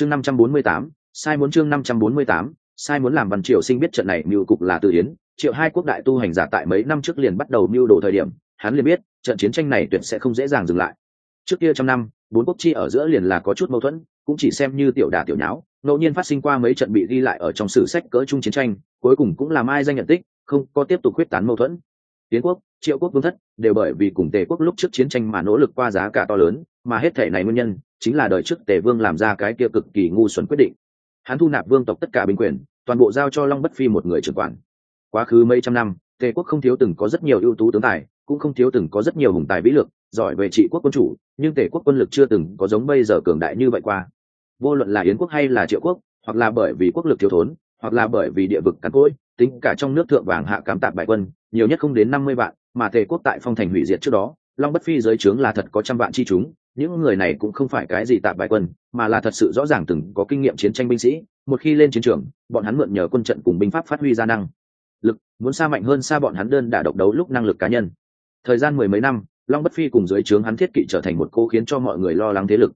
chương năm trăm bốn mươi tám, sai muốn chương năm trăm bốn mươi tám, sai muốn làm văn triều sinh biết trận này mưu cục là tự yến, triệu hai quốc đại tu hành giả tại mấy năm trước liền bắt đầu mưu đồ thời điểm, hắn liền biết, trận chiến tranh này tuyệt sẽ không dễ dàng dừng lại. Trước kia trong năm, bốn quốc chi ở giữa liền là có chút mâu thuẫn, cũng chỉ xem như tiểu đà tiểu nháo, ngẫu nhiên phát sinh qua mấy trận bị ghi lại ở trong sử sách cỡ chung chiến tranh, cuối cùng cũng làm ai danh nhận tích, không có tiếp tục quyết tán mâu thuẫn. Tiến quốc, triệu quốc vương thất, đều bởi vì cùng tề quốc lúc trước chiến tranh mà nỗ lực qua giá cả to lớn mà hết thể này nguyên nhân chính là đời trước tề vương làm ra cái kia cực kỳ ngu xuẩn quyết định. Hắn thu nạp vương tộc tất cả binh quyền, toàn bộ giao cho long bất phi một người trưởng quản. Quá khứ mấy trăm năm, tề quốc không thiếu từng có rất nhiều ưu tú tướng tài, cũng không thiếu từng có rất nhiều hùng tài vĩ lực, giỏi về trị quốc quân chủ, nhưng tề quốc quân lực chưa từng có giống bây giờ cường đại như vậy qua. Vô luận là yến quốc hay là triệu quốc, hoặc là bởi vì quốc lực thiếu thốn, hoặc là bởi vì địa vực cắn cỗi, tính cả trong nước thượng vàng hạ cám tạp bại quân, nhiều nhất không đến năm mươi vạn, mà tề quốc tại phong thành hủy diệt trước đó, long bất phi giới trướng là thật có trăm vạn chi chúng những người này cũng không phải cái gì tạp bại quân, mà là thật sự rõ ràng từng có kinh nghiệm chiến tranh binh sĩ. Một khi lên chiến trường, bọn hắn mượn nhờ quân trận cùng binh pháp phát huy ra năng lực, muốn xa mạnh hơn xa bọn hắn đơn đả độc đấu lúc năng lực cá nhân. Thời gian mười mấy năm, long bất phi cùng dưới trướng hắn thiết kỵ trở thành một cô khiến cho mọi người lo lắng thế lực.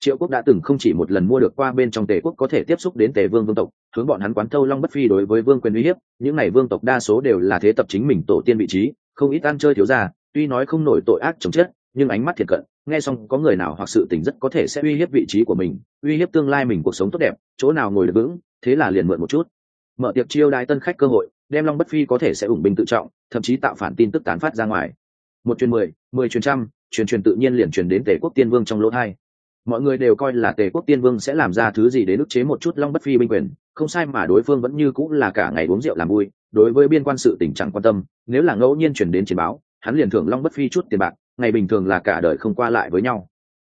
Triệu quốc đã từng không chỉ một lần mua được qua bên trong tề quốc có thể tiếp xúc đến tề vương vương tộc, hướng bọn hắn quán thâu long bất phi đối với vương quyền uy hiếp. Những n à y vương tộc đa số đều là thế tập chính mình tổ tiên vị trí, không ít ăn chơi thiếu ra tuy nói không nổi tội ác chống chết nhưng ánh mắt thiệt cận, nghe xong có người nào hoặc sự tình rất có thể sẽ uy hiếp vị trí của mình, uy hiếp tương lai mình cuộc sống tốt đẹp, chỗ nào ngồi được vững, thế là liền mượn một chút. Mở tiệc chiêu đái tân khách cơ hội, đem long bất phi có thể sẽ ủng binh tự trọng, thậm chí tạo phản tin tức tán phát ra ngoài. Một truyền mười mười truyền trăm, truyền truyền tự nhiên liền truyền đến tề quốc tiên vương trong lỗ thai mọi người đều coi là tề quốc tiên vương sẽ làm ra thứ gì để ức chế một chút long bất phi binh quyền, không sai mà đối phương vẫn như cũng là cả ngày uống rượu làm vui, đối với biên quan sự tình chẳng quan tâm, nếu là ngẫu nhiên chuyển đến chiến báo hắn liền thưởng long bất phi chút tiền bạc, ngày bình thường là cả đời không qua lại với nhau.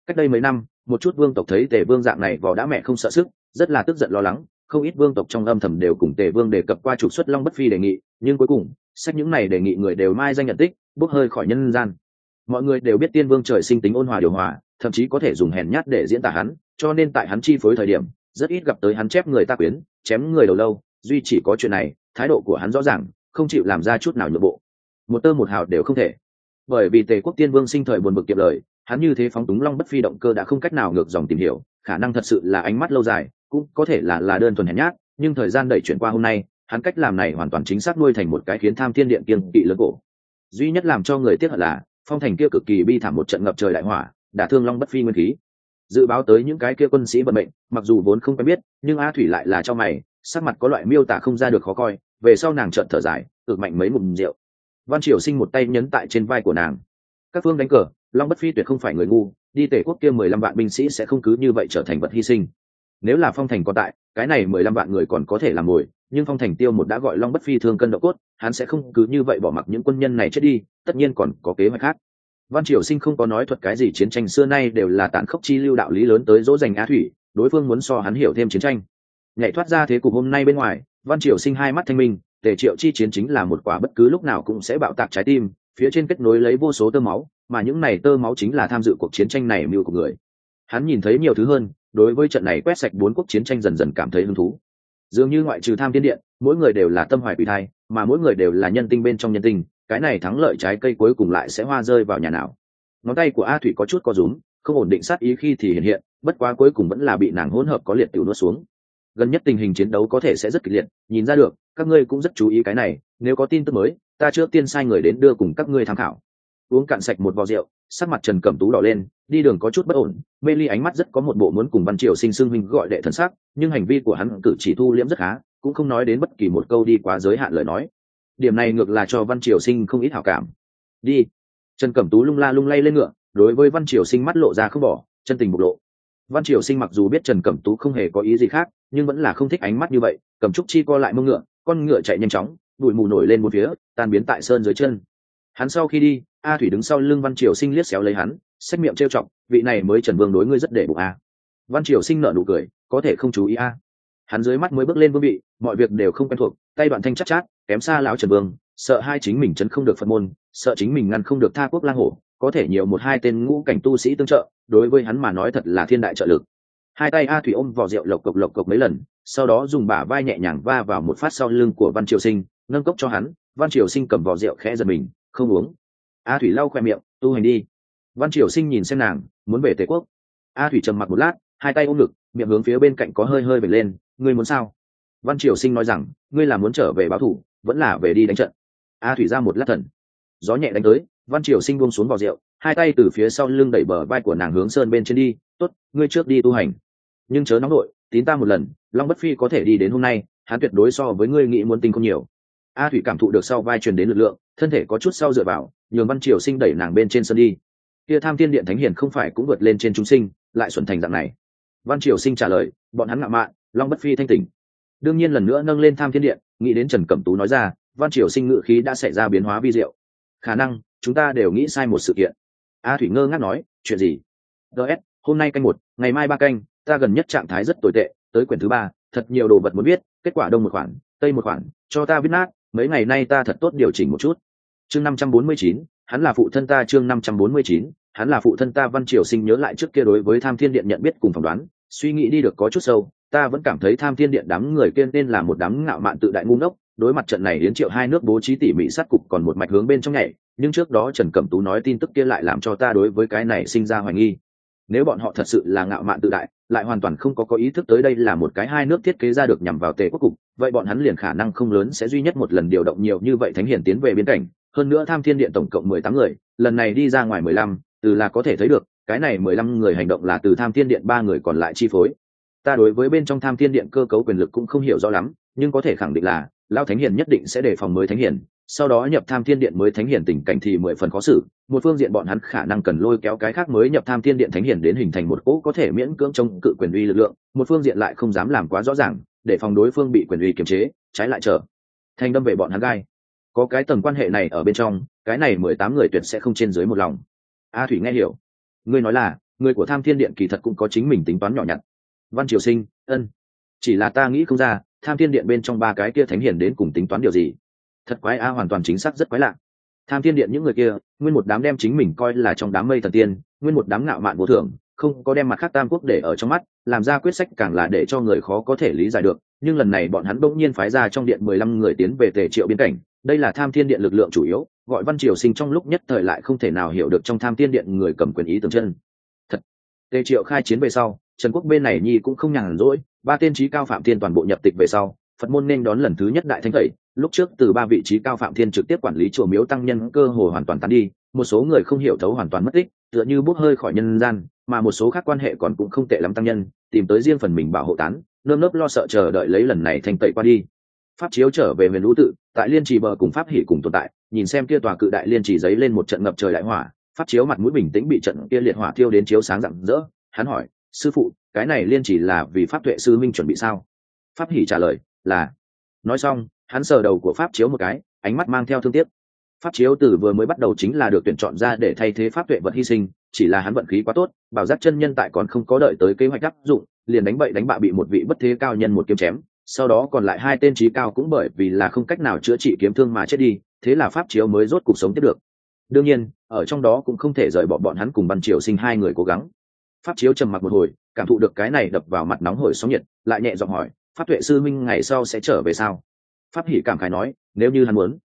Cách đây mấy năm, một chút vương tộc thấy tề vương dạng này vò đã mẹ không sợ sức, rất là tức giận lo lắng, không ít vương tộc trong âm thầm đều cùng tề vương đề cập qua trục xuất long bất phi đề nghị, nhưng cuối cùng, sách những này đề nghị người đều mai danh nhận tích, bốc hơi khỏi nhân gian. Mọi người đều biết tiên vương trời sinh tính ôn hòa điều hòa, thậm chí có thể dùng hèn nhát để diễn tả hắn, cho nên tại hắn chi phối thời điểm, rất ít gặp tới hắn chép người ta quyến, chém người đầu lâu, duy chỉ có chuyện này, thái độ của hắn rõ ràng, không chịu làm ra chút nào nhượng bộ một tơ một hào đều không thể. Bởi vì tề quốc tiên vương sinh thời buồn bực kiệm lời, hắn như thế phóng túng long bất phi động cơ đã không cách nào ngược dòng tìm hiểu, khả năng thật sự là ánh mắt lâu dài, cũng có thể là là đơn thuần hèn nhát, nhưng thời gian đẩy chuyển qua hôm nay, hắn cách làm này hoàn toàn chính xác nuôi thành một cái khiến tham thiên điện kiên kỵ lớn cổ. Duy nhất làm cho người tiếc hận là, phong thành kia cực kỳ bi thảm một trận ngập trời đại hỏa, đả thương long bất phi nguyên khí. Dự báo tới những cái kia quân sĩ vận mệnh, mặc dù vốn không quen biết, nhưng a thủy lại là cho mày, sắc mặt có loại miêu tả không ra được khó coi, về sau nàng trợn thở dài ực mạnh mấy mùng rượu văn triều sinh một tay nhấn tại trên vai của nàng. Các phương đánh cờ, long bất phi tuyệt không phải người ngu, đi tể quốc kia mười lăm vạn binh sĩ sẽ không cứ như vậy trở thành vật hy sinh. Nếu là phong thành có tại, cái này mười lăm vạn người còn có thể làm mồi nhưng phong thành tiêu một đã gọi long bất phi thương cân độ cốt, hắn sẽ không cứ như vậy bỏ mặc những quân nhân này chết đi, tất nhiên còn có kế hoạch khác. Văn triều sinh không có nói thuật cái gì chiến tranh xưa nay đều là tàn khốc chi lưu đạo lý lớn tới dỗ dành á thủy, đối phương muốn so hắn hiểu thêm chiến tranh. Nhảy thoát ra thế cục hôm nay bên ngoài, văn triều sinh hai mắt thanh minh tề triệu chi chiến chính là một quả bất cứ lúc nào cũng sẽ bạo tạc trái tim, phía trên kết nối lấy vô số tơ máu, mà những này tơ máu chính là tham dự cuộc chiến tranh này mưu của người. Hắn nhìn thấy nhiều thứ hơn, đối với trận này quét sạch bốn quốc chiến tranh dần dần cảm thấy hứng thú. Dường như ngoại trừ tham thiên điện, mỗi người đều là tâm hoài quỷ thai, mà mỗi người đều là nhân tinh bên trong nhân tinh, cái này thắng lợi trái cây cuối cùng lại sẽ hoa rơi vào nhà nào. Ngón tay của a thủy có chút có rúm, không ổn định sát ý khi thì hiện hiện, bất quá cuối cùng vẫn là bị nàng hỗn hợp có liệt tiểu nuốt xuống gần nhất tình hình chiến đấu có thể sẽ rất kịch liệt, nhìn ra được, các ngươi cũng rất chú ý cái này, nếu có tin tức mới, ta trước tiên sai người đến đưa cùng các ngươi tham khảo. Uống cạn sạch một vò rượu, sắc mặt trần cẩm tú đỏ lên, đi đường có chút bất ổn, mê ly ánh mắt rất có một bộ muốn cùng văn triều sinh xưng huynh gọi đệ thần sắc, nhưng hành vi của hắn cử chỉ thu liễm rất khá, cũng không nói đến bất kỳ một câu đi quá giới hạn lời nói. Điểm này ngược là cho văn triều sinh không ít hảo cảm. Đi. Trần cẩm tú lung la lung lay lên ngựa, đối với văn triều sinh mắt lộ ra không bỏ, chân tình bộc lộ văn triều sinh mặc dù biết trần cẩm tú không hề có ý gì khác nhưng vẫn là không thích ánh mắt như vậy cầm trúc chi co lại mông ngựa con ngựa chạy nhanh chóng bụi mù nổi lên một phía tan biến tại sơn dưới chân. Hắn sau khi đi a thủy đứng sau lưng văn triều sinh liếc xéo lấy hắn xét miệng trêu chọc vị này mới trần vương đối ngươi rất để bụng a. Văn triều sinh nở nụ cười có thể không chú ý a. Hắn dưới mắt mới bước lên vương vị mọi việc đều không quen thuộc tay đoạn thanh chắc chát, chát kém xa lão trần vương sợ hai chính mình chấn không được phật môn sợ chính mình ngăn không được tha quốc lang hổ có thể nhiều một hai tên ngũ cảnh tu sĩ tương trợ, đối với hắn mà nói thật là thiên đại trợ lực. Hai tay a thủy ôm vỏ rượu lộc cộc lộc cộc mấy lần, sau đó dùng bả vai nhẹ nhàng va vào một phát sau lưng của văn triều sinh, nâng cốc cho hắn, văn triều sinh cầm vỏ rượu khẽ giật mình, không uống. A thủy lau khoe miệng, tu hành đi. Văn triều sinh nhìn xem nàng, muốn về tề quốc? A thủy trầm mặc một lát, hai tay ôm ngực, miệng hướng phía bên cạnh có hơi hơi bể lên, ngươi muốn sao? Văn triều sinh nói rằng, ngươi là muốn trở về báo thủ, vẫn là về đi đánh trận. A thủy ra một lát thần gió nhẹ đánh tới, văn triều sinh buông xuống vào rượu, hai tay từ phía sau lưng đẩy bờ vai của nàng hướng sơn bên trên đi, tốt, ngươi trước đi tu hành. Nhưng chớ nóng nội, tín ta một lần, long bất phi có thể đi đến hôm nay, hắn tuyệt đối so với ngươi nghĩ muốn tinh không nhiều. A thủy cảm thụ được sau vai truyền đến lực lượng, thân thể có chút sau dựa vào, nhường văn triều sinh đẩy nàng bên trên sân đi. Kia tham thiên điện thánh hiền không phải cũng vượt lên trên chúng sinh, lại xuẩn thành dạng này. Văn triều sinh trả lời, bọn hắn ngạo mạn, long bất phi thanh tỉnh. Đương nhiên lần nữa nâng lên tham thiên điện, nghĩ đến trần cẩm tú nói ra, văn triều sinh ngự khí đã xảy ra biến hóa vi diệu khả năng chúng ta đều nghĩ sai một sự kiện. A thủy ngơ ngác nói, chuyện gì? Ts hôm nay canh một, ngày mai ba canh, ta gần nhất trạng thái rất tồi tệ, tới quyển thứ ba, thật nhiều đồ vật muốn biết, kết quả đông một khoản, tây một khoản, cho ta viết nát, mấy ngày nay ta thật tốt điều chỉnh một chút. Chương năm trăm bốn mươi chín, hắn là phụ thân ta, chương năm trăm bốn mươi chín, hắn là phụ thân ta, văn triều sinh nhớ lại trước kia đối với tham thiên điện nhận biết cùng phỏng đoán, suy nghĩ đi được có chút sâu, ta vẫn cảm thấy tham thiên điện đám người kiên nên là một đám ngạo mạn tự đại ngu ngốc đối mặt trận này yến triệu hai nước bố trí tỉ mỉ sát cục còn một mạch hướng bên trong nhảy, nhưng trước đó trần cẩm tú nói tin tức kia lại làm cho ta đối với cái này sinh ra hoài nghi. Nếu bọn họ thật sự là ngạo mạn tự đại, lại hoàn toàn không có có ý thức tới đây là một cái hai nước thiết kế ra được nhằm vào tề quốc cục, vậy bọn hắn liền khả năng không lớn sẽ duy nhất một lần điều động nhiều như vậy thánh hiển tiến về biên cảnh, hơn nữa tham thiên điện tổng cộng mười tám người, lần này đi ra ngoài mười lăm, từ là có thể thấy được, cái này mười lăm người hành động là từ tham thiên điện ba người còn lại chi phối. Ta đối với bên trong tham thiên điện cơ cấu quyền lực cũng không hiểu rõ lắm, nhưng có thể khẳng định là lao thánh hiền nhất định sẽ đề phòng mới thánh hiền, sau đó nhập tham thiên điện mới thánh hiền tình cảnh thì mười phần khó xử. Một phương diện bọn hắn khả năng cần lôi kéo cái khác mới nhập tham thiên điện thánh hiền đến hình thành một cỗ có thể miễn cưỡng chống cự quyền uy lực lượng, một phương diện lại không dám làm quá rõ ràng, để phòng đối phương bị quyền uy kiềm chế, trái lại trở thành đâm về bọn hắn gai. Có cái tầng quan hệ này ở bên trong, cái này mười tám người tuyệt sẽ không trên dưới một lòng. A thủy nghe hiểu. Ngươi nói là, người của tham thiên điện kỳ thật cũng có chính mình tính toán nhỏ nhặt. Văn triều sinh, ân. Chỉ là ta nghĩ không ra tham thiên điện bên trong ba cái kia thánh hiền đến cùng tính toán điều gì? Thật quái a, hoàn toàn chính xác rất quái lạ. Tham thiên điện những người kia, nguyên một đám đem chính mình coi là trong đám mây thần tiên, nguyên một đám ngạo mạn vô thưởng, không có đem mặt khác tam quốc để ở trong mắt, làm ra quyết sách càng là để cho người khó có thể lý giải được, nhưng lần này bọn hắn bỗng nhiên phái ra trong điện mười lăm người tiến về tề triệu biên cảnh. Đây là tham thiên điện lực lượng chủ yếu, gọi văn triều sinh trong lúc nhất thời lại không thể nào hiểu được trong tham thiên điện người cầm quyền ý tưởng chân. Thật, tề triệu khai chiến về sau, trần quốc bên này nhi cũng không nhàn rỗi ba tiên trí cao phạm thiên toàn bộ nhập tịch về sau, phật môn nên đón lần thứ nhất đại thánh tẩy lúc trước từ ba vị trí cao phạm thiên trực tiếp quản lý chùa miếu tăng nhân cơ hồ hoàn toàn tán đi, một số người không hiểu thấu hoàn toàn mất tích, tựa như bốc hơi khỏi nhân gian, mà một số khác quan hệ còn cũng không tệ lắm tăng nhân, tìm tới riêng phần mình bảo hộ tán, nơm nớp lo sợ chờ đợi lấy lần này thanh tẩy qua đi. Pháp chiếu trở về huyền lũ tự, tại liên trì bờ cùng pháp hỉ cùng tồn tại, nhìn xem kia tòa cự đại liên trì giấy lên một trận ngập trời đại hỏa, pháp chiếu mặt mũi bình tĩnh bị trận kia liệt hỏa thiêu đến chiếu sáng rạng rỡ, hắn hỏi sư phụ, cái này liên chỉ là vì pháp tuệ sư minh chuẩn bị sao? Pháp hỉ trả lời, là. Nói xong, hắn sờ đầu của pháp chiếu một cái, ánh mắt mang theo thương tiếc. Pháp chiếu từ vừa mới bắt đầu chính là được tuyển chọn ra để thay thế pháp tuệ vật hy sinh, chỉ là hắn vận khí quá tốt, bảo giác chân nhân tại còn không có đợi tới kế hoạch áp dụng, liền đánh bậy đánh bạ bị một vị bất thế cao nhân một kiếm chém, sau đó còn lại hai tên trí cao cũng bởi vì là không cách nào chữa trị kiếm thương mà chết đi, thế là pháp chiếu mới rốt cuộc sống tiếp được. Đương nhiên, ở trong đó cũng không thể rời bỏ bọn hắn cùng văn triều sinh hai người cố gắng pháp chiếu trầm mặc một hồi, cảm thụ được cái này đập vào mặt nóng hổi sóng nhiệt, lại nhẹ giọng hỏi, pháp tuệ sư minh ngày sau sẽ trở về sao? Pháp hỉ cảm khái nói, nếu như hắn muốn,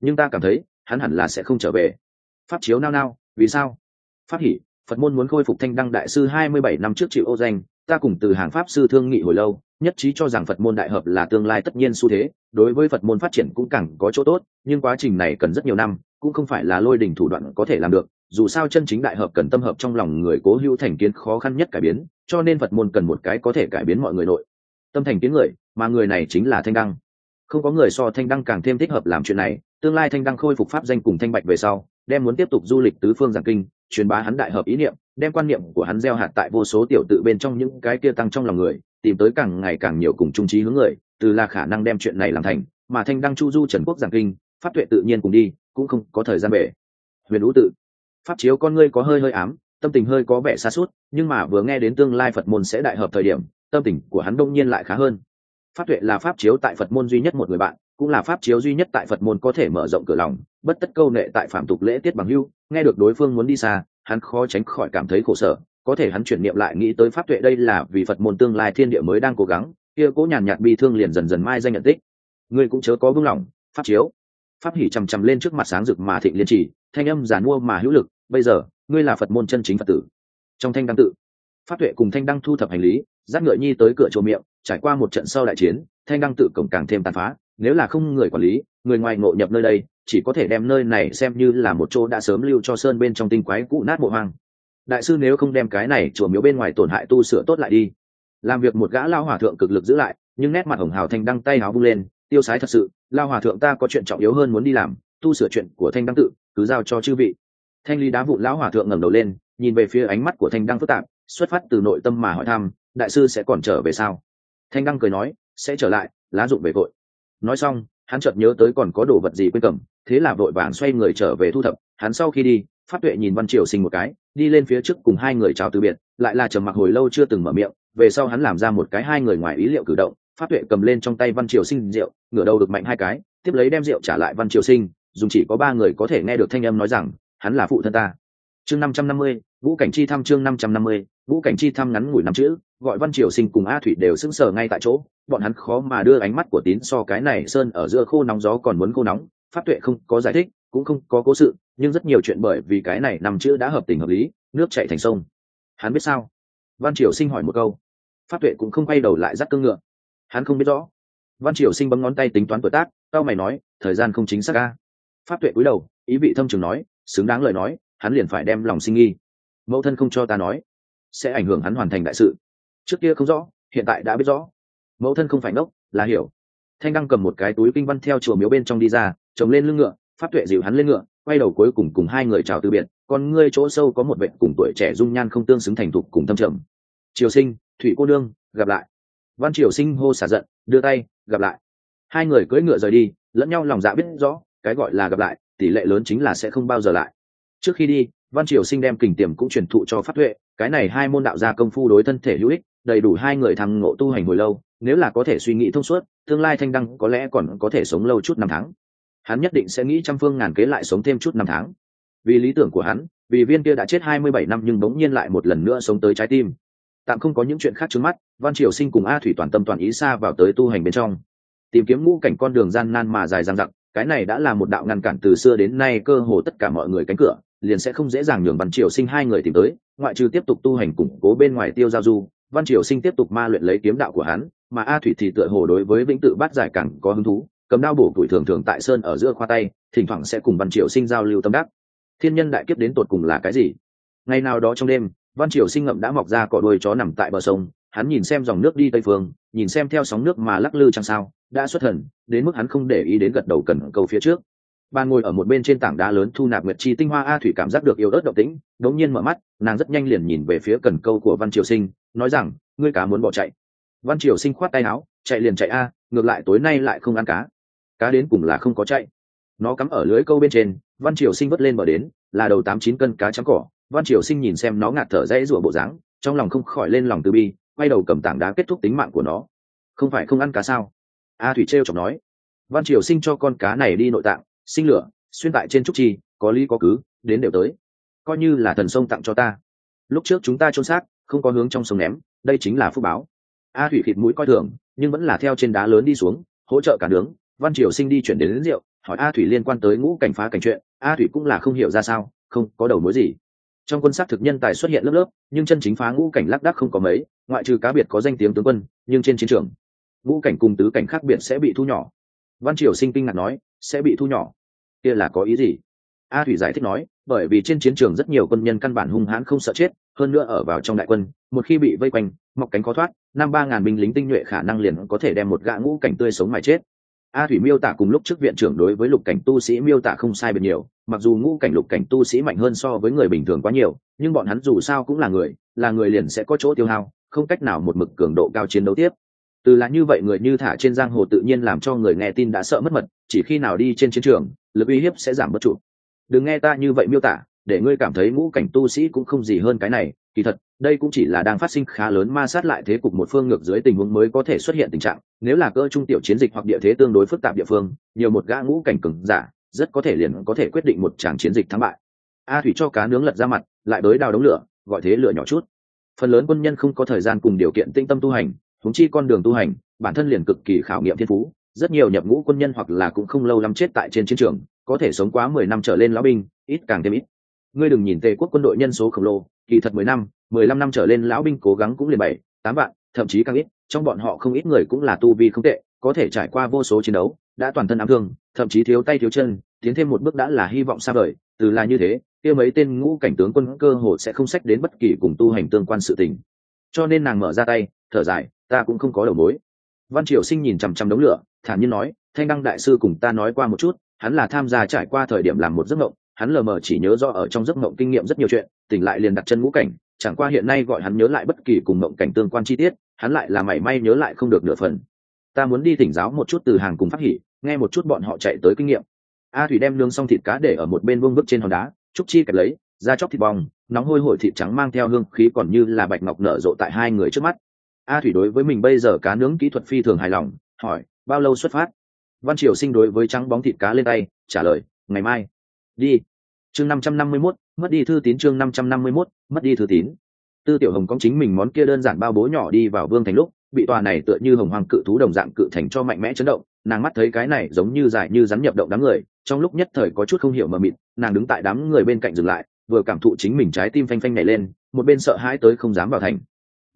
nhưng ta cảm thấy, hắn hẳn là sẽ không trở về. Pháp chiếu nao nao, vì sao? Pháp hỉ, phật môn muốn khôi phục thanh đăng đại sư hai mươi bảy năm trước chịu ô danh, ta cùng từ hàng pháp sư thương nghị hồi lâu, nhất trí cho rằng phật môn đại hợp là tương lai tất nhiên xu thế, đối với phật môn phát triển cũng càng có chỗ tốt, nhưng quá trình này cần rất nhiều năm, cũng không phải là lôi đình thủ đoạn có thể làm được dù sao chân chính đại hợp cần tâm hợp trong lòng người cố hữu thành kiến khó khăn nhất cải biến, cho nên phật môn cần một cái có thể cải biến mọi người nội tâm thành kiến người, mà người này chính là thanh đăng không có người so thanh đăng càng thêm thích hợp làm chuyện này, tương lai thanh đăng khôi phục pháp danh cùng thanh bạch về sau, đem muốn tiếp tục du lịch tứ phương giảng kinh, truyền bá hắn đại hợp ý niệm, đem quan niệm của hắn gieo hạt tại vô số tiểu tự bên trong những cái kia tăng trong lòng người, tìm tới càng ngày càng nhiều cùng trung trí hướng người, từ là khả năng đem chuyện này làm thành, mà thanh đăng chu du trần quốc giảng kinh, pháp tuệ tự nhiên cùng đi, cũng không có thời gian về. huyền ú tự pháp chiếu con ngươi có hơi hơi ám, tâm tình hơi có vẻ xa suốt, nhưng mà vừa nghe đến tương lai phật môn sẽ đại hợp thời điểm, tâm tình của hắn đông nhiên lại khá hơn. Pháp tuệ là pháp chiếu tại phật môn duy nhất một người bạn, cũng là pháp chiếu duy nhất tại phật môn có thể mở rộng cửa lòng, bất tất câu nệ tại phạm tục lễ tiết bằng hưu, nghe được đối phương muốn đi xa, hắn khó tránh khỏi cảm thấy khổ sở, có thể hắn chuyển niệm lại nghĩ tới pháp tuệ đây là vì phật môn tương lai thiên địa mới đang cố gắng, kia cố nhàn nhạt bi thương liền dần dần mai danh nhận tích. Ngươi cũng chớ có vương lòng pháp chiếu pháp hỉ chằm chằm lên trước mặt sáng rực mà thịnh liên trì, thanh âm giàn mua mà hữu lực, bây giờ, ngươi là phật môn chân chính phật tử. Trong thanh đăng tự, pháp tuệ cùng thanh đăng thu thập hành lý giáp ngựa nhi tới cửa chùa miệng, trải qua một trận sau đại chiến, thanh đăng tự cổng càng thêm tàn phá, nếu là không người quản lý, người ngoài ngộ nhập nơi đây, chỉ có thể đem nơi này xem như là một chỗ đã sớm lưu cho sơn bên trong tinh quái cũ nát mộ hoang. Đại sư nếu không đem cái này chùa miếu bên ngoài tổn hại tu sửa tốt lại đi. Làm việc một gã lao hòa thượng cực lực giữ lại, nhưng nét mặt hồng hào thanh đăng tay háo bung lên tiêu sái thật sự, lao hòa thượng ta có chuyện trọng yếu hơn muốn đi làm, tu sửa chuyện của thanh đăng tự, cứ giao cho chư vị. Thanh lý đá vụn lão hòa thượng ngẩng đầu lên, nhìn về phía ánh mắt của thanh đăng phức tạp, xuất phát từ nội tâm mà hỏi thăm, đại sư sẽ còn trở về sao? Thanh đăng cười nói, sẽ trở lại, lá dụng về vội. Nói xong, hắn chợt nhớ tới còn có đồ vật gì quên cầm, thế là vội vàng xoay người trở về thu thập. Hắn sau khi đi Phát tuệ nhìn văn triều sinh một cái, đi lên phía trước cùng hai người chào từ biệt, lại là trầm mặc hồi lâu chưa từng mở miệng, về sau hắn làm ra một cái hai người ngoài ý liệu cử động pháp tuệ cầm lên trong tay văn triều sinh rượu, ngửa đầu được mạnh hai cái, tiếp lấy đem rượu trả lại văn triều sinh, dùng chỉ có ba người có thể nghe được thanh âm nói rằng, hắn là phụ thân ta. Chương năm trăm năm mươi, vũ cảnh chi thăm chương năm trăm năm mươi, vũ cảnh chi thăm ngắn ngủi năm chữ, gọi văn triều sinh cùng a thủy đều sững sờ ngay tại chỗ, bọn hắn khó mà đưa ánh mắt của tín so cái này sơn ở giữa khô nóng gió còn muốn khô nóng, pháp tuệ không có giải thích, cũng không có cố sự, nhưng rất nhiều chuyện bởi vì cái này nằm chữ đã hợp tình hợp lý, nước chạy thành sông. Hắn biết sao? Văn triều sinh hỏi một câu. Pháp tuệ cũng không quay đầu lại dắt cương ngựa hắn không biết rõ. Văn triều sinh bấm ngón tay tính toán tuổi tác tao mày nói, thời gian không chính xác ca pháp tuệ cúi đầu, ý vị thâm trường nói, xứng đáng lời nói, hắn liền phải đem lòng sinh nghi. Mẫu thân không cho ta nói, sẽ ảnh hưởng hắn hoàn thành đại sự. Trước kia không rõ, hiện tại đã biết rõ. Mẫu thân không phải ngốc, là hiểu. Thanh đăng cầm một cái túi kinh văn theo chùa miếu bên trong đi ra, trồng lên lưng ngựa, pháp tuệ dịu hắn lên ngựa, quay đầu cuối cùng cùng hai người chào từ biệt còn ngươi chỗ sâu có một vệ cùng tuổi trẻ dung nhan không tương xứng thành thục cùng thâm trầm. Triều sinh, thủy cô đương gặp lại văn triều sinh hô xả giận, đưa tay, gặp lại. Hai người cưỡi ngựa rời đi, lẫn nhau lòng dạ biết rõ, cái gọi là gặp lại, tỷ lệ lớn chính là sẽ không bao giờ lại. Trước khi đi, văn triều sinh đem kình tiềm cũng truyền thụ cho phát huệ cái này hai môn đạo gia công phu đối thân thể hữu ích, đầy đủ hai người thăng ngộ tu hành hồi lâu, nếu là có thể suy nghĩ thông suốt, tương lai thanh đăng có lẽ còn có thể sống lâu chút năm tháng. Hắn nhất định sẽ nghĩ trăm phương ngàn kế lại sống thêm chút năm tháng. Vì lý tưởng của hắn, vì viên kia đã chết hai mươi bảy năm nhưng bỗng nhiên lại một lần nữa sống tới trái tim tạm không có những chuyện khác trước mắt, văn triều sinh cùng a thủy toàn tâm toàn ý xa vào tới tu hành bên trong. Tìm kiếm ngũ cảnh con đường gian nan mà dài dang dặc, cái này đã là một đạo ngăn cản từ xưa đến nay cơ hồ tất cả mọi người cánh cửa, liền sẽ không dễ dàng nhường văn triều sinh hai người tìm tới, ngoại trừ tiếp tục tu hành củng cố bên ngoài tiêu giao du, văn triều sinh tiếp tục ma luyện lấy kiếm đạo của hắn, mà a thủy thì tựa hồ đối với vĩnh tự bát giải càng có hứng thú, cầm đao bổ tuổi thường thường tại sơn ở giữa khoa tay, thỉnh thoảng sẽ cùng văn triều sinh giao lưu tâm đắc. Thiên nhân đại kiếp đến tột cùng là cái gì? Ngày nào đó trong đêm văn triều sinh ngậm đã mọc ra cỏ đuôi chó nằm tại bờ sông, hắn nhìn xem dòng nước đi tây phương, nhìn xem theo sóng nước mà lắc lư chẳng sao, đã xuất thần, đến mức hắn không để ý đến gật đầu cần câu phía trước. Bà ngồi ở một bên trên tảng đá lớn thu nạp nguyệt chi tinh hoa a thủy cảm giác được yêu ớt động tĩnh, đống nhiên mở mắt, nàng rất nhanh liền nhìn về phía cần câu của văn triều sinh, nói rằng, ngươi cá muốn bỏ chạy. Văn triều sinh khoát tay áo, chạy liền chạy a, ngược lại tối nay lại không ăn cá. Cá đến cùng là không có chạy. Nó cắm ở lưới câu bên trên, văn triều sinh vớt lên bờ đến, là đầu tám chín cân cá trắng cỏ văn triều sinh nhìn xem nó ngạt thở dãy rủa bộ dáng trong lòng không khỏi lên lòng từ bi quay đầu cầm tảng đá kết thúc tính mạng của nó. Không phải không ăn cá sao? A thủy trêu chọc nói. Văn triều sinh cho con cá này đi nội tạng sinh lửa xuyên tại trên trúc chi có lý có cứ đến đều tới. Coi như là thần sông tặng cho ta. Lúc trước chúng ta trôn xác không có hướng trong sông ném đây chính là phúc báo. A thủy khịt mũi coi thường nhưng vẫn là theo trên đá lớn đi xuống hỗ trợ cả nướng. Văn triều sinh đi chuyển đến, đến rượu hỏi a thủy liên quan tới ngũ cảnh phá cảnh chuyện. A thủy cũng là không hiểu ra sao không có đầu mối gì trong quân sát thực nhân tài xuất hiện lớp lớp, nhưng chân chính phá ngũ cảnh lác đác không có mấy, ngoại trừ cá biệt có danh tiếng tướng quân, nhưng trên chiến trường, ngũ cảnh cùng tứ cảnh khác biệt sẽ bị thu nhỏ. Văn triều sinh kinh ngạc nói, sẽ bị thu nhỏ. Kia là có ý gì? A thủy giải thích nói, bởi vì trên chiến trường rất nhiều quân nhân căn bản hung hãn không sợ chết, hơn nữa ở vào trong đại quân, một khi bị vây quanh, mọc cánh khó thoát, năm ba ngàn binh lính tinh nhuệ khả năng liền có thể đem một gã ngũ cảnh tươi sống mà chết a thủy miêu tả cùng lúc trước viện trưởng đối với lục cảnh tu sĩ miêu tả không sai biệt nhiều, mặc dù ngũ cảnh lục cảnh tu sĩ mạnh hơn so với người bình thường quá nhiều, nhưng bọn hắn dù sao cũng là người là người liền sẽ có chỗ tiêu hao, không cách nào một mực cường độ cao chiến đấu tiếp. Từ là như vậy người như thả trên giang hồ tự nhiên làm cho người nghe tin đã sợ mất mật, chỉ khi nào đi trên chiến trường, lực uy hiếp sẽ giảm bất trụ. Đừng nghe ta như vậy miêu tả để ngươi cảm thấy ngũ cảnh tu sĩ cũng không gì hơn cái này, kỳ thật, đây cũng chỉ là đang phát sinh khá lớn ma sát lại thế cục một phương ngược dưới tình huống mới có thể xuất hiện tình trạng. Nếu là cơ trung tiểu chiến dịch hoặc địa thế tương đối phức tạp địa phương, nhiều một gã ngũ cảnh cứng giả rất có thể liền có thể quyết định một tràng chiến dịch thắng bại. A thủy cho cá nướng lật ra mặt, lại đới đào đống lửa, gọi thế lửa nhỏ chút. Phần lớn quân nhân không có thời gian cùng điều kiện tinh tâm tu hành thúng chi con đường tu hành, bản thân liền cực kỳ khảo nghiệm thiên phú. Rất nhiều nhập ngũ quân nhân hoặc là cũng không lâu lắm chết tại trên chiến trường, có thể sống quá mười năm trở lên lão binh, ít càng thêm ít ngươi đừng nhìn tề quốc quân đội nhân số khổng lồ, kỳ thật mười năm, mười lăm năm trở lên lão binh cố gắng cũng liền bảy, tám vạn, thậm chí càng ít, trong bọn họ không ít người cũng là tu vi không tệ, có thể trải qua vô số chiến đấu, đã toàn thân ám thương, thậm chí thiếu tay thiếu chân, tiến thêm một bước đã là hy vọng xa vời, từ là như thế, kia mấy tên ngũ cảnh tướng quân cơ hồ sẽ không sách đến bất kỳ cùng tu hành tương quan sự tình. Cho nên nàng mở ra tay, thở dài, ta cũng không có đầu mối. Văn triều sinh nhìn chằm chằm đống lửa, thản nhiên nói, thanh đăng đại sư cùng ta nói qua một chút, hắn là tham gia trải qua thời điểm làm một giấc mộng hắn lờ mờ chỉ nhớ do ở trong giấc mộng kinh nghiệm rất nhiều chuyện, tỉnh lại liền đặt chân ngũ cảnh, chẳng qua hiện nay gọi hắn nhớ lại bất kỳ cùng mộng cảnh tương quan chi tiết, hắn lại là mảy may nhớ lại không được nửa phần. Ta muốn đi thỉnh giáo một chút từ hàng cùng phát hỉ, nghe một chút bọn họ chạy tới kinh nghiệm. A thủy đem nướng xong thịt cá để ở một bên vương vức trên hòn đá trúc chi kẹp lấy, ra chóc thịt bong, nóng hôi hổi thịt trắng mang theo hương khí còn như là bạch ngọc nở rộ tại hai người trước mắt. A thủy đối với mình bây giờ cá nướng kỹ thuật phi thường hài lòng, hỏi, bao lâu xuất phát? Văn triều sinh đối với trắng bóng thịt cá lên tay, trả lời, ngày mai đi. Chương năm trăm năm mươi mốt, mất đi thư tín chương năm trăm năm mươi mốt, mất đi thư tín. Tư tiểu hồng có chính mình món kia đơn giản bao bố nhỏ đi vào vương thành lúc, bị tòa này tựa như hồng hoàng cự thú đồng dạng cự thành cho mạnh mẽ chấn động, nàng mắt thấy cái này giống như dài như rắn nhập động đám người, trong lúc nhất thời có chút không hiểu mờ mịt, nàng đứng tại đám người bên cạnh dừng lại, vừa cảm thụ chính mình trái tim phanh phanh nhảy lên, một bên sợ hãi tới không dám vào thành.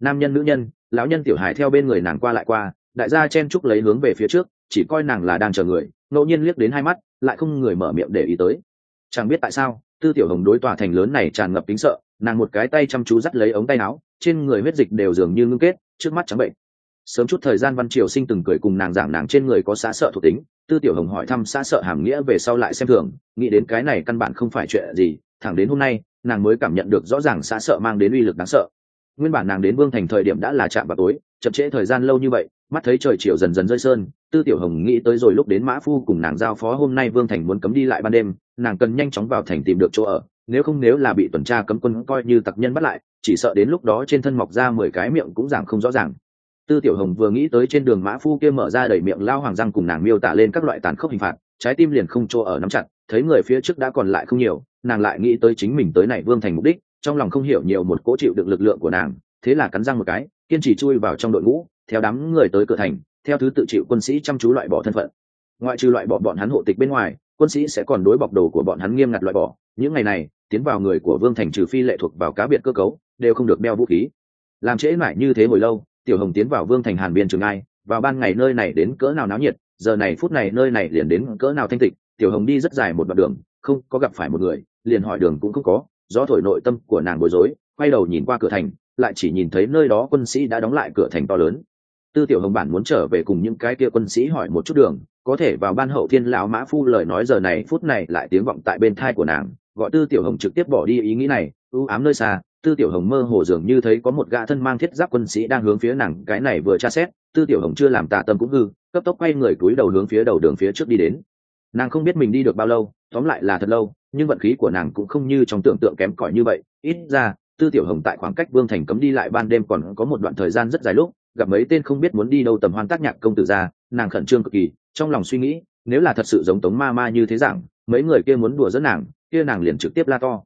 Nam nhân, nữ nhân, lão nhân tiểu hải theo bên người nàng qua lại qua, đại gia chen trúc lấy hướng về phía trước, chỉ coi nàng là đang chờ người, ngẫu nhiên liếc đến hai mắt, lại không người mở miệng để ý tới chẳng biết tại sao, tư tiểu hồng đối tòa thành lớn này tràn ngập tính sợ, nàng một cái tay chăm chú dắt lấy ống tay áo, trên người huyết dịch đều dường như ngưng kết, trước mắt trắng bệnh. Sớm chút thời gian văn triều sinh từng cười cùng nàng giảng nàng trên người có xã sợ thuộc tính, tư tiểu hồng hỏi thăm xã sợ hàm nghĩa về sau lại xem thường, nghĩ đến cái này căn bản không phải chuyện gì, thẳng đến hôm nay, nàng mới cảm nhận được rõ ràng xã sợ mang đến uy lực đáng sợ nguyên bản nàng đến vương thành thời điểm đã là chạm vào tối, chậm trễ thời gian lâu như vậy, mắt thấy trời chiều dần dần rơi sơn, tư tiểu hồng nghĩ tới rồi lúc đến mã phu cùng nàng giao phó hôm nay vương thành muốn cấm đi lại ban đêm, nàng cần nhanh chóng vào thành tìm được chỗ ở, nếu không nếu là bị tuần tra cấm quân coi như tặc nhân bắt lại, chỉ sợ đến lúc đó trên thân mọc ra mười cái miệng cũng giảm không rõ ràng. Tư tiểu hồng vừa nghĩ tới trên đường mã phu kia mở ra đầy miệng lao hoàng răng cùng nàng miêu tả lên các loại tàn khốc hình phạt, trái tim liền không chỗ ở nắm chặt, thấy người phía trước đã còn lại không nhiều, nàng lại nghĩ tới chính mình tới này vương thành mục đích trong lòng không hiểu nhiều một cố chịu được lực lượng của nàng, thế là cắn răng một cái, kiên trì chui vào trong đội ngũ, theo đám người tới cửa thành, theo thứ tự chịu quân sĩ chăm chú loại bỏ thân phận. Ngoại trừ loại bỏ bọn hắn hộ tịch bên ngoài, quân sĩ sẽ còn đối bọc đồ của bọn hắn nghiêm ngặt loại bỏ. Những ngày này, tiến vào người của vương thành trừ phi lệ thuộc vào cá biệt cơ cấu, đều không được đeo vũ khí. Làm trễ mãi như thế hồi lâu, tiểu hồng tiến vào vương thành hàn biên trường ai, vào ban ngày nơi này đến cỡ nào náo nhiệt, giờ này phút này nơi này liền đến cỡ nào thanh tịnh. Tiểu hồng đi rất dài một đoạn đường, không có gặp phải một người, liền hỏi đường cũng không có do thổi nội tâm của nàng bối rối, quay đầu nhìn qua cửa thành, lại chỉ nhìn thấy nơi đó quân sĩ đã đóng lại cửa thành to lớn. Tư tiểu hồng bản muốn trở về cùng những cái kia quân sĩ hỏi một chút đường, có thể vào ban hậu thiên lão mã phu lời nói giờ này, phút này lại tiếng vọng tại bên thai của nàng, gọi tư tiểu hồng trực tiếp bỏ đi ý nghĩ này ưu ám nơi xa, tư tiểu hồng mơ hồ dường như thấy có một gã thân mang thiết giáp quân sĩ đang hướng phía nàng cái này vừa tra xét, tư tiểu hồng chưa làm tạ tâm cũng hư, cấp tốc quay người cúi đầu hướng phía đầu đường phía trước đi đến. Nàng không biết mình đi được bao lâu, tóm lại là thật lâu nhưng vận khí của nàng cũng không như trong tưởng tượng kém cỏi như vậy. Ít ra, tư tiểu hồng tại khoảng cách vương thành cấm đi lại ban đêm còn có một đoạn thời gian rất dài lúc, gặp mấy tên không biết muốn đi đâu tầm hoan tác nhạc công tử ra, nàng khẩn trương cực kỳ, trong lòng suy nghĩ, nếu là thật sự giống tống ma ma như thế rằng mấy người kia muốn đùa dẫn nàng, kia nàng liền trực tiếp la to.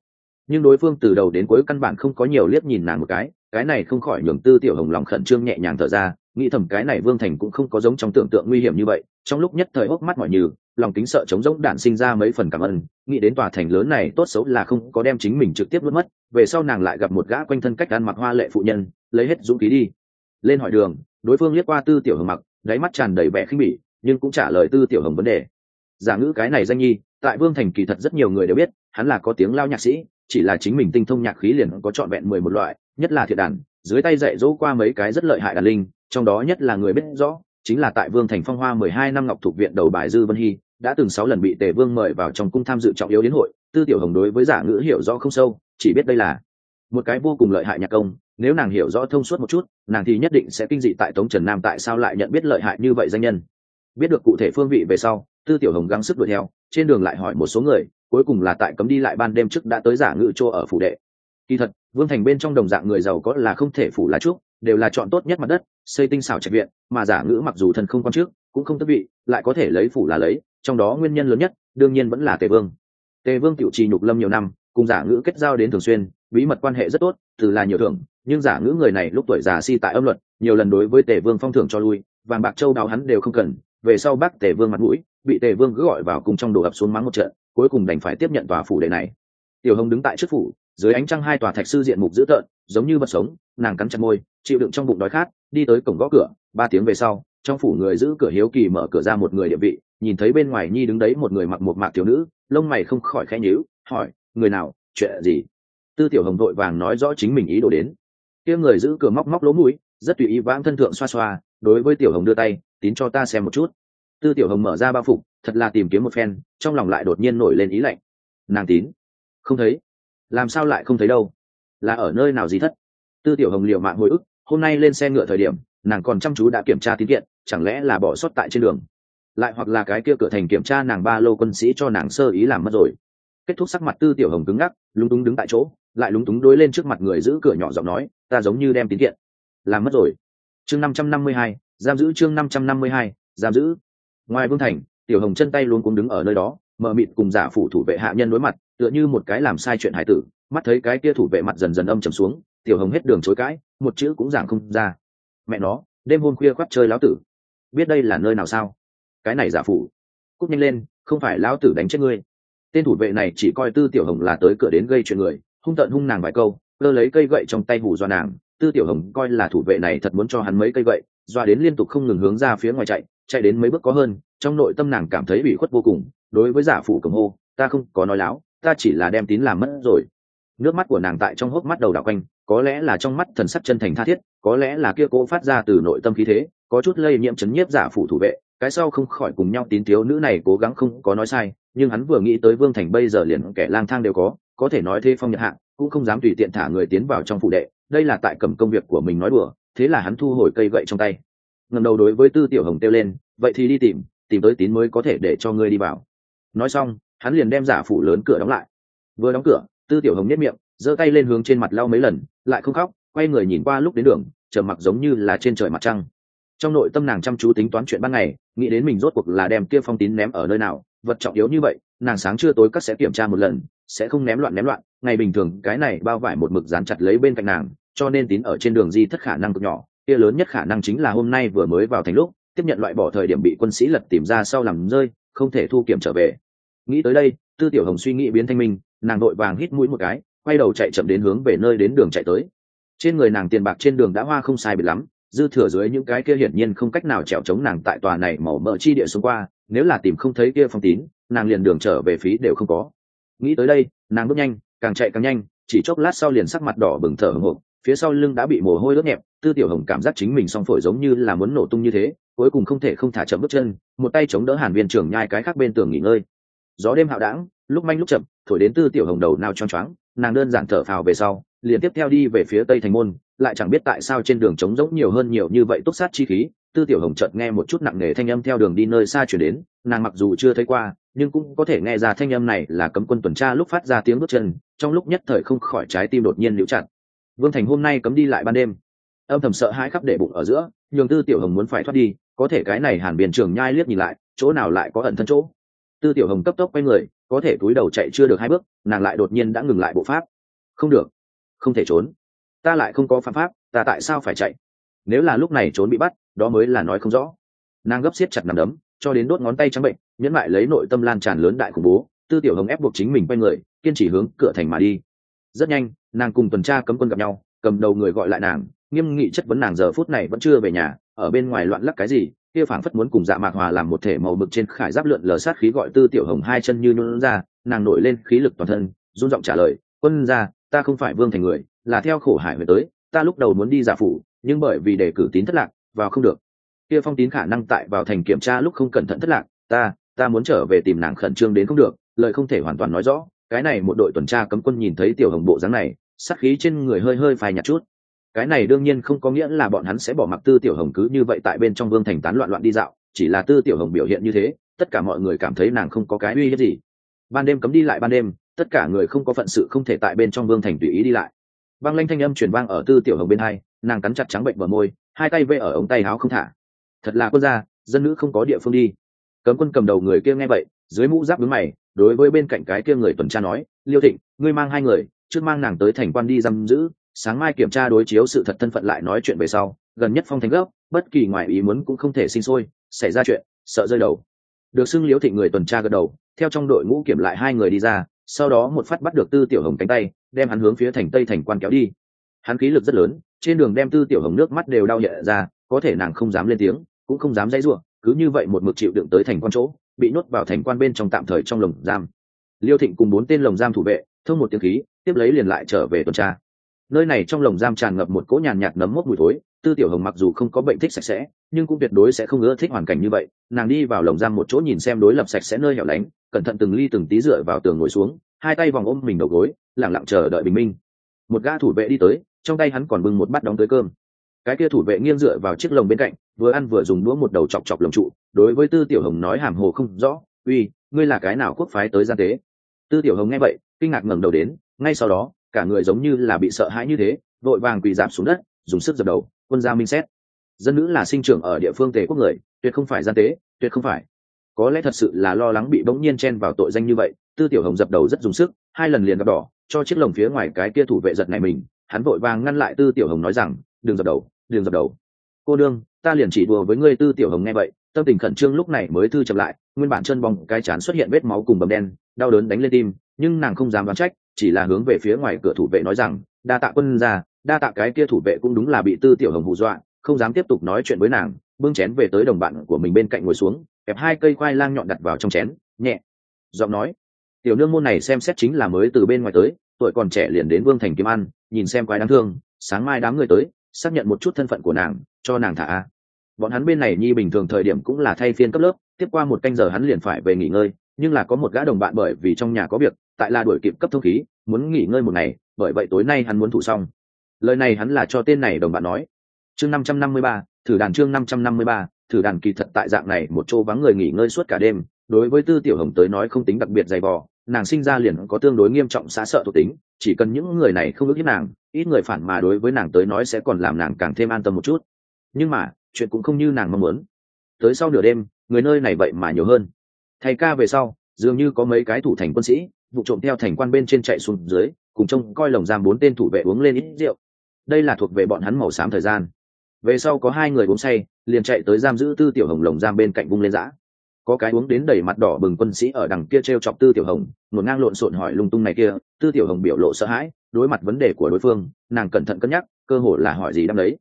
Nhưng đối phương từ đầu đến cuối căn bản không có nhiều liếc nhìn nàng một cái cái này không khỏi nhường tư tiểu hồng lòng khẩn trương nhẹ nhàng thở ra, nghĩ thầm cái này vương thành cũng không có giống trong tưởng tượng nguy hiểm như vậy, trong lúc nhất thời hốc mắt mọi như lòng kính sợ chống rỗng đạn sinh ra mấy phần cảm ơn, nghĩ đến tòa thành lớn này tốt xấu là không có đem chính mình trực tiếp mất mất, về sau nàng lại gặp một gã quanh thân cách ăn mặc hoa lệ phụ nhân, lấy hết dũng khí đi. Lên hỏi đường, đối phương liếc qua tư tiểu hồng mặc, đáy mắt tràn đầy vẻ khinh bỉ, nhưng cũng trả lời tư tiểu hồng vấn đề. Giả ngữ cái này danh nhi, tại vương thành kỳ thật rất nhiều người đều biết, hắn là có tiếng lao nhạc sĩ, chỉ là chính mình tinh thông nhạc khí liền có trọn vẹn mười một loại, nhất là thiệt đàn, dưới tay dạy dỗ qua mấy cái rất lợi hại đàn linh, trong đó nhất là người biết rõ, chính là tại vương thành phong hoa mười hai năm ngọc thuộc viện đầu bài dư vân hy đã từng sáu lần bị tề vương mời vào trong cung tham dự trọng yếu đến hội, tư tiểu hồng đối với giả ngữ hiểu rõ không sâu, chỉ biết đây là một cái vô cùng lợi hại nhạc công, nếu nàng hiểu rõ thông suốt một chút, nàng thì nhất định sẽ kinh dị tại tống trần nam tại sao lại nhận biết lợi hại như vậy danh nhân. Biết được cụ thể phương vị về sau, tư tiểu hồng gắng sức đuổi theo, trên đường lại hỏi một số người, cuối cùng là tại cấm đi lại ban đêm trước đã tới giả ngữ chỗ ở phủ đệ. Kỳ thật, vương thành bên trong đồng dạng người giàu có là không thể phủ lá trúc, đều là chọn tốt nhất mặt đất, xây tinh xảo trạch viện, mà giả ngữ mặc dù thân không quan trước, cũng không tất vị, lại có thể lấy phủ là lấy trong đó nguyên nhân lớn nhất, đương nhiên vẫn là tề vương. Tề vương tiểu trì nhục lâm nhiều năm, cùng giả ngữ kết giao đến thường xuyên, bí mật quan hệ rất tốt, từ là nhiều thưởng, nhưng giả ngữ người này lúc tuổi già si tại âm luật, nhiều lần đối với tề vương phong thưởng cho lui, vàng bạc châu đào hắn đều không cần, về sau bác tề vương mặt mũi, bị tề vương cứ gọi vào cùng trong đồ ập xuống mắng một trận, cuối cùng đành phải tiếp nhận tòa phủ đệ này. Tiểu hồng đứng tại trước phủ, dưới ánh trăng hai tòa thạch sư diện mục dữ tợn, giống như vật sống, nàng cắn chặt môi, chịu đựng trong bụng đói khát, đi tới cổng gõ cửa, ba tiếng về sau, trong phủ người giữ cửa hiếu kỳ mở cửa ra một người địa vị nhìn thấy bên ngoài nhi đứng đấy một người mặc một mạc thiếu nữ, lông mày không khỏi khẽ nhíu, hỏi, người nào? Chuyện gì? Tư tiểu hồng vội vàng nói rõ chính mình ý đồ đến. Kia người giữ cửa móc móc lỗ mũi, rất tùy ý vãng thân thượng xoa xoa, đối với tiểu hồng đưa tay, tín cho ta xem một chút. Tư tiểu hồng mở ra bao phục, thật là tìm kiếm một phen, trong lòng lại đột nhiên nổi lên ý lạnh. Nàng tín? Không thấy. Làm sao lại không thấy đâu? Là ở nơi nào gì thất? Tư tiểu hồng liều mạng hồi ức, hôm nay lên xe ngựa thời điểm, nàng còn chăm chú đã kiểm tra tín kiện, chẳng lẽ là bỏ sót tại trên đường? Lại hoặc là cái kia cửa thành kiểm tra nàng ba lô quân sĩ cho nàng sơ ý làm mất rồi. Kết thúc sắc mặt tư tiểu hồng cứng ngắc, lúng túng đứng tại chỗ, lại lúng túng đối lên trước mặt người giữ cửa nhỏ giọng nói, ta giống như đem tín kiện làm mất rồi. Chương năm trăm năm mươi hai, giam giữ chương năm trăm năm mươi hai, giam giữ. Ngoài vương thành, tiểu hồng chân tay luôn cũng đứng ở nơi đó, mờ mịt cùng giả phủ thủ vệ hạ nhân đối mặt, tựa như một cái làm sai chuyện hải tử, mắt thấy cái kia thủ vệ mặt dần dần âm trầm xuống, tiểu hồng hết đường chối cãi, một chữ cũng giảng không ra. Mẹ nó, đêm hôm khuya khoác chơi láo tử, biết đây là nơi nào sao? Cái này giả phủ cúc nhanh lên, không phải lão tử đánh chết ngươi. Tên thủ vệ này chỉ coi tư tiểu hồng là tới cửa đến gây chuyện người, hung tận hung nàng vài câu, cơ lấy cây gậy trong tay hù do nàng. Tư tiểu hồng coi là thủ vệ này thật muốn cho hắn mấy cây gậy doa đến liên tục không ngừng hướng ra phía ngoài chạy chạy đến mấy bước có hơn, trong nội tâm nàng cảm thấy bị khuất vô cùng. Đối với giả phụ cầm hô, ta không có nói láo, ta chỉ là đem tín làm mất rồi. Nước mắt của nàng tại trong hốc mắt đầu đảo quanh, có lẽ là trong mắt thần sắc chân thành tha thiết, có lẽ là kia cố phát ra từ nội tâm khí thế, có chút lây nhiễm chấn nhiếp giả phụ thủ vệ cái sau không khỏi cùng nhau tín thiếu nữ này cố gắng không có nói sai, nhưng hắn vừa nghĩ tới vương thành bây giờ liền kẻ lang thang đều có có thể nói thế phong nhật hạng, cũng không dám tùy tiện thả người tiến vào trong phủ đệ, đây là tại cầm công việc của mình nói đùa, thế là hắn thu hồi cây gậy trong tay. Ngầm đầu đối với tư tiểu hồng kêu lên, vậy thì đi tìm tìm tới tín mới có thể để cho ngươi đi vào. Nói xong, hắn liền đem giả phủ lớn cửa đóng lại. Vừa đóng cửa, tư tiểu hồng nhét miệng, giơ tay lên hướng trên mặt lau mấy lần, lại không khóc, quay người nhìn qua lúc đến đường, trầm mặc giống như là trên trời mặt trăng trong nội tâm nàng chăm chú tính toán chuyện ban ngày, nghĩ đến mình rốt cuộc là đem kia phong tín ném ở nơi nào, vật trọng yếu như vậy, nàng sáng trưa tối các sẽ kiểm tra một lần, sẽ không ném loạn ném loạn, ngày bình thường cái này bao vải một mực dán chặt lấy bên cạnh nàng, cho nên tín ở trên đường di thất khả năng cực nhỏ, kia lớn nhất khả năng chính là hôm nay vừa mới vào thành lúc, tiếp nhận loại bỏ thời điểm bị quân sĩ lật tìm ra sau làm rơi, không thể thu kiểm trở về. Nghĩ tới đây, tư tiểu hồng suy nghĩ biến thanh minh, nàng đội vàng hít mũi một cái, quay đầu chạy chậm đến hướng về nơi đến đường chạy tới. Trên người nàng tiền bạc trên đường đã hoa không sai biệt lắm dư thừa dưới những cái kia hiển nhiên không cách nào trèo chống nàng tại tòa này màu mỡ chi địa xuống qua, nếu là tìm không thấy kia phong tín, nàng liền đường trở về phí đều không có. Nghĩ tới đây, nàng bước nhanh, càng chạy càng nhanh, chỉ chốc lát sau liền sắc mặt đỏ bừng thở hồng hộc, phía sau lưng đã bị mồ hôi ướt nhẹp, tư tiểu hồng cảm giác chính mình song phổi giống như là muốn nổ tung như thế, cuối cùng không thể không thả chậm bước chân, một tay chống đỡ hàn viên trưởng nhai cái khác bên tường nghỉ ngơi. Gió đêm hạo đãng, lúc manh lúc chậm, thổi đến tư tiểu hồng đầu nào choáng choáng, nàng đơn giản thở phào về sau, liền tiếp theo đi về phía tây thành môn lại chẳng biết tại sao trên đường trống rỗng nhiều hơn nhiều như vậy túc sát chi khí, tư tiểu hồng chợt nghe một chút nặng nề thanh âm theo đường đi nơi xa chuyển đến, nàng mặc dù chưa thấy qua, nhưng cũng có thể nghe ra thanh âm này là cấm quân tuần tra lúc phát ra tiếng bước chân, trong lúc nhất thời không khỏi trái tim đột nhiên liễu chặt. Vương thành hôm nay cấm đi lại ban đêm. Âm thầm sợ hãi khắp để bụng ở giữa, nhường tư tiểu hồng muốn phải thoát đi, có thể cái này hàn biên trường nhai liếc nhìn lại, chỗ nào lại có ẩn thân chỗ. Tư tiểu hồng cấp tốc quay người, có thể túi đầu chạy chưa được hai bước, nàng lại đột nhiên đã ngừng lại bộ pháp. Không được, không thể trốn ta lại không có phạm pháp, ta tại sao phải chạy? Nếu là lúc này trốn bị bắt, đó mới là nói không rõ. Nàng gấp siết chặt nằm đấm, cho đến đốt ngón tay trắng bệnh, nhẫn lại lấy nội tâm lan tràn lớn đại khủng bố, tư tiểu hồng ép buộc chính mình quay người, kiên trì hướng cửa thành mà đi. Rất nhanh, nàng cùng tuần tra cấm quân gặp nhau, cầm đầu người gọi lại nàng, nghiêm nghị chất vấn nàng giờ phút này vẫn chưa về nhà, ở bên ngoài loạn lắc cái gì, kia phảng phất muốn cùng dạ mạc hòa làm một thể màu mực trên khải giáp lượn lờ sát khí gọi tư tiểu hồng hai chân như nôn ra, nàng nổi lên khí lực toàn thân, run giọng trả lời, quân ra ta không phải vương thành người là theo khổ hải về tới, ta lúc đầu muốn đi giả phủ, nhưng bởi vì đề cử tín thất lạc, vào không được. Kia phong tín khả năng tại vào thành kiểm tra lúc không cẩn thận thất lạc, ta ta muốn trở về tìm nàng khẩn trương đến không được, lời không thể hoàn toàn nói rõ. Cái này một đội tuần tra cấm quân nhìn thấy tiểu hồng bộ dáng này, sát khí trên người hơi hơi phai nhạt chút. Cái này đương nhiên không có nghĩa là bọn hắn sẽ bỏ mặc tư tiểu hồng cứ như vậy tại bên trong vương thành tán loạn loạn đi dạo, chỉ là tư tiểu hồng biểu hiện như thế, tất cả mọi người cảm thấy nàng không có cái uy hiếp gì. Ban đêm cấm đi lại ban đêm, tất cả người không có phận sự không thể tại bên trong vương thành tùy ý đi lại. Vang lanh thanh âm truyền vang ở tư tiểu hồng bên hai, nàng cắn chặt trắng bệnh bờ môi, hai tay vê ở ống tay áo không thả. Thật là quân gia, dân nữ không có địa phương đi. Cấm quân cầm đầu người kia nghe vậy, dưới mũ giáp đứng mày, đối với bên cạnh cái kia người tuần tra nói, liêu thịnh, ngươi mang hai người, trước mang nàng tới thành quan đi giam giữ, sáng mai kiểm tra đối chiếu sự thật thân phận lại nói chuyện về sau, gần nhất phong thành gốc, bất kỳ ngoài ý muốn cũng không thể sinh sôi, xảy ra chuyện, sợ rơi đầu. Được xưng liễu thịnh người tuần tra gật đầu, theo trong đội ngũ kiểm lại hai người đi ra sau đó một phát bắt được tư tiểu hồng cánh tay, đem hắn hướng phía thành tây thành quan kéo đi. Hắn khí lực rất lớn, trên đường đem tư tiểu hồng nước mắt đều đau nhẹ ra, có thể nàng không dám lên tiếng, cũng không dám dãy ruộng cứ như vậy một mực chịu đựng tới thành quan chỗ, bị nhốt vào thành quan bên trong tạm thời trong lồng giam. Liêu thịnh cùng bốn tên lồng giam thủ vệ thông một tiếng khí, tiếp lấy liền lại trở về tuần tra nơi này trong lồng giam tràn ngập một cỗ nhàn nhạt nấm mốc mùi thối, tư tiểu hồng mặc dù không có bệnh thích sạch sẽ, nhưng cũng tuyệt đối sẽ không ưa thích hoàn cảnh như vậy. Nàng đi vào lồng giam một chỗ nhìn xem đối lập sạch sẽ nơi hẻo lánh, cẩn thận từng ly từng tí dựa vào tường ngồi xuống, hai tay vòng ôm mình đầu gối lẳng lặng chờ đợi bình minh. Một gã thủ vệ đi tới, trong tay hắn còn bưng một bát đóng tới cơm. Cái kia thủ vệ nghiêng dựa vào chiếc lồng bên cạnh, vừa ăn vừa dùng đũa một đầu chọc chọc lồng trụ, đối với tư tiểu hồng nói hàm hồ không rõ, uy, ngươi là cái nào quốc phái tới gian tế? Tư tiểu hồng nghe vậy, kinh ngạc ngẩng đầu đến, ngay sau đó cả người giống như là bị sợ hãi như thế vội vàng quỳ giảm xuống đất dùng sức dập đầu quân gia minh xét. Dân nữ là sinh trưởng ở địa phương tề quốc người tuyệt không phải gian tế tuyệt không phải. Có lẽ thật sự là lo lắng bị bỗng nhiên chen vào tội danh như vậy tư tiểu hồng dập đầu rất dùng sức hai lần liền gặp đỏ cho chiếc lồng phía ngoài cái kia thủ vệ giật này mình hắn vội vàng ngăn lại tư tiểu hồng nói rằng đừng dập đầu đừng dập đầu. Cô đương ta liền chỉ đùa với ngươi tư tiểu hồng nghe vậy tâm tình khẩn trương lúc này mới thư chậm lại nguyên bản chân bong, cái chán xuất hiện vết máu cùng bầm đen đau đớn đánh lên tim nhưng nàng không dám đoán trách chỉ là hướng về phía ngoài cửa thủ vệ nói rằng, đa tạ quân ra đa tạ cái kia thủ vệ cũng đúng là bị tư tiểu hồng hù dọa, không dám tiếp tục nói chuyện với nàng, bưng chén về tới đồng bạn của mình bên cạnh ngồi xuống, kẹp hai cây khoai lang nhọn đặt vào trong chén, nhẹ giọng nói. Tiểu nương môn này xem xét chính là mới từ bên ngoài tới, tuổi còn trẻ liền đến vương thành kiếm ăn, nhìn xem quái đáng thương, sáng mai đám người tới, xác nhận một chút thân phận của nàng, cho nàng thả a. Bọn hắn bên này nhi bình thường thời điểm cũng là thay phiên cấp lớp, tiếp qua một canh giờ hắn liền phải về nghỉ ngơi, nhưng là có một gã đồng bạn bởi vì trong nhà có việc tại là đuổi kịp cấp thông khí, muốn nghỉ ngơi một ngày, bởi vậy tối nay hắn muốn thủ xong. Lời này hắn là cho tên này đồng bạn nói. Chương năm trăm năm mươi ba, thử đàn chương năm trăm năm mươi ba, thử đàn kỳ thật tại dạng này một chỗ vắng người nghỉ ngơi suốt cả đêm, đối với tư tiểu hồng tới nói không tính đặc biệt dày vò, nàng sinh ra liền có tương đối nghiêm trọng xã sợ thuộc tính, chỉ cần những người này không ước hiếp nàng, ít người phản mà đối với nàng tới nói sẽ còn làm nàng càng thêm an tâm một chút. Nhưng mà, chuyện cũng không như nàng mong muốn. Tới sau nửa đêm, người nơi này vậy mà nhiều hơn. Thầy ca về sau, dường như có mấy cái thủ thành quân sĩ vụ trộm theo thành quan bên trên chạy xuống dưới, cùng trông coi lồng giam bốn tên thủ vệ uống lên ít rượu. Đây là thuộc về bọn hắn màu xám thời gian. Về sau có hai người uống say, liền chạy tới giam giữ tư tiểu hồng lồng giam bên cạnh vung lên giã có cái uống đến đầy mặt đỏ bừng quân sĩ ở đằng kia t r e o chọc tư tiểu hồng một ngang lộn xộn hỏi lung tung này kia, tư tiểu hồng biểu lộ sợ hãi, đối mặt vấn đề của đối phương, nàng cẩn thận cân nhắc, cơ hội là hỏi gì đ đấy.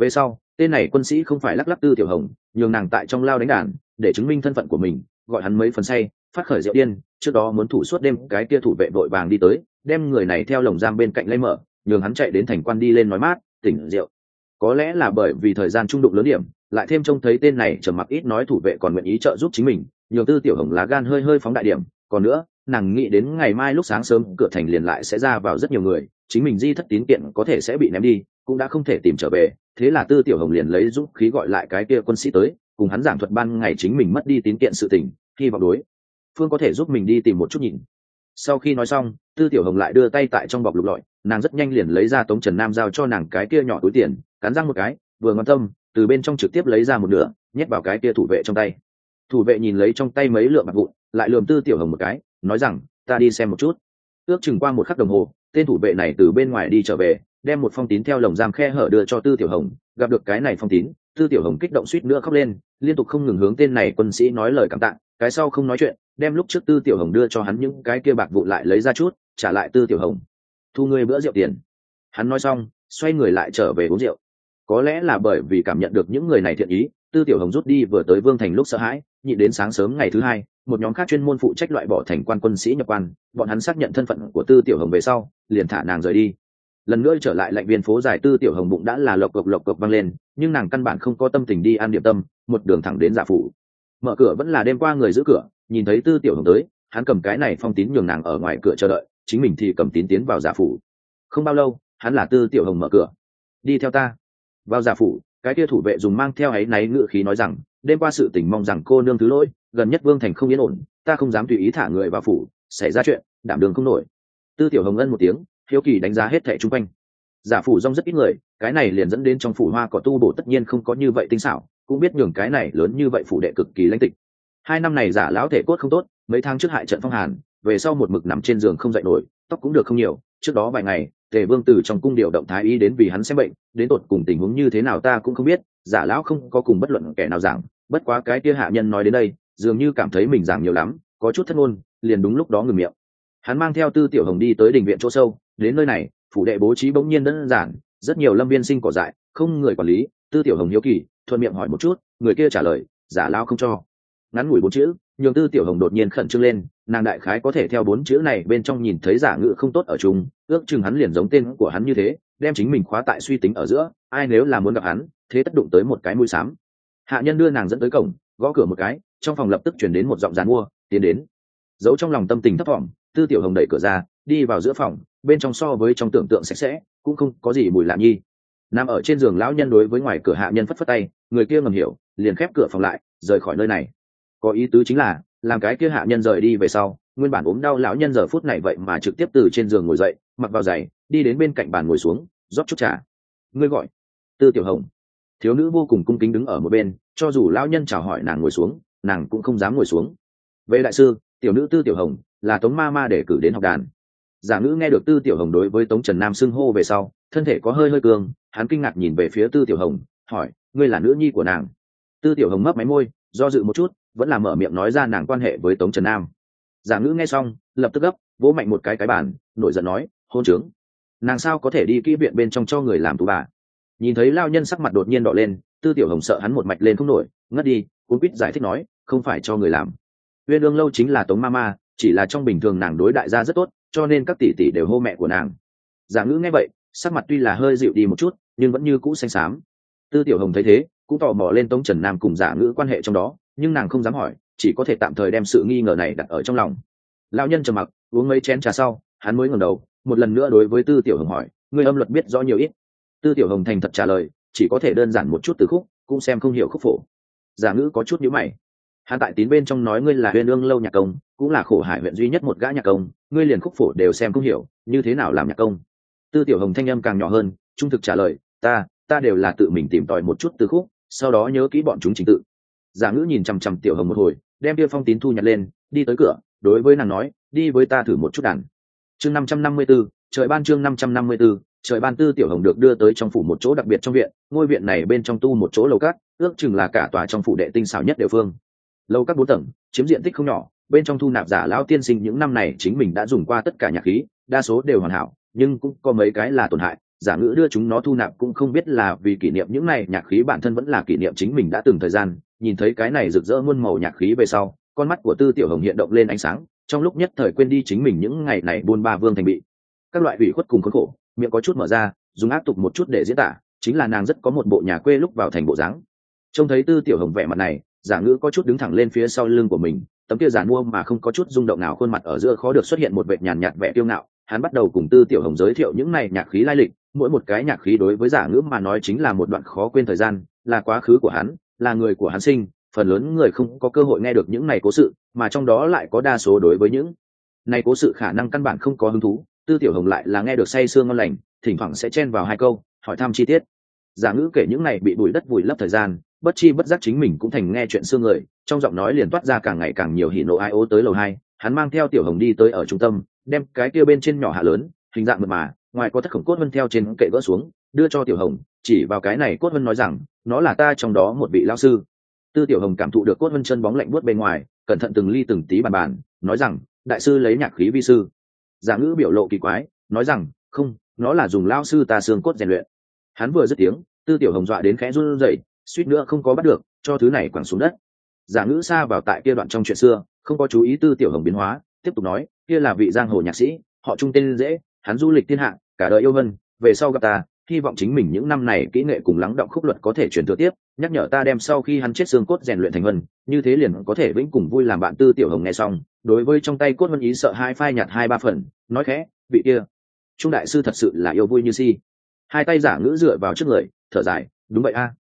Về sau, tên này quân sĩ không phải lắc lắc tư tiểu hồng, nhường nàng tại trong lao đánh đàn, để chứng minh thân phận của mình, gọi hắn mấy phần say phát khởi rượu điên, trước đó muốn thủ suốt đêm, cái kia thủ vệ vội vàng đi tới, đem người này theo lồng giam bên cạnh lấy mở, nhường hắn chạy đến thành quan đi lên nói mát, tỉnh rượu. Có lẽ là bởi vì thời gian trung đụng lớn điểm, lại thêm trông thấy tên này trầm mặc ít nói thủ vệ còn nguyện ý trợ giúp chính mình, nhường tư tiểu hồng lá gan hơi hơi phóng đại điểm. Còn nữa, nàng nghĩ đến ngày mai lúc sáng sớm, cửa thành liền lại sẽ ra vào rất nhiều người, chính mình di thất tín kiện có thể sẽ bị ném đi, cũng đã không thể tìm trở về. Thế là tư tiểu hồng liền lấy dũng khí gọi lại cái kia quân sĩ tới, cùng hắn giảng thuật ban ngày chính mình mất đi tín kiện sự tình, hy vọng đối phương có thể giúp mình đi tìm một chút nhìn. Sau khi nói xong, tư tiểu hồng lại đưa tay tại trong bọc lục lọi, nàng rất nhanh liền lấy ra tống trần nam giao cho nàng cái kia nhỏ túi tiền, cắn răng một cái, vừa ngon tâm, từ bên trong trực tiếp lấy ra một nửa, nhét vào cái kia thủ vệ trong tay. Thủ vệ nhìn lấy trong tay mấy lượng mặt vụn, lại lườm tư tiểu hồng một cái, nói rằng, ta đi xem một chút. Ước chừng qua một khắc đồng hồ, tên thủ vệ này từ bên ngoài đi trở về, đem một phong tín theo lồng giam khe hở đưa cho tư tiểu hồng, gặp được cái này phong tín, tư tiểu hồng kích động suýt nữa khóc lên, liên tục không ngừng hướng tên này quân sĩ nói lời cảm tạ, cái sau không nói chuyện đem lúc trước tư tiểu hồng đưa cho hắn những cái kia bạc vụ lại lấy ra chút, trả lại tư tiểu hồng. Thu ngươi bữa rượu tiền. Hắn nói xong, xoay người lại trở về uống rượu. Có lẽ là bởi vì cảm nhận được những người này thiện ý, tư tiểu hồng rút đi vừa tới vương thành lúc sợ hãi, nhị đến sáng sớm ngày thứ hai, một nhóm khác chuyên môn phụ trách loại bỏ thành quan quân sĩ nhập quan, bọn hắn xác nhận thân phận của tư tiểu hồng về sau, liền thả nàng rời đi. Lần nữa trở lại lạnh viên phố dài tư tiểu hồng bụng đã là lộc cộc lộc cộc văng lên, nhưng nàng căn bản không có tâm tình đi ăn điểm tâm, một đường thẳng đến giả phủ mở cửa vẫn là đêm qua người giữ cửa, nhìn thấy tư tiểu hồng tới, hắn cầm cái này phong tín nhường nàng ở ngoài cửa chờ đợi, chính mình thì cầm tín tiến vào giả phủ. Không bao lâu, hắn là tư tiểu hồng mở cửa. Đi theo ta. Vào giả phủ, cái kia thủ vệ dùng mang theo áy náy ngự khí nói rằng, đêm qua sự tình mong rằng cô nương thứ lỗi, gần nhất vương thành không yên ổn, ta không dám tùy ý thả người vào phủ, xảy ra chuyện, đảm đường không nổi. Tư tiểu hồng ân một tiếng, hiếu kỳ đánh giá hết thẻ chung quanh. Giả phủ rong rất ít người, cái này liền dẫn đến trong phủ hoa có tu bổ tất nhiên không có như vậy tinh xảo cũng biết nhường cái này lớn như vậy phủ đệ cực kỳ lãnh tịch. Hai năm này giả lão thể cốt không tốt, mấy tháng trước hại trận phong hàn, về sau một mực nằm trên giường không dậy nổi, tóc cũng được không nhiều, trước đó vài ngày, tề vương từ trong cung điều động thái y đến vì hắn xem bệnh, đến tột cùng tình huống như thế nào ta cũng không biết, giả lão không có cùng bất luận kẻ nào giảng, bất quá cái kia hạ nhân nói đến đây, dường như cảm thấy mình giảng nhiều lắm, có chút thất ngôn, liền đúng lúc đó ngừng miệng. Hắn mang theo tư tiểu hồng đi tới đình viện chỗ sâu, đến nơi này, phủ đệ bố trí bỗng nhiên đơn giản, rất nhiều lâm viên sinh cỏ dại, không người quản lý, tư tiểu hồng hiếu kỳ thuận miệng hỏi một chút, người kia trả lời, giả lao không cho. Ngắn ngủi bốn chữ, nhường tư tiểu hồng đột nhiên khẩn trương lên, nàng đại khái có thể theo bốn chữ này bên trong nhìn thấy giả ngữ không tốt ở chung, ước chừng hắn liền giống tên của hắn như thế, đem chính mình khóa tại suy tính ở giữa, ai nếu là muốn gặp hắn, thế tất đụng tới một cái mũi xám hạ nhân đưa nàng dẫn tới cổng, gõ cửa một cái, trong phòng lập tức chuyển đến một giọng dàn mua, tiến đến. Giấu trong lòng tâm tình thấp thỏm, tư tiểu hồng đẩy cửa ra, đi vào giữa phòng, bên trong so với trong tưởng tượng sạch sẽ, cũng không có gì mùi lạ nhi nằm ở trên giường lão nhân đối với ngoài cửa hạ nhân phất phất tay, người kia ngầm hiểu, liền khép cửa phòng lại, rời khỏi nơi này. Có ý tứ chính là, làm cái kia hạ nhân rời đi về sau, nguyên bản ốm đau lão nhân giờ phút này vậy mà trực tiếp từ trên giường ngồi dậy, mặc vào giày, đi đến bên cạnh bàn ngồi xuống, rót chút trà. Ngươi gọi, tư tiểu hồng. Thiếu nữ vô cùng cung kính đứng ở một bên, cho dù lão nhân chào hỏi nàng ngồi xuống, nàng cũng không dám ngồi xuống. Về đại sư, tiểu nữ tư tiểu hồng, là tống ma ma để cử đến học đàn. Giả ngữ nghe được tư tiểu hồng đối với tống trần nam xưng hô về sau, thân thể có hơi hơi cường hắn kinh ngạc nhìn về phía tư tiểu hồng, hỏi, ngươi là nữ nhi của nàng? Tư tiểu hồng mấp máy môi, do dự một chút, vẫn là mở miệng nói ra nàng quan hệ với tống trần nam. Giả ngữ nghe xong, lập tức gấp, vỗ mạnh một cái cái bàn, nổi giận nói, hôn trướng. Nàng sao có thể đi kỹ viện bên trong cho người làm tù bà? Nhìn thấy lao nhân sắc mặt đột nhiên đỏ lên, tư tiểu hồng sợ hắn một mạch lên không nổi, ngất đi, cuốn quýt giải thích nói, không phải cho người làm. Uyên ương lâu chính là tống ma ma chỉ là trong bình thường nàng đối đại gia rất tốt, cho nên các tỷ tỷ đều hô mẹ của nàng. Giả ngữ nghe vậy sắc mặt tuy là hơi dịu đi một chút, nhưng vẫn như cũ xanh xám. Tư tiểu hồng thấy thế, cũng tò mò lên tống trần nam cùng giả ngữ quan hệ trong đó, nhưng nàng không dám hỏi, chỉ có thể tạm thời đem sự nghi ngờ này đặt ở trong lòng. Lão nhân trầm mặc, uống mấy chén trà sau, hắn mới ngẩng đầu, một lần nữa đối với tư tiểu hồng hỏi người âm luật biết rõ nhiều ít? Tư tiểu hồng thành thật trả lời, chỉ có thể đơn giản một chút từ khúc, cũng xem không hiểu khúc phổ. Giả ngữ có chút nhữ mày. Hắn tại tín bên trong nói ngươi là huyền ương lâu nhạc công, cũng là khổ hải huyện duy nhất một gã nhạc công, ngươi liền khúc phổ đều xem không hiểu, như thế nào làm nhạc công? Tư tiểu hồng thanh âm càng nhỏ hơn, trung thực trả lời, ta ta đều là tự mình tìm tòi một chút từ khúc, sau đó nhớ kỹ bọn chúng trình tự. Giả ngữ nhìn chằm chằm tiểu hồng một hồi, đem tiêu phong tín thu nhặt lên, đi tới cửa, đối với nàng nói, đi với ta thử một chút đàn. Chương năm trăm năm mươi b ố trời ban chương năm trăm năm mươi b ố trời ban tư tiểu hồng được đưa tới trong phủ một chỗ đặc biệt trong viện, ngôi viện này bên trong tu một chỗ lầu cát, ước chừng là cả tòa trong phủ đệ tinh xảo nhất địa phương. Lâu các bốn tầng, chiếm diện tích không nhỏ, bên trong thu nạp giả lão tiên sinh những năm này chính mình đã dùng qua tất cả nhạc khí, đa số đều hoàn hảo nhưng cũng có mấy cái là tổn hại, giả ngữ đưa chúng nó thu nạp cũng không biết là vì kỷ niệm những này, nhạc khí bản thân vẫn là kỷ niệm chính mình đã từng thời gian. Nhìn thấy cái này rực rỡ muôn màu nhạc khí về sau, con mắt của tư tiểu hồng hiện động lên ánh sáng, trong lúc nhất thời quên đi chính mình những ngày này buôn ba vương thành bị. Các loại ủy khuất cùng khốn khổ, miệng có chút mở ra, dùng áp tục một chút để diễn tả, chính là nàng rất có một bộ nhà quê lúc vào thành bộ dáng. Trông thấy tư tiểu hồng vẻ mặt này, giả ngữ có chút đứng thẳng lên phía sau lưng của mình, tấm kia giả mua mà không có chút rung động nào khuôn mặt ở giữa khó được xuất hiện một vệ nhàn nhạt vẻ kiêu ngạo hắn bắt đầu cùng tư tiểu hồng giới thiệu những này nhạc khí lai lịch, mỗi một cái nhạc khí đối với giả ngữ mà nói chính là một đoạn khó quên thời gian, là quá khứ của hắn, là người của hắn sinh, phần lớn người không có cơ hội nghe được những này cố sự, mà trong đó lại có đa số đối với những này cố sự khả năng căn bản không có hứng thú, tư tiểu hồng lại là nghe được say sương ngon lành, thỉnh thoảng sẽ chen vào hai câu, hỏi thăm chi tiết. Giả ngữ kể những này bị bụi đất vùi lấp thời gian, bất chi bất giác chính mình cũng thành nghe chuyện xương người, trong giọng nói liền toát ra càng ngày càng nhiều hỉ nộ ai ố tới lầu hai, hắn mang theo tiểu hồng đi tới ở trung tâm đem cái kia bên trên nhỏ hạ lớn, hình dạng mượt mà, ngoài có thất khổng cốt vân theo trên kệ vỡ xuống, đưa cho tiểu hồng, chỉ vào cái này cốt vân nói rằng, nó là ta trong đó một vị lao sư. Tư tiểu hồng cảm thụ được cốt vân chân bóng lạnh buốt bên ngoài, cẩn thận từng ly từng tí bàn bàn, nói rằng, đại sư lấy nhạc khí vi sư. Giả ngữ biểu lộ kỳ quái, nói rằng, không, nó là dùng lao sư ta xương cốt rèn luyện. Hắn vừa dứt tiếng, tư tiểu hồng dọa đến khẽ run rẩy, suýt nữa không có bắt được, cho thứ này quẳng xuống đất. Giả ngữ xa vào tại kia đoạn trong chuyện xưa, không có chú ý tư tiểu hồng biến hóa, tiếp tục nói kia là vị giang hồ nhạc sĩ, họ trung tên dễ, hắn du lịch thiên hạ, cả đời yêu vân, về sau gặp ta, hy vọng chính mình những năm này kỹ nghệ cùng lắng động khúc luật có thể truyền thừa tiếp, nhắc nhở ta đem sau khi hắn chết xương cốt rèn luyện thành vân, như thế liền có thể vĩnh cùng vui làm bạn tư tiểu hồng nghe xong, đối với trong tay cốt vân ý sợ hai phai nhạt hai ba phần, nói khẽ, vị kia, trung đại sư thật sự là yêu vui như si. Hai tay giả ngữ dựa vào trước người, thở dài, đúng vậy a.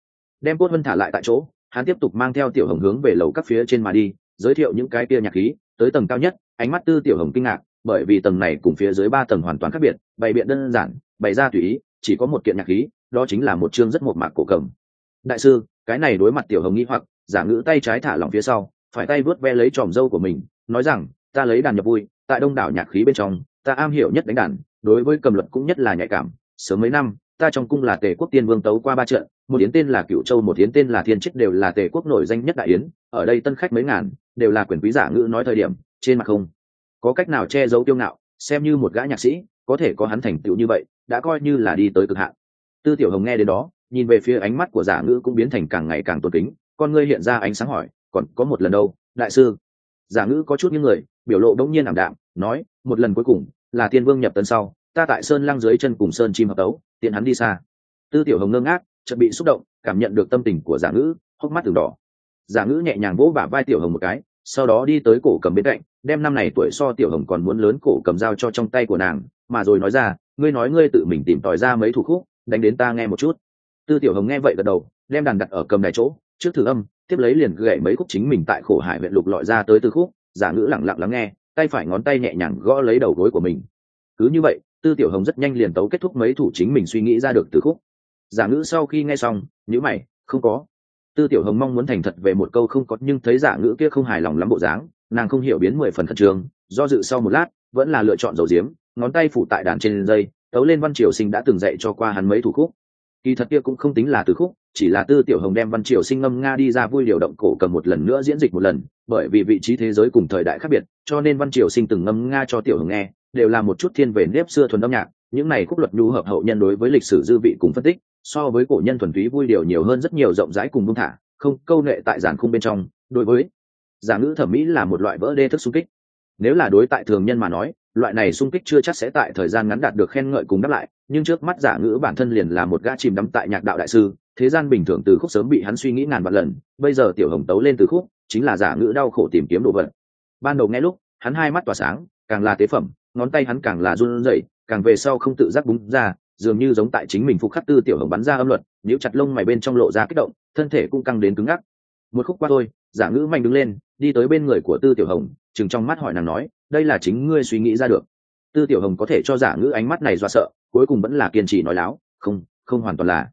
Đem cốt vân thả lại tại chỗ, hắn tiếp tục mang theo tiểu hồng hướng về lầu các phía trên mà đi, giới thiệu những cái kia nhạc khí tới tầng cao nhất, ánh mắt tư tiểu hồng kinh ngạc, bởi vì tầng này cùng phía dưới ba tầng hoàn toàn khác biệt, bày biện đơn giản, bày ra tùy ý, chỉ có một kiện nhạc khí, đó chính là một chương rất một mạc cổ cầm. Đại sư, cái này đối mặt tiểu hồng nghĩ hoặc, giả ngữ tay trái thả lỏng phía sau, phải tay vớt ve lấy tròm dâu của mình, nói rằng, ta lấy đàn nhập vui tại đông đảo nhạc khí bên trong, ta am hiểu nhất đánh đàn, đối với cầm luật cũng nhất là nhạy cảm, sớm mấy năm, ta trong cung là tề quốc tiên vương tấu qua ba trận một yến tên là cựu châu, một yến tên là thiên chết đều là tề quốc nổi danh nhất đại yến, ở đây tân khách mấy ngàn, đều là quyền quý giả ngữ nói thời điểm, trên mặt không có cách nào che giấu tiêu ngạo, xem như một gã nhạc sĩ, có thể có hắn thành tựu như vậy, đã coi như là đi tới cực hạn. Tư tiểu hồng nghe đến đó, nhìn về phía ánh mắt của giả ngữ cũng biến thành càng ngày càng tôn kính, con ngươi hiện ra ánh sáng hỏi, còn có một lần đâu, đại sư? Giả ngữ có chút những người, biểu lộ đống nhiên ảm đạm, nói, một lần cuối cùng, là tiên vương nhập tấn sau, ta tại sơn lăng dưới chân cùng sơn chim hợp tấu, tiện hắn đi xa. Tư tiểu hồng ngơ ngác chợt bị xúc động, cảm nhận được tâm tình của giả ngữ, hốc mắt từng đỏ. Giả ngữ nhẹ nhàng vỗ bả vai tiểu hồng một cái, sau đó đi tới cổ cầm bên cạnh, đem năm này tuổi so tiểu hồng còn muốn lớn cổ cầm dao cho trong tay của nàng, mà rồi nói ra, ngươi nói ngươi tự mình tìm tòi ra mấy thủ khúc, đánh đến ta nghe một chút. Tư tiểu hồng nghe vậy gật đầu, đem đàn đặt ở cầm đài chỗ, trước thử âm, tiếp lấy liền gậy mấy khúc chính mình tại khổ hải huyện lục lọi ra tới từ khúc, giả ngữ lặng lặng lắng nghe, tay phải ngón tay nhẹ nhàng gõ lấy đầu gối của mình. Cứ như vậy, tư tiểu hồng rất nhanh liền tấu kết thúc mấy thủ chính mình suy nghĩ ra được từ khúc giả ngữ sau khi nghe xong nhữ mày, không có. Tư tiểu hồng mong muốn thành thật về một câu không có, nhưng thấy giả ngữ kia không hài lòng lắm bộ dáng, nàng không hiểu biến mười phần khẩn trường do dự sau một lát, vẫn là lựa chọn dầu diếm, ngón tay phủ tại đàn trên dây, tấu lên văn triều sinh đã từng dạy cho qua hắn mấy thủ khúc. Kỳ thật kia cũng không tính là từ khúc, chỉ là tư tiểu hồng đem văn triều sinh ngâm nga đi ra vui điều động cổ cầm một lần nữa diễn dịch một lần, bởi vì vị trí thế giới cùng thời đại khác biệt, cho nên văn triều sinh từng ngâm nga cho tiểu hồng nghe, đều là một chút thiên về nếp xưa thuần âm nhạc, những này khúc luật nhu hợp hậu nhân đối với lịch sử dư vị cùng phân tích so với cổ nhân thuần túy vui điều nhiều hơn rất nhiều rộng rãi cùng buông thả, không, câu nệ tại giàn khung bên trong, đối với giả ngữ thẩm mỹ là một loại vỡ đê thức xung kích. Nếu là đối tại thường nhân mà nói, loại này xung kích chưa chắc sẽ tại thời gian ngắn đạt được khen ngợi cùng đáp lại, nhưng trước mắt giả ngữ bản thân liền là một gã chìm đắm tại nhạc đạo đại sư, thế gian bình thường từ khúc sớm bị hắn suy nghĩ ngàn vạn lần, bây giờ tiểu hồng tấu lên từ khúc, chính là giả ngữ đau khổ tìm kiếm đồ vật. Ban đầu nghe lúc, hắn hai mắt tỏa sáng, càng là tế phẩm, ngón tay hắn càng là run rẩy, càng về sau không tự giác búng ra dường như giống tại chính mình phục khắc tư tiểu hồng bắn ra âm luật nếu chặt lông mày bên trong lộ ra kích động, thân thể cũng căng đến cứng ngắc. Một khúc qua thôi, giả ngữ mạnh đứng lên, đi tới bên người của tư tiểu hồng, chừng trong mắt hỏi nàng nói, đây là chính ngươi suy nghĩ ra được. Tư tiểu hồng có thể cho giả ngữ ánh mắt này do sợ, cuối cùng vẫn là kiên trì nói láo, không không hoàn toàn là.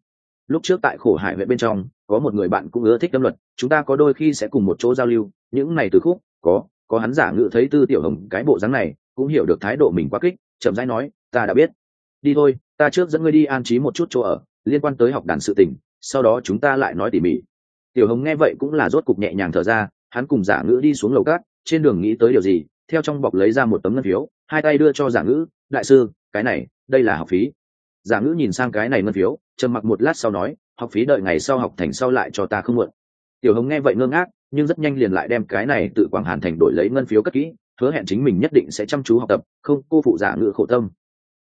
Lúc trước tại khổ hải huyện bên trong, có một người bạn cũng ưa thích âm luật, chúng ta có đôi khi sẽ cùng một chỗ giao lưu, những này từ khúc, có có hắn giả ngữ thấy tư tiểu hồng cái bộ dáng này, cũng hiểu được thái độ mình quá kích, chậm rãi nói, ta đã biết đi thôi, ta trước dẫn ngươi đi an trí một chút chỗ ở, liên quan tới học đàn sự tình, sau đó chúng ta lại nói tỉ mỉ. Tiểu hồng nghe vậy cũng là rốt cục nhẹ nhàng thở ra, hắn cùng giả ngữ đi xuống lầu cát, trên đường nghĩ tới điều gì, theo trong bọc lấy ra một tấm ngân phiếu, hai tay đưa cho giả ngữ, đại sư, cái này, đây là học phí. Giả ngữ nhìn sang cái này ngân phiếu, trầm mặc một lát sau nói, học phí đợi ngày sau học thành sau lại cho ta không muộn tiểu hồng nghe vậy ngơ ngác, nhưng rất nhanh liền lại đem cái này tự quảng hàn thành đổi lấy ngân phiếu cất kỹ, hứa hẹn chính mình nhất định sẽ chăm chú học tập, không cô phụ giả ngữ khổ tâm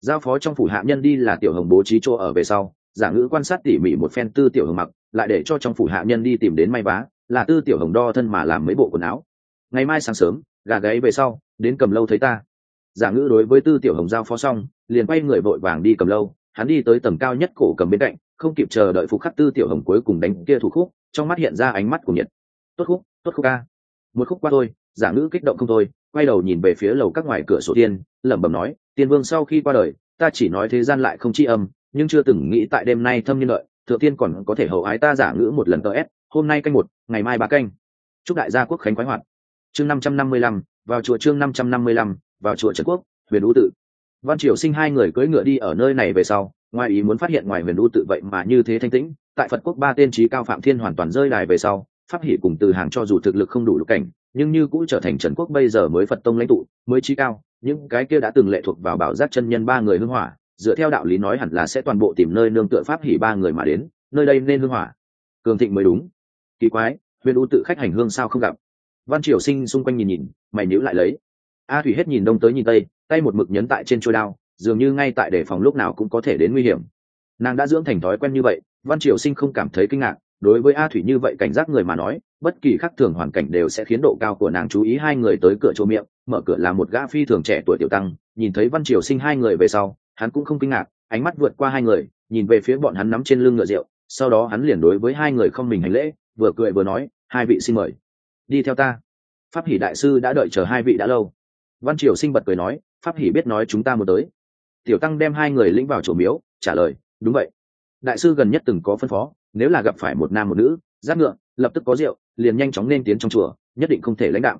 giao phó trong phủ hạ nhân đi là tiểu hồng bố trí chỗ ở về sau, giả ngữ quan sát tỉ mỉ một phen tư tiểu hồng mặc, lại để cho trong phủ hạ nhân đi tìm đến may vá là tư tiểu hồng đo thân mà làm mấy bộ quần áo. Ngày mai sáng sớm, gà gáy về sau, đến cầm lâu thấy ta. Giả ngữ đối với tư tiểu hồng giao phó xong, liền quay người vội vàng đi cầm lâu. Hắn đi tới tầng cao nhất cổ cầm bên cạnh, không kịp chờ đợi phục khắc tư tiểu hồng cuối cùng đánh kia thủ khúc, trong mắt hiện ra ánh mắt của nhiệt. Tốt khúc tốt khúc ca một khúc qua thôi, giả ngữ kích động không thôi, quay đầu nhìn về phía lầu các ngoài cửa sổ tiên, lẩm bẩm nói tiên vương sau khi qua đời, ta chỉ nói thế gian lại không tri âm, nhưng chưa từng nghĩ tại đêm nay thâm nhân lợi thượng tiên còn có thể hậu ái ta giả ngữ một lần tờ s, hôm nay canh một, ngày mai ba canh. Chúc đại gia quốc khánh khoái hoạt. Chương năm trăm năm mươi lăm, vào chùa chương năm trăm năm mươi lăm, vào chùa trần quốc, huyền ú tự. Văn triều sinh hai người cưỡi ngựa đi ở nơi này về sau, ngoài ý muốn phát hiện ngoài huyền ú tự vậy mà như thế thanh tĩnh, tại phật quốc ba tên trí cao phạm thiên hoàn toàn rơi đài về sau, pháp hỷ cùng từ hàng cho dù thực lực không đủ lục cảnh, nhưng như cũng trở thành trần quốc bây giờ mới phật tông lãnh tụ, mới trí cao những cái kia đã từng lệ thuộc vào bảo giác chân nhân ba người hưng hỏa, dựa theo đạo lý nói hẳn là sẽ toàn bộ tìm nơi nương tựa pháp hỉ ba người mà đến, nơi đây nên hưng hỏa. Cường thịnh mới đúng. Kỳ quái, huyền u tự khách hành hương sao không gặp? Văn triều sinh xung quanh nhìn nhìn, mày nhữ lại lấy. A thủy hết nhìn đông tới nhìn tây, tay một mực nhấn tại trên trôi đao, dường như ngay tại đề phòng lúc nào cũng có thể đến nguy hiểm. Nàng đã dưỡng thành thói quen như vậy, văn triều sinh không cảm thấy kinh ngạc, đối với a thủy như vậy cảnh giác người mà nói bất kỳ khác thường hoàn cảnh đều sẽ khiến độ cao của nàng chú ý hai người tới cửa chỗ miệng, mở cửa là một gã phi thường trẻ tuổi tiểu tăng, nhìn thấy văn triều sinh hai người về sau, hắn cũng không kinh ngạc, ánh mắt vượt qua hai người, nhìn về phía bọn hắn nắm trên lưng ngựa rượu, sau đó hắn liền đối với hai người không mình hành lễ, vừa cười vừa nói, hai vị xin mời, đi theo ta. Pháp hỷ đại sư đã đợi chờ hai vị đã lâu. Văn triều sinh bật cười nói, pháp hỷ biết nói chúng ta muốn tới. Tiểu tăng đem hai người lĩnh vào chỗ miếu, trả lời, đúng vậy. Đại sư gần nhất từng có phân phó, nếu là gặp phải một nam một nữ, giáp ngựa, lập tức có rượu liền nhanh chóng nên tiến trong chùa, nhất định không thể lãnh đạo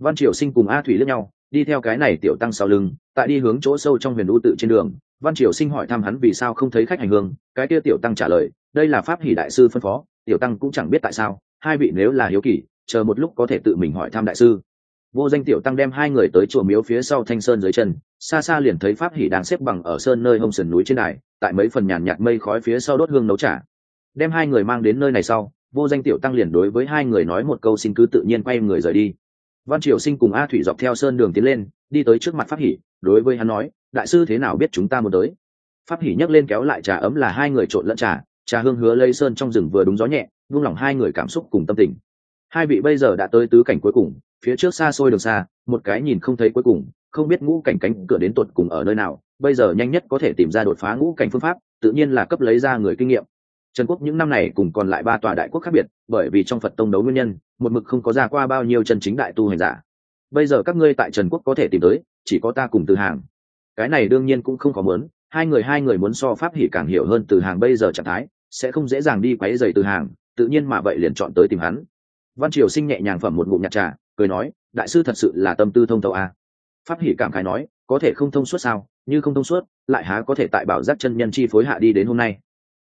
văn triều sinh cùng a thủy lẫn nhau, đi theo cái này tiểu tăng sau lưng, tại đi hướng chỗ sâu trong huyền u tự trên đường. Văn triều sinh hỏi thăm hắn vì sao không thấy khách hành hương, cái kia tiểu tăng trả lời, đây là pháp hỷ đại sư phân phó, tiểu tăng cũng chẳng biết tại sao, hai vị nếu là hiếu kỳ, chờ một lúc có thể tự mình hỏi thăm đại sư. Vô danh tiểu tăng đem hai người tới chùa miếu phía sau thanh sơn dưới chân, xa xa liền thấy pháp hỉ đang xếp bằng ở sơn nơi hông sườn núi trên đài, tại mấy phần nhàn nhạt mây khói phía sau đốt hương nấu trả đem hai người mang đến nơi này sau vô danh tiểu tăng liền đối với hai người nói một câu xin cứ tự nhiên quay người rời đi. Văn triều sinh cùng a thủy dọc theo sơn đường tiến lên, đi tới trước mặt pháp hỉ đối với hắn nói, đại sư thế nào biết chúng ta muốn tới? Pháp hỉ nhấc lên kéo lại trà ấm là hai người trộn lẫn trà trà hương hứa lấy sơn trong rừng vừa đúng gió nhẹ, buông lỏng hai người cảm xúc cùng tâm tình. Hai vị bây giờ đã tới tứ cảnh cuối cùng, phía trước xa xôi đường xa, một cái nhìn không thấy cuối cùng, không biết ngũ cảnh cánh cửa đến tột cùng ở nơi nào, bây giờ nhanh nhất có thể tìm ra đột phá ngũ cảnh phương pháp, tự nhiên là cấp lấy ra người kinh nghiệm trần quốc những năm này cùng còn lại ba tòa đại quốc khác biệt, bởi vì trong phật tông đấu nguyên nhân, một mực không có ra qua bao nhiêu chân chính đại tu hành giả. Bây giờ các ngươi tại trần quốc có thể tìm tới, chỉ có ta cùng từ hàng. Cái này đương nhiên cũng không có muốn, hai người hai người muốn so pháp hỉ càng hiểu hơn từ hàng bây giờ trạng thái, sẽ không dễ dàng đi quấy dày từ hàng, tự nhiên mà vậy liền chọn tới tìm hắn. Văn triều sinh nhẹ nhàng phẩm một ngụm nhạt trà, cười nói, đại sư thật sự là tâm tư thông thấu à. pháp hỉ cảm khái nói, có thể không thông suốt sao? Như không thông suốt, lại há có thể tại bảo giác chân nhân chi phối hạ đi đến hôm nay?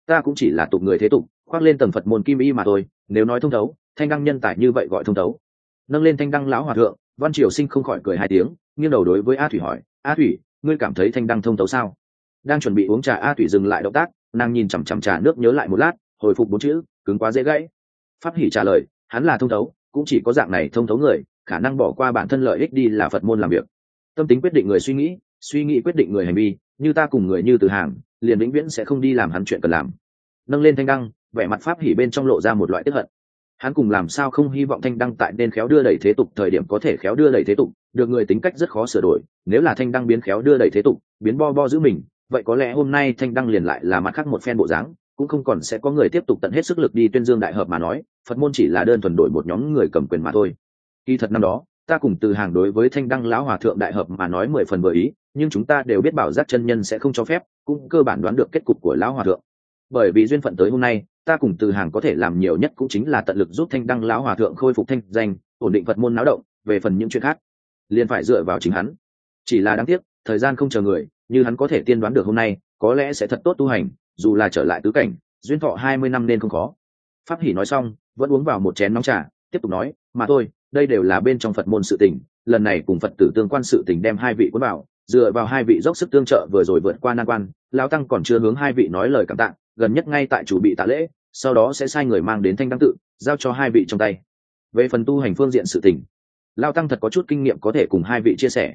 Ta cũng chỉ là tục người thế tục, khoác lên tầm phật môn kim y mà thôi, nếu nói thông thấu, thanh đăng nhân tài như vậy gọi thông thấu. Nâng lên thanh đăng lão hòa thượng, văn triều sinh không khỏi cười hai tiếng, nghiêng đầu đối với a thủy hỏi, a thủy, ngươi cảm thấy thanh đăng thông thấu sao? Đang chuẩn bị uống trà, a thủy dừng lại động tác, nàng nhìn chằm chằm trà nước nhớ lại một lát, hồi phục bốn chữ, cứng quá dễ gãy. Pháp hỉ trả lời, hắn là thông thấu, cũng chỉ có dạng này thông thấu người, khả năng bỏ qua bản thân lợi ích đi là phật môn làm việc. Tâm tính quyết định người suy nghĩ suy nghĩ quyết định người hành vi như ta cùng người như từ hàng, liền vĩnh viễn sẽ không đi làm hắn chuyện cần làm. Nâng lên thanh đăng, vẻ mặt pháp hỉ bên trong lộ ra một loại tức hận. Hắn cùng làm sao không hy vọng thanh đăng tại nên khéo đưa đẩy thế tục thời điểm có thể khéo đưa đẩy thế tục, được người tính cách rất khó sửa đổi, nếu là thanh đăng biến khéo đưa đẩy thế tục, biến bo bo giữ mình, vậy có lẽ hôm nay thanh đăng liền lại là mặt khác một phen bộ dáng, cũng không còn sẽ có người tiếp tục tận hết sức lực đi tuyên dương đại hợp mà nói, phật môn chỉ là đơn thuần đổi một nhóm người cầm quyền mà thôi. Kỳ thật năm đó, ta cùng từ hàng đối với thanh đăng lão hòa thượng đại hợp mà nói mười phần vừa ý nhưng chúng ta đều biết bảo giác chân nhân sẽ không cho phép, cũng cơ bản đoán được kết cục của lão hòa thượng. Bởi vì duyên phận tới hôm nay, ta cùng từ hàng có thể làm nhiều nhất cũng chính là tận lực giúp thanh đăng lão hòa thượng khôi phục thanh danh, ổn định phật môn náo động, về phần những chuyện khác, liền phải dựa vào chính hắn. Chỉ là đáng tiếc, thời gian không chờ người, như hắn có thể tiên đoán được hôm nay, có lẽ sẽ thật tốt tu hành, dù là trở lại tứ cảnh, duyên thọ hai mươi năm nên không khó. Pháp hỉ nói xong, vẫn uống vào một chén nóng trà, tiếp tục nói, mà thôi, đây đều là bên trong phật môn sự tình, lần này cùng phật tử tương quan sự tình đem hai vị quân vào dựa vào hai vị dốc sức tương trợ vừa rồi vượt qua nan quan, lão tăng còn chưa hướng hai vị nói lời cảm tạ, gần nhất ngay tại chủ bị tạ lễ, sau đó sẽ sai người mang đến thanh đăng tự, giao cho hai vị trong tay. Về phần tu hành phương diện sự tình lao tăng thật có chút kinh nghiệm có thể cùng hai vị chia sẻ.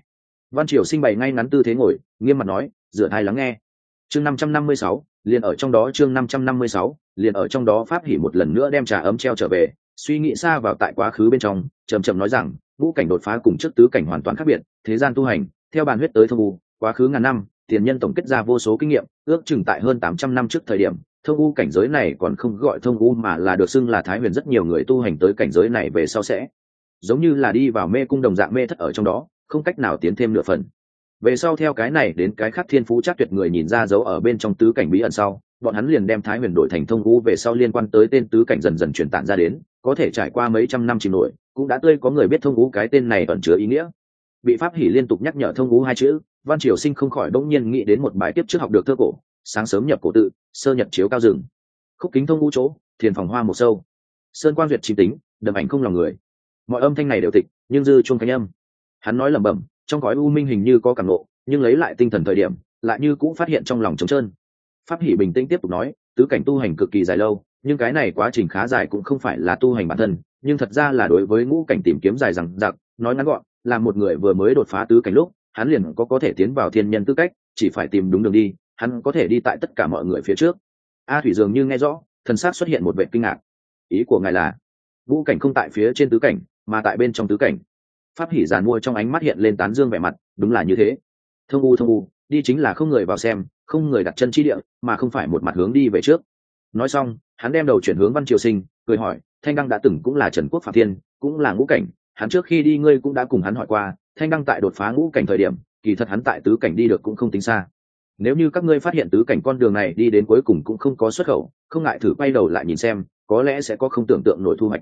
Văn triều sinh bày ngay ngắn tư thế ngồi, nghiêm mặt nói dựa thai lắng nghe. Chương năm trăm năm mươi sáu, liền ở trong đó chương năm trăm năm mươi sáu, liền ở trong đó pháp hỉ một lần nữa đem trà ấm treo trở về, suy nghĩ xa vào tại quá khứ bên trong trầm trầm nói rằng, ngũ cảnh đột phá cùng trước tứ cảnh hoàn toàn khác biệt, thế gian tu hành theo bàn huyết tới thông u, quá khứ ngàn năm, tiền nhân tổng kết ra vô số kinh nghiệm, ước chừng tại hơn tám trăm năm trước thời điểm, thông u cảnh giới này còn không gọi thông u mà là được xưng là thái huyền rất nhiều người tu hành tới cảnh giới này về sau sẽ, giống như là đi vào mê cung đồng dạng mê thất ở trong đó, không cách nào tiến thêm nửa phần. Về sau theo cái này đến cái khác thiên phú chắc tuyệt người nhìn ra dấu ở bên trong tứ cảnh bí ẩn sau, bọn hắn liền đem thái huyền đổi thành thông u về sau liên quan tới tên tứ cảnh dần dần truyền tản ra đến, có thể trải qua mấy trăm năm chìm nổi, cũng đã tươi có người biết thông u cái tên này ẩn chứa ý nghĩa bị pháp hỉ liên tục nhắc nhở thông ngũ hai chữ, văn triều sinh không khỏi bỗng nhiên nghĩ đến một bài tiếp trước học được thơ cổ, sáng sớm nhập cổ tự, sơ nhật chiếu cao rừng. Khúc kính thông ngũ chỗ, thiền phòng hoa một sâu. Sơn quan duyệt chính tính đầm ảnh không lòng người. Mọi âm thanh này đều tịch, nhưng dư chuông cánh âm. Hắn nói lẩm bẩm, trong gói u minh hình như có cảm nộ nhưng lấy lại tinh thần thời điểm, lại như cũng phát hiện trong lòng trống trơn. Pháp hỷ bình tĩnh tiếp tục nói, tứ cảnh tu hành cực kỳ dài lâu, nhưng cái này quá trình khá dài cũng không phải là tu hành bản thân, nhưng thật ra là đối với ngũ cảnh tìm kiếm dài rằng giặc nói ngắn gọn là một người vừa mới đột phá tứ cảnh lúc, hắn liền có có thể tiến vào thiên nhân tư cách, chỉ phải tìm đúng đường đi, hắn có thể đi tại tất cả mọi người phía trước. A thủy dường như nghe rõ thần s xuất hiện một vệ kinh ngạc. Ý của ngài là ngũ cảnh không tại phía trên tứ cảnh, mà tại bên trong tứ cảnh. Pháp hỉ giàn mua trong ánh mắt hiện lên tán dương vẻ mặt, đúng là như thế. Thông u thông u, đi chính là không người vào xem, không người đặt chân chi địa, mà không phải một mặt hướng đi về trước. Nói xong, hắn đem đầu chuyển hướng văn triều sinh, cười hỏi, thanh đăng đã từng cũng là trần quốc phạm thiên, cũng là ngũ cảnh hắn trước khi đi ngươi cũng đã cùng hắn hỏi qua, thanh đăng tại đột phá ngũ cảnh thời điểm, kỳ thật hắn tại tứ cảnh đi được cũng không tính xa. Nếu như các ngươi phát hiện tứ cảnh con đường này đi đến cuối cùng cũng không có xuất khẩu, không ngại thử quay đầu lại nhìn xem, có lẽ sẽ có không tưởng tượng nổi thu hoạch.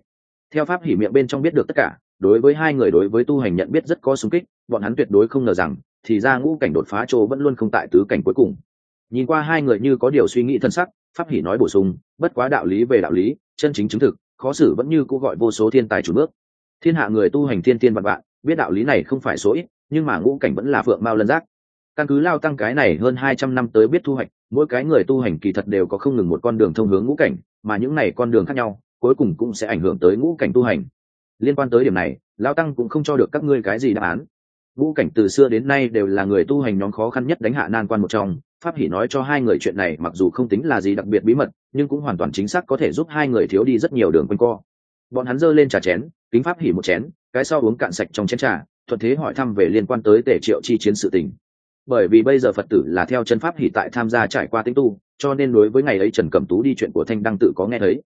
Theo pháp hỉ miệng bên trong biết được tất cả, đối với hai người đối với tu hành nhận biết rất có sung kích, bọn hắn tuyệt đối không ngờ rằng, thì ra ngũ cảnh đột phá chỗ vẫn luôn không tại tứ cảnh cuối cùng. Nhìn qua hai người như có điều suy nghĩ thân sắc, pháp hỉ nói bổ sung, bất quá đạo lý về đạo lý, chân chính chứng thực, khó xử vẫn như cô gọi vô số thiên tài chủ bước thiên hạ người tu hành thiên tiên vạn vạn, biết đạo lý này không phải số ít, nhưng mà ngũ cảnh vẫn là phượng mao lân giác. Căn cứ lao tăng cái này hơn hai trăm năm tới biết thu hoạch, mỗi cái người tu hành kỳ thật đều có không ngừng một con đường thông hướng ngũ cảnh, mà những này con đường khác nhau, cuối cùng cũng sẽ ảnh hưởng tới ngũ cảnh tu hành. Liên quan tới điểm này, lao tăng cũng không cho được các ngươi cái gì đáp án. Ngũ cảnh từ xưa đến nay đều là người tu hành nhóm khó khăn nhất đánh hạ nan quan một trong, pháp hỉ nói cho hai người chuyện này mặc dù không tính là gì đặc biệt bí mật, nhưng cũng hoàn toàn chính xác có thể giúp hai người thiếu đi rất nhiều đường quanh co bọn hắn giơ lên trà chén, kính pháp hỉ một chén, cái sau uống cạn sạch trong chén trà, thuận thế hỏi thăm về liên quan tới tể triệu chi chiến sự tình. Bởi vì bây giờ phật tử là theo chân pháp hỉ tại tham gia trải qua tính tu, cho nên đối với ngày ấy trần cẩm tú đi chuyện của thanh đăng tự có nghe thấy.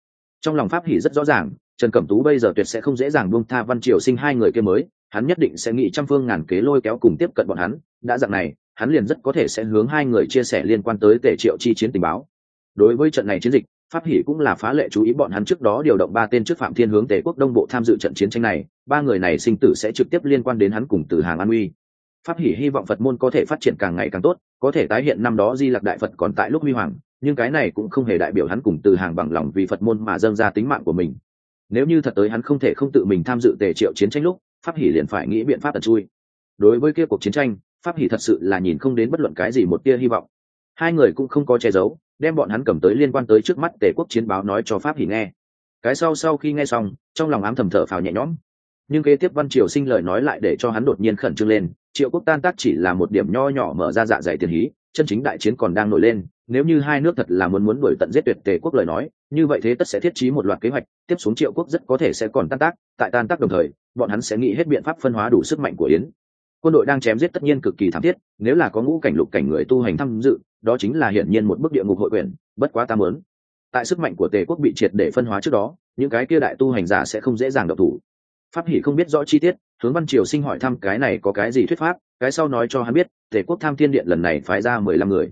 Trong lòng pháp hỉ rất rõ ràng, trần cẩm tú bây giờ tuyệt sẽ không dễ dàng buông tha văn triều sinh hai người kia mới, hắn nhất định sẽ nghĩ trăm phương ngàn kế lôi kéo cùng tiếp cận bọn hắn, đã dạng này, hắn liền rất có thể sẽ hướng hai người chia sẻ liên quan tới tể triệu chi chiến tình báo. Đối với trận này chiến dịch pháp hỷ cũng là phá lệ chú ý bọn hắn trước đó điều động ba tên trước phạm thiên hướng tề quốc đông bộ tham dự trận chiến tranh này, ba người này sinh tử sẽ trực tiếp liên quan đến hắn cùng từ hàng an uy. Pháp hỷ hy vọng phật môn có thể phát triển càng ngày càng tốt, có thể tái hiện năm đó di lặc đại phật còn tại lúc huy hoàng, nhưng cái này cũng không hề đại biểu hắn cùng từ hàng bằng lòng vì phật môn mà dâng ra tính mạng của mình. Nếu như thật tới hắn không thể không tự mình tham dự tề triệu chiến tranh lúc, pháp hỷ liền phải nghĩ biện pháp tật chui. Đối với kia cuộc chiến tranh, pháp hỷ thật sự là nhìn không đến bất luận cái gì một tia hy vọng. Hai người cũng không có che giấu đem bọn hắn cầm tới liên quan tới trước mắt tề quốc chiến báo nói cho pháp hỉ nghe. Cái sau sau khi nghe xong, trong lòng ám thầm thở phào nhẹ nhõm. Nhưng kế tiếp văn triều sinh lời nói lại để cho hắn đột nhiên khẩn trương lên, triệu quốc tan tác chỉ là một điểm nho nhỏ mở ra dạ dày tiền hí, chân chính đại chiến còn đang nổi lên, nếu như hai nước thật là muốn muốn đuổi tận giết tuyệt tề quốc lời nói, như vậy thế tất sẽ thiết trí một loạt kế hoạch, tiếp xuống triệu quốc rất có thể sẽ còn tan tác, tại tan tác đồng thời, bọn hắn sẽ nghĩ hết biện pháp phân hóa đủ sức mạnh của yến quân đội đang chém giết tất nhiên cực kỳ thảm thiết, nếu là có ngũ cảnh lục cảnh người tu hành tham dự, đó chính là hiển nhiên một bức địa ngục hội quyền, bất quá ta muốn. Tại sức mạnh của tề quốc bị triệt để phân hóa trước đó, những cái kia đại tu hành giả sẽ không dễ dàng độc thủ. Pháp hỷ không biết rõ chi tiết, hướng văn triều sinh hỏi thăm cái này có cái gì thuyết pháp, cái sau nói cho hắn biết, tề quốc tham thiên điện lần này phái ra mười lăm người.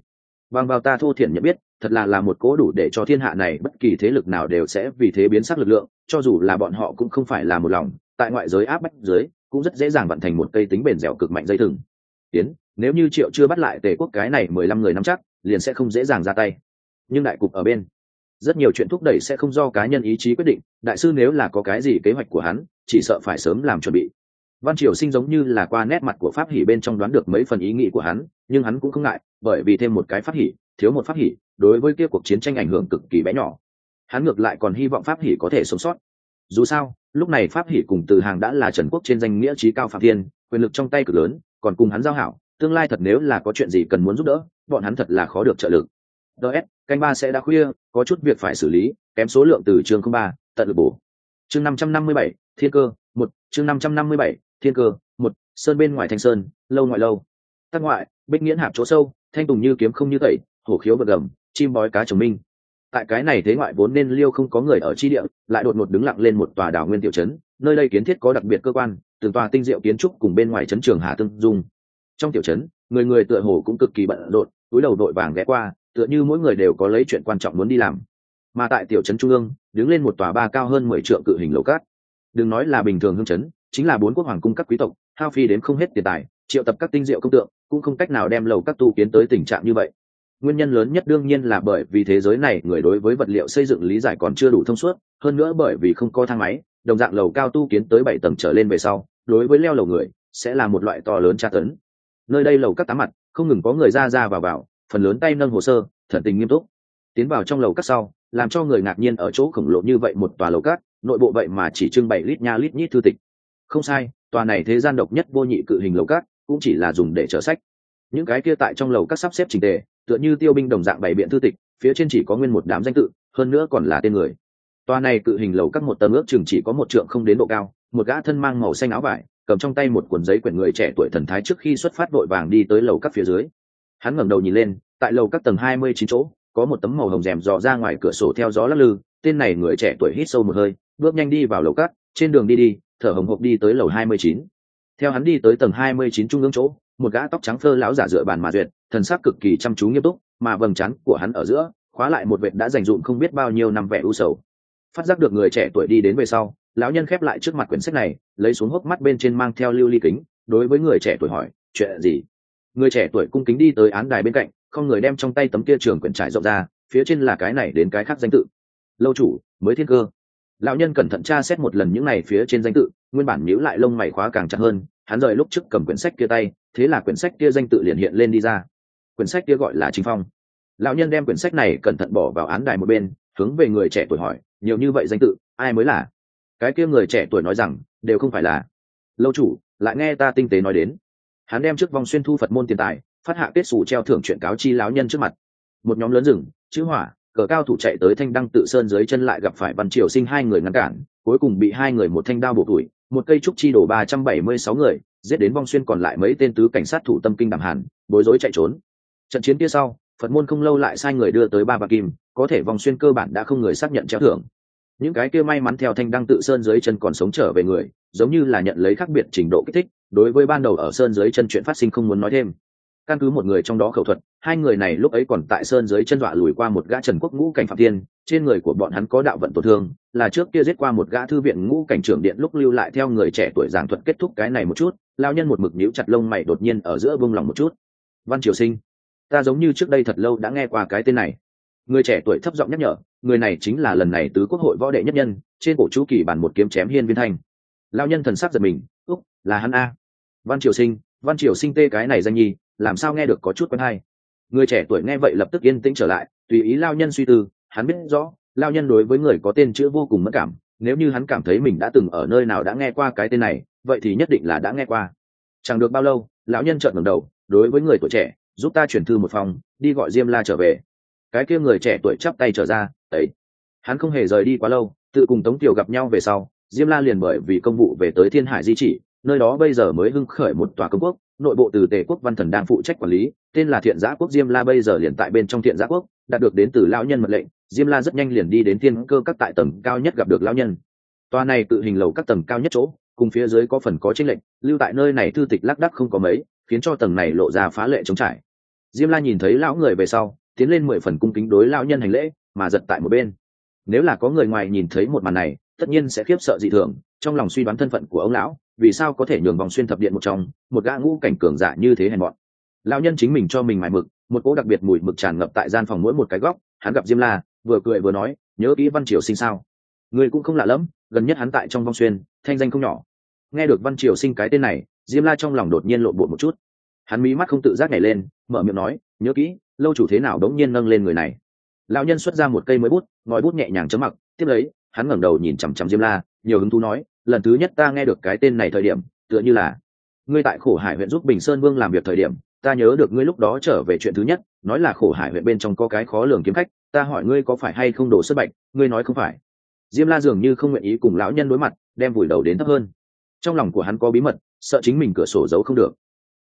Bằng vào ta thô thiển nhận biết, thật là là một cố đủ để cho thiên hạ này bất kỳ thế lực nào đều sẽ vì thế biến sắc lực lượng, cho dù là bọn họ cũng không phải là một lòng tại ngoại giới áp bách dưới, cũng rất dễ dàng vận thành một cây tính bền dẻo cực mạnh dây thừng. Tiến nếu như triệu chưa bắt lại tề quốc cái này mười lăm người nắm chắc, liền sẽ không dễ dàng ra tay. Nhưng đại cục ở bên, rất nhiều chuyện thúc đẩy sẽ không do cá nhân ý chí quyết định, đại sư nếu là có cái gì kế hoạch của hắn, chỉ sợ phải sớm làm chuẩn bị. Văn triều sinh giống như là qua nét mặt của pháp hỉ bên trong đoán được mấy phần ý nghĩ của hắn, nhưng hắn cũng không ngại, bởi vì thêm một cái pháp hỉ, thiếu một pháp hỉ, đối với kia cuộc chiến tranh ảnh hưởng cực kỳ bé nhỏ. Hắn ngược lại còn hy vọng pháp hỉ có thể sống sót dù sao, lúc này pháp hỉ cùng từ hàng đã là trần quốc trên danh nghĩa trí cao phạm thiên, quyền lực trong tay cực lớn, còn cùng hắn giao hảo, tương lai thật nếu là có chuyện gì cần muốn giúp đỡ, bọn hắn thật là khó được trợ lực. Ts canh ba sẽ đã khuya, có chút việc phải xử lý, kém số lượng từ chương không ba, tận lực bổ. Chương năm trăm năm mươi bảy, thiên cơ, một, chương năm trăm năm mươi bảy, thiên cơ, một, sơn bên ngoài thanh sơn, lâu ngoại lâu. Tắc ngoại, bích nghiễn hạp chỗ sâu, thanh tùng như kiếm không như tẩy, hổ khiếu vật gầm, chim bói cá chồng minh tại cái này thế ngoại vốn nên liêu không có người ở chi địa, lại đột ngột đứng lặng lên một tòa đảo nguyên tiểu trấn, nơi đây kiến thiết có đặc biệt cơ quan, từng tòa tinh diệu kiến trúc cùng bên ngoài trấn trường hà tương dung. Trong tiểu trấn, người người tựa hồ cũng cực kỳ bận rộn, túi đầu đội vàng ghé qua, tựa như mỗi người đều có lấy chuyện quan trọng muốn đi làm. Mà tại tiểu trấn trung ương, đứng lên một tòa ba cao hơn mười triệu cự hình lầu cát. Đừng nói là bình thường hương trấn, chính là bốn quốc hoàng cung các quý tộc, hao phi đến không hết tiền tài, triệu tập các tinh diệu công tượng, cũng không cách nào đem lầu các tu kiến tới tình trạng như vậy nguyên nhân lớn nhất đương nhiên là bởi vì thế giới này, người đối với vật liệu xây dựng lý giải còn chưa đủ thông suốt, hơn nữa bởi vì không có thang máy, đồng dạng lầu cao tu kiến tới bảy tầng trở lên về sau, đối với leo lầu người, sẽ là một loại to lớn tra tấn. Nơi đây lầu các tám mặt, không ngừng có người ra ra vào vào, phần lớn tay nâng hồ sơ, thần tình nghiêm túc. Tiến vào trong lầu các sau, làm cho người ngạc nhiên ở chỗ khổng lồ như vậy một tòa lầu các, nội bộ vậy mà chỉ trưng bày lít nha lít nhít thư tịch. Không sai, tòa này thế gian độc nhất vô nhị cự hình lầu các, cũng chỉ là dùng để chở sách. Những cái kia tại trong lầu các sắp xếp trình tề tựa như tiêu binh đồng dạng bày biện thư tịch, phía trên chỉ có nguyên một đám danh tự, hơn nữa còn là tên người. Tòa này cự hình lầu các một tầng ước chừng chỉ có một trượng không đến độ cao, một gã thân mang màu xanh áo vải, cầm trong tay một cuộn giấy quyển người trẻ tuổi thần thái trước khi xuất phát vội vàng đi tới lầu các phía dưới. Hắn ngẩng đầu nhìn lên, tại lầu các tầng hai mươi chín chỗ, có một tấm màu hồng rèm dò ra ngoài cửa sổ theo gió lắc lư, tên này người trẻ tuổi hít sâu một hơi, bước nhanh đi vào lầu các, trên đường đi đi, thở hồng hộc đi tới lầu hai mươi chín. Theo hắn đi tới tầng hai mươi chín trung ương chỗ một gã tóc trắng phơ lão giả dựa bàn mà duyệt, thần sắc cực kỳ chăm chú nghiêm túc, mà vầng trán của hắn ở giữa, khóa lại một vệt đã dành dụm không biết bao nhiêu năm vẻ u sầu. Phát giác được người trẻ tuổi đi đến về sau, lão nhân khép lại trước mặt quyển sách này, lấy xuống hốc mắt bên trên mang theo lưu ly kính, đối với người trẻ tuổi hỏi, chuyện gì? Người trẻ tuổi cung kính đi tới án đài bên cạnh, không người đem trong tay tấm kia trường quyển trải rộng ra, phía trên là cái này đến cái khác danh tự. Lâu chủ, mới thiên cơ. Lão nhân cẩn thận tra xét một lần những này phía trên danh tự, nguyên bản nhíu lại lông mày khóa càng chặt hơn, hắn rời lúc trước cầm quyển sách kia tay thế là quyển sách kia danh tự liền hiện lên đi ra. Quyển sách kia gọi là chính phong. Lão nhân đem quyển sách này cẩn thận bỏ vào án đài một bên, hướng về người trẻ tuổi hỏi, nhiều như vậy danh tự, ai mới là? Cái kia người trẻ tuổi nói rằng, đều không phải là. Lâu chủ, lại nghe ta tinh tế nói đến. Hắn đem trước vòng xuyên thu phật môn tiền tài, phát hạ kết xù treo thưởng chuyện cáo chi lão nhân trước mặt. Một nhóm lớn rừng, chữ hỏa, cờ cao thủ chạy tới thanh đăng tự sơn dưới chân lại gặp phải văn triều sinh hai người ngăn cản, cuối cùng bị hai người một thanh đao bổ tuổi một cây trúc chi đổ ba trăm bảy mươi sáu người, giết đến vong xuyên còn lại mấy tên tứ cảnh sát thủ tâm kinh đảm hàn, bối rối chạy trốn. Trận chiến kia sau, phật môn không lâu lại sai người đưa tới ba bạc kim, có thể vòng xuyên cơ bản đã không người xác nhận treo thưởng. Những cái kia may mắn theo thanh đăng tự sơn dưới chân còn sống trở về người, giống như là nhận lấy khác biệt trình độ kích thích, đối với ban đầu ở sơn dưới chân chuyện phát sinh không muốn nói thêm căn cứ một người trong đó khẩu thuật, hai người này lúc ấy còn tại sơn dưới chân dọa lùi qua một gã trần quốc ngũ cảnh phạm tiên, trên người của bọn hắn có đạo vận tổn thương, là trước kia giết qua một gã thư viện ngũ cảnh trưởng điện lúc lưu lại theo người trẻ tuổi giảng thuật kết thúc cái này một chút lao nhân một mực nhíu chặt lông mày đột nhiên ở giữa vương lòng một chút. Văn triều sinh, ta giống như trước đây thật lâu đã nghe qua cái tên này. Người trẻ tuổi thấp giọng nhắc nhở, người này chính là lần này tứ quốc hội võ đệ nhất nhân, trên cổ chú kỳ bản một kiếm chém hiên viên thanh. Lao nhân thần sắc giật mình, úc, là hắn a. Văn triều sinh, văn triều sinh tê cái này danh nhi làm sao nghe được có chút quen hay. Người trẻ tuổi nghe vậy lập tức yên tĩnh trở lại, tùy ý lao nhân suy tư, hắn biết rõ, lao nhân đối với người có tên chữ vô cùng mất cảm, nếu như hắn cảm thấy mình đã từng ở nơi nào đã nghe qua cái tên này, vậy thì nhất định là đã nghe qua. Chẳng được bao lâu, lão nhân trợn ngẩng đầu, đối với người tuổi trẻ, giúp ta chuyển thư một phòng, đi gọi diêm la trở về. Cái kia người trẻ tuổi chắp tay trở ra, ấy. Hắn không hề rời đi quá lâu, tự cùng tống tiểu gặp nhau về sau, diêm la liền bởi vì công vụ về tới thiên hải di chỉ nơi đó bây giờ mới hưng khởi một tòa công quốc, nội bộ từ tề quốc văn thần đang phụ trách quản lý, tên là thiện giã quốc diêm la bây giờ liền tại bên trong thiện giã quốc, đạt được đến từ lão nhân mật lệnh, diêm la rất nhanh liền đi đến thiên cơ các tại tầng cao nhất gặp được lão nhân. Tòa này tự hình lầu các tầng cao nhất chỗ, cùng phía dưới có phần có tranh lệnh lưu tại nơi này thư tịch lác đắc không có mấy, khiến cho tầng này lộ ra phá lệ chống trải. Diêm la nhìn thấy lão người về sau, tiến lên mười phần cung kính đối lão nhân hành lễ, mà giật tại một bên. Nếu là có người ngoài nhìn thấy một màn này, tất nhiên sẽ khiếp sợ dị thường, trong lòng suy đoán thân phận của ông lão vì sao có thể nhường vòng xuyên thập điện một trong, một gã ngũ cảnh cường giả như thế hèn mọn? Lão nhân chính mình cho mình mải mực, một cỗ đặc biệt mùi mực tràn ngập tại gian phòng mỗi một cái góc, hắn gặp diêm la, vừa cười vừa nói, nhớ kỹ văn triều sinh sao? Người cũng không lạ lẫm, gần nhất hắn tại trong vong xuyên, thanh danh không nhỏ. Nghe được văn triều sinh cái tên này, diêm la trong lòng đột nhiên lộn bột một chút. Hắn mí mắt không tự giác nhảy lên, mở miệng nói, nhớ kỹ, lâu chủ thế nào đống nhiên nâng lên người này? Lão nhân xuất ra một cây mới bút, ngòi bút nhẹ nhàng chấm mặc, tiếp lấy, hắn ngẩng đầu nhìn chằm chằm diêm la, nhiều hứng thú nói lần thứ nhất ta nghe được cái tên này thời điểm, tựa như là, ngươi tại khổ hải huyện giúp bình sơn vương làm việc thời điểm, ta nhớ được ngươi lúc đó trở về chuyện thứ nhất, nói là khổ hải huyện bên trong có cái khó lường kiếm khách, ta hỏi ngươi có phải hay không đổ xuất bệnh ngươi nói không phải. Diêm la dường như không nguyện ý cùng lão nhân đối mặt, đem vùi đầu đến thấp hơn. Trong lòng của hắn có bí mật, sợ chính mình cửa sổ giấu không được.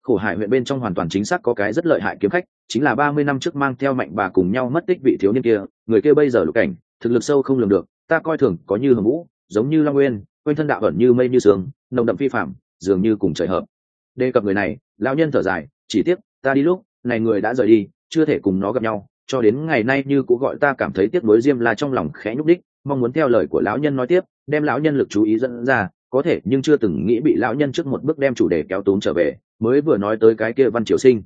Khổ hải huyện bên trong hoàn toàn chính xác có cái rất lợi hại kiếm khách, chính là ba mươi năm trước mang theo mạnh bà cùng nhau mất tích vị thiếu niên kia, người kia bây giờ lục cảnh, thực lực sâu không lường được, ta coi thường có như hầm vũ, giống như long nguyên quanh thân đạo ẩn như mây như sương, nồng đậm phi phạm dường như cùng trời hợp. Đề cập người này, lão nhân thở dài, chỉ tiếc, ta đi lúc, này người đã rời đi, chưa thể cùng nó gặp nhau, cho đến ngày nay như cũng gọi ta cảm thấy tiếc nuối diêm la trong lòng khẽ nhúc đích, mong muốn theo lời của lão nhân nói tiếp, đem lão nhân lực chú ý dẫn ra, có thể nhưng chưa từng nghĩ bị lão nhân trước một bước đem chủ đề kéo tốn trở về, mới vừa nói tới cái kia văn triều sinh.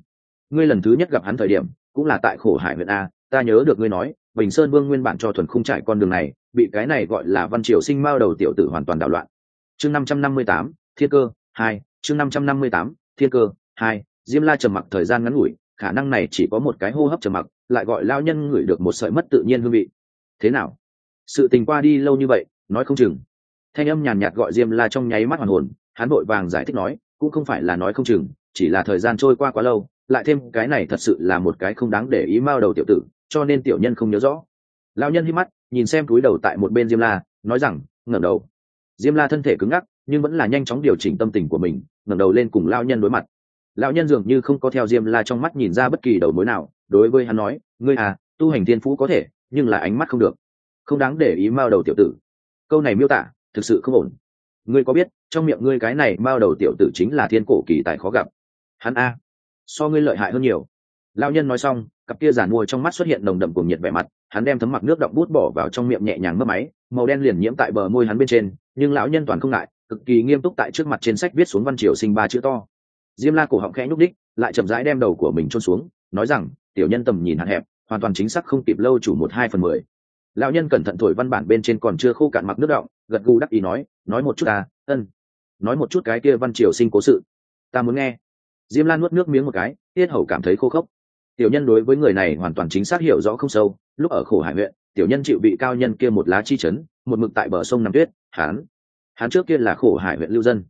Ngươi lần thứ nhất gặp hắn thời điểm, cũng là tại khổ hải huyện a, ta nhớ được ngươi nói, bình sơn vương nguyên bản cho thuần không trải con đường này bị cái này gọi là văn triều sinh mao đầu tiểu tử hoàn toàn đảo loạn. Chương năm trăm năm mươi tám, thiên cơ, hai, chương năm trăm năm mươi tám, thiên cơ, hai, diêm la trầm mặc thời gian ngắn ngủi, khả năng này chỉ có một cái hô hấp trầm mặc, lại gọi lao nhân ngửi được một sợi mất tự nhiên hương vị. Thế nào? Sự tình qua đi lâu như vậy, nói không chừng. Thanh âm nhàn nhạt gọi diêm la trong nháy mắt hoàn hồn, hắn vội vàng giải thích nói, cũng không phải là nói không chừng, chỉ là thời gian trôi qua quá lâu, lại thêm cái này thật sự là một cái không đáng để ý mao đầu tiểu tử, cho nên tiểu nhân không nhớ rõ lao nhân hít mắt, nhìn xem túi đầu tại một bên diêm la, nói rằng, ngẩng đầu. Diêm la thân thể cứng ngắc, nhưng vẫn là nhanh chóng điều chỉnh tâm tình của mình, ngẩng đầu lên cùng lao nhân đối mặt. Lão nhân dường như không có theo diêm la trong mắt nhìn ra bất kỳ đầu mối nào, đối với hắn nói, ngươi à tu hành thiên phú có thể, nhưng là ánh mắt không được. Không đáng để ý mao đầu tiểu tử. Câu này miêu tả, thực sự không ổn. Ngươi có biết, trong miệng ngươi cái này mao đầu tiểu tử chính là thiên cổ kỳ tài khó gặp. Hắn a, so ngươi lợi hại hơn nhiều. Lão nhân nói xong cặp kia giàn mua trong mắt xuất hiện nồng đậm cùng nhiệt vẻ mặt, hắn đem thấm mặc nước đọng bút bỏ vào trong miệng nhẹ nhàng mất máy, màu đen liền nhiễm tại bờ môi hắn bên trên, nhưng lão nhân toàn không ngại, cực kỳ nghiêm túc tại trước mặt trên sách viết xuống văn triều sinh ba chữ to. Diêm la cổ họng khẽ nhúc đích lại chậm rãi đem đầu của mình trôn xuống, nói rằng, tiểu nhân tầm nhìn hạn hẹp, hoàn toàn chính xác không kịp lâu chủ một hai phần mười. Lão nhân cẩn thận thổi văn bản bên trên còn chưa khô cạn mặc nước động gật gù đắc ý nói nói một chút ta, ân, nói một chút cái kia văn triều sinh cố sự. Ta muốn nghe. Diêm lan nuốt nước miếng một cái, tiết hầu cảm thấy khô khốc tiểu nhân đối với người này hoàn toàn chính xác hiểu rõ không sâu, lúc ở khổ hải huyện, tiểu nhân chịu vị cao nhân kia một lá chi chấn, một mực tại bờ sông nằm tuyết, hán. Hán trước kia là khổ hải huyện lưu dân.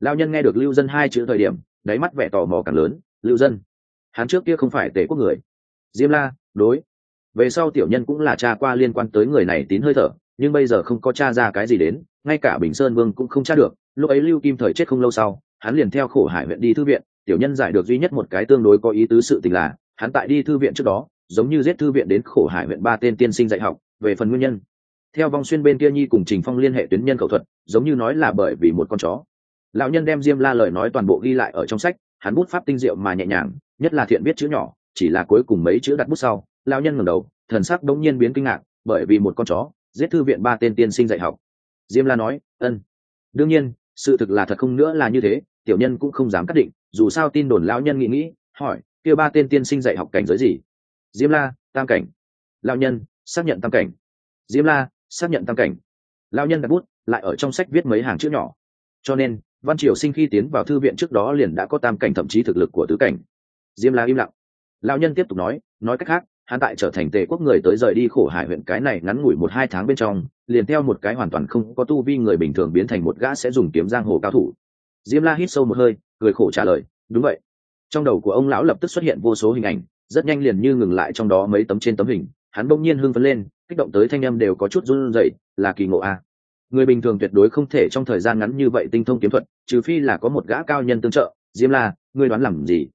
Lao nhân nghe được lưu dân hai chữ thời điểm, đáy mắt vẻ tò mò càng lớn, lưu dân, hán trước kia không phải tể quốc người. Diêm la, đối. Về sau tiểu nhân cũng là cha qua liên quan tới người này tín hơi thở, nhưng bây giờ không có cha ra cái gì đến, ngay cả bình sơn vương cũng không tra được, lúc ấy lưu kim thời chết không lâu sau, hắn liền theo khổ hải huyện đi thư viện, tiểu nhân giải được duy nhất một cái tương đối có ý tứ sự tình là hắn tại đi thư viện trước đó, giống như giết thư viện đến khổ hải huyện ba tên tiên sinh dạy học, về phần nguyên nhân. Theo vong xuyên bên kia nhi cùng trình phong liên hệ tuyến nhân khẩu thuật, giống như nói là bởi vì một con chó. Lão nhân đem diêm la lời nói toàn bộ ghi lại ở trong sách, hắn bút pháp tinh diệu mà nhẹ nhàng, nhất là thiện viết chữ nhỏ, chỉ là cuối cùng mấy chữ đặt bút sau, lão nhân ngẩng đầu, thần sắc đống nhiên biến kinh ngạc, bởi vì một con chó, giết thư viện ba tên tiên sinh dạy học. Diêm la nói, ân. Đương nhiên, sự thực là thật không nữa là như thế, tiểu nhân cũng không dám cắt định, dù sao tin đồn lão nhân nghĩ nghĩ, hỏi kia ba tên tiên sinh dạy học cảnh giới gì? Diêm la, tam cảnh. Lão nhân, xác nhận tam cảnh. Diêm la, xác nhận tam cảnh. Lão nhân đặt bút, lại ở trong sách viết mấy hàng chữ nhỏ. Cho nên, văn triều sinh khi tiến vào thư viện trước đó liền đã có tam cảnh thậm chí thực lực của tứ cảnh. Diêm la im lặng. Lão nhân tiếp tục nói nói cách khác, hắn tại trở thành tề quốc người tới rời đi khổ hải huyện cái này ngắn ngủi một hai tháng bên trong, liền theo một cái hoàn toàn không có tu vi người bình thường biến thành một gã sẽ dùng kiếm giang hồ cao thủ. Diêm la hít sâu một hơi, cười khổ trả lời, đúng vậy trong đầu của ông lão lập tức xuất hiện vô số hình ảnh, rất nhanh liền như ngừng lại trong đó mấy tấm trên tấm hình. Hắn bỗng nhiên hưng phấn lên, kích động tới thanh âm đều có chút run rẩy, là kỳ ngộ a. Người bình thường tuyệt đối không thể trong thời gian ngắn như vậy tinh thông kiếm thuật, trừ phi là có một gã cao nhân tương trợ. Diêm la, ngươi đoán làm gì?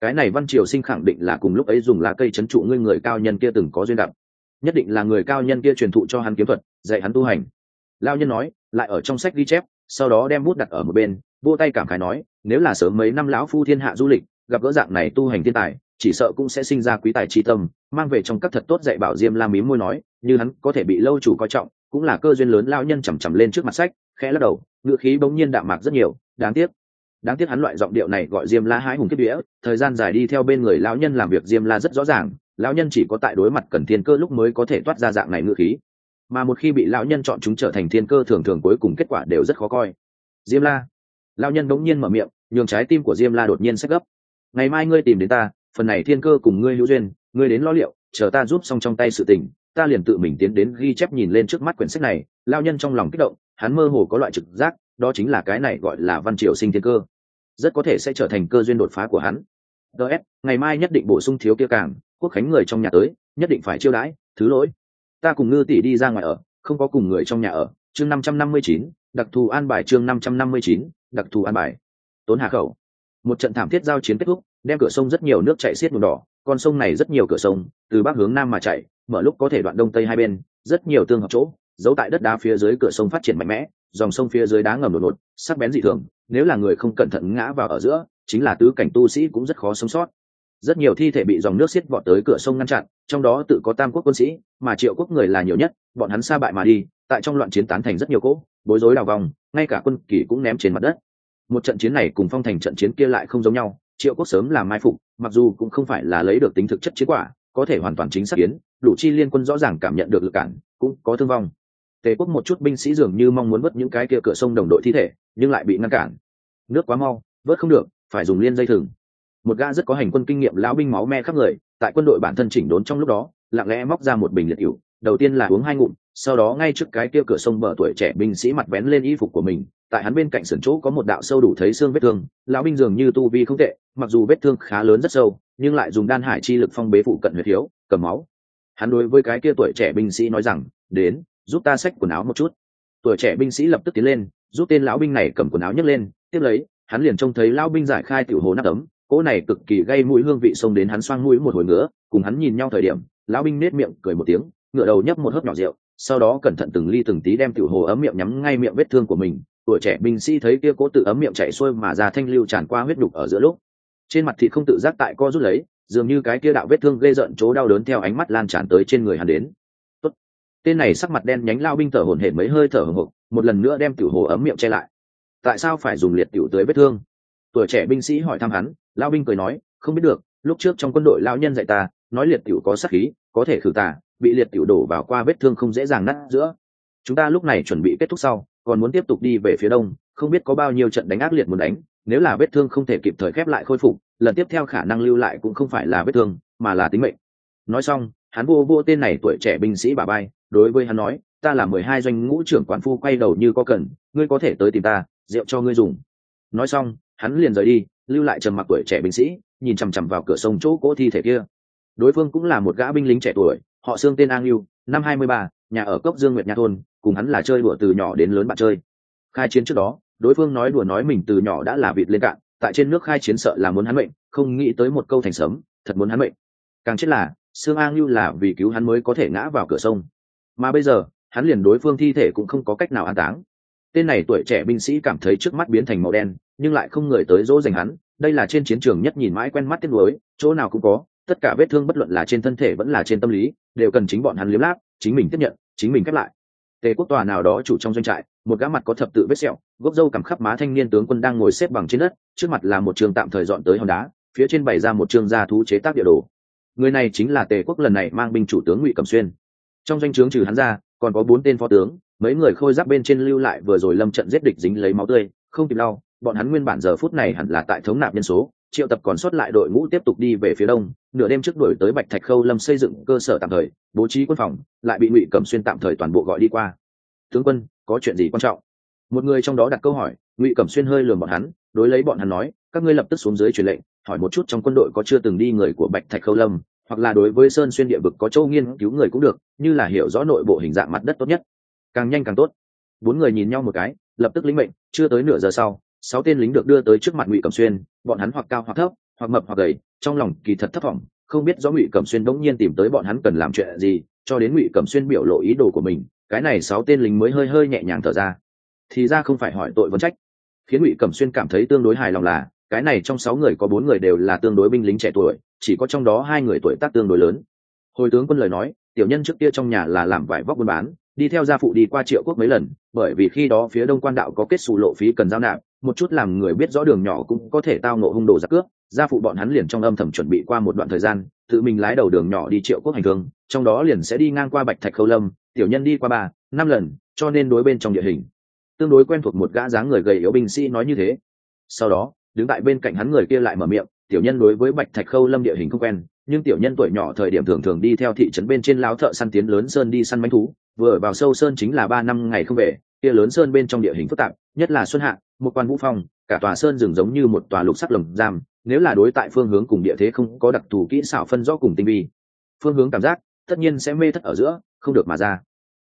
Cái này văn triều sinh khẳng định là cùng lúc ấy dùng lá cây c h ấ n trụ ngươi người cao nhân kia từng có duyên gặp. Nhất định là người cao nhân kia truyền thụ cho hắn kiếm thuật, dạy hắn tu hành. Lao nhân nói, lại ở trong sách ghi chép, sau đó đem bút đặt ở một bên vô tay cảm khái nói, nếu là sớm mấy năm lão phu thiên hạ du lịch gặp gỡ dạng này tu hành thiên tài, chỉ sợ cũng sẽ sinh ra quý tài tri tâm, mang về trong các thật tốt dạy bảo diêm la mím môi nói, như hắn có thể bị lâu chủ coi trọng, cũng là cơ duyên lớn lao nhân chằm chằm lên trước mặt sách, khẽ lắc đầu ngựa khí bỗng nhiên đạm mạc rất nhiều, đáng tiếc. Đáng tiếc hắn loại giọng điệu này gọi diêm la hái hùng kiếp đĩa thời gian dài đi theo bên người lão nhân làm việc diêm la rất rõ ràng, lão nhân chỉ có tại đối mặt cần thiên cơ lúc mới có thể toát ra dạng này ngựa khí. Mà một khi bị lão nhân chọn chúng trở thành thiên cơ thường thường cuối cùng kết quả đều rất khó coi. Diêm la. Lão nhân bỗng nhiên mở miệng, nhường trái tim của diêm la đột nhiên sách gấp ngày mai ngươi tìm đến ta, phần này thiên cơ cùng ngươi hữu duyên, ngươi đến lo liệu, chờ ta giúp xong trong tay sự tình, ta liền tự mình tiến đến ghi chép nhìn lên trước mắt quyển sách này. Lao nhân trong lòng kích động, hắn mơ hồ có loại trực giác, đó chính là cái này gọi là văn triều sinh thiên cơ. Rất có thể sẽ trở thành cơ duyên đột phá của hắn. Ts ngày mai nhất định bổ sung thiếu kia càng, quốc khánh người trong nhà tới, nhất định phải chiêu đãi, thứ lỗi. Ta cùng ngư tỷ đi ra ngoài ở, không có cùng người trong nhà ở. Chương năm trăm năm mươi chín, đặc thù an bài, chương năm trăm năm mươi chín, đặc thù an bài. Tốn hà khẩu một trận thảm thiết giao chiến kết thúc, đem cửa sông rất nhiều nước chạy xiết mùa đỏ, con sông này rất nhiều cửa sông, từ bắc hướng nam mà chạy mở lúc có thể đoạn đông tây hai bên, rất nhiều tương hợp chỗ, giấu tại đất đá phía dưới cửa sông phát triển mạnh mẽ, dòng sông phía dưới đá ngầm đột ngột, sắc bén dị thường, nếu là người không cẩn thận ngã vào ở giữa, chính là tứ cảnh tu sĩ cũng rất khó sống sót. Rất nhiều thi thể bị dòng nước xiết vọt tới cửa sông ngăn chặn, trong đó tự có tam quốc quân sĩ, mà triệu quốc người là nhiều nhất, bọn hắn xa bại mà đi, tại trong loạn chiến tán thành rất nhiều cỗ, bối rối đào vòng, ngay cả quân kỳ cũng ném trên mặt đất một trận chiến này cùng phong thành trận chiến kia lại không giống nhau, triệu quốc sớm làm mai phục, mặc dù cũng không phải là lấy được tính thực chất chiến quả, có thể hoàn toàn chính xác kiến đủ chi liên quân rõ ràng cảm nhận được lực cản, cũng có thương vong. Tề quốc một chút binh sĩ dường như mong muốn vớt những cái kia cửa sông đồng đội thi thể, nhưng lại bị ngăn cản. Nước quá mau, vớt không được, phải dùng liên dây thừng. Một gã rất có hành quân kinh nghiệm lão binh máu me khắp người, tại quân đội bản thân chỉnh đốn trong lúc đó, lặng lẽ móc ra một bình liệt cựu đầu tiên là uống hai ngụm, sau đó ngay trước cái kia cửa sông bờ tuổi trẻ binh sĩ mặt vén lên y phục của mình, tại hắn bên cạnh sườn chỗ có một đạo sâu đủ thấy xương vết thương, lão binh dường như tu vi không tệ, mặc dù vết thương khá lớn rất sâu, nhưng lại dùng đan hải chi lực phong bế phụ cận huyết thiếu, cầm máu. Hắn đối với cái kia tuổi trẻ binh sĩ nói rằng, đến, giúp ta xách quần áo một chút. Tuổi trẻ binh sĩ lập tức tiến lên, giúp tên lão binh này cầm quần áo nhấc lên, tiếp lấy, hắn liền trông thấy lão binh giải khai tiểu hồ nắp ấm, cỗ này cực kỳ gây mũi hương vị xông đến hắn xoang mũi một hồi nữa, cùng hắn nhìn nhau thời điểm, lão binh nết miệng cười một tiếng ngựa đầu nhấp một hớp nhỏ rượu, sau đó cẩn thận từng ly từng tí đem tiểu hồ ấm miệng nhắm ngay miệng vết thương của mình. Tuổi trẻ binh sĩ thấy kia cố tự ấm miệng chạy xuôi mà ra thanh lưu tràn qua huyết đục ở giữa lúc, trên mặt thì không tự giác tại co rút lấy, dường như cái kia đạo vết thương gây rợn chỗ đau đớn theo ánh mắt lan tràn tới trên người hắn đến. Tốt. tên này sắc mặt đen nhánh lao binh thở hổn hển mấy hơi thở hổn hộc một lần nữa đem tiểu hồ ấm miệng che lại. Tại sao phải dùng liệt tiểu tới vết thương? Tuổi trẻ binh sĩ hỏi thăm hắn, lao binh cười nói, không biết được, lúc trước trong quân đội lao nhân dạy ta, nói liệt tiểu có sát khí, có thể khử tà bị liệt tiểu đổ vào qua vết thương không dễ dàng nát giữa. Chúng ta lúc này chuẩn bị kết thúc sau, còn muốn tiếp tục đi về phía đông, không biết có bao nhiêu trận đánh ác liệt muốn đánh, nếu là vết thương không thể kịp thời khép lại khôi phục, lần tiếp theo khả năng lưu lại cũng không phải là vết thương, mà là tính mệnh. Nói xong, hắn vô vô tên này tuổi trẻ binh sĩ bà bay, đối với hắn nói, ta là mười hai doanh ngũ trưởng quản phu quay đầu như có cần, ngươi có thể tới tìm ta, rượu cho ngươi dùng. Nói xong, hắn liền rời đi, lưu lại trầm mặc tuổi trẻ binh sĩ, nhìn chằm chằm vào cửa sông chỗ cỗ thi thể kia. Đối phương cũng là một gã binh lính trẻ tuổi họ xương tên an yêu năm hai mươi ba nhà ở cốc dương nguyệt nha thôn cùng hắn là chơi đùa từ nhỏ đến lớn bạn chơi. Khai chiến trước đó đối phương nói đùa nói mình từ nhỏ đã là vịt lên cạn tại trên nước khai chiến sợ là muốn hắn mệnh không nghĩ tới một câu thành sớm, thật muốn hắn mệnh. Càng chết là xương an như là vì cứu hắn mới có thể ngã vào cửa sông. Mà bây giờ hắn liền đối phương thi thể cũng không có cách nào an táng. Tên này tuổi trẻ binh sĩ cảm thấy trước mắt biến thành màu đen nhưng lại không người tới dỗ dành hắn. Đây là trên chiến trường nhất nhìn mãi quen mắt tiếc nuối chỗ nào cũng có tất cả vết thương bất luận là trên thân thể vẫn là trên tâm lý, đều cần chính bọn hắn liếm láp, chính mình tiếp nhận, chính mình khép lại. Tề quốc tòa nào đó chủ trong doanh trại, một gã mặt có thập tự vết sẹo, gốc râu cằm khắp má thanh niên tướng quân đang ngồi xếp bằng trên đất, trước mặt là một trường tạm thời dọn tới hòn đá, phía trên bày ra một trường gia thú chế tác địa đồ. Người này chính là tề quốc lần này mang binh chủ tướng ngụy cẩm xuyên. Trong doanh trướng trừ hắn ra, còn có bốn tên phó tướng, mấy người khôi giáp bên trên lưu lại vừa rồi lâm trận giết địch dính lấy máu tươi, không kịp lau bọn hắn nguyên bản giờ phút này hẳn là tại thống nạp nhân số triệu tập còn sót lại đội ngũ tiếp tục đi về phía đông, nửa đêm trước đuổi tới bạch thạch khâu lâm xây dựng cơ sở tạm thời, bố trí quân phòng, lại bị ngụy cẩm xuyên tạm thời toàn bộ gọi đi qua. Tướng quân, có chuyện gì quan trọng? Một người trong đó đặt câu hỏi, ngụy cẩm xuyên hơi lườm bọn hắn, đối lấy bọn hắn nói, các ngươi lập tức xuống dưới truyền lệnh, hỏi một chút trong quân đội có chưa từng đi người của bạch thạch khâu lâm, hoặc là đối với sơn xuyên địa vực có châu nghiên cứu người cũng được, như là hiểu rõ nội bộ hình dạng mặt đất tốt nhất. Càng nhanh càng tốt. Bốn người nhìn nhau một cái, lập tức lĩnh mệnh, chưa tới nửa giờ sau sáu tên lính được đưa tới trước mặt ngụy cẩm xuyên, bọn hắn hoặc cao hoặc thấp, hoặc mập hoặc gầy, trong lòng kỳ thật thấp thỏm, không biết rõ ngụy cẩm xuyên bỗng nhiên tìm tới bọn hắn cần làm chuyện gì, cho đến ngụy cẩm xuyên biểu lộ ý đồ của mình, cái này sáu tên lính mới hơi hơi nhẹ nhàng thở ra. Thì ra không phải hỏi tội vấn trách. Khiến ngụy cẩm xuyên cảm thấy tương đối hài lòng là, cái này trong sáu người có bốn người đều là tương đối binh lính trẻ tuổi, chỉ có trong đó hai người tuổi tác tương đối lớn. Hồi tướng quân lời nói, tiểu nhân trước kia trong nhà là làm vải vóc buôn bán, đi theo gia phụ đi qua triệu quốc mấy lần, bởi vì khi đó phía đông quan đạo có kết xù lộ phí cần giao nạp một chút làm người biết rõ đường nhỏ cũng có thể tao ngộ hung đồ giặc cướp, gia phụ bọn hắn liền trong âm thầm chuẩn bị qua một đoạn thời gian, tự mình lái đầu đường nhỏ đi triệu quốc hành thương, trong đó liền sẽ đi ngang qua bạch thạch khâu lâm, tiểu nhân đi qua ba, năm lần, cho nên đối bên trong địa hình, tương đối quen thuộc một gã dáng người gầy yếu binh sĩ nói như thế. Sau đó, đứng tại bên cạnh hắn người kia lại mở miệng, tiểu nhân đối với bạch thạch khâu lâm địa hình không quen, nhưng tiểu nhân tuổi nhỏ thời điểm thường thường đi theo thị trấn bên trên láo thợ săn tiến lớn sơn đi săn bánh thú, vừa vào sâu sơn chính là ba năm ngày không về, kia lớn sơn bên trong địa hình phức tạp, nhất là xuân hạ một quan vũ phong, cả tòa sơn rừng giống như một tòa lục sắc lồng giam, nếu là đối tại phương hướng cùng địa thế không có đặc thù kỹ xảo phân rõ cùng tinh vi, phương hướng cảm giác tất nhiên sẽ mê thất ở giữa, không được mà ra.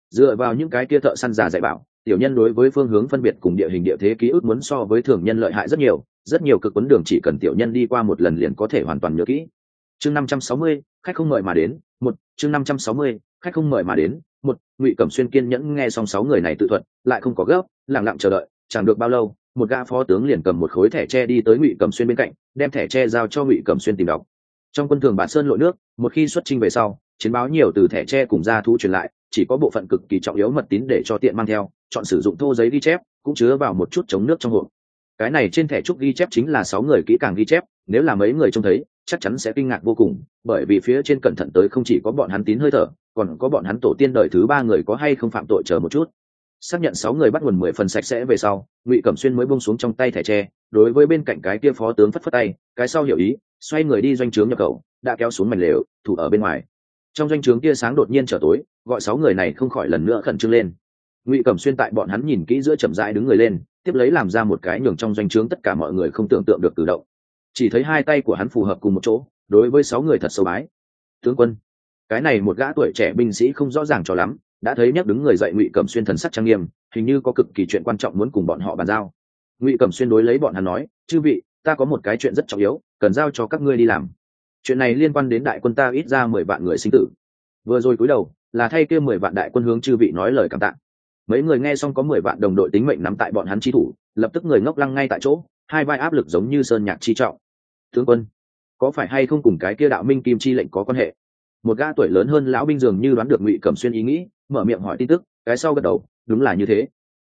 Dựa vào những cái kia thợ săn già dạy bảo, tiểu nhân đối với phương hướng phân biệt cùng địa hình địa thế ký ức muốn so với thường nhân lợi hại rất nhiều rất nhiều cực quấn đường chỉ cần tiểu nhân đi qua một lần liền có thể hoàn toàn nhớ kỹ. Chương năm trăm sáu mươi, khách không mời mà đến, một, chương năm trăm sáu mươi, khách không mời mà đến, một, ngụy cẩm xuyên kiên nhẫn nghe xong sáu người này tự thuận lại không có gấp lẳng lặng chờ đợi, chẳng được bao lâu một gã phó tướng liền cầm một khối thẻ tre đi tới ngụy cầm xuyên bên cạnh, đem thẻ tre giao cho ngụy cầm xuyên tìm đọc. Trong quân thường bản sơn lội nước, một khi xuất trình về sau, chiến báo nhiều từ thẻ tre cùng gia thu truyền lại, chỉ có bộ phận cực kỳ trọng yếu mật tín để cho tiện mang theo, chọn sử dụng thô giấy ghi chép, cũng chứa vào một chút chống nước trong hộp. Cái này trên thẻ trúc ghi chép chính là sáu người kỹ càng ghi chép, nếu là mấy người trông thấy, chắc chắn sẽ kinh ngạc vô cùng, bởi vì phía trên cẩn thận tới không chỉ có bọn hắn tín hơi thở, còn có bọn hắn tổ tiên đời thứ ba người có hay không phạm tội chờ một chút xác nhận sáu người bắt nguồn mười phần sạch sẽ về sau, ngụy cẩm xuyên mới bông xuống trong tay thẻ tre, đối với bên cạnh cái kia phó tướng phất phất tay, cái sau hiểu ý, xoay người đi doanh trướng nhập khẩu, đã kéo xuống mảnh lều, thủ ở bên ngoài. Trong doanh trướng kia sáng đột nhiên trở tối, gọi sáu người này không khỏi lần nữa khẩn trương lên. Ngụy cẩm xuyên tại bọn hắn nhìn kỹ giữa chậm rãi đứng người lên, tiếp lấy làm ra một cái nhường trong doanh trướng tất cả mọi người không tưởng tượng được cử động. Chỉ thấy hai tay của hắn phù hợp cùng một chỗ, đối với sáu người thật sâu bái. Tướng quân, cái này một gã tuổi trẻ binh sĩ không rõ ràng cho lắm đã thấy nhắc đứng người dậy ngụy cẩm xuyên thần sắc trang nghiêm hình như có cực kỳ chuyện quan trọng muốn cùng bọn họ bàn giao ngụy cẩm xuyên đối lấy bọn hắn nói chư vị ta có một cái chuyện rất trọng yếu cần giao cho các ngươi đi làm chuyện này liên quan đến đại quân ta ít ra mười vạn người sinh tử vừa rồi cúi đầu là thay kêu mười vạn đại quân hướng chư vị nói lời cảm tạ mấy người nghe xong có mười vạn đồng đội tính mệnh nắm tại bọn hắn chi thủ lập tức người ngốc lăng ngay tại chỗ hai vai áp lực giống như sơn nhạc chi trọng tướng quân có phải hay không cùng cái kia đạo minh kim chi lệnh có quan hệ một gã tuổi lớn hơn lão binh dường như đoán được ngụy cẩm xuyên ý nghĩ, mở miệng hỏi tin tức, cái sau gật đầu, đúng là như thế.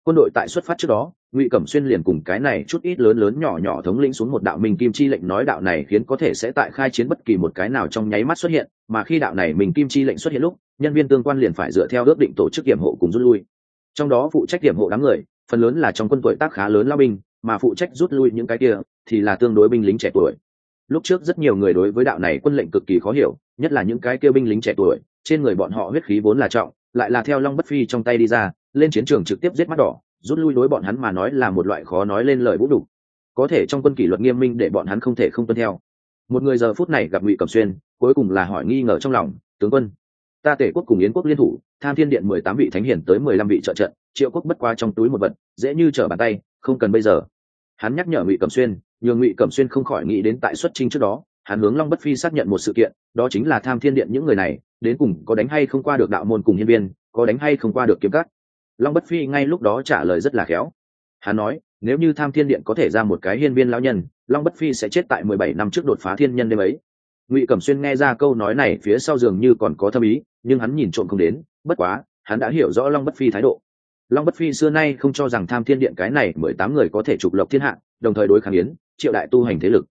Quân đội tại xuất phát trước đó, ngụy cẩm xuyên liền cùng cái này chút ít lớn lớn nhỏ nhỏ thống lĩnh xuống một đạo minh kim chi lệnh nói đạo này khiến có thể sẽ tại khai chiến bất kỳ một cái nào trong nháy mắt xuất hiện, mà khi đạo này mình kim chi lệnh xuất hiện lúc, nhân viên tương quan liền phải dựa theo ước định tổ chức điểm hộ cùng rút lui. Trong đó phụ trách điểm hộ đám người, phần lớn là trong quân tuổi tác khá lớn lao binh, mà phụ trách rút lui những cái kia thì là tương đối binh lính trẻ tuổi lúc trước rất nhiều người đối với đạo này quân lệnh cực kỳ khó hiểu, nhất là những cái kêu binh lính trẻ tuổi, trên người bọn họ huyết khí vốn là trọng, lại là theo long bất phi trong tay đi ra, lên chiến trường trực tiếp giết mắt đỏ, rút lui đối bọn hắn mà nói là một loại khó nói lên lời vũ đủ. Có thể trong quân kỷ luật nghiêm minh để bọn hắn không thể không tuân theo. Một người giờ phút này gặp ngụy cẩm xuyên, cuối cùng là hỏi nghi ngờ trong lòng, tướng quân, ta tể quốc cùng yến quốc liên thủ, tham thiên điện mười tám vị thánh hiển tới mười lăm vị trợ trận, triệu quốc bất qua trong túi một vật, dễ như trở bàn tay, không cần bây giờ. Hắn nhắc nhở ngụy cẩm xuyên nhường ngụy cẩm xuyên không khỏi nghĩ đến tại xuất trình trước đó hắn hướng long bất phi xác nhận một sự kiện, đó chính là tham thiên điện những người này, đến cùng có đánh hay không qua được đạo môn cùng nhân viên, có đánh hay không qua được kiếm cắt long bất phi ngay lúc đó trả lời rất là khéo. Hắn nói, nếu như tham thiên điện có thể ra một cái hiên viên lão nhân, long bất phi sẽ chết tại mười bảy năm trước đột phá thiên nhân đêm ấy. Ngụy cẩm xuyên nghe ra câu nói này phía sau giường như còn có thâm ý, nhưng hắn nhìn trộm không đến, bất quá, hắn đã hiểu rõ long bất phi thái độ. Long bất phi xưa nay không cho rằng tham thiên điện cái này mười tám người có thể trục lộc thiên hạ, đồng thời đối kháng yến triệu đại tu hành thế lực.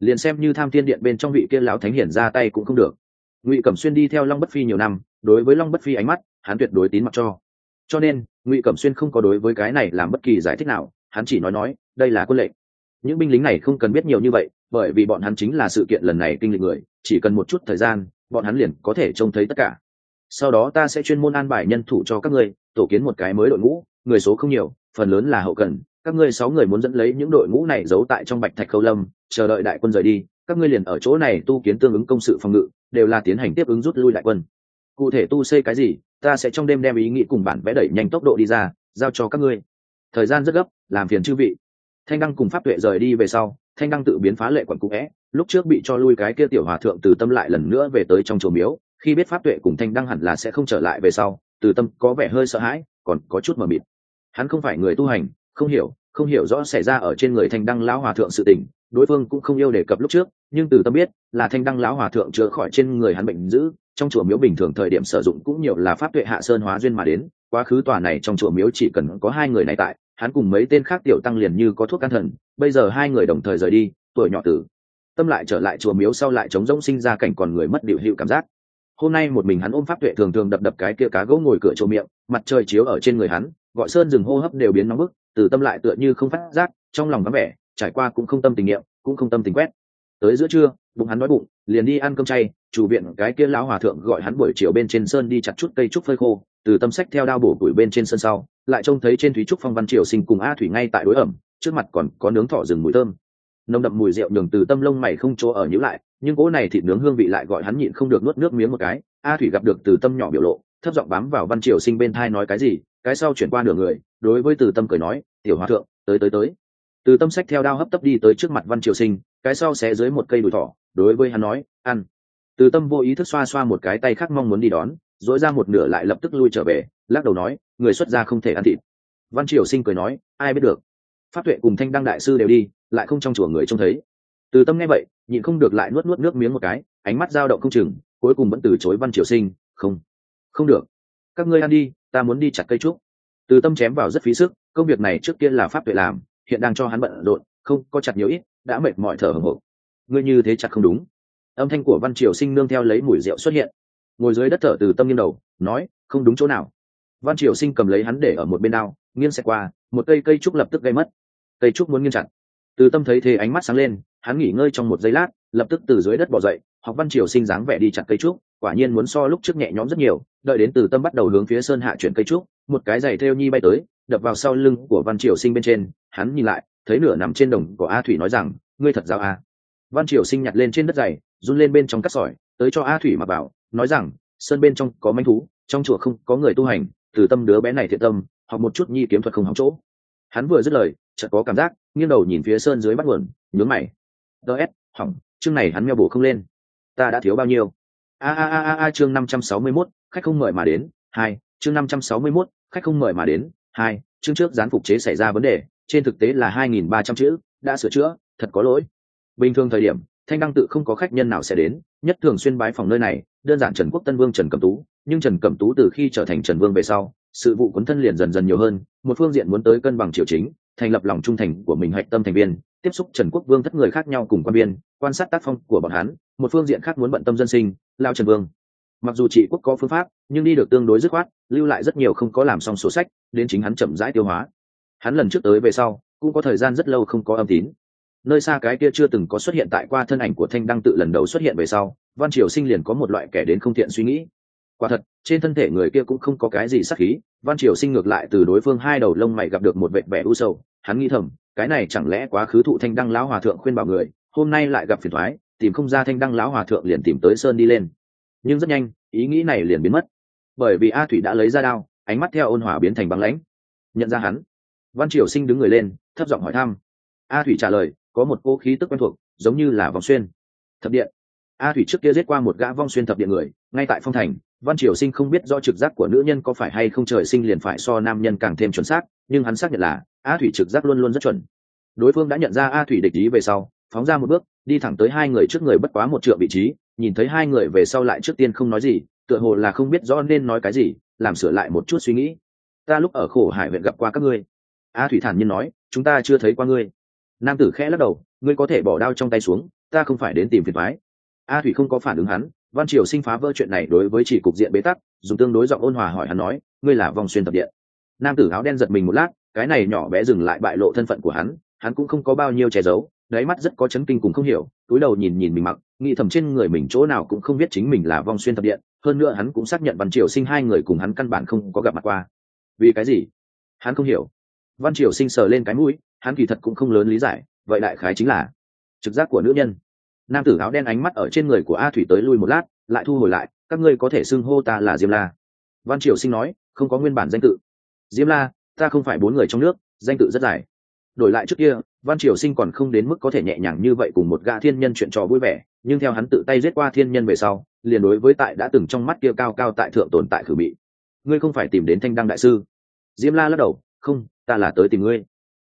Liền xem như tham thiên điện bên trong vị kia lão thánh hiển ra tay cũng không được. Ngụy cẩm xuyên đi theo long bất phi nhiều năm, đối với long bất phi ánh mắt, hắn tuyệt đối tín mặc cho. Cho nên, ngụy cẩm xuyên không có đối với cái này làm bất kỳ giải thích nào, hắn chỉ nói nói, đây là quân lệnh. Những binh lính này không cần biết nhiều như vậy, bởi vì bọn hắn chính là sự kiện lần này kinh lịch người, chỉ cần một chút thời gian, bọn hắn liền có thể trông thấy tất cả. Sau đó ta sẽ chuyên môn an bài nhân thủ cho các ngươi, tổ kiến một cái mới đội ngũ, người số không nhiều, phần lớn là hậu cần các ngươi sáu người muốn dẫn lấy những đội ngũ này giấu tại trong bạch thạch khâu lâm, chờ đợi đại quân rời đi, các ngươi liền ở chỗ này tu kiến tương ứng công sự phòng ngự, đều là tiến hành tiếp ứng rút lui đại quân. Cụ thể tu xây cái gì, ta sẽ trong đêm đem ý nghĩ cùng bản vẽ đẩy nhanh tốc độ đi ra, giao cho các ngươi. Thời gian rất gấp, làm phiền chư vị. Thanh đăng cùng pháp tuệ rời đi về sau, thanh đăng tự biến phá lệ quận cũ vẽ lúc trước bị cho lui cái kia tiểu hòa thượng từ tâm lại lần nữa về tới trong chùa miếu, khi biết pháp tuệ cùng thanh đăng hẳn là sẽ không trở lại về sau, từ tâm có vẻ hơi sợ hãi, còn có chút mờ mịt. Hắn không phải người tu hành không hiểu không hiểu rõ xảy ra ở trên người thanh đăng lão hòa thượng sự tình, đối phương cũng không yêu đề cập lúc trước, nhưng từ tâm biết, là thanh đăng lão hòa thượng chữa khỏi trên người hắn bệnh dữ, trong chùa miếu bình thường thời điểm sử dụng cũng nhiều là pháp tuệ hạ sơn hóa duyên mà đến, quá khứ tòa này trong chùa miếu chỉ cần có hai người này tại, hắn cùng mấy tên khác tiểu tăng liền như có thuốc can thần, bây giờ hai người đồng thời rời đi, tuổi nhỏ tử. Tâm lại trở lại chùa miếu sau lại chống rỗng sinh ra cảnh còn người mất điệu hiệu cảm giác. Hôm nay một mình hắn ôm pháp tuệ thường thường đập đập cái kia cá gỗ ngồi cửa chỗ miệng, mặt trời chiếu ở trên người hắn, gọi sơn rừng hô hấp đều biến nóng bức từ tâm lại tựa như không phát giác, trong lòng vắng vẻ, trải qua cũng không tâm tình nghiệm cũng không tâm tình quét. Tới giữa trưa, bụng hắn nói bụng, liền đi ăn cơm chay, chủ viện cái kia lão hòa thượng gọi hắn buổi chiều bên trên sơn đi chặt chút cây trúc phơi khô, từ tâm sách theo đao bổ củi bên trên sân sau, lại trông thấy trên thúy trúc phong văn triều sinh cùng a thủy ngay tại đối ẩm, trước mặt còn có nướng thỏ rừng mùi thơm. Nồng đậm mùi rượu nhường từ tâm lông mày không chỗ ở nhữ lại, nhưng cỗ này thịt nướng hương vị lại gọi hắn nhịn không được nuốt nước miếng một cái. A thủy gặp được từ tâm nhỏ biểu lộ thấp giọng bám vào văn triều sinh bên thai nói cái gì, cái sau chuyển qua nửa người, đối với từ tâm cười nói, tiểu hòa thượng, tới tới tới. Từ tâm sách theo đao hấp tấp đi tới trước mặt văn triều sinh, cái sau sẽ dưới một cây đùi thỏ, đối với hắn nói, ăn. Từ tâm vô ý thức xoa xoa một cái tay khác mong muốn đi đón, dỗi ra một nửa lại lập tức lui trở về, lắc đầu nói, người xuất gia không thể ăn thịt. Văn triều sinh cười nói, ai biết được. Pháp tuệ cùng thanh đăng đại sư đều đi, lại không trong chùa người trông thấy. Từ tâm nghe vậy, nhịn không được lại nuốt nuốt nước miếng một cái, ánh mắt dao động không chừng, cuối cùng vẫn từ chối văn triều sinh, không không được. Các ngươi ăn đi, ta muốn đi chặt cây trúc. Từ tâm chém vào rất phí sức, công việc này trước kia là pháp tuệ làm, hiện đang cho hắn bận rộn, không có chặt nhiều ít, đã mệt mỏi thở hồng hộc ngươi như thế chặt không đúng. Âm thanh của văn triều sinh nương theo lấy mùi rượu xuất hiện. Ngồi dưới đất thở từ tâm nghiêng đầu, nói, không đúng chỗ nào. Văn triều sinh cầm lấy hắn để ở một bên đao, nghiêng xẹt qua, một cây cây trúc lập tức gây mất. Cây trúc muốn nghiêng chặt. Từ tâm thấy thế ánh mắt sáng lên, hắn nghỉ ngơi trong một giây lát, lập tức từ dưới đất bỏ dậy, học văn triều sinh dáng vẻ đi chặt cây trúc quả nhiên muốn so lúc trước nhẹ nhõm rất nhiều, đợi đến từ tâm bắt đầu hướng phía sơn hạ chuyển cây trúc, một cái giày theo nhi bay tới, đập vào sau lưng của văn triều sinh bên trên, hắn nhìn lại, thấy nửa nằm trên đồng của a thủy nói rằng, ngươi thật giáo a à? văn triều sinh nhặt lên trên đất giày, run lên bên trong cắt sỏi, tới cho a thủy mà bảo, nói rằng, sơn bên trong có manh thú, trong chùa không có người tu hành, từ tâm đứa bé này thiện tâm, học một chút nhi kiếm thuật không hỏng chỗ. Hắn vừa dứt lời, chợt có cảm giác, nghiêng đầu nhìn phía sơn dưới bắt nguồn, nhướng mày. Ts hỏng, chương này hắn meo bổ không lên. Ta đã thiếu bao nhiêu? A a a a a chương 561, khách không mời mà đến hai chương 561, khách không mời mà đến hai chương trước gián phục chế xảy ra vấn đề trên thực tế là hai nghìn ba trăm chữ đã sửa chữa thật có lỗi. Bình thường thời điểm thanh đăng tự không có khách nhân nào sẽ đến nhất thường xuyên bái phòng nơi này đơn giản trần quốc tân vương trần cẩm tú nhưng trần cẩm tú từ khi trở thành trần vương về sau sự vụ quấn thân liền dần dần nhiều hơn một phương diện muốn tới cân bằng triều chính thành lập lòng trung thành của mình hạch tâm thành viên, tiếp xúc trần quốc vương thất người khác nhau cùng quan biên, quan sát tác phong của bọn hắn, một phương diện khác muốn bận tâm dân sinh, lao trần vương. Mặc dù trị quốc có phương pháp, nhưng đi được tương đối dứt khoát, lưu lại rất nhiều không có làm xong sổ sách, đến chính hắn chậm rãi tiêu hóa. Hắn lần trước tới về sau, cũng có thời gian rất lâu không có âm tín. Nơi xa cái kia chưa từng có xuất hiện tại qua thân ảnh của thanh đăng tự lần đầu xuất hiện về sau, văn triều sinh liền có một loại kẻ đến không thiện suy nghĩ. Quả thật, trên thân thể người kia cũng không có cái gì sắc khí, văn triều sinh ngược lại từ đối phương hai đầu lông mày gặp được một vệ vẻ u sầu hắn nghĩ thầm, cái này chẳng lẽ quá khứ thụ thanh đăng lão hòa thượng khuyên bảo người, hôm nay lại gặp phiền thoái, tìm không ra thanh đăng lão hòa thượng liền tìm tới sơn đi lên. Nhưng rất nhanh, ý nghĩ này liền biến mất. Bởi vì a thủy đã lấy ra đao, ánh mắt theo ôn hòa biến thành băng lãnh. Nhận ra hắn, văn triều sinh đứng người lên, thấp giọng hỏi thăm. A thủy trả lời, có một cô khí tức quen thuộc, giống như là vòng xuyên. Thập điện. A thủy trước kia giết qua một gã vong xuyên thập điện người, ngay tại phong thành, văn triều sinh không biết do trực giác của nữ nhân có phải hay không trời sinh liền phải so nam nhân càng thêm chuẩn xác, nhưng hắn xác nhận là a thủy trực giác luôn luôn rất chuẩn. Đối phương đã nhận ra a thủy địch ý về sau, phóng ra một bước, đi thẳng tới hai người trước người bất quá một trượng vị trí, nhìn thấy hai người về sau lại trước tiên không nói gì, tựa hồ là không biết rõ nên nói cái gì, làm sửa lại một chút suy nghĩ. Ta lúc ở khổ hải huyện gặp qua các ngươi. A thủy thản nhiên nói, chúng ta chưa thấy qua ngươi. Nam tử khẽ lắc đầu, ngươi có thể bỏ đao trong tay xuống, ta không phải đến tìm phiền thoái a thủy không có phản ứng hắn, văn triều sinh phá vỡ chuyện này đối với chỉ cục diện bế tắc, dùng tương đối giọng ôn hòa hỏi hắn nói, ngươi là vòng xuyên tập điện. Nam tử áo đen giật mình một lát cái này nhỏ bé dừng lại bại lộ thân phận của hắn hắn cũng không có bao nhiêu che giấu, đáy mắt rất có chấn kinh cùng không hiểu, túi đầu nhìn nhìn mình mặc, nghĩ thầm trên người mình chỗ nào cũng không biết chính mình là vong xuyên thập điện, hơn nữa hắn cũng xác nhận văn triều sinh hai người cùng hắn căn bản không có gặp mặt qua. Vì cái gì? Hắn không hiểu. Văn triều sinh sờ lên cái mũi, hắn kỳ thật cũng không lớn lý giải, vậy đại khái chính là trực giác của nữ nhân. Nam tử áo đen ánh mắt ở trên người của a thủy tới lui một lát, lại thu hồi lại, các ngươi có thể xưng hô ta là diêm la. Văn triều sinh nói, không có nguyên bản danh tự. Diêm la ta không phải bốn người trong nước, danh tự rất dài. Đổi lại trước kia, văn triều sinh còn không đến mức có thể nhẹ nhàng như vậy cùng một gã thiên nhân chuyện trò vui vẻ, nhưng theo hắn tự tay giết qua thiên nhân về sau, liền đối với tại đã từng trong mắt kia cao cao tại thượng tồn tại khử bị ngươi không phải tìm đến thanh đăng đại sư. Diêm la lắc đầu, không, ta là tới tìm ngươi.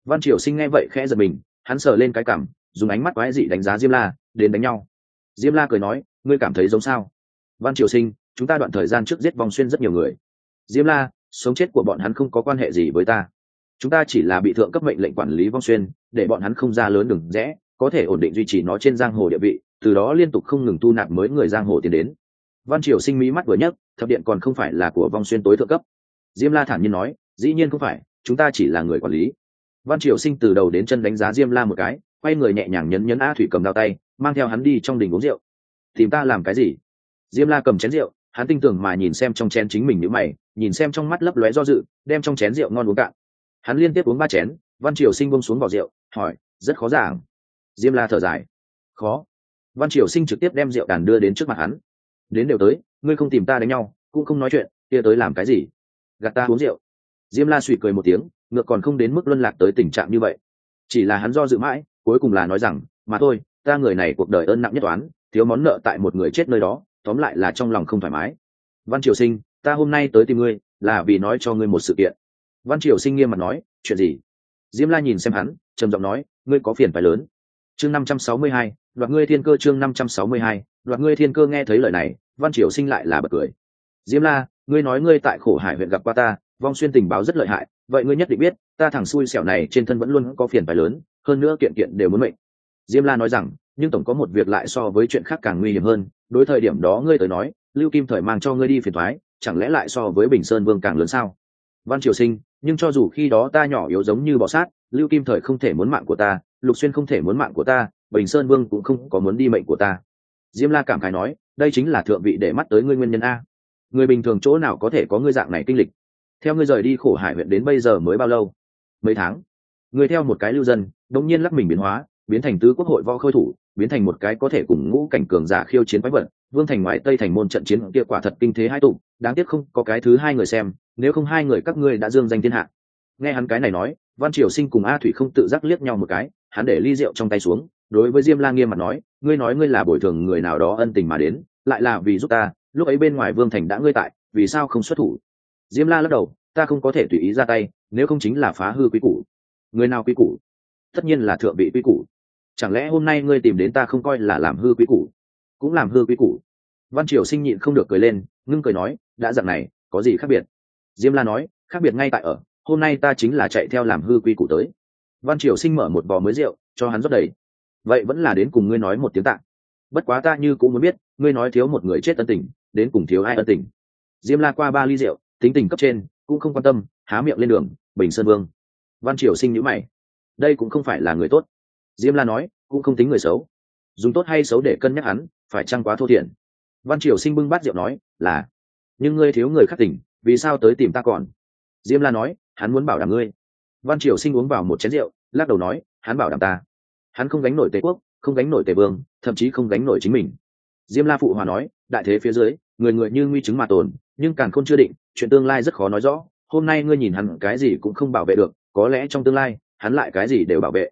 Văn triều sinh nghe vậy khẽ giật mình, hắn sờ lên cái cảm, dùng ánh mắt quái dị đánh giá diêm la, đến đánh nhau. Diêm la cười nói, ngươi cảm thấy giống sao? Văn triều sinh, chúng ta đoạn thời gian trước giết vòng xuyên rất nhiều người. Diêm la sống chết của bọn hắn không có quan hệ gì với ta. Chúng ta chỉ là bị thượng cấp mệnh lệnh quản lý vong xuyên, để bọn hắn không ra lớn đừng rẽ, có thể ổn định duy trì nó trên giang hồ địa vị, từ đó liên tục không ngừng tu nạp mới người giang hồ tiến đến. Văn triều sinh mỹ mắt vừa nhất thập điện còn không phải là của vong xuyên tối thượng cấp. Diêm la thản nhiên nói, dĩ nhiên không phải, chúng ta chỉ là người quản lý. Văn triều sinh từ đầu đến chân đánh giá diêm la một cái, quay người nhẹ nhàng nhấn nhấn a thủy cầm đao tay, mang theo hắn đi trong đình uống rượu. Tìm ta làm cái gì? Diêm la cầm chén rượu hắn tinh tưởng mà nhìn xem trong chén chính mình như mày, nhìn xem trong mắt lấp lóe do dự, đem trong chén rượu ngon uống cạn. Hắn liên tiếp uống ba chén, văn triều sinh bông xuống vào rượu, hỏi, rất khó giảng. Diêm la thở dài, khó. Văn triều sinh trực tiếp đem rượu đàn đưa đến trước mặt hắn. Đến đều tới, ngươi không tìm ta đánh nhau, cũng không nói chuyện, kia tới làm cái gì? Gạt ta uống rượu. Diêm la suy cười một tiếng, ngược còn không đến mức luân lạc tới tình trạng như vậy. Chỉ là hắn do dự mãi, cuối cùng là nói rằng, mà thôi, ta người này cuộc đời ơn nặng nhất toán, thiếu món nợ tại một người chết nơi đó tóm lại là trong lòng không thoải mái. Văn triều sinh, ta hôm nay tới tìm ngươi, là vì nói cho ngươi một sự kiện. Văn triều sinh nghiêm mặt nói, chuyện gì? Diêm la nhìn xem hắn, trầm giọng nói, ngươi có phiền phải lớn. Chương năm trăm sáu mươi hai, đoạt ngươi thiên cơ chương năm trăm sáu mươi hai, đoạt ngươi thiên cơ nghe thấy lời này, văn triều sinh lại là bật cười. Diêm la, ngươi nói ngươi tại khổ hải huyện gặp qua ta, vong xuyên tình báo rất lợi hại, vậy ngươi nhất định biết, ta thằng xui xẻo này trên thân vẫn luôn có phiền phải lớn, hơn nữa kiện kiện đều muốn mệnh. Diêm la nói rằng, nhưng tổng có một việc lại so với chuyện khác càng nguy hiểm hơn đối thời điểm đó ngươi tới nói, lưu kim thời mang cho ngươi đi phiền thoái, chẳng lẽ lại so với bình sơn vương càng lớn sao? Văn triều sinh, nhưng cho dù khi đó ta nhỏ yếu giống như bọ sát, lưu kim thời không thể muốn mạng của ta, lục xuyên không thể muốn mạng của ta, bình sơn vương cũng không có muốn đi mệnh của ta. Diêm la cảm khái nói, đây chính là thượng vị để mắt tới ngươi nguyên nhân a. Người bình thường chỗ nào có thể có ngươi dạng này kinh lịch? Theo ngươi rời đi khổ hải huyện đến bây giờ mới bao lâu? Mấy tháng. Người theo một cái lưu dân đống nhiên lắc mình biến hóa, biến thành tứ quốc hội võ khôi thủ biến thành một cái có thể cùng ngũ cảnh cường giả khiêu chiến quái vật, vương thành ngoại tây thành môn trận chiến kia quả thật kinh thế hai tụ, đáng tiếc không có cái thứ hai người xem, nếu không hai người các ngươi đã dương danh thiên hạ. Nghe hắn cái này nói, văn triều sinh cùng a thủy không tự giác liếc nhau một cái, hắn để ly rượu trong tay xuống, đối với diêm la nghiêm mặt nói, ngươi nói ngươi là bồi thường người nào đó ân tình mà đến, lại là vì giúp ta, lúc ấy bên ngoài vương thành đã ngươi tại, vì sao không xuất thủ? Diêm la lắc đầu, ta không có thể tùy ý ra tay, nếu không chính là phá hư quý củ. Người nào quý củ? Tất nhiên là thượng vị quý củ chẳng lẽ hôm nay ngươi tìm đến ta không coi là làm hư quý củ? Cũng làm hư quý củ. Văn triều sinh nhịn không được cười lên, ngưng cười nói, đã dặn này, có gì khác biệt? Diêm la nói, khác biệt ngay tại ở, hôm nay ta chính là chạy theo làm hư quy củ tới. Văn triều sinh mở một bò mới rượu, cho hắn rót đầy. Vậy vẫn là đến cùng ngươi nói một tiếng tạng bất quá ta như cũng muốn biết, ngươi nói thiếu một người chết ân tình, đến cùng thiếu ai ân tình? Diêm la qua ba ly rượu, tính tình cấp trên, cũng không quan tâm, há miệng lên đường, bình sơn vương. Văn triều sinh nhữ mày. Đây cũng không phải là người tốt diêm la nói, cũng không tính người xấu. Dùng tốt hay xấu để cân nhắc hắn, phải chăng quá thô thiển? Văn triều sinh bưng bát rượu nói, là. Nhưng ngươi thiếu người khắc tỉnh, vì sao tới tìm ta còn? Diêm la nói, hắn muốn bảo đảm ngươi. Văn triều sinh uống vào một chén rượu, lắc đầu nói, hắn bảo đảm ta. Hắn không gánh nổi tề quốc, không gánh nổi tề vương, thậm chí không gánh nổi chính mình. Diêm la phụ hòa nói, đại thế phía dưới, người người như nguy chứng mà tồn, nhưng càng không chưa định, chuyện tương lai rất khó nói rõ. Hôm nay ngươi nhìn hắn cái gì cũng không bảo vệ được, có lẽ trong tương lai, hắn lại cái gì đều bảo vệ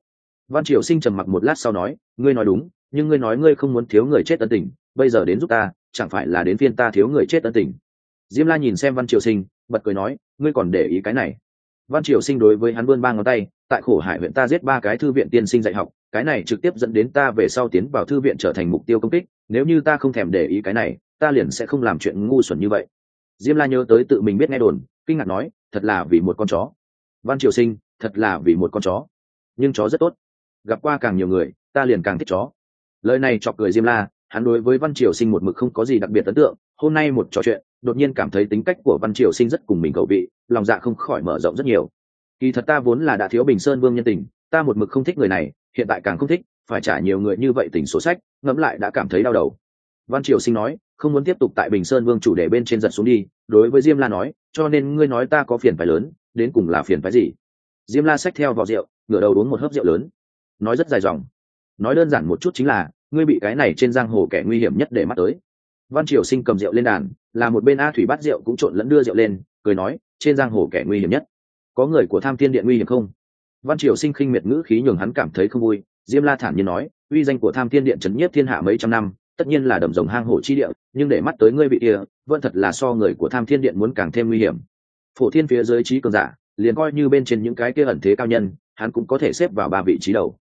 văn triều sinh trầm mặc một lát sau nói, ngươi nói đúng, nhưng ngươi nói ngươi không muốn thiếu người chết ân tình, bây giờ đến giúp ta, chẳng phải là đến phiên ta thiếu người chết ân tình? Diêm la nhìn xem văn triều sinh, bật cười nói, ngươi còn để ý cái này. Văn triều sinh đối với hắn vươn ba ngón tay, tại khổ hải huyện ta giết ba cái thư viện tiên sinh dạy học, cái này trực tiếp dẫn đến ta về sau tiến vào thư viện trở thành mục tiêu công kích, nếu như ta không thèm để ý cái này, ta liền sẽ không làm chuyện ngu xuẩn như vậy. Diêm la nhớ tới tự mình biết nghe đồn, kinh ngạc nói, thật là vì một con chó. Văn triều sinh, thật là vì một con chó. Nhưng chó rất tốt gặp qua càng nhiều người, ta liền càng thích chó. Lời này chọc cười diêm la, hắn đối với văn triều sinh một mực không có gì đặc biệt ấn tượng. Hôm nay một trò chuyện, đột nhiên cảm thấy tính cách của văn triều sinh rất cùng mình cầu vị, lòng dạ không khỏi mở rộng rất nhiều. Kỳ thật ta vốn là đã thiếu bình sơn vương nhân tình, ta một mực không thích người này, hiện tại càng không thích, phải trả nhiều người như vậy tình sổ sách, ngẫm lại đã cảm thấy đau đầu. Văn triều sinh nói, không muốn tiếp tục tại bình sơn vương chủ đề bên trên giật xuống đi, đối với diêm la nói, cho nên ngươi nói ta có phiền phái lớn, đến cùng là phiền phái gì? Diêm la xách theo vào rượu, ngửa đầu uống một hớp rượu lớn nói rất dài dòng. Nói đơn giản một chút chính là, ngươi bị cái này trên giang hồ kẻ nguy hiểm nhất để mắt tới. Văn triều sinh cầm rượu lên đàn, là một bên a thủy bắt rượu cũng trộn lẫn đưa rượu lên, cười nói, trên giang hồ kẻ nguy hiểm nhất. Có người của tham thiên điện nguy hiểm không? Văn triều sinh khinh miệt ngữ khí nhường hắn cảm thấy không vui, diêm la thản nhiên nói, uy danh của tham thiên điện trấn nhiếp thiên hạ mấy trăm năm, tất nhiên là đầm rồng hang hổ chi địa, nhưng để mắt tới ngươi bị kia, vẫn thật là so người của tham thiên điện muốn càng thêm nguy hiểm. Phổ thiên phía dưới trí cường giả, liền coi như bên trên những cái kia ẩn thế cao nhân, hắn cũng có thể xếp vào ba vị trí đầu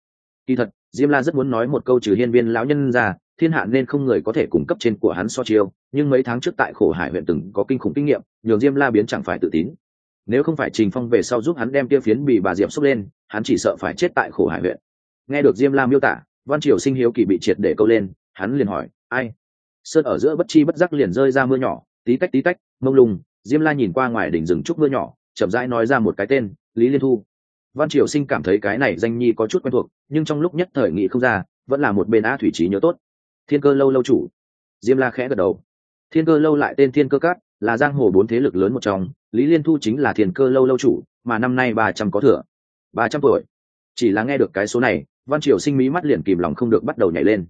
kỳ thật, diêm la rất muốn nói một câu trừ hiên viên lão nhân ra, thiên hạ nên không người có thể cung cấp trên của hắn so chiêu, nhưng mấy tháng trước tại khổ hải huyện từng có kinh khủng kinh nghiệm, nhường diêm la biến chẳng phải tự tín. Nếu không phải trình phong về sau giúp hắn đem kia phiến bị bà diệp xúc lên, hắn chỉ sợ phải chết tại khổ hải huyện. Nghe được diêm la miêu tả, văn triều sinh hiếu kỳ bị triệt để câu lên, hắn liền hỏi, ai? Sơn ở giữa bất chi bất giác liền rơi ra mưa nhỏ, tí tách tí tách, mông lung, diêm la nhìn qua ngoài đỉnh rừng trúc mưa nhỏ, chậm rãi nói ra một cái tên, lý liên thu văn triều sinh cảm thấy cái này danh nhi có chút quen thuộc, nhưng trong lúc nhất thời nghĩ không ra, vẫn là một bên a thủy trí nhớ tốt. Thiên cơ lâu lâu chủ. Diêm la khẽ gật đầu. Thiên cơ lâu lại tên thiên cơ cát, là giang hồ bốn thế lực lớn một trong, lý liên thu chính là thiên cơ lâu lâu chủ, mà năm nay ba trăm có thừa. Ba trăm tuổi. Chỉ là nghe được cái số này, văn triều sinh mí mắt liền kìm lòng không được bắt đầu nhảy lên.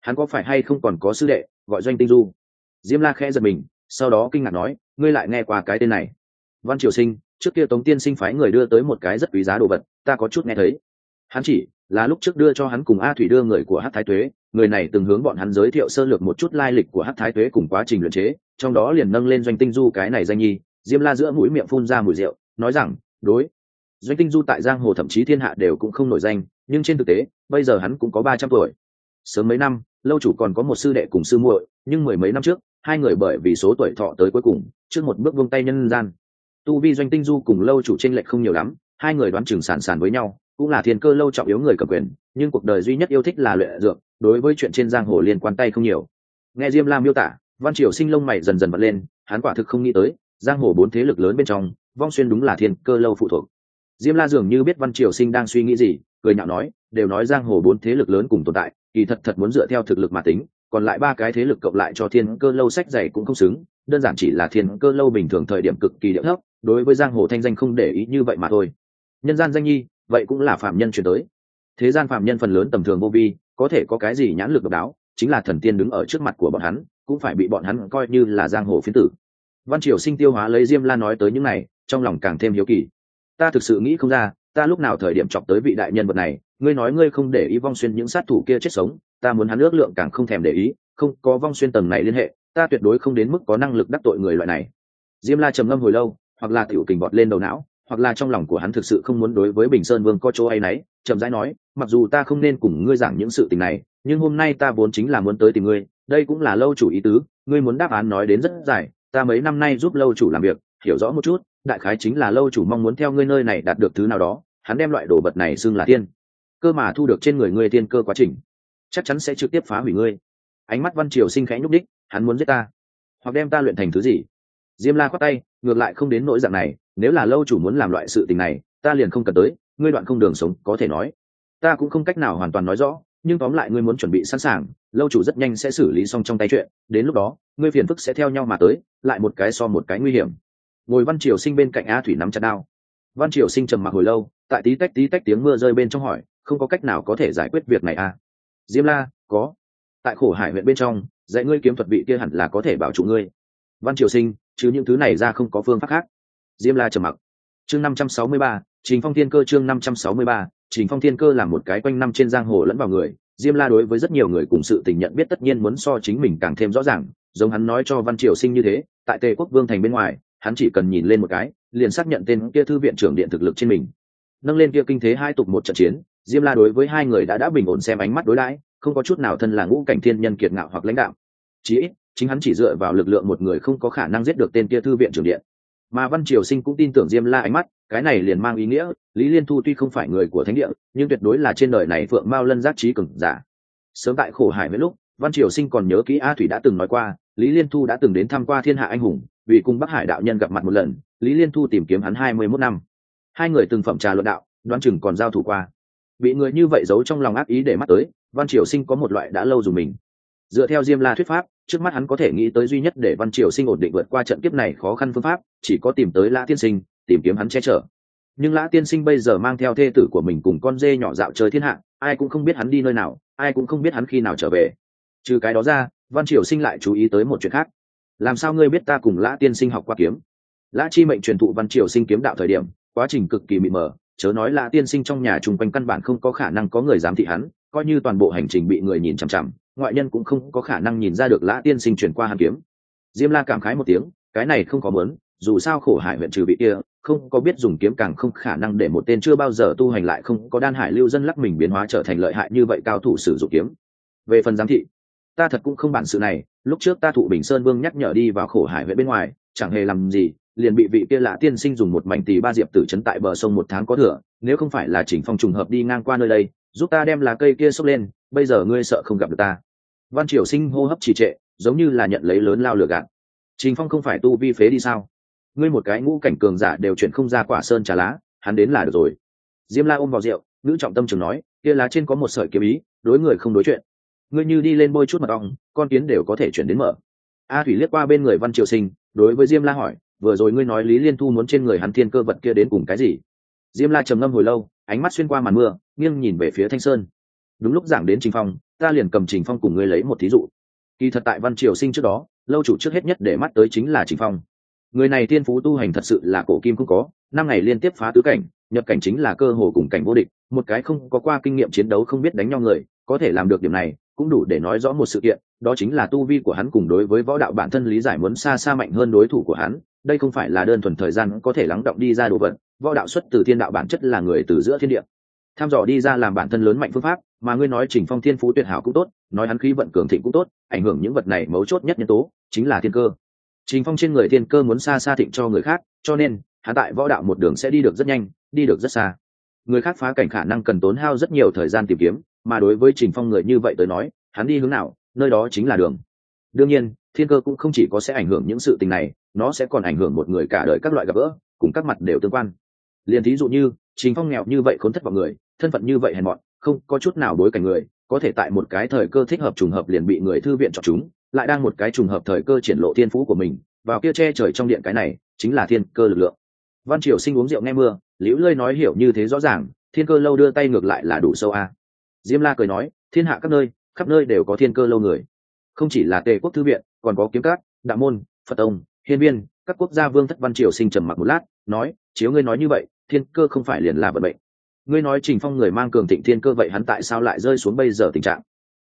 Hắn có phải hay không còn có sư đệ, gọi doanh tinh du? Diêm la khẽ giật mình, sau đó kinh ngạc nói, ngươi lại nghe qua cái tên này. Văn triều sinh trước kia tống tiên sinh phái người đưa tới một cái rất quý giá đồ vật, ta có chút nghe thấy. Hắn chỉ là lúc trước đưa cho hắn cùng a thủy đưa người của hát thái tuế, người này từng hướng bọn hắn giới thiệu sơ lược một chút lai lịch của hát thái tuế cùng quá trình luyện chế, trong đó liền nâng lên doanh tinh du cái này danh nhi, diêm la giữa mũi miệng phun ra mùi rượu, nói rằng, đối, doanh tinh du tại giang hồ thậm chí thiên hạ đều cũng không nổi danh, nhưng trên thực tế, bây giờ hắn cũng có ba trăm tuổi. Sớm mấy năm, lâu chủ còn có một sư đệ cùng sư muội, nhưng mười mấy năm trước, hai người bởi vì số tuổi thọ tới cuối cùng, trước một bước vung tay nhân gian tu vi doanh tinh du cùng lâu chủ tranh lệch không nhiều lắm, hai người đoán chừng sàn sàn với nhau, cũng là thiên cơ lâu trọng yếu người cầm quyền, nhưng cuộc đời duy nhất yêu thích là luyện dược, đối với chuyện trên giang hồ liên quan tay không nhiều. Nghe diêm la miêu tả, văn triều sinh lông mày dần dần bật lên, hắn quả thực không nghĩ tới, giang hồ bốn thế lực lớn bên trong, vong xuyên đúng là thiên cơ lâu phụ thuộc. Diêm la dường như biết văn triều sinh đang suy nghĩ gì, cười nhạo nói, đều nói giang hồ bốn thế lực lớn cùng tồn tại, kỳ thật thật muốn dựa theo thực lực mà tính, còn lại ba cái thế lực cộng lại cho thiên cơ lâu sách dày cũng không xứng, đơn giản chỉ là thiên cơ lâu bình thường thời điểm cực kỳ điệu thấp đối với giang hồ thanh danh không để ý như vậy mà thôi. Nhân gian danh nhi, vậy cũng là phạm nhân chuyển tới. Thế gian phạm nhân phần lớn tầm thường vô vi, có thể có cái gì nhãn lực độc đáo, chính là thần tiên đứng ở trước mặt của bọn hắn, cũng phải bị bọn hắn coi như là giang hồ phiến tử. Văn triều sinh tiêu hóa lấy diêm la nói tới những này, trong lòng càng thêm hiếu kỳ. Ta thực sự nghĩ không ra, ta lúc nào thời điểm chọc tới vị đại nhân vật này, ngươi nói ngươi không để ý vong xuyên những sát thủ kia chết sống, ta muốn hắn ước lượng càng không thèm để ý, không có vong xuyên tầng này liên hệ, ta tuyệt đối không đến mức có năng lực đắc tội người loại này. Diêm la trầm ngâm hồi lâu hoặc là tiểu kình bọt lên đầu não, hoặc là trong lòng của hắn thực sự không muốn đối với bình sơn vương có chỗ ấy nấy chậm rãi nói, mặc dù ta không nên cùng ngươi giảng những sự tình này, nhưng hôm nay ta vốn chính là muốn tới tìm ngươi, đây cũng là lâu chủ ý tứ, ngươi muốn đáp án nói đến rất dài, ta mấy năm nay giúp lâu chủ làm việc, hiểu rõ một chút, đại khái chính là lâu chủ mong muốn theo ngươi nơi này đạt được thứ nào đó, hắn đem loại đồ vật này xưng là tiên cơ mà thu được trên người ngươi tiên cơ quá trình, chắc chắn sẽ trực tiếp phá hủy ngươi. Ánh mắt văn triều sinh khẽ nhúc đích hắn muốn giết ta, hoặc đem ta luyện thành thứ gì? Diêm la khoát tay ngược lại không đến nỗi dạng này, nếu là lâu chủ muốn làm loại sự tình này, ta liền không cần tới, ngươi đoạn không đường sống, có thể nói. Ta cũng không cách nào hoàn toàn nói rõ, nhưng tóm lại ngươi muốn chuẩn bị sẵn sàng, lâu chủ rất nhanh sẽ xử lý xong trong tay chuyện, đến lúc đó, ngươi phiền phức sẽ theo nhau mà tới, lại một cái so một cái nguy hiểm. Ngồi văn triều sinh bên cạnh a thủy nắm chặt đao. Văn triều sinh trầm mặc hồi lâu, tại tí tách tí tách tiếng mưa rơi bên trong hỏi, không có cách nào có thể giải quyết việc này à? Diêm la, có. Tại khổ hải huyện bên trong, dạy ngươi kiếm thuật vị kia hẳn là có thể bảo trụ ngươi. Văn triều sinh chứ những thứ này ra không có phương pháp khác. Diêm la trầm mặc. Chương năm trăm sáu mươi ba, trình phong thiên cơ chương năm trăm sáu mươi ba, trình phong thiên cơ là một cái quanh năm trên giang hồ lẫn vào người. Diêm la đối với rất nhiều người cùng sự tình nhận biết tất nhiên muốn so chính mình càng thêm rõ ràng, giống hắn nói cho văn triều sinh như thế, tại tề quốc vương thành bên ngoài, hắn chỉ cần nhìn lên một cái, liền xác nhận tên kia thư viện trưởng điện thực lực trên mình. Nâng lên kia kinh thế hai tục một trận chiến, diêm la đối với hai người đã đã bình ổn xem ánh mắt đối đãi, không có chút nào thân là ngũ cảnh thiên nhân kiệt ngạo hoặc lãnh đạo. Chí ít chính hắn chỉ dựa vào lực lượng một người không có khả năng giết được tên kia thư viện trưởng điện. Mà văn triều sinh cũng tin tưởng diêm la ánh mắt, cái này liền mang ý nghĩa, lý liên thu tuy không phải người của thánh địa, nhưng tuyệt đối là trên đời này phượng mao lân giác trí cừng giả. Sớm tại khổ hải mấy lúc, văn triều sinh còn nhớ kỹ a thủy đã từng nói qua, lý liên thu đã từng đến tham q u a thiên hạ anh hùng, vì cùng bắc hải đạo nhân gặp mặt một lần, lý liên thu tìm kiếm hắn hai mươi mốt năm. Hai người từng phẩm trà luận đạo, đoán chừng còn giao thủ qua. Bị người như vậy giấu trong lòng ác ý để mắt tới, văn triều sinh có một loại đã lâu dù mình. Dựa theo diêm la thuyết pháp trước mắt hắn có thể nghĩ tới duy nhất để văn triều sinh ổn định vượt qua trận kiếp này khó khăn phương pháp, chỉ có tìm tới lã tiên sinh, tìm kiếm hắn che chở. Nhưng lã tiên sinh bây giờ mang theo thê tử của mình cùng con dê nhỏ dạo chơi thiên hạ, ai cũng không biết hắn đi nơi nào, ai cũng không biết hắn khi nào trở về. Trừ cái đó ra, văn triều sinh lại chú ý tới một chuyện khác. Làm sao ngươi biết ta cùng lã tiên sinh học qua kiếm? Lã chi mệnh truyền thụ văn triều sinh kiếm đạo thời điểm, quá trình cực kỳ mịt mờ, chớ nói lã tiên sinh trong nhà chung quanh căn bản không có khả năng có người giám thị hắn, coi như toàn bộ hành trình bị người nhìn chằm chằm ngoại nhân cũng không có khả năng nhìn ra được lã tiên sinh chuyển qua hàn kiếm. Diêm la cảm khái một tiếng, cái này không có mớn dù sao khổ hải huyện trừ vị kia, không có biết dùng kiếm càng không khả năng để một tên chưa bao giờ tu hành lại không có đan hải lưu dân lắc mình biến hóa trở thành lợi hại như vậy cao thủ sử dụng kiếm. Về phần giám thị, ta thật cũng không bản sự này, lúc trước ta thụ bình sơn vương nhắc nhở đi vào khổ hải huyện bên ngoài, chẳng hề làm gì, liền bị vị kia lạ tiên sinh dùng một mảnh tỷ ba diệp tử trấn tại bờ sông một tháng có thừa, nếu không phải là chỉnh phong trùng hợp đi ngang qua nơi đây, giúp ta đem lá cây kia xốc lên, bây giờ ngươi sợ không gặp được ta văn triều sinh hô hấp trì trệ, giống như là nhận lấy lớn lao lửa gạt. Trình phong không phải tu vi phế đi sao? Ngươi một cái ngũ cảnh cường giả đều chuyển không ra quả sơn trà lá, hắn đến là được rồi. Diêm la ôm vào rượu, nữ trọng tâm trường nói, kia lá trên có một sợi kiếm ý, đối người không đối chuyện. Ngươi như đi lên bôi chút mật ong, con kiến đều có thể chuyển đến mở. A thủy liếc qua bên người văn triều sinh, đối với diêm la hỏi, vừa rồi ngươi nói lý liên thu muốn trên người hắn thiên cơ vật kia đến cùng cái gì? Diêm la trầm ngâm hồi lâu, ánh mắt xuyên qua màn mưa, nghiêng nhìn về phía thanh sơn. Đúng lúc giảng đến trình phong ta liền cầm trình phong cùng ngươi lấy một thí dụ. Kỳ thật tại văn triều sinh trước đó, lâu chủ trước hết nhất để mắt tới chính là trình phong. Người này tiên phú tu hành thật sự là cổ kim không có, năm ngày liên tiếp phá tứ cảnh, nhập cảnh chính là cơ hồ cùng cảnh vô địch, một cái không có qua kinh nghiệm chiến đấu không biết đánh nhau người, có thể làm được điểm này, cũng đủ để nói rõ một sự kiện, đó chính là tu vi của hắn cùng đối với võ đạo bản thân lý giải muốn xa xa mạnh hơn đối thủ của hắn, đây không phải là đơn thuần thời gian có thể lắng động đi ra đồ vật, võ đạo xuất từ thiên đạo bản chất là người từ giữa thiên địa tham dò đi ra làm bản thân lớn mạnh phương pháp, mà ngươi nói trình phong thiên phú tuyệt hảo cũng tốt, nói hắn khí vận cường thịnh cũng tốt, ảnh hưởng những vật này mấu chốt nhất nhân tố, chính là thiên cơ. Trình phong trên người thiên cơ muốn xa xa thịnh cho người khác, cho nên, hắn tại võ đạo một đường sẽ đi được rất nhanh, đi được rất xa. Người khác phá cảnh khả năng cần tốn hao rất nhiều thời gian tìm kiếm, mà đối với trình phong người như vậy tới nói, hắn đi hướng nào, nơi đó chính là đường. Đương nhiên, thiên cơ cũng không chỉ có sẽ ảnh hưởng những sự tình này, nó sẽ còn ảnh hưởng một người cả đời các loại gặp gỡ, cùng các mặt đều tương quan. Liền thí dụ như, trình phong nghèo như vậy khốn thất vào người thân phận như vậy hèn mọn, không có chút nào đối cảnh người, có thể tại một cái thời cơ thích hợp trùng hợp liền bị người thư viện chọn chúng, lại đang một cái trùng hợp thời cơ triển lộ thiên phú của mình, vào kia che trời trong điện cái này, chính là thiên cơ lực lượng. Văn triều sinh uống rượu nghe mưa, liễu lơi nói hiểu như thế rõ ràng, thiên cơ lâu đưa tay ngược lại là đủ sâu a. Diêm la cười nói, thiên hạ các nơi, khắp nơi đều có thiên cơ lâu người. Không chỉ là tề quốc thư viện, còn có kiếm cát đạo môn, phật ông hiên viên, các quốc gia vương thất văn triều sinh trầm mặc một lát, nói, chiếu ngươi nói như vậy, thiên cơ không phải liền là vận bệnh ngươi nói trình phong người mang cường thịnh thiên cơ vậy hắn tại sao lại rơi xuống bây giờ tình trạng?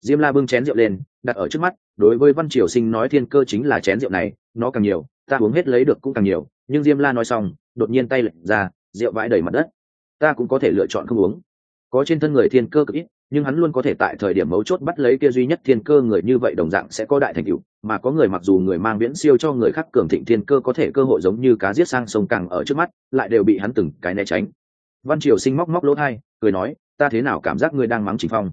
Diêm la bưng chén rượu lên, đặt ở trước mắt, đối với văn triều sinh nói thiên cơ chính là chén rượu này, nó càng nhiều, ta uống hết lấy được cũng càng nhiều, nhưng diêm la nói xong, đột nhiên tay lệch ra, rượu vãi đầy mặt đất. Ta cũng có thể lựa chọn không uống. Có trên thân người thiên cơ cực ít, nhưng hắn luôn có thể tại thời điểm mấu chốt bắt lấy kia duy nhất thiên cơ người như vậy đồng dạng sẽ có đại thành tựu, mà có người mặc dù người mang viễn siêu cho người khác cường thịnh thiên cơ có thể cơ hội giống như cá giết sang sông càng ở trước mắt, lại đều bị hắn từng cái né tránh văn triều sinh móc móc lỗ thai, cười nói, ta thế nào cảm giác ngươi đang mắng trình phong?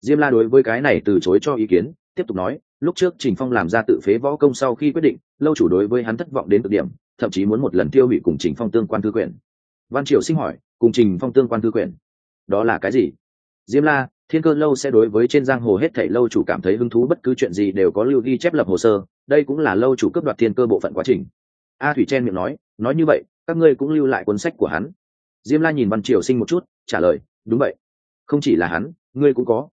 Diêm la đối với cái này từ chối cho ý kiến, tiếp tục nói, lúc trước trình phong làm ra tự phế võ công sau khi quyết định, lâu chủ đối với hắn thất vọng đến cực điểm, thậm chí muốn một lần tiêu hủy cùng trình phong tương quan thư quyển. Văn triều sinh hỏi, cùng trình phong tương quan thư quyển? Đó là cái gì? Diêm la, thiên cơ lâu sẽ đối với trên giang hồ hết thảy lâu chủ cảm thấy hứng thú, bất cứ chuyện gì đều có lưu ghi chép lập hồ sơ, đây cũng là lâu chủ cấp đoạt thiên cơ bộ phận quá trình. A thủy chen miệng nói nói như vậy, các ngươi cũng lưu lại cuốn sách của hắn diêm la nhìn văn triều sinh một chút trả lời đúng vậy. Không chỉ là hắn ngươi cũng có.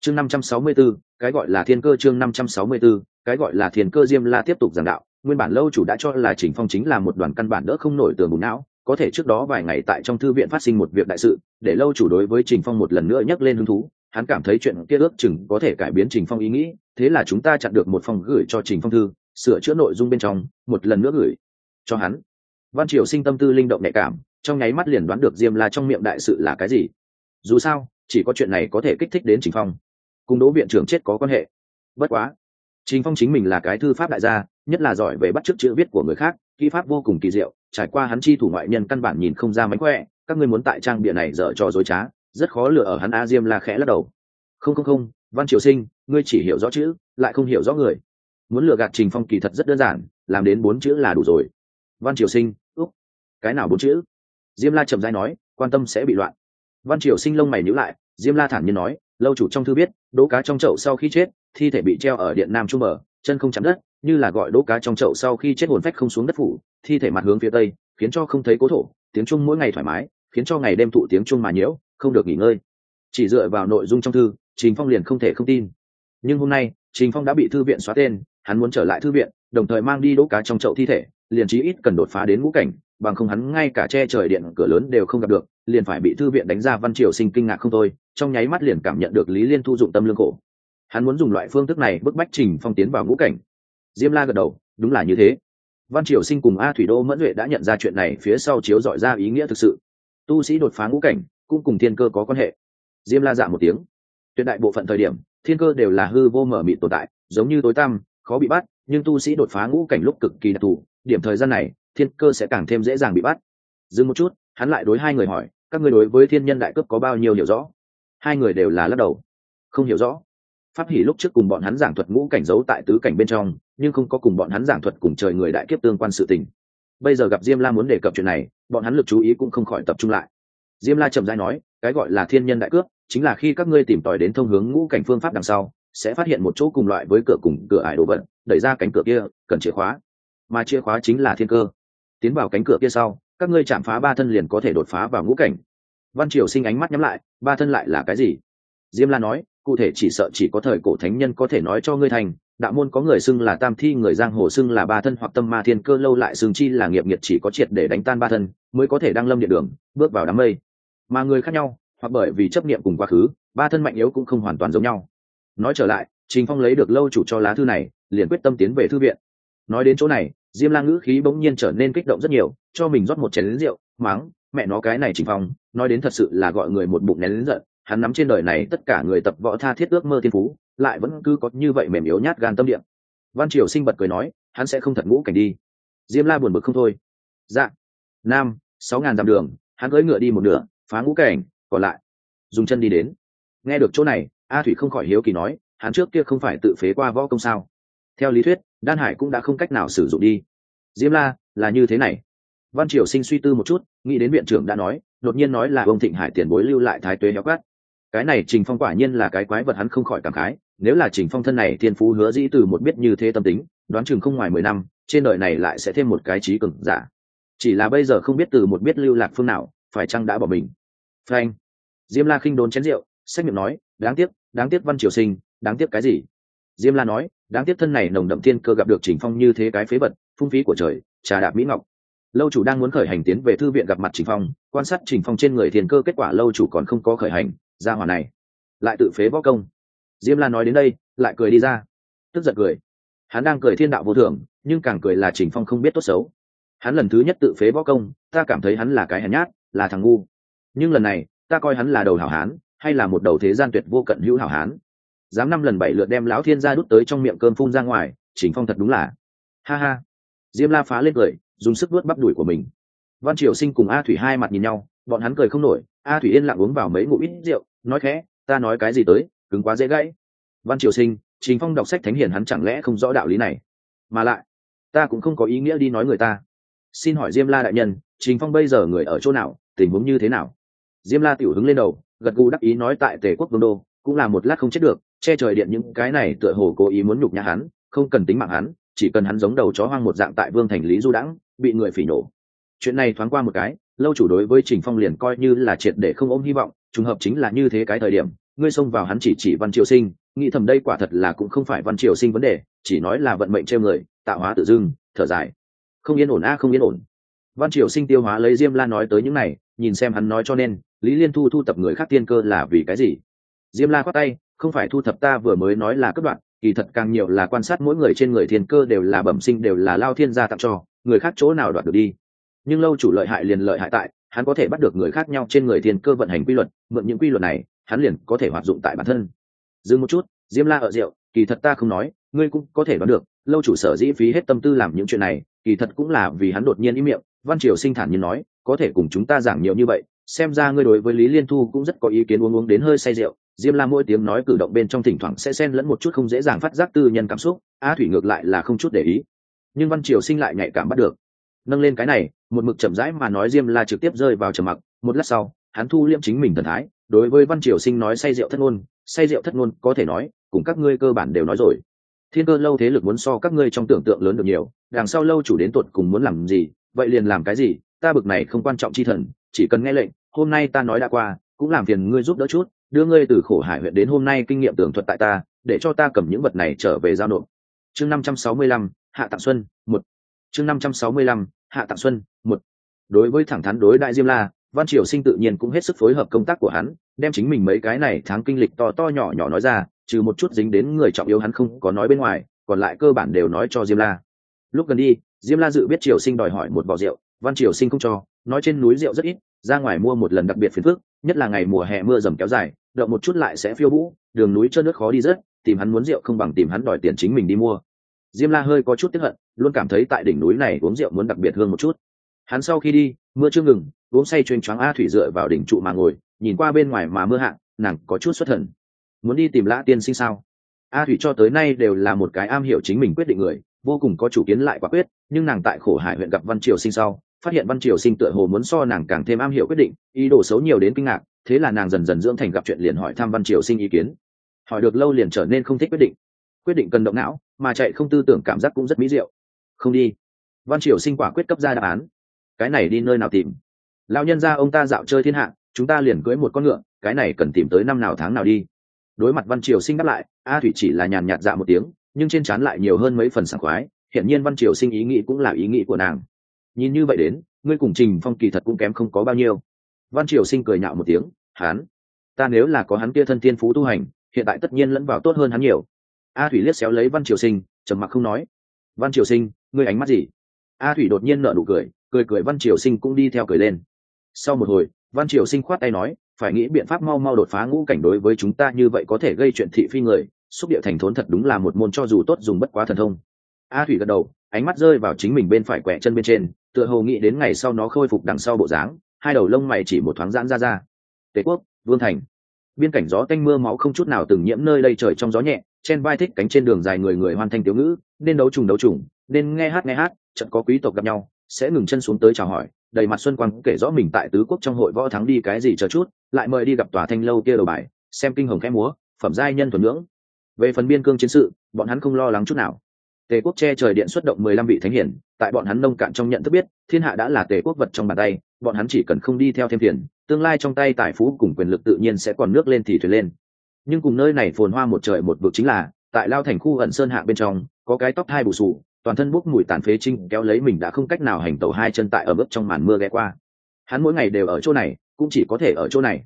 Chương năm trăm sáu mươi 564, cái gọi là thiên cơ chương năm trăm sáu mươi 564, cái gọi là thiên cơ diêm la tiếp tục giảng đạo. Nguyên bản lâu chủ đã cho là trình phong chính là một đoàn căn bản đỡ không nổi tường bùn não có thể trước đó vài ngày tại trong thư viện phát sinh một việc đại sự để lâu chủ đối với trình phong một lần nữa nhắc lên hứng thú. Hắn cảm thấy chuyện kia ước chừng có thể cải biến trình phong ý nghĩ thế là chúng ta chặn được một phòng gửi cho trình phong thư sửa chữa nội dung bên trong một lần nữa gửi cho hắn. Văn triều sinh tâm tư linh động nhạy cảm trong nháy mắt liền đoán được diêm la trong miệng đại sự là cái gì. Dù sao, chỉ có chuyện này có thể kích thích đến trình phong. Cùng đỗ viện trưởng chết có quan hệ. Bất quá, trình phong chính mình là cái thư pháp đại gia, nhất là giỏi về bắt chước chữ viết của người khác, kỹ pháp vô cùng kỳ diệu, trải qua hắn chi thủ ngoại nhân căn bản nhìn không ra mánh khỏe, các ngươi muốn tại trang bịa này dở cho dối trá, rất khó lựa ở hắn a diêm la khẽ lắc đầu. Không không không, văn triều sinh, ngươi chỉ hiểu rõ chữ, lại không hiểu rõ người. Muốn lừa gạt trình phong kỳ thật rất đơn giản, làm đến bốn chữ là đủ rồi. Văn triều sinh, úc, cái nào bốn chữ? Diêm la trầm dai nói, quan tâm sẽ bị loạn. Văn triều sinh lông mày nhíu lại, diêm la thản nhiên nói, lâu chủ trong thư biết đỗ cá trong chậu sau khi chết, thi thể bị treo ở điện nam trung mở chân không chạm đất, như là gọi đỗ cá trong chậu sau khi chết hồn phách không xuống đất phủ, thi thể mặt hướng phía tây, khiến cho không thấy cố thổ, tiếng trung mỗi ngày thoải mái, khiến cho ngày đêm thụ tiếng trung mà nhiễu, không được nghỉ ngơi. Chỉ dựa vào nội dung trong thư, trình phong liền không thể không tin. Nhưng hôm nay, trình phong đã bị thư viện xóa tên, hắn muốn trở lại thư viện đồng thời mang đi đỗ cá trong chậu thi thể, liền chí ít cần đột phá đến ngũ cảnh, bằng không hắn ngay cả che trời điện cửa lớn đều không gặp được, liền phải bị thư viện đánh ra văn triều sinh kinh ngạc không thôi, trong nháy mắt liền cảm nhận được lý liên thu dụng tâm lương khổ. Hắn muốn dùng loại phương thức này bức bách trình phong tiến vào ngũ cảnh. Diêm la gật đầu, đúng là như thế. Văn triều sinh cùng a thủy đô mẫn huệ đã nhận ra chuyện này phía sau chiếu dọi ra ý nghĩa thực sự. Tu sĩ đột phá ngũ cảnh, cũng cùng thiên cơ có quan hệ. Diêm la dạ một tiếng. Tuyệt đại bộ phận thời điểm, thiên cơ đều là hư vô mở mịt tồn tại, giống như tối tăm, khó bị bắt nhưng tu sĩ đột phá ngũ cảnh lúc cực kỳ đặc thù, điểm thời gian này, thiên cơ sẽ càng thêm dễ dàng bị bắt. Dừng một chút, hắn lại đối hai người hỏi, các người đối với thiên nhân đại cấp có bao nhiêu hiểu rõ? Hai người đều là lắc đầu. Không hiểu rõ. Pháp hỉ lúc trước cùng bọn hắn giảng thuật ngũ cảnh giấu tại tứ cảnh bên trong, nhưng không có cùng bọn hắn giảng thuật cùng trời người đại kiếp tương quan sự tình. Bây giờ gặp diêm la muốn đề cập chuyện này, bọn hắn lực chú ý cũng không khỏi tập trung lại. Diêm la chậm rãi nói, cái gọi là thiên nhân đại cướp, chính là khi các ngươi tìm tòi đến thông hướng ngũ cảnh phương pháp đằng sau, sẽ phát hiện một chỗ cùng loại với cửa cùng cửa ải đồ vật đẩy ra cánh cửa kia, cần chìa khóa. Mà chìa khóa chính là thiên cơ. Tiến vào cánh cửa kia sau, các ngươi chạm phá ba thân liền có thể đột phá vào ngũ cảnh. Văn triều sinh ánh mắt nhắm lại, ba thân lại là cái gì? Diêm la nói, cụ thể chỉ sợ chỉ có thời cổ thánh nhân có thể nói cho ngươi thành, đạo môn có người xưng là tam thi, người giang hồ xưng là ba thân hoặc tâm ma thiên cơ lâu lại xưng chi là nghiệp nhiệt chỉ có triệt để đánh tan ba thân, mới có thể đăng lâm địa đường, bước vào đám mây. Mà người khác nhau, hoặc bởi vì chấp niệm cùng quá khứ, ba thân mạnh yếu cũng không hoàn toàn giống nhau. Nói trở lại, trình phong lấy được lâu chủ cho lá thư này liền quyết tâm tiến về thư viện. Nói đến chỗ này, diêm la ngữ khí bỗng nhiên trở nên kích động rất nhiều, cho mình rót một chén lính rượu, mắng, mẹ nó, cái này trình phong, nói đến thật sự là gọi người một bụng nén lính giận. Hắn nắm trên đời này tất cả người tập võ tha thiết ước mơ thiên phú, lại vẫn cứ có như vậy mềm yếu nhát gan tâm địa. văn triều sinh bật cười nói, hắn sẽ không thật ngũ cảnh đi. Diêm la buồn bực không thôi. Dạ nam, sáu ngàn dặm đường, hắn cưỡi ngựa đi một nửa, phá ngũ cảnh, còn lại, dùng chân đi đến. Nghe được chỗ này, a thủy không khỏi hiếu kỳ nói, hắn trước kia không phải tự phế qua võ công sao? Theo lý thuyết, đan hải cũng đã không cách nào sử dụng đi. Diêm la, là như thế này. Văn triều sinh suy tư một chút, nghĩ đến viện trưởng đã nói, đột nhiên nói là ông thịnh hải tiền bối lưu lại thái tuế héo cắt cái này trình phong quả nhiên là cái quái vật hắn không khỏi cảm khái, nếu là trình phong thân này thiên phú hứa dĩ từ một biết như thế tâm tính, đoán chừng không ngoài mười năm, trên đời này lại sẽ thêm một cái trí cường giả. Chỉ là bây giờ không biết từ một biết lưu lạc phương nào, phải chăng đã bỏ mình? Frank diêm la khinh đốn chén rượu sách miệng nói, đáng tiếc đáng tiếc văn triều sinh, đáng tiếc cái gì? Diêm la nói, đáng tiếc thân này nồng đậm thiên cơ gặp được trình phong như thế cái phế vật, phung phí của trời, trà đạp mỹ ngọc. Lâu chủ đang muốn khởi hành tiến về thư viện gặp mặt trình phong, quan sát trình phong trên người thiên cơ kết quả lâu chủ còn không có khởi hành, ra hỏa này lại tự phế võ công. Diêm la nói đến đây, lại cười đi ra, tức giận cười. Hắn đang cười thiên đạo vô thường, nhưng càng cười là trình phong không biết tốt xấu. Hắn lần thứ nhất tự phế võ công, ta cảm thấy hắn là cái hèn nhát, là thằng ngu. Nhưng lần này, ta coi hắn là đầu hảo hán, hay là một đầu thế gian tuyệt vô cận hữu hảo hán dám năm lần bảy lượt đem lão thiên gia đút tới trong miệng cơm phun ra ngoài trình phong thật đúng là. Ha ha. Diêm la phá lên cười, dùng sức vớt bắp đùi của mình. Văn triều sinh cùng a thủy hai mặt nhìn nhau, bọn hắn cười không nổi, a thủy yên lặng uống vào mấy ngụ ít rượu, nói khẽ, ta nói cái gì tới, cứng quá dễ gãy. Văn triều sinh trình phong đọc sách thánh hiền hắn chẳng lẽ không rõ đạo lý này? Mà lại, ta cũng không có ý nghĩa đi nói người ta. Xin hỏi diêm la đại nhân trình phong bây giờ người ở chỗ nào, tình huống như thế nào? Diêm la tiểu hứng lên đầu, gật gù đắc ý nói tại tề quốc vương đô, cũng là một lát không chết được che trời điện những cái này tựa hồ cố ý muốn nhục nhã hắn, không cần tính mạng hắn, chỉ cần hắn giống đầu chó hoang một dạng tại vương thành lý du đãng, bị người phỉ nổ. Chuyện này thoáng qua một cái, lâu chủ đối với trình phong liền coi như là triệt để không ôm hy vọng, trùng hợp chính là như thế cái thời điểm, ngươi xông vào hắn chỉ chỉ văn triều sinh, nghĩ thầm đây quả thật là cũng không phải văn triều sinh vấn đề, chỉ nói là vận mệnh treo người, tạo hóa tự dưng, thở dài. Không yên ổn a, không yên ổn. Văn triều sinh tiêu hóa lấy diêm la nói tới những này, nhìn xem hắn nói cho nên, lý liên thu thu tập người khác tiên cơ là vì cái gì? Diêm la khoát tay không phải thu thập ta vừa mới nói là cấp đoạn, kỳ thật càng nhiều là quan sát mỗi người trên người thiên cơ đều là bẩm sinh, đều là lao thiên gia tặng cho, người khác chỗ nào đoạt được đi. Nhưng lâu chủ lợi hại liền lợi hại tại, hắn có thể bắt được người khác nhau trên người thiên cơ vận hành quy luật, mượn những quy luật này, hắn liền có thể hoạt dụng tại bản thân. Dừng một chút, diêm la ở rượu, kỳ thật ta không nói, ngươi cũng có thể đoán được, lâu chủ sở dĩ phí hết tâm tư làm những chuyện này, kỳ thật cũng là vì hắn đột nhiên ý miệng, văn triều sinh thản nhiên nói, có thể cùng chúng ta giảng nhiều như vậy, xem ra ngươi đối với lý liên thu cũng rất có ý kiến uống uống đến hơi say rượu diêm la mỗi tiếng nói cử động bên trong thỉnh thoảng sẽ xen lẫn một chút không dễ dàng phát giác tư nhân cảm xúc, a thủy ngược lại là không chút để ý. Nhưng văn triều sinh lại nhạy cảm bắt được. Nâng lên cái này, một mực chậm rãi mà nói diêm la trực tiếp rơi vào trầm mặc, một lát sau, hắn thu liễm chính mình thần thái, đối với văn triều sinh nói say rượu thất ngôn, say rượu thất ngôn, có thể nói, cùng các ngươi cơ bản đều nói rồi. Thiên cơ lâu thế lực muốn so các ngươi trong tưởng tượng lớn được nhiều, đằng sau lâu chủ đến tuột cùng muốn làm gì, vậy liền làm cái gì, ta bực này không quan trọng chi thần, chỉ cần nghe lệnh, hôm nay ta nói đã qua, cũng làm phiền ngươi giúp đỡ chút đưa ngươi từ khổ hải huyện đến hôm nay kinh nghiệm tường thuật tại ta, để cho ta cầm những vật này trở về giao nộp. Chương năm trăm sáu mươi lăm, hạ tạng xuân, một. Chương năm trăm sáu mươi lăm, hạ tạng xuân, một. Đối với thẳng thắn đối đại diêm la, văn triều sinh tự nhiên cũng hết sức phối hợp công tác của hắn, đem chính mình mấy cái này tháng kinh lịch to to nhỏ nhỏ nói ra, trừ một chút dính đến người trọng yếu hắn không có nói bên ngoài, còn lại cơ bản đều nói cho diêm la. Lúc gần đi, diêm la dự biết triều sinh đòi hỏi một vỏ rượu, văn triều sinh không cho, nói trên núi rượu rất ít, ra ngoài mua một lần đặc biệt phiền phức, nhất là ngày mùa hè mưa dầm kéo dài động một chút lại sẽ phiêu vũ, đường núi trơn nước khó đi rất tìm hắn muốn rượu không bằng tìm hắn đòi tiền chính mình đi mua. Diêm la hơi có chút tiếp hận, luôn cảm thấy tại đỉnh núi này uống rượu muốn đặc biệt hơn một chút. Hắn sau khi đi, mưa chưa ngừng, uống say chuyên choáng a thủy dựa vào đỉnh trụ mà ngồi, nhìn qua bên ngoài mà mưa hạ, nàng có chút xuất thần. Muốn đi tìm lã tiên sinh sao? A thủy cho tới nay đều là một cái am hiểu chính mình quyết định người, vô cùng có chủ kiến lại quả quyết, nhưng nàng tại khổ hải huyện gặp văn triều sinh sau, phát hiện văn triều sinh tựa hồ muốn so nàng càng thêm am hiểu quyết định, ý đồ xấu nhiều đến kinh ngạc thế là nàng dần dần dưỡng thành gặp chuyện liền hỏi thăm văn triều sinh ý kiến. Hỏi được lâu liền trở nên không thích quyết định. Quyết định cần động não, mà chạy không tư tưởng cảm giác cũng rất mỹ diệu. Không đi. Văn triều sinh quả quyết cấp ra đáp án. Cái này đi nơi nào tìm? Lao nhân ra ông ta dạo chơi thiên hạ, chúng ta liền cưới một con ngựa, cái này cần tìm tới năm nào tháng nào đi. Đối mặt văn triều sinh đáp lại, a thủy chỉ là nhàn nhạt dạ một tiếng, nhưng trên trán lại nhiều hơn mấy phần sảng khoái hiện nhiên văn triều sinh ý nghĩ cũng là ý nghĩ của nàng. Nhìn như vậy đến, ngươi cùng trình phong kỳ thật cũng kém không có bao nhiêu văn triều sinh cười nhạo một tiếng hắn, ta nếu là có hắn kia thân thiên phú tu hành hiện tại tất nhiên lẫn vào tốt hơn hắn nhiều. A thủy liếc xéo lấy văn triều sinh trầm mặc không nói. Văn triều sinh ngươi ánh mắt gì? A thủy đột nhiên nở nụ cười cười cười văn triều sinh cũng đi theo cười lên. Sau một hồi văn triều sinh khoát tay nói phải nghĩ biện pháp mau mau đột phá ngũ cảnh đối với chúng ta như vậy có thể gây chuyện thị phi người xúc địa thành thốn thật đúng là một môn cho dù tốt dùng bất quá thần thông. A thủy gật đầu ánh mắt rơi vào chính mình bên phải quẹ chân bên trên tựa hồ nghĩ đến ngày sau nó khôi phục đằng sau bộ dáng hai đầu lông mày chỉ một thoáng giãn ra ra. Tề quốc, vương thành. Biên cảnh gió tanh mưa máu không chút nào từng nhiễm nơi đây trời trong gió nhẹ trên vai thích cánh trên đường dài người người hoàn thành tiểu ngữ, nên đấu trùng đấu trùng, nên nghe hát nghe hát, chợt có quý tộc gặp nhau, sẽ ngừng chân xuống tới chào hỏi, đầy mặt xuân quang kể rõ mình tại tứ quốc trong hội võ thắng đi cái gì chờ chút, lại mời đi gặp tòa thanh lâu kia đầu bài, xem kinh hồng khẽ múa, phẩm giai nhân thuần ngưỡng. Về phần biên cương chiến sự, bọn hắn không lo lắng chút nào tề quốc che trời điện xuất động mười lăm vị thánh hiển, tại bọn hắn nông cạn trong nhận thức biết, thiên hạ đã là tề quốc vật trong bàn tay, bọn hắn chỉ cần không đi theo thêm tiền tương lai trong tay tài phú cùng quyền lực tự nhiên sẽ còn nước lên thì thuyền lên. Nhưng cùng nơi này phồn hoa một trời một vực chính là, tại lao thành khu ẩn sơn hạ bên trong, có cái tóc hai bù sù, toàn thân bốc mùi tàn phế trinh kéo lấy mình đã không cách nào hành tẩu hai chân tại ở mức trong màn mưa ghé qua. Hắn mỗi ngày đều ở chỗ này, cũng chỉ có thể ở chỗ này.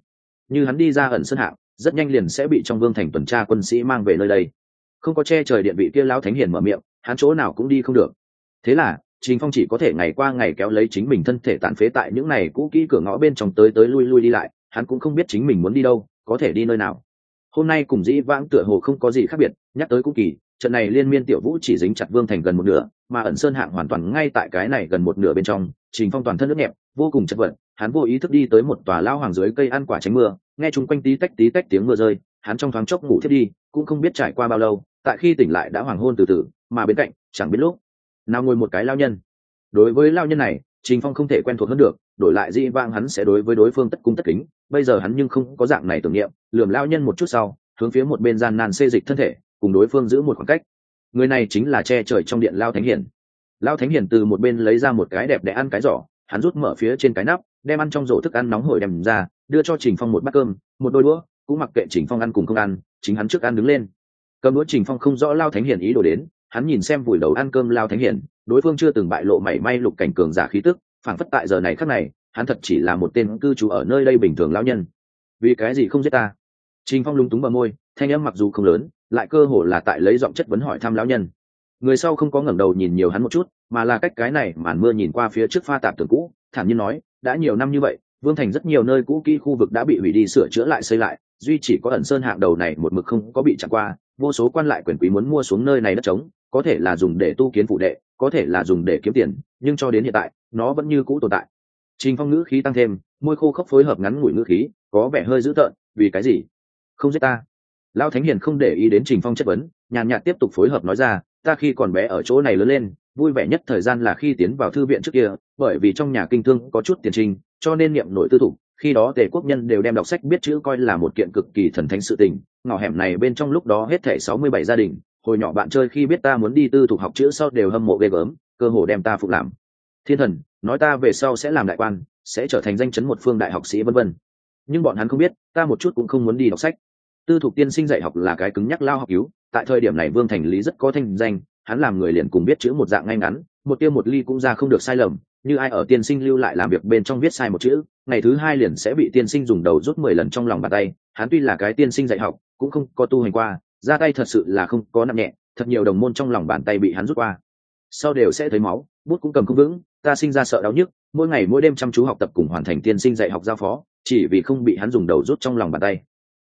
Như hắn đi ra ẩn sơn hạ rất nhanh liền sẽ bị trong vương thành tuần tra quân sĩ mang về nơi đây. Không có che trời điện vị kia lão thánh hiền mở miệng hắn chỗ nào cũng đi không được. Thế là, trình phong chỉ có thể ngày qua ngày kéo lấy chính mình thân thể tàn phế tại những này cũ kỹ cửa ngõ bên trong tới tới lui lui đi lại, hắn cũng không biết chính mình muốn đi đâu, có thể đi nơi nào. Hôm nay cùng dĩ vãng tựa hồ không có gì khác biệt, nhắc tới cũ kỳ, trận này liên miên tiểu vũ chỉ dính chặt vương thành gần một nửa, mà ẩn sơn hạng hoàn toàn ngay tại cái này gần một nửa bên trong, trình phong toàn thân nước nhẹp, vô cùng chật vật, hắn vô ý thức đi tới một tòa lao hoàng dưới cây ăn quả tránh mưa, nghe chung quanh tí tách tí tách tiếng mưa rơi, hắn trong thoáng chốc ngủ thiết đi, cũng không biết trải qua bao lâu, tại khi tỉnh lại đã hoàng hôn từ từ mà bên cạnh, chẳng biết lúc, nào ngồi một cái lao nhân. Đối với lao nhân này, trình phong không thể quen thuộc hơn được, đổi lại dĩ vang hắn sẽ đối với đối phương tất cung tất kính. Bây giờ hắn nhưng không có dạng này tưởng niệm, lườm lao nhân một chút sau, hướng phía một bên gian nan xê dịch thân thể, cùng đối phương giữ một khoảng cách. Người này chính là che trời trong điện lao thánh hiển lao thánh hiển từ một bên lấy ra một cái đẹp để ăn cái giỏ, hắn rút mở phía trên cái nắp, đem ăn trong rổ thức ăn nóng hổi đem ra, đưa cho trình phong một bát cơm, một đôi đũa, cũng mặc kệ trình phong ăn cùng không ăn, chính hắn trước ăn đứng lên. Cầm đũa trình phong không rõ lao thánh hiển ý đồ đến hắn nhìn xem vùi đầu ăn cơm lao thánh hiển, đối phương chưa từng bại lộ mảy may lục cảnh cường giả khí tức phản phất tại giờ này khắc này, hắn thật chỉ là một tên cư trú ở nơi đây bình thường lao nhân. Vì cái gì không giết ta? Trình phong lúng túng bờ môi, thanh âm mặc dù không lớn, lại cơ hồ là tại lấy giọng chất vấn hỏi thăm lão nhân. Người sau không có ngẩng đầu nhìn nhiều hắn một chút, mà là cách cái này màn mưa nhìn qua phía trước pha tạp tường cũ, thản nhiên nói, đã nhiều năm như vậy, vương thành rất nhiều nơi cũ kỹ khu vực đã bị hủy đi sửa chữa lại xây lại, duy chỉ có ẩn sơn hạng đầu này một mực không có bị chặn qua vô số quan lại quyền quý muốn mua xuống nơi này đất trống, có thể là dùng để tu kiến phụ đệ, có thể là dùng để kiếm tiền, nhưng cho đến hiện tại, nó vẫn như cũ tồn tại. Trình phong ngữ khí tăng thêm, môi khô khốc phối hợp ngắn ngủi ngữ khí, có vẻ hơi dữ tợn, vì cái gì? Không giết ta. Lao thánh hiền không để ý đến trình phong chất vấn, nhàn nhạt tiếp tục phối hợp nói ra, ta khi còn bé ở chỗ này lớn lên, vui vẻ nhất thời gian là khi tiến vào thư viện trước kia, bởi vì trong nhà kinh thương có chút tiền trình, cho nên niệm nội tư thủ khi đó tề quốc nhân đều đem đọc sách biết chữ coi là một kiện cực kỳ thần thánh sự tình. Ngõ hẻm này bên trong lúc đó hết thể sáu mươi bảy gia đình. Hồi nhỏ bạn chơi khi biết ta muốn đi tư thục học chữ sau đều hâm mộ ghê gớm, cơ hồ đem ta phục làm. Thiên thần, nói ta về sau sẽ làm đại quan, sẽ trở thành danh chấn một phương đại học sĩ vân vân. Nhưng bọn hắn không biết, ta một chút cũng không muốn đi đọc sách. Tư thục tiên sinh dạy học là cái cứng nhắc lao học cứu. Tại thời điểm này vương thành lý rất có thanh danh, hắn làm người liền cùng biết chữ một dạng ngay ngắn, một tiêu một ly cũng ra không được sai lầm như ai ở tiên sinh lưu lại làm việc bên trong viết sai một chữ, ngày thứ hai liền sẽ bị tiên sinh dùng đầu rút mười lần trong lòng bàn tay. Hắn tuy là cái tiên sinh dạy học, cũng không có tu hành qua, ra tay thật sự là không có nặng nhẹ, thật nhiều đồng môn trong lòng bàn tay bị hắn rút qua. Sau đều sẽ thấy máu, bút cũng cầm không vững, ta sinh ra sợ đau nhức, mỗi ngày mỗi đêm chăm chú học tập cùng hoàn thành tiên sinh dạy học giao phó, chỉ vì không bị hắn dùng đầu rút trong lòng bàn tay.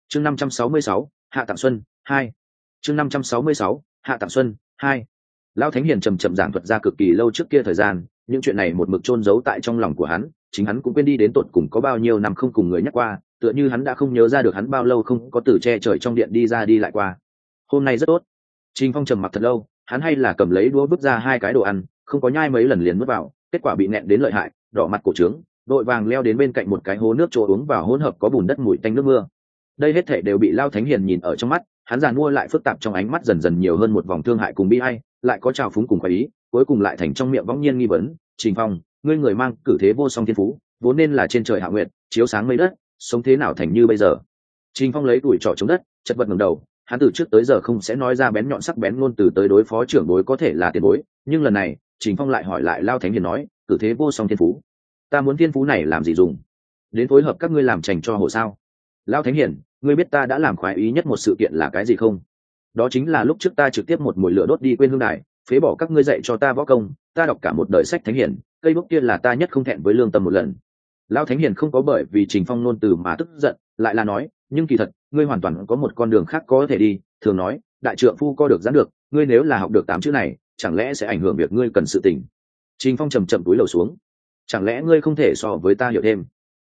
Chương năm trăm sáu mươi sáu, hạ tạng xuân hai. Chương năm trăm sáu mươi sáu, hạ tạng xuân hai. Lão thánh hiền trầm trầm giảng thuật ra cực kỳ lâu trước kia thời gian những chuyện này một mực chôn giấu tại trong lòng của hắn, chính hắn cũng quên đi đến tột cùng có bao nhiêu năm không cùng người nhắc qua, tựa như hắn đã không nhớ ra được hắn bao lâu không có từ che trời trong điện đi ra đi lại qua. Hôm nay rất tốt. Trình phong trầm mặc thật lâu, hắn hay là cầm lấy đũa bước ra hai cái đồ ăn, không có nhai mấy lần liền mất vào, kết quả bị nẹn đến lợi hại, đỏ mặt cổ trướng, đội vàng leo đến bên cạnh một cái hố nước chỗ uống vào hỗn hợp có bùn đất mùi tanh nước mưa. Đây hết thể đều bị lao thánh hiền nhìn ở trong mắt, hắn giàn mua lại phức tạp trong ánh mắt dần dần nhiều hơn một vòng thương hại cùng bi hay lại có trào phúng cùng khoái ý cuối cùng lại thành trong miệng võng nhiên nghi vấn, trình phong, ngươi người mang cử thế vô song thiên phú, vốn nên là trên trời hạ nguyện chiếu sáng mây đất, sống thế nào thành như bây giờ? Trình phong lấy tuổi trọ chống đất, chật vật ngầm đầu, hắn từ trước tới giờ không sẽ nói ra bén nhọn sắc bén ngôn từ tới đối phó trưởng bối có thể là tiền bối, nhưng lần này, trình phong lại hỏi lại lao thánh hiền nói, cử thế vô song thiên phú, ta muốn thiên phú này làm gì dùng? Đến phối hợp các ngươi làm trành cho hồ sao? Lao thánh hiền, ngươi biết ta đã làm khoái ý nhất một sự kiện là cái gì không? Đó chính là lúc trước ta trực tiếp một mùi lửa đốt đi quên hương đài phế bỏ các ngươi dạy cho ta võ công, ta đọc cả một đời sách thánh hiền, cây bút kia là ta nhất không thẹn với lương tâm một lần. Lao thánh hiền không có bởi vì trình phong nôn từ mà tức giận, lại là nói, nhưng kỳ thật, ngươi hoàn toàn có một con đường khác có thể đi, thường nói, đại trượng phu co được giãn được, ngươi nếu là học được tám chữ này, chẳng lẽ sẽ ảnh hưởng việc ngươi cần sự tình? Trình phong trầm trầm túi lầu xuống. Chẳng lẽ ngươi không thể so với ta hiểu thêm?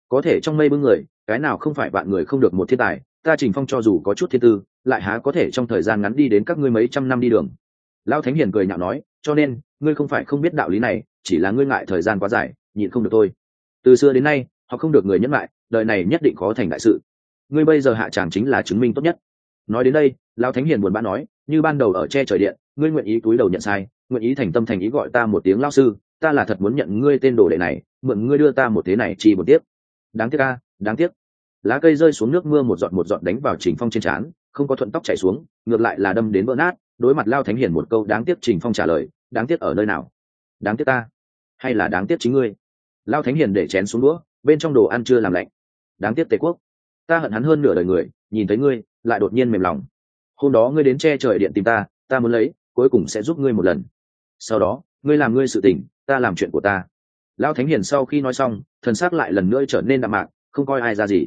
Có thể trong mây bưng người, cái nào không phải bạn người không được một thiên tài, ta trình phong cho dù có chút thiên tư, lại há có thể trong thời gian ngắn đi đến các ngươi mấy trăm năm đi đường lão thánh hiền cười nhạo nói, cho nên, ngươi không phải không biết đạo lý này, chỉ là ngươi ngại thời gian quá dài, nhịn không được thôi. Từ xưa đến nay, họ không được người nhẫn lại đời này nhất định khó thành đại sự. Ngươi bây giờ hạ tràng chính là chứng minh tốt nhất. Nói đến đây, lão thánh hiền buồn bã nói, như ban đầu ở che trời điện, ngươi nguyện ý túi đầu nhận sai, nguyện ý thành tâm thành ý gọi ta một tiếng lao sư, ta là thật muốn nhận ngươi tên đồ đệ này, mượn ngươi đưa ta một thế này chi một tiếp. Đáng tiếc a, đáng tiếc. Lá cây rơi xuống nước mưa một giọt một giọt đánh vào trình phong trên trán không có thuận tóc chảy xuống, ngược lại là đâm đến vỡ nát, đối mặt lao thánh hiền một câu đáng tiếc trình phong trả lời, đáng tiếc ở nơi nào? Đáng tiếc ta? Hay là đáng tiếc chính ngươi? Lao thánh hiền để chén xuống đũa, bên trong đồ ăn chưa làm lạnh. Đáng tiếc tề quốc, ta hận hắn hơn nửa đời người, nhìn thấy ngươi, lại đột nhiên mềm lòng. Hôm đó ngươi đến che trời điện tìm ta ta muốn lấy, cuối cùng sẽ giúp ngươi một lần. Sau đó, ngươi làm ngươi sự tình, ta làm chuyện của ta. Lao thánh hiền sau khi nói xong, thần s á c lại lần nữa trở nên đạm mạc, không coi ai ra gì.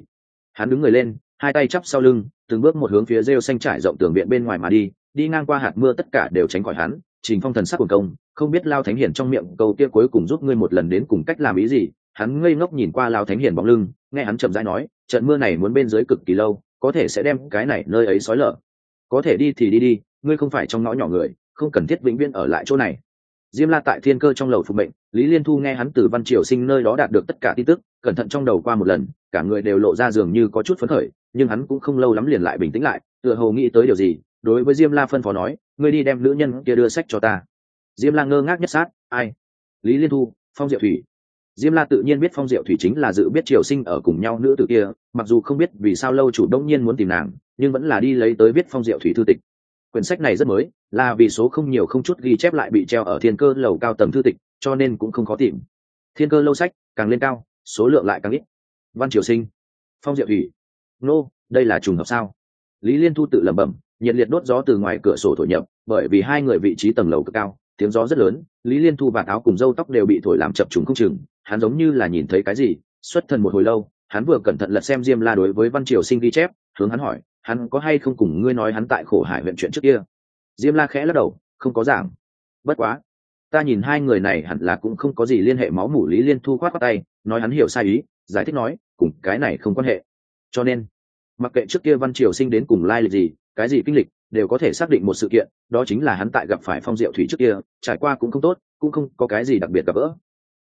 Hắn đứng người lên hai tay chắp sau lưng, từng bước một hướng phía rêu xanh trải rộng tường viện bên ngoài mà đi đi ngang qua hạt mưa tất cả đều tránh khỏi hắn, trình phong thần sắc quần công, không biết lao thánh Hiền trong miệng câu kia cuối cùng giúp ngươi một lần đến cùng cách làm ý gì, hắn ngây ngốc nhìn qua lao thánh Hiền bóng lưng, nghe hắn chậm rãi nói, trận mưa này muốn bên dưới cực kỳ lâu, có thể sẽ đem cái này nơi ấy xói lở. Có thể đi thì đi đi, ngươi không phải trong ngõ nhỏ người, không cần thiết vĩnh viễn ở lại chỗ này diêm la tại thiên cơ trong lầu phục mệnh, lý liên thu nghe hắn từ văn triều sinh nơi đó đạt được tất cả tin tức, cẩn thận trong đầu qua một lần, cả người đều lộ ra dường như có chút phấn khởi, nhưng hắn cũng không lâu lắm liền lại bình tĩnh lại, tựa hồ nghĩ tới điều gì, đối với diêm la phân phó nói, ngươi đi đem nữ nhân kia đưa sách cho ta. Diêm la ngơ ngác nhất sát, ai? Lý liên thu, phong diệu thủy. Diêm la tự nhiên biết phong diệu thủy chính là dự biết triều sinh ở cùng nhau nữ tử kia, mặc dù không biết vì sao lâu chủ đông nhiên muốn tìm nàng, nhưng vẫn là đi lấy tới viết phong diệu thủy thư tịch quyển sách này rất mới, là vì số không nhiều không chút ghi chép lại bị treo ở thiên cơ lầu cao Tầm thư tịch, cho nên cũng không khó tìm. Thiên cơ lâu sách, càng lên cao, số lượng lại càng ít. Văn triều sinh, phong diệu thủy, nô, đây là trùng hợp sao? Lý liên thu tự lẩm bẩm, nhiệt liệt đốt gió từ ngoài cửa sổ thổi nhập, bởi vì hai người vị trí tầng lầu cực cao, tiếng gió rất lớn, lý liên thu và áo cùng râu tóc đều bị thổi làm chập trùng không chừng, hắn giống như là nhìn thấy cái gì, xuất thần một hồi lâu, hắn vừa cẩn thận lật xem diêm la đối với văn triều sinh ghi chép, hướng hắn hỏi hắn có hay không cùng ngươi nói hắn tại khổ hải huyện chuyện trước kia? Diêm la khẽ lắc đầu, không có giảng. Bất quá, ta nhìn hai người này hẳn là cũng không có gì liên hệ máu mủ lý liên thu khoát qua tay, nói hắn hiểu sai ý, giải thích nói, cùng cái này không quan hệ. Cho nên, mặc kệ trước kia văn triều sinh đến cùng lai lịch gì, cái gì kinh lịch, đều có thể xác định một sự kiện, đó chính là hắn tại gặp phải phong diệu thủy trước kia, trải qua cũng không tốt, cũng không có cái gì đặc biệt gặp gỡ.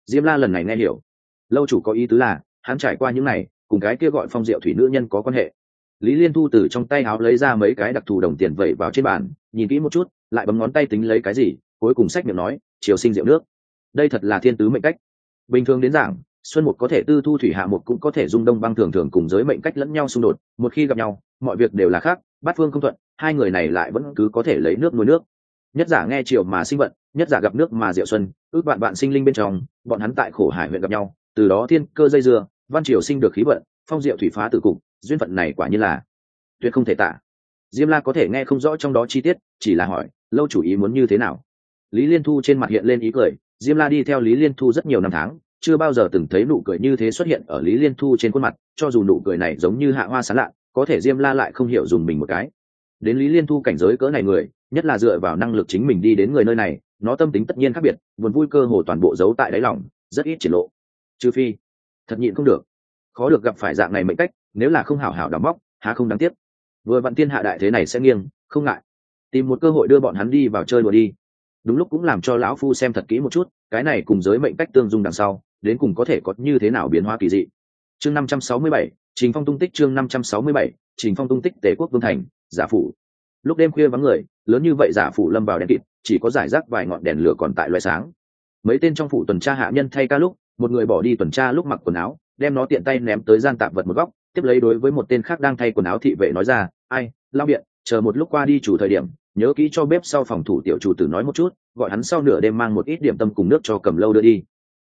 Diêm la lần này nghe hiểu. Lâu chủ có ý tứ là, hắn trải qua những này, cùng cái kia gọi phong diệu thủy nữ nhân có quan hệ lý liên thu từ trong tay áo lấy ra mấy cái đặc thù đồng tiền vẩy vào trên bàn, nhìn kỹ một chút, lại bấm ngón tay tính lấy cái gì, cuối cùng sách miệng nói chiều sinh rượu nước. Đây thật là thiên tứ mệnh cách. Bình thường đến giảng, xuân một có thể tư thu thủy hạ một cũng có thể dung đông băng thường thường cùng giới mệnh cách lẫn nhau xung đột, một khi gặp nhau, mọi việc đều là khác, bát phương không thuận, hai người này lại vẫn cứ có thể lấy nước nuôi nước. Nhất giả nghe chiều mà sinh vận, nhất giả gặp nước mà diệu xuân, ước bạn bạn sinh linh bên trong, bọn hắn tại khổ hải huyện gặp nhau, từ đó thiên cơ dây dưa, văn triều sinh được khí vận, phong diệu thủy phá tử cục duyên phận này quả như là tuyệt không thể tả. Diêm la có thể nghe không rõ trong đó chi tiết, chỉ là hỏi, lâu chủ ý muốn như thế nào? Lý liên thu trên mặt hiện lên ý cười, diêm la đi theo lý liên thu rất nhiều năm tháng, chưa bao giờ từng thấy nụ cười như thế xuất hiện ở lý liên thu trên khuôn mặt, cho dù nụ cười này giống như hạ hoa sán lạ, có thể diêm la lại không hiểu dùng mình một cái. Đến lý liên thu cảnh giới cỡ này người, nhất là dựa vào năng lực chính mình đi đến người nơi này, nó tâm tính tất nhiên khác biệt, buồn vui cơ hồ toàn bộ giấu tại đáy lòng, rất ít triển lộ. Trừ phi, thật nhịn không được. Khó được gặp phải dạng này mệnh cách nếu là không hảo hảo đóng bóc, há không đáng tiếc. Vừa vặn tiên hạ đại thế này sẽ nghiêng, không ngại. Tìm một cơ hội đưa bọn hắn đi vào chơi đùa đi. Đúng lúc cũng làm cho lão phu xem thật kỹ một chút, cái này cùng giới mệnh cách tương dung đằng sau, đến cùng có thể có như thế nào biến hóa kỳ dị. Chương năm trăm sáu mươi bảy, trình phong tung tích chương năm trăm sáu mươi bảy, trình phong tung tích tề quốc vương thành, giả phủ. Lúc đêm khuya vắng người, lớn như vậy giả phủ lâm vào đèn kịt, chỉ có giải rác vài ngọn đèn lửa còn tại loé sáng. Mấy tên trong phủ tuần tra hạ nhân thay ca lúc, một người bỏ đi tuần tra lúc mặc quần áo, đem nó tiện tay ném tới gian tạm vật một góc tiếp lấy đối với một tên khác đang thay quần áo thị vệ nói ra, ai, lao biện, chờ một lúc qua đi chủ thời điểm, nhớ kỹ cho bếp sau phòng thủ tiểu chủ tử nói một chút, gọi hắn sau nửa đêm mang một ít điểm tâm cùng nước cho cầm lâu đưa đi.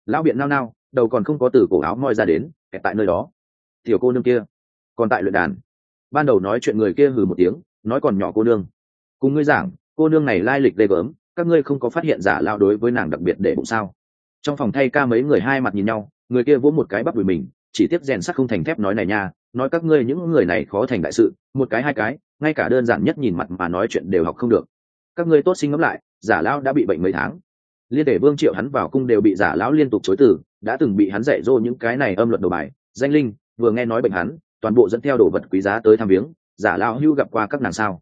Lão biện nao nao, đầu còn không có từ cổ áo moi ra đến, kẹt tại nơi đó. Tiểu cô nương kia, còn tại luyện đàn. Ban đầu nói chuyện người kia hừ một tiếng, nói còn nhỏ cô nương. Cùng ngươi giảng, cô nương này lai lịch ghê gớm, các ngươi không có phát hiện giả lao đối với nàng đặc biệt để bụng sao? Trong phòng thay ca mấy người hai mặt nhìn nhau, người kia vỗ một cái bắp đùi mình chỉ tiếp rèn sắt không thành thép nói này nha, nói các ngươi những người này khó thành đại sự, một cái hai cái, ngay cả đơn giản nhất nhìn mặt mà nói chuyện đều học không được. Các ngươi tốt sinh ngẫm lại, giả lão đã bị bệnh mấy tháng. Liên thể vương triệu hắn vào cung đều bị giả lão liên tục chối từ, đã từng bị hắn dạy dỗ những cái này âm luật đồ bài, danh linh, vừa nghe nói bệnh hắn, toàn bộ dẫn theo đồ vật quý giá tới thăm viếng, giả lão hưu gặp qua các nàng sao?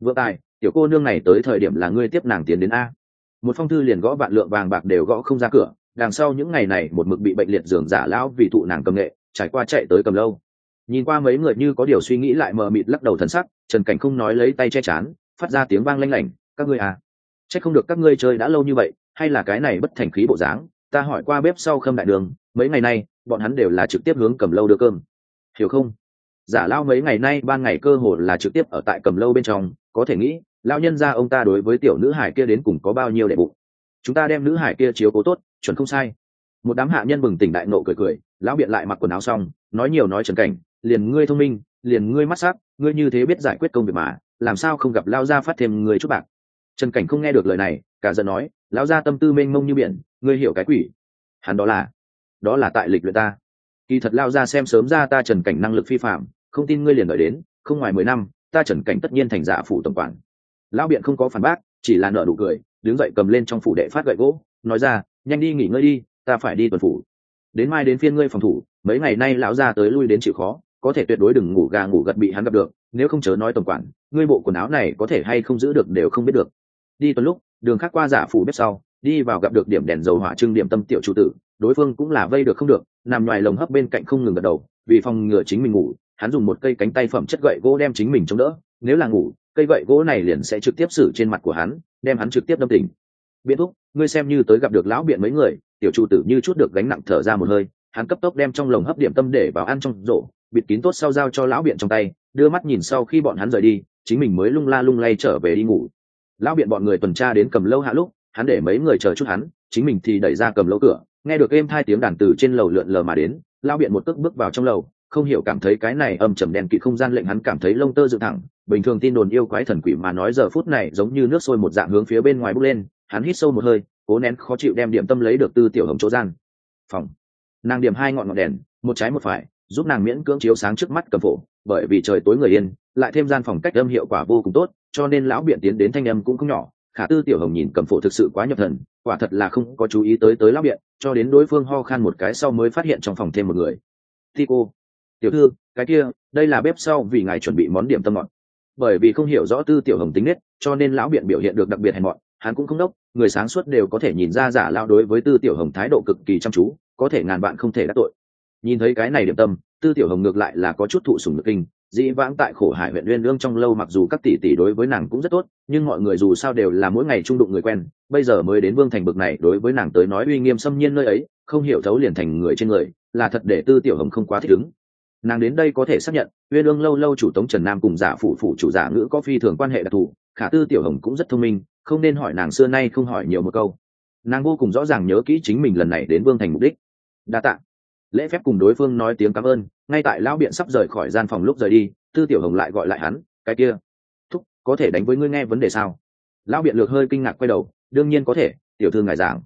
Vượng tài, tiểu cô nương này tới thời điểm là ngươi tiếp nàng tiến đến a. Một phong thư liền gõ vạn lượng vàng bạc đều gõ không ra cửa đằng sau những ngày này, một mực bị bệnh liệt giường giả lão vì thụ nàng cầm nghệ, trải qua chạy tới cầm lâu. Nhìn qua mấy người như có điều suy nghĩ lại mờ mịt lắc đầu thần sắc, trần cảnh không nói lấy tay che chán, phát ra tiếng vang lanh lảnh, các ngươi à c h ắ c không được các ngươi chơi đã lâu như vậy, hay là cái này bất thành khí bộ dáng, ta hỏi qua bếp sau khâm đại đường, mấy ngày nay, bọn hắn đều là trực tiếp hướng cầm lâu đưa cơm. Hiểu không? Giả lao mấy ngày nay, ban ngày cơ hồ là trực tiếp ở tại cầm lâu bên trong, có thể nghĩ lao nhân ra ông ta đối với tiểu nữ hải kia đến cùng có bao nhiêu đệ bụng. Chúng ta đem nữ hải kia chiếu cố tốt chuẩn không sai. Một đám hạ nhân bừng tỉnh đại nộ cười cười, lão biện lại mặc quần áo xong, nói nhiều nói trần cảnh, liền ngươi thông minh, liền ngươi mắt sắc, ngươi như thế biết giải quyết công việc mà, làm sao không gặp lao gia phát thêm người chút bạc. Trần cảnh không nghe được lời này, cả giận nói lao gia tâm tư mênh mông như biển, ngươi hiểu cái quỷ. Hắn đó là đó là tại lịch luyện ta. Kỳ thật lao ra xem sớm ra ta trần cảnh năng lực phi phạm, không tin ngươi liền đợi đến, không ngoài mười năm, ta trần cảnh tất nhiên thành giả phủ tổng quản. Lão biện không có phản bác, chỉ là nợ nụ cười, đứng dậy cầm lên trong phủ đệ phát gậy gỗ, nói ra nhanh đi nghỉ ngơi đi, ta phải đi tuần phủ. Đến mai đến phiên ngươi phòng thủ, mấy ngày nay lão ra tới lui đến chịu khó, có thể tuyệt đối đừng ngủ gà ngủ gật bị hắn gặp được, nếu không chớ nói tổng quản, ngươi bộ quần áo này có thể hay không giữ được đều không biết được. Đi tuần lúc, đường khác qua giả phủ bếp sau, đi vào gặp được điểm đèn dầu hỏa trưng điểm tâm tiểu chủ tử, đối phương cũng là vây được không được, nằm ngoài lồng hấp bên cạnh không ngừng gật đầu, vì phòng ngừa chính mình ngủ, hắn dùng một cây cánh tay phẩm chất gậy gỗ đem chính mình chống đỡ, nếu là ngủ, cây gậy gỗ này liền sẽ trực tiếp xử trên mặt của hắn, đem hắn trực tiếp đâm tỉnh biện thúc, ngươi xem như tới gặp được lão biện mấy người, tiểu chủ tử như chút được gánh nặng thở ra một hơi, hắn cấp tốc đem trong lồng hấp điểm tâm để vào ăn trong rổ, bịt kín tốt sau giao cho lão biện trong tay, đưa mắt nhìn sau khi bọn hắn rời đi, chính mình mới lung la lung lay trở về đi ngủ. Lão biện bọn người tuần tra đến cầm lâu hạ lúc, hắn để mấy người chờ chút hắn, chính mình thì đẩy ra cầm lâu cửa, nghe được êm hai tiếng đàn từ trên lầu lượn lờ mà đến, lão biện một cước bước vào trong lầu, không hiểu cảm thấy cái này âm trầm đèn kỵ không gian lệnh hắn cảm thấy lông tơ dựng thẳng, bình thường tin đồn yêu quái thần quỷ mà nói giờ phút này giống như nước sôi một dạng hướng phía bên ngoài bốc lên hắn hít sâu một hơi, cố nén khó chịu đem điểm tâm lấy được tư tiểu hồng chỗ gian. Phòng. Nàng điểm hai ngọn ngọn đèn, một trái một phải, giúp nàng miễn cưỡng chiếu sáng trước mắt cầm phổ, bởi vì trời tối người yên, lại thêm gian phòng cách âm hiệu quả vô cùng tốt, cho nên lão biện tiến đến thanh âm cũng không nhỏ, khả tư tiểu hồng nhìn cầm phổ thực sự quá nhập thần, quả thật là không có chú ý tới tới lão biện, cho đến đối phương ho khan một cái sau mới phát hiện trong phòng thêm một người. Thi cô. Tiểu thư, cái kia, đây là bếp sau vì ngài chuẩn bị món điểm tâm ngọt. Bởi vì không hiểu rõ tư tiểu hồng tính nết, cho nên lão biện biểu hiện được đặc biệt hèn mọn hắn cũng không đốc, người sáng suốt đều có thể nhìn ra giả lao đối với tư tiểu hồng thái độ cực kỳ chăm chú, có thể ngàn bạn không thể đắc tội. Nhìn thấy cái này điểm tâm, tư tiểu hồng ngược lại là có chút thụ sùng nước kinh, dĩ vãng tại khổ hải huyện uyên lương trong lâu mặc dù các tỷ tỷ đối với nàng cũng rất tốt, nhưng mọi người dù sao đều là mỗi ngày trung đụng người quen, bây giờ mới đến vương thành bực này đối với nàng tới nói uy nghiêm xâm nhiên nơi ấy, không hiểu thấu liền thành người trên người, là thật để tư tiểu hồng không quá thích ứng. Nàng đến đây có thể xác nhận, uyên lương lâu lâu chủ tống trần nam cùng giả phụ phụ chủ giả ngữ có phi thường quan hệ đặc thù, khả tư tiểu hồng cũng rất thông minh không nên hỏi nàng xưa nay không hỏi nhiều một câu. Nàng vô cùng rõ ràng nhớ kỹ chính mình lần này đến vương thành mục đích. Đa t ạ lễ phép cùng đối phương nói tiếng cảm ơn, ngay tại lão biện sắp rời khỏi gian phòng lúc rời đi, tư tiểu hồng lại gọi lại hắn, cái kia, thúc, có thể đánh với ngươi nghe vấn đề sao? Lão biện lược hơi kinh ngạc quay đầu, đương nhiên có thể, tiểu thư ngài giảng.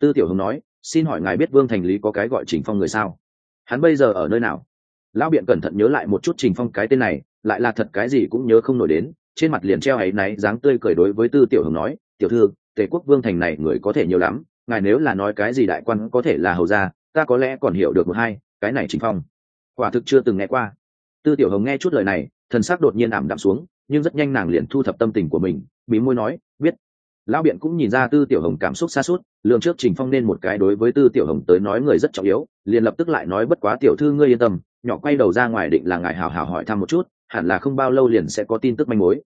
Tư tiểu hồng nói, xin hỏi ngài biết vương thành lý có cái gọi trình phong người sao? Hắn bây giờ ở nơi nào? Lão biện cẩn thận nhớ lại một chút trình phong cái tên này, lại là thật cái gì cũng nhớ không nổi đến trên mặt liền treo ấy náy, dáng tươi cười đối với tư tiểu hồng nói, tiểu thư, tề quốc vương thành này người có thể nhiều lắm, ngài nếu là nói cái gì đại quan có thể là hầu gia, ta có lẽ còn hiểu được một hai, cái này trình phong. Quả thực chưa từng nghe qua. Tư tiểu hồng nghe chút lời này, thần sắc đột nhiên ảm đạm xuống, nhưng rất nhanh nàng liền thu thập tâm tình của mình bí môi nói, biết. Lão biện cũng nhìn ra tư tiểu hồng cảm xúc xa suốt lương trước trình phong nên một cái đối với tư tiểu hồng tới nói người rất trọng yếu, liền lập tức lại nói, bất quá tiểu thư ngươi yên tâm, nhỏ quay đầu ra ngoài định là ngài hào hào hỏi thăm một chút hẳn là không bao lâu liền sẽ có tin tức manh mối.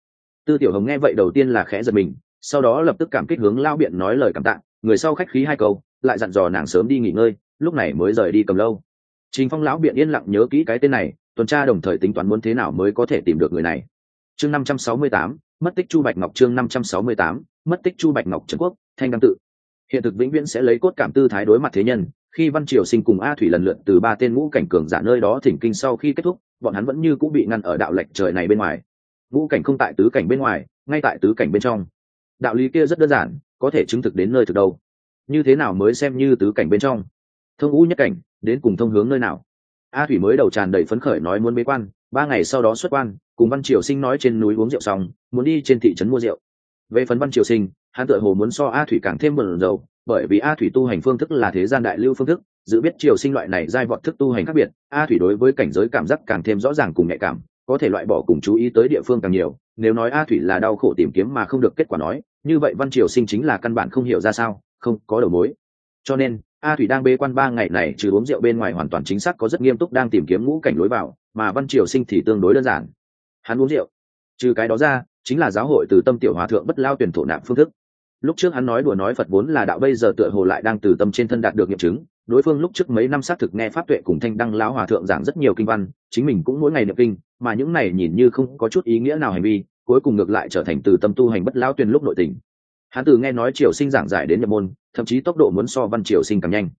Tư tiểu hồng nghe vậy đầu tiên là khẽ giật mình, sau đó lập tức cảm kích hướng lao biện nói lời cảm tạ, người sau khách khí hai câu, lại dặn dò nàng sớm đi nghỉ ngơi, lúc này mới rời đi cầm lâu. Trình phong lão biện yên lặng nhớ kỹ cái tên này, tuần tra đồng thời tính toán muốn thế nào mới có thể tìm được người này. Chương năm trăm sáu mươi tám, mất tích chu bạch ngọc, chương năm trăm sáu mươi tám, mất tích chu bạch ngọc trần quốc, thanh đăng tự. Hiện thực vĩnh viễn sẽ lấy cốt cảm tư thái đối mặt thế nhân khi văn triều sinh cùng a thủy lần lượt từ ba tên ngũ cảnh cường giả nơi đó thỉnh kinh sau khi kết thúc, bọn hắn vẫn như cũng bị ngăn ở đạo lệch trời này bên ngoài. Ngũ cảnh không tại tứ cảnh bên ngoài, ngay tại tứ cảnh bên trong. Đạo lý kia rất đơn giản, có thể chứng thực đến nơi thực đâu. Như thế nào mới xem như tứ cảnh bên trong? Thông ngũ nhất cảnh, đến cùng thông hướng nơi nào? A thủy mới đầu tràn đầy phấn khởi nói muốn bế quan, ba ngày sau đó xuất quan, cùng văn triều sinh nói trên núi uống rượu xong, muốn đi trên thị trấn mua rượu. Về phần văn triều sinh, hắn tựa hồ muốn so a thủy càng thêm mượn dầu bởi vì a thủy tu hành phương thức là thế gian đại lưu phương thức dự biết triều sinh loại này giai vọt thức tu hành khác biệt, a thủy đối với cảnh giới cảm giác càng thêm rõ ràng cùng nhạy cảm, có thể loại bỏ cùng chú ý tới địa phương càng nhiều, nếu nói a thủy là đau khổ tìm kiếm mà không được kết quả nói, như vậy văn triều sinh chính là căn bản không hiểu ra sao, không có đầu mối. Cho nên, a thủy đang bê quan ba ngày này trừ uống rượu bên ngoài hoàn toàn chính xác có rất nghiêm túc đang tìm kiếm ngũ cảnh lối vào, mà văn triều sinh thì tương đối đơn giản. Hắn uống rượu. Trừ cái đó ra, chính là giáo hội từ tâm tiểu hòa thượng bất lao tuyển thổ nạp phương thức lúc trước hắn nói đùa nói phật vốn là đạo, bây giờ tựa hồ lại đang từ tâm trên thân đạt được nghiệm chứng. Đối phương lúc trước mấy năm xác thực nghe pháp tuệ cùng thanh đăng lão hòa thượng giảng rất nhiều kinh văn, chính mình cũng mỗi ngày niệm kinh, mà những này nhìn như không có chút ý nghĩa nào hành vi, cuối cùng ngược lại trở thành từ tâm tu hành bất lão tuyên lúc nội tình. Hắn từ nghe nói triều sinh giảng giải đến nhập môn, thậm chí tốc độ muốn so văn triều sinh càng nhanh.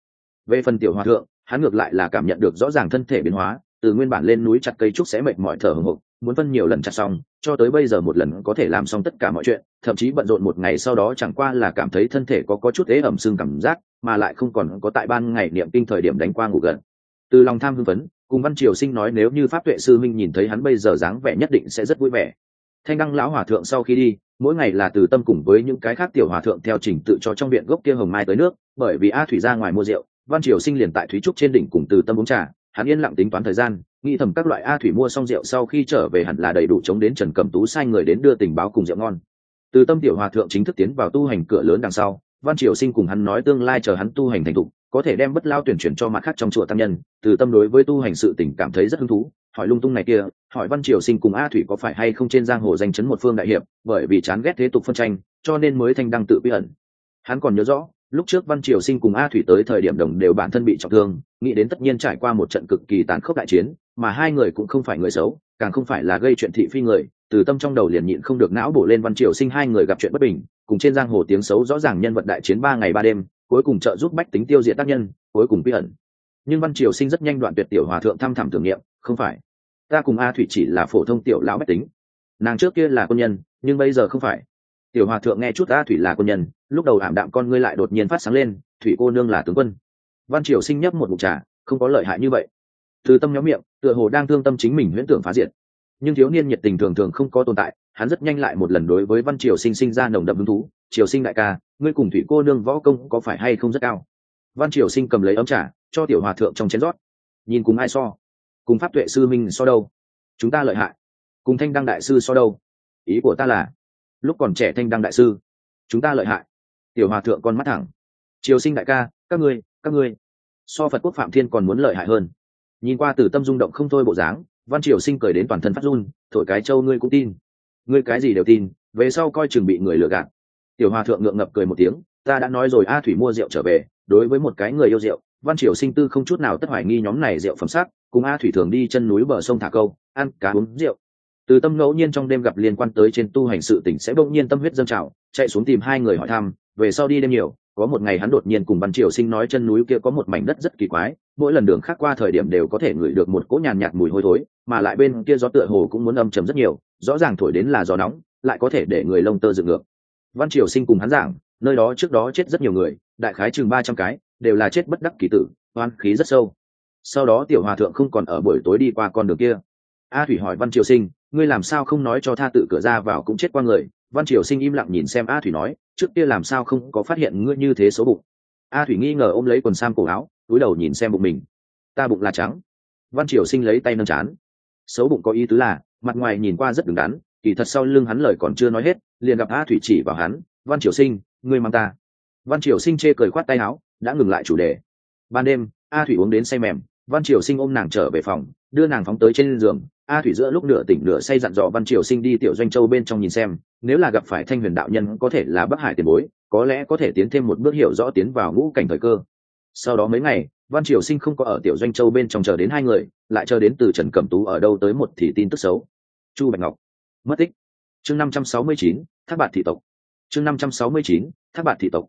Về phần tiểu hòa thượng, hắn ngược lại là cảm nhận được rõ ràng thân thể biến hóa, từ nguyên bản lên núi chặt cây trúc sẽ mệt mỏi thở hồng hộc, muốn phân nhiều lần chặt xong cho tới bây giờ một lần có thể làm xong tất cả mọi chuyện, thậm chí bận rộn một ngày sau đó chẳng qua là cảm thấy thân thể có có chút ế ẩm xương cảm giác, mà lại không còn có tại ban ngày niệm kinh thời điểm đánh qua ngủ gần. Từ lòng tham hưng phấn, cùng văn triều sinh nói nếu như pháp tuệ sư minh nhìn thấy hắn bây giờ dáng vẻ nhất định sẽ rất vui vẻ. Thanh đăng lão hòa thượng sau khi đi, mỗi ngày là từ tâm cùng với những cái khác tiểu hòa thượng theo trình tự cho trong viện gốc kia hồng mai tới nước, bởi vì a thủy ra ngoài mua rượu, văn triều sinh liền tại thúy trúc trên đỉnh cùng từ tâm uống trà hắn yên lặng tính toán thời gian, nghĩ thầm các loại a thủy mua xong rượu sau khi trở về hẳn là đầy đủ chống đến trần cầm tú sai người đến đưa tình báo cùng rượu ngon. Từ tâm tiểu hòa thượng chính thức tiến vào tu hành cửa lớn đằng sau, văn triều sinh cùng hắn nói tương lai chờ hắn tu hành thành thục, có thể đem bất lao tuyển chuyển cho mặt khác trong chùa tăng nhân. Từ tâm đối với tu hành sự tình cảm thấy rất hứng thú, hỏi lung tung này kia, hỏi văn triều sinh cùng a thủy có phải hay không trên giang hồ danh chấn một phương đại hiệp, bởi vì chán ghét thế tục phân tranh, cho nên mới thanh đăng tự bí ẩn. Hắn còn nhớ rõ lúc trước văn triều sinh cùng a thủy tới thời điểm đồng đều bản thân bị trọng thương, nghĩ đến tất nhiên trải qua một trận cực kỳ tàn khốc đại chiến, mà hai người cũng không phải người xấu, càng không phải là gây chuyện thị phi người, từ tâm trong đầu liền nhịn không được não bổ lên văn triều sinh hai người gặp chuyện bất bình, cùng trên giang hồ tiếng xấu rõ ràng nhân vật đại chiến ba ngày ba đêm, cuối cùng trợ giúp bách tính tiêu diệt tác nhân, cuối cùng bí ẩn. Nhưng văn triều sinh rất nhanh đoạn tuyệt tiểu hòa thượng thăm thẳm tưởng niệm, không phải. Ta cùng a thủy chỉ là phổ thông tiểu lão bách tính. Nàng trước kia là quân nhân, nhưng bây giờ không phải tiểu hòa thượng nghe chút a thủy là quân nhân, lúc đầu ảm đạm con ngươi lại đột nhiên phát sáng lên, thủy cô nương là tướng quân. Văn triều sinh nhấp một mục trà, không có lợi hại như vậy. Từ tâm nhóm miệng, tựa hồ đang thương tâm chính mình huyễn tưởng phá diệt. Nhưng thiếu niên nhiệt tình thường thường không có tồn tại, hắn rất nhanh lại một lần đối với văn triều sinh sinh ra nồng đậm hứng thú, triều sinh đại ca, ngươi cùng thủy cô nương võ công có phải hay không rất cao? Văn triều sinh cầm lấy ấm trà, cho tiểu hòa thượng trong chén rót. Nhìn cùng ai so? Cùng pháp tuệ sư minh so đâu? Chúng ta lợi hại. Cùng thanh đăng đại sư so đâu? Ý của ta là lúc còn trẻ thanh đăng đại sư. Chúng ta lợi hại. Tiểu hòa thượng con mắt thẳng. Triều sinh đại ca, các ngươi các ngươi. So phật quốc phạm thiên còn muốn lợi hại hơn. Nhìn qua từ tâm rung động không thôi bộ dáng, văn triều sinh cười đến toàn thân phát run, thổi cái châu ngươi cũng tin. Ngươi cái gì đều tin, về sau coi chừng bị người lừa gạt. Tiểu hòa thượng ngượng ngập cười một tiếng, ta đã nói rồi, a thủy mua rượu trở về, đối với một cái người yêu rượu. Văn triều sinh tư không chút nào tất hoài nghi nhóm này rượu phẩm sắc, cùng a thủy thường đi chân núi bờ sông thả câu, ăn cá uống rượu từ tâm ngẫu nhiên trong đêm gặp liên quan tới trên tu hành sự tỉnh sẽ bỗng nhiên tâm huyết dâng trào chạy xuống tìm hai người hỏi thăm về sau đi đêm nhiều có một ngày hắn đột nhiên cùng văn triều sinh nói chân núi kia có một mảnh đất rất kỳ quái mỗi lần đường khác qua thời điểm đều có thể ngửi được một cỗ nhàn nhạt, mùi hôi thối mà lại bên kia gió tựa hồ cũng muốn âm trầm rất nhiều rõ ràng thổi đến là gió nóng lại có thể để người lông tơ dựng ngược. Văn triều sinh cùng hắn giảng nơi đó trước đó chết rất nhiều người đại khái chừng ba trăm cái đều là chết bất đắc kỳ tử oan khí rất sâu. Sau đó tiểu hòa thượng không còn ở buổi tối đi qua con đường kia. A thủy hỏi văn triều sinh ngươi làm sao không nói cho tha tự cửa ra vào cũng chết qua người? Văn triều sinh im lặng nhìn xem a thủy nói, trước kia làm sao không có phát hiện ngươi như thế xấu bụng? A thủy nghi ngờ ôm lấy quần sam cổ áo, túi đầu nhìn xem bụng mình. Ta bụng là trắng. Văn triều sinh lấy tay nâng chán. Xấu bụng có ý tứ là, mặt ngoài nhìn qua rất đứng đắn, kỳ thật sau lưng hắn lời còn chưa nói hết, liền gặp a thủy chỉ vào hắn, văn triều sinh, ngươi mang ta. Văn triều sinh chê cười khoát tay áo, đã ngừng lại chủ đề. Ban đêm, a thủy uống đến say mềm, văn triều sinh ôm nàng trở về phòng đưa nàng phóng tới trên giường. A thủy giữa lúc nửa tỉnh nửa say dặn dò văn triều sinh đi tiểu doanh châu bên trong nhìn xem, nếu là gặp phải thanh huyền đạo nhân có thể là bắc hải tiền bối, có lẽ có thể tiến thêm một bước hiểu rõ tiến vào ngũ cảnh thời cơ. Sau đó mấy ngày, văn triều sinh không có ở tiểu doanh châu bên trong chờ đến hai người, lại chờ đến từ trần cẩm tú ở đâu tới một thì tin tức xấu. Chu bạch ngọc. Mất tích. Chương năm trăm sáu mươi chín, thác bạt thị tộc. Chương năm trăm sáu mươi chín, thác bạt thị tộc.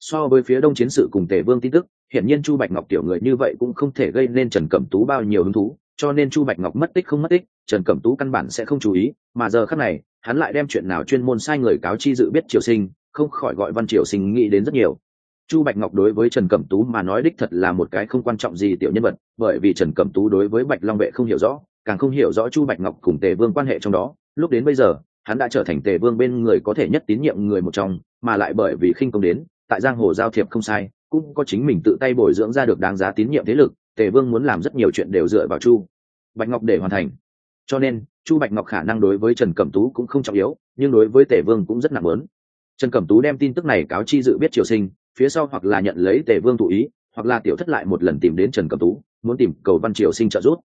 So với phía đông chiến sự cùng tề vương tin tức, hiển nhiên chu bạch ngọc tiểu người như vậy cũng không thể gây nên trần cẩm tú bao nhiêu hứng thú cho nên chu bạch ngọc mất tích không mất tích, trần cẩm tú căn bản sẽ không chú ý, mà giờ khắc này, hắn lại đem chuyện nào chuyên môn sai người cáo chi dự biết triều sinh, không khỏi gọi văn triều sinh nghĩ đến rất nhiều. Chu bạch ngọc đối với trần cẩm tú mà nói đích thật là một cái không quan trọng gì tiểu nhân vật, bởi vì trần cẩm tú đối với bạch long vệ không hiểu rõ, càng không hiểu rõ chu bạch ngọc cùng tề vương quan hệ trong đó. Lúc đến bây giờ, hắn đã trở thành tề vương bên người có thể nhất tín nhiệm người một trong, mà lại bởi vì khinh công đến, tại giang hồ giao thiệp không sai, cũng có chính mình tự tay bồi dưỡng ra được đáng giá tín nhiệm thế lực tề vương muốn làm rất nhiều chuyện đều dựa vào chu bạch ngọc để hoàn thành. cho nên, chu bạch ngọc khả năng đối với trần cẩm tú cũng không trọng yếu, nhưng đối với tề vương cũng rất nặng lớn. trần cẩm tú đem tin tức này cáo chi dự biết triều sinh, phía sau hoặc là nhận lấy tề vương thụ ý, hoặc là tiểu thất lại một lần tìm đến trần cẩm tú, muốn tìm cầu văn triều sinh trợ giúp.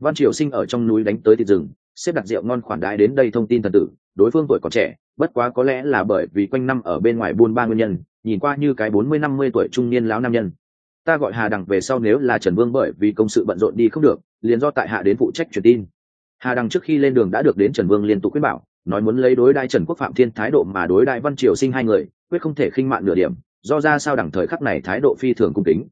văn triều sinh ở trong núi đánh tới thịt rừng, xếp đặt rượu ngon khoản đãi đến đây thông tin thần tử, đối phương tuổi còn trẻ, bất quá có lẽ là bởi vì quanh năm ở bên ngoài buôn ba nguyên nhân, nhìn qua như cái bốn mươi năm mươi tuổi trung niên lão nam nhân ta gọi hà đằng về sau nếu là trần vương bởi vì công sự bận rộn đi không được, liền do tại hạ đến phụ trách truyền tin. Hà đằng trước khi lên đường đã được đến trần vương liên tục quyết bảo, nói muốn lấy đối đại trần quốc phạm thiên thái độ mà đối đại văn triều sinh hai người, quyết không thể khinh mạn nửa điểm, do ra sao đẳng thời khắc này thái độ phi thường cung kính.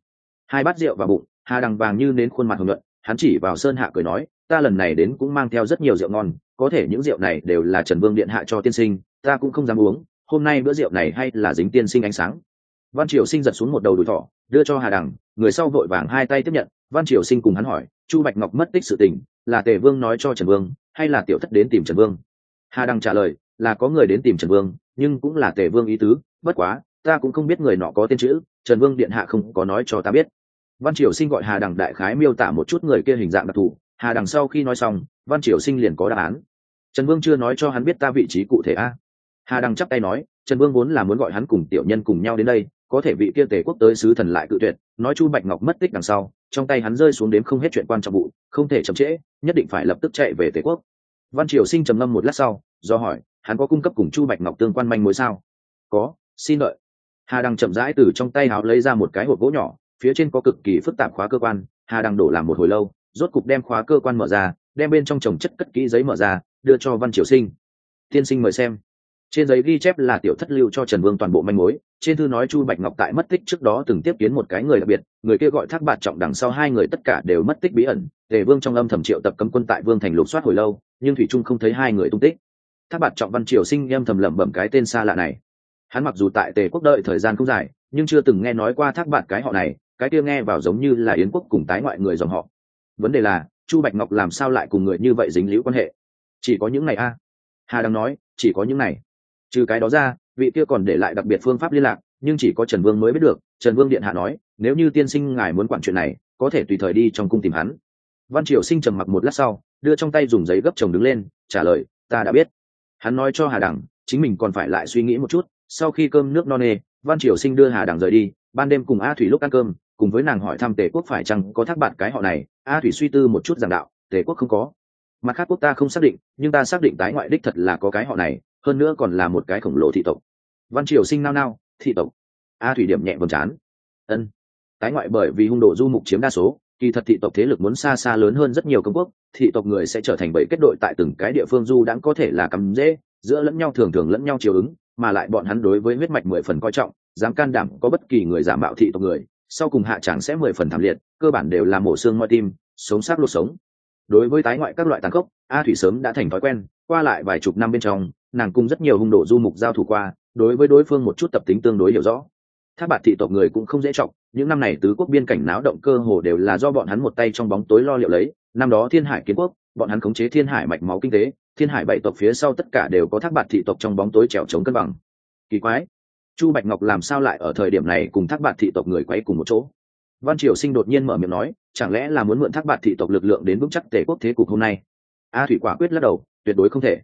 Hai bát rượu và bụng, hà đằng vàng như đến khuôn mặt hồng luận hắn chỉ vào sơn hạ cười nói, ta lần này đến cũng mang theo rất nhiều rượu ngon, có thể những rượu này đều là trần vương điện hạ cho tiên sinh, ta cũng không dám uống, hôm nay bữa rượu này hay là dính tiên sinh ánh sáng. Văn triều sinh giật xuống một đầu đùi thỏ đưa cho hà đằng, người sau vội vàng hai tay tiếp nhận, văn triều sinh cùng hắn hỏi, chu bạch ngọc mất tích sự tình, là tề vương nói cho trần vương, hay là tiểu thất đến tìm trần vương? Hà đằng trả lời, là có người đến tìm trần vương, nhưng cũng là tề vương ý tứ, bất quá, ta cũng không biết người nọ có tên chữ, trần vương điện hạ không có nói cho ta biết. Văn triều sinh gọi hà đằng đại khái miêu tả một chút người kia hình dạng đặc thù, hà đằng sau khi nói xong, văn triều sinh liền có đáp án. Trần vương chưa nói cho hắn biết ta vị trí cụ thể a. Hà đằng chắp tay nói trần vương vốn là muốn gọi hắn cùng tiểu nhân cùng nhau đến đây, có thể vị kia tề quốc tới sứ thần lại cự tuyệt, nói chu bạch ngọc mất tích đằng sau, trong tay hắn rơi xuống đếm không hết chuyện quan trọng vụ, không thể chậm trễ, nhất định phải lập tức chạy về tề quốc. Văn triều sinh trầm ngâm một lát sau, do hỏi, hắn có cung cấp cùng chu bạch ngọc tương quan manh mối sao? Có, xin đợi. Hà đăng chậm rãi từ trong tay háo lấy ra một cái hộp gỗ nhỏ, phía trên có cực kỳ phức tạp khóa cơ quan, hà đăng đổ làm một hồi lâu, rốt cục đem khóa cơ quan mở ra, đem bên trong trồng chất cất kỹ giấy mở ra, đưa cho văn triều sinh. Tiên sinh mời xem trên giấy ghi chép là tiểu thất lưu cho trần vương toàn bộ manh mối. Trên thư nói chu bạch ngọc tại mất tích trước đó từng tiếp kiến một cái người đặc biệt, người kia gọi thác bạt trọng đằng sau hai người tất cả đều mất tích bí ẩn. Tề vương trong âm thầm triệu tập cấm quân tại vương thành lục soát hồi lâu, nhưng thủy trung không thấy hai người tung tích. Thác bạt trọng văn triều sinh âm thầm lẩm bẩm cái tên xa lạ này. Hắn mặc dù tại tề quốc đợi thời gian không dài, nhưng chưa từng nghe nói qua thác bạt cái họ này, cái kia nghe vào giống như là yến quốc cùng tái ngoại người dòng họ. Vấn đề là, chu bạch ngọc làm sao lại cùng người như vậy dính liễu quan hệ? Chỉ có những này a. Hà đang nói, chỉ có những này trừ cái đó ra, vị kia còn để lại đặc biệt phương pháp liên lạc, nhưng chỉ có trần vương mới biết được. Trần vương điện hạ nói, nếu như tiên sinh ngài muốn quản chuyện này, có thể tùy thời đi trong cung tìm hắn. Văn triều sinh trầm mặc một lát sau, đưa trong tay dùng giấy gấp chồng đứng lên, trả lời, ta đã biết. Hắn nói cho hà đằng chính mình còn phải lại suy nghĩ một chút, sau khi cơm nước no nê, văn triều sinh đưa hà đằng rời đi, ban đêm cùng a thủy lúc ăn cơm, cùng với nàng hỏi thăm tề quốc phải chăng có thác bạn cái họ này, a thủy suy tư một chút giảng đạo, tề quốc không có. Mặt khác quốc ta không xác định, nhưng ta xác định tái ngoại đích thật là có cái họ này hơn nữa còn là một cái khổng lồ thị tộc. Văn triều sinh nao nao, thị tộc. A thủy điểm nhẹ vầng trán ân. Tái ngoại bởi vì hung độ du mục chiếm đa số, kỳ thật thị tộc thế lực muốn xa xa lớn hơn rất nhiều công quốc, thị tộc người sẽ trở thành bẫy kết đội tại từng cái địa phương du đãng có thể là cắm dễ, giữa lẫn nhau thường thường lẫn nhau chiều ứng, mà lại bọn hắn đối với huyết mạch mười phần coi trọng, dám can đảm có bất kỳ người giả mạo thị tộc người, sau cùng hạ chẳng sẽ mười phần thảm liệt, cơ bản đều là mổ xương moi tim, sống sát lột sống. Đối với tái ngoại các loại tàn khốc a thủy sớm đã thành thói quen, qua lại vài chục năm bên trong, nàng cung rất nhiều hung độ du mục giao thủ qua, đối với đối phương một chút tập tính tương đối hiểu rõ. Tháp bạt thị tộc người cũng không dễ trọng những năm này tứ quốc biên cảnh náo động cơ hồ đều là do bọn hắn một tay trong bóng tối lo liệu lấy. Năm đó thiên hải kiến quốc, bọn hắn khống chế thiên hải mạch máu kinh tế, thiên hải bảy tộc phía sau tất cả đều có thác bạt thị tộc trong bóng tối trèo chống cân bằng. Kỳ quái, chu bạch ngọc làm sao lại ở thời điểm này cùng thác bạt thị tộc người quấy cùng một chỗ? Văn triều sinh đột nhiên mở miệng nói, chẳng lẽ là muốn mượn thác bạt thị tộc lực lượng đến vững chắc tể quốc thế cục hôm nay? A thủy quả quyết lắc đầu, tuyệt đối không thể.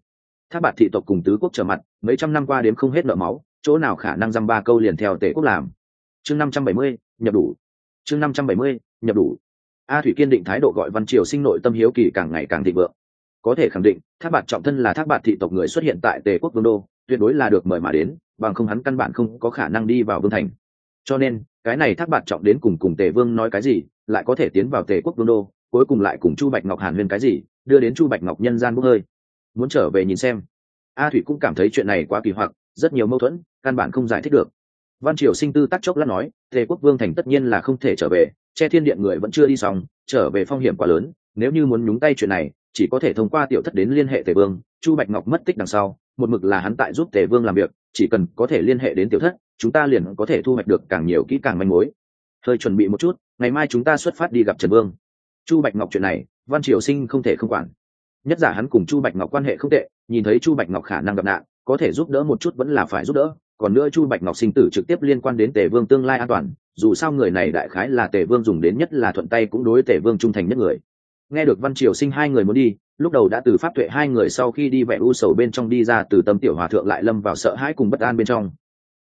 Thác bạt thị tộc cùng tứ quốc trở mặt, mấy trăm năm qua đếm không hết nợ máu, chỗ nào khả năng dăm ba câu liền theo tể quốc làm? Chương năm trăm bảy mươi, nhập đủ. Chương năm trăm bảy mươi, nhập đủ. A thủy kiên định thái độ gọi văn triều sinh nội tâm hiếu kỳ càng ngày càng thịnh vượng. Có thể khẳng định, thác bạt trọng thân là thác bạt thị tộc người xuất hiện tại tề quốc vương đô, tuyệt đối là được mời mà đến, bằng không hắn căn bản không có khả năng đi vào vương thành. Cho nên, cái này thác bạt trọng đến cùng cùng tề vương nói cái gì, lại có thể tiến vào tề quốc vương đô cuối cùng lại cùng chu bạch ngọc hàn huyên cái gì, đưa đến chu bạch ngọc nhân gian bốc hơi. Muốn trở về nhìn xem. A thủy cũng cảm thấy chuyện này quá kỳ hoặc, rất nhiều mâu thuẫn, căn bản không giải thích được. Văn triều sinh tư tắc chốc lát nói, tề quốc vương thành tất nhiên là không thể trở về, che thiên điện người vẫn chưa đi xong, trở về phong hiểm quá lớn, nếu như muốn nhúng tay chuyện này, chỉ có thể thông qua tiểu thất đến liên hệ tề vương, chu bạch ngọc mất tích đằng sau, một mực là hắn tại giúp tề vương làm việc, chỉ cần có thể liên hệ đến tiểu thất, chúng ta liền có thể thu hoạch được càng nhiều kỹ càng manh mối. Hơi chuẩn bị một chút, ngày mai chúng ta xuất phát đi gặp trần vương chu bạch ngọc chuyện này, văn triều sinh không thể không quản. Nhất giả hắn cùng chu bạch ngọc quan hệ không tệ, nhìn thấy chu bạch ngọc khả năng gặp nạn, có thể giúp đỡ một chút vẫn là phải giúp đỡ. Còn nữa chu bạch ngọc sinh tử trực tiếp liên quan đến tề vương tương lai an toàn, dù sao người này đại khái là tề vương dùng đến nhất là thuận tay cũng đối tề vương trung thành nhất người. Nghe được văn triều sinh hai người muốn đi, lúc đầu đã từ pháp tuệ hai người sau khi đi vẻ u sầu bên trong đi ra từ tâm tiểu hòa thượng lại lâm vào sợ hãi cùng bất an bên trong.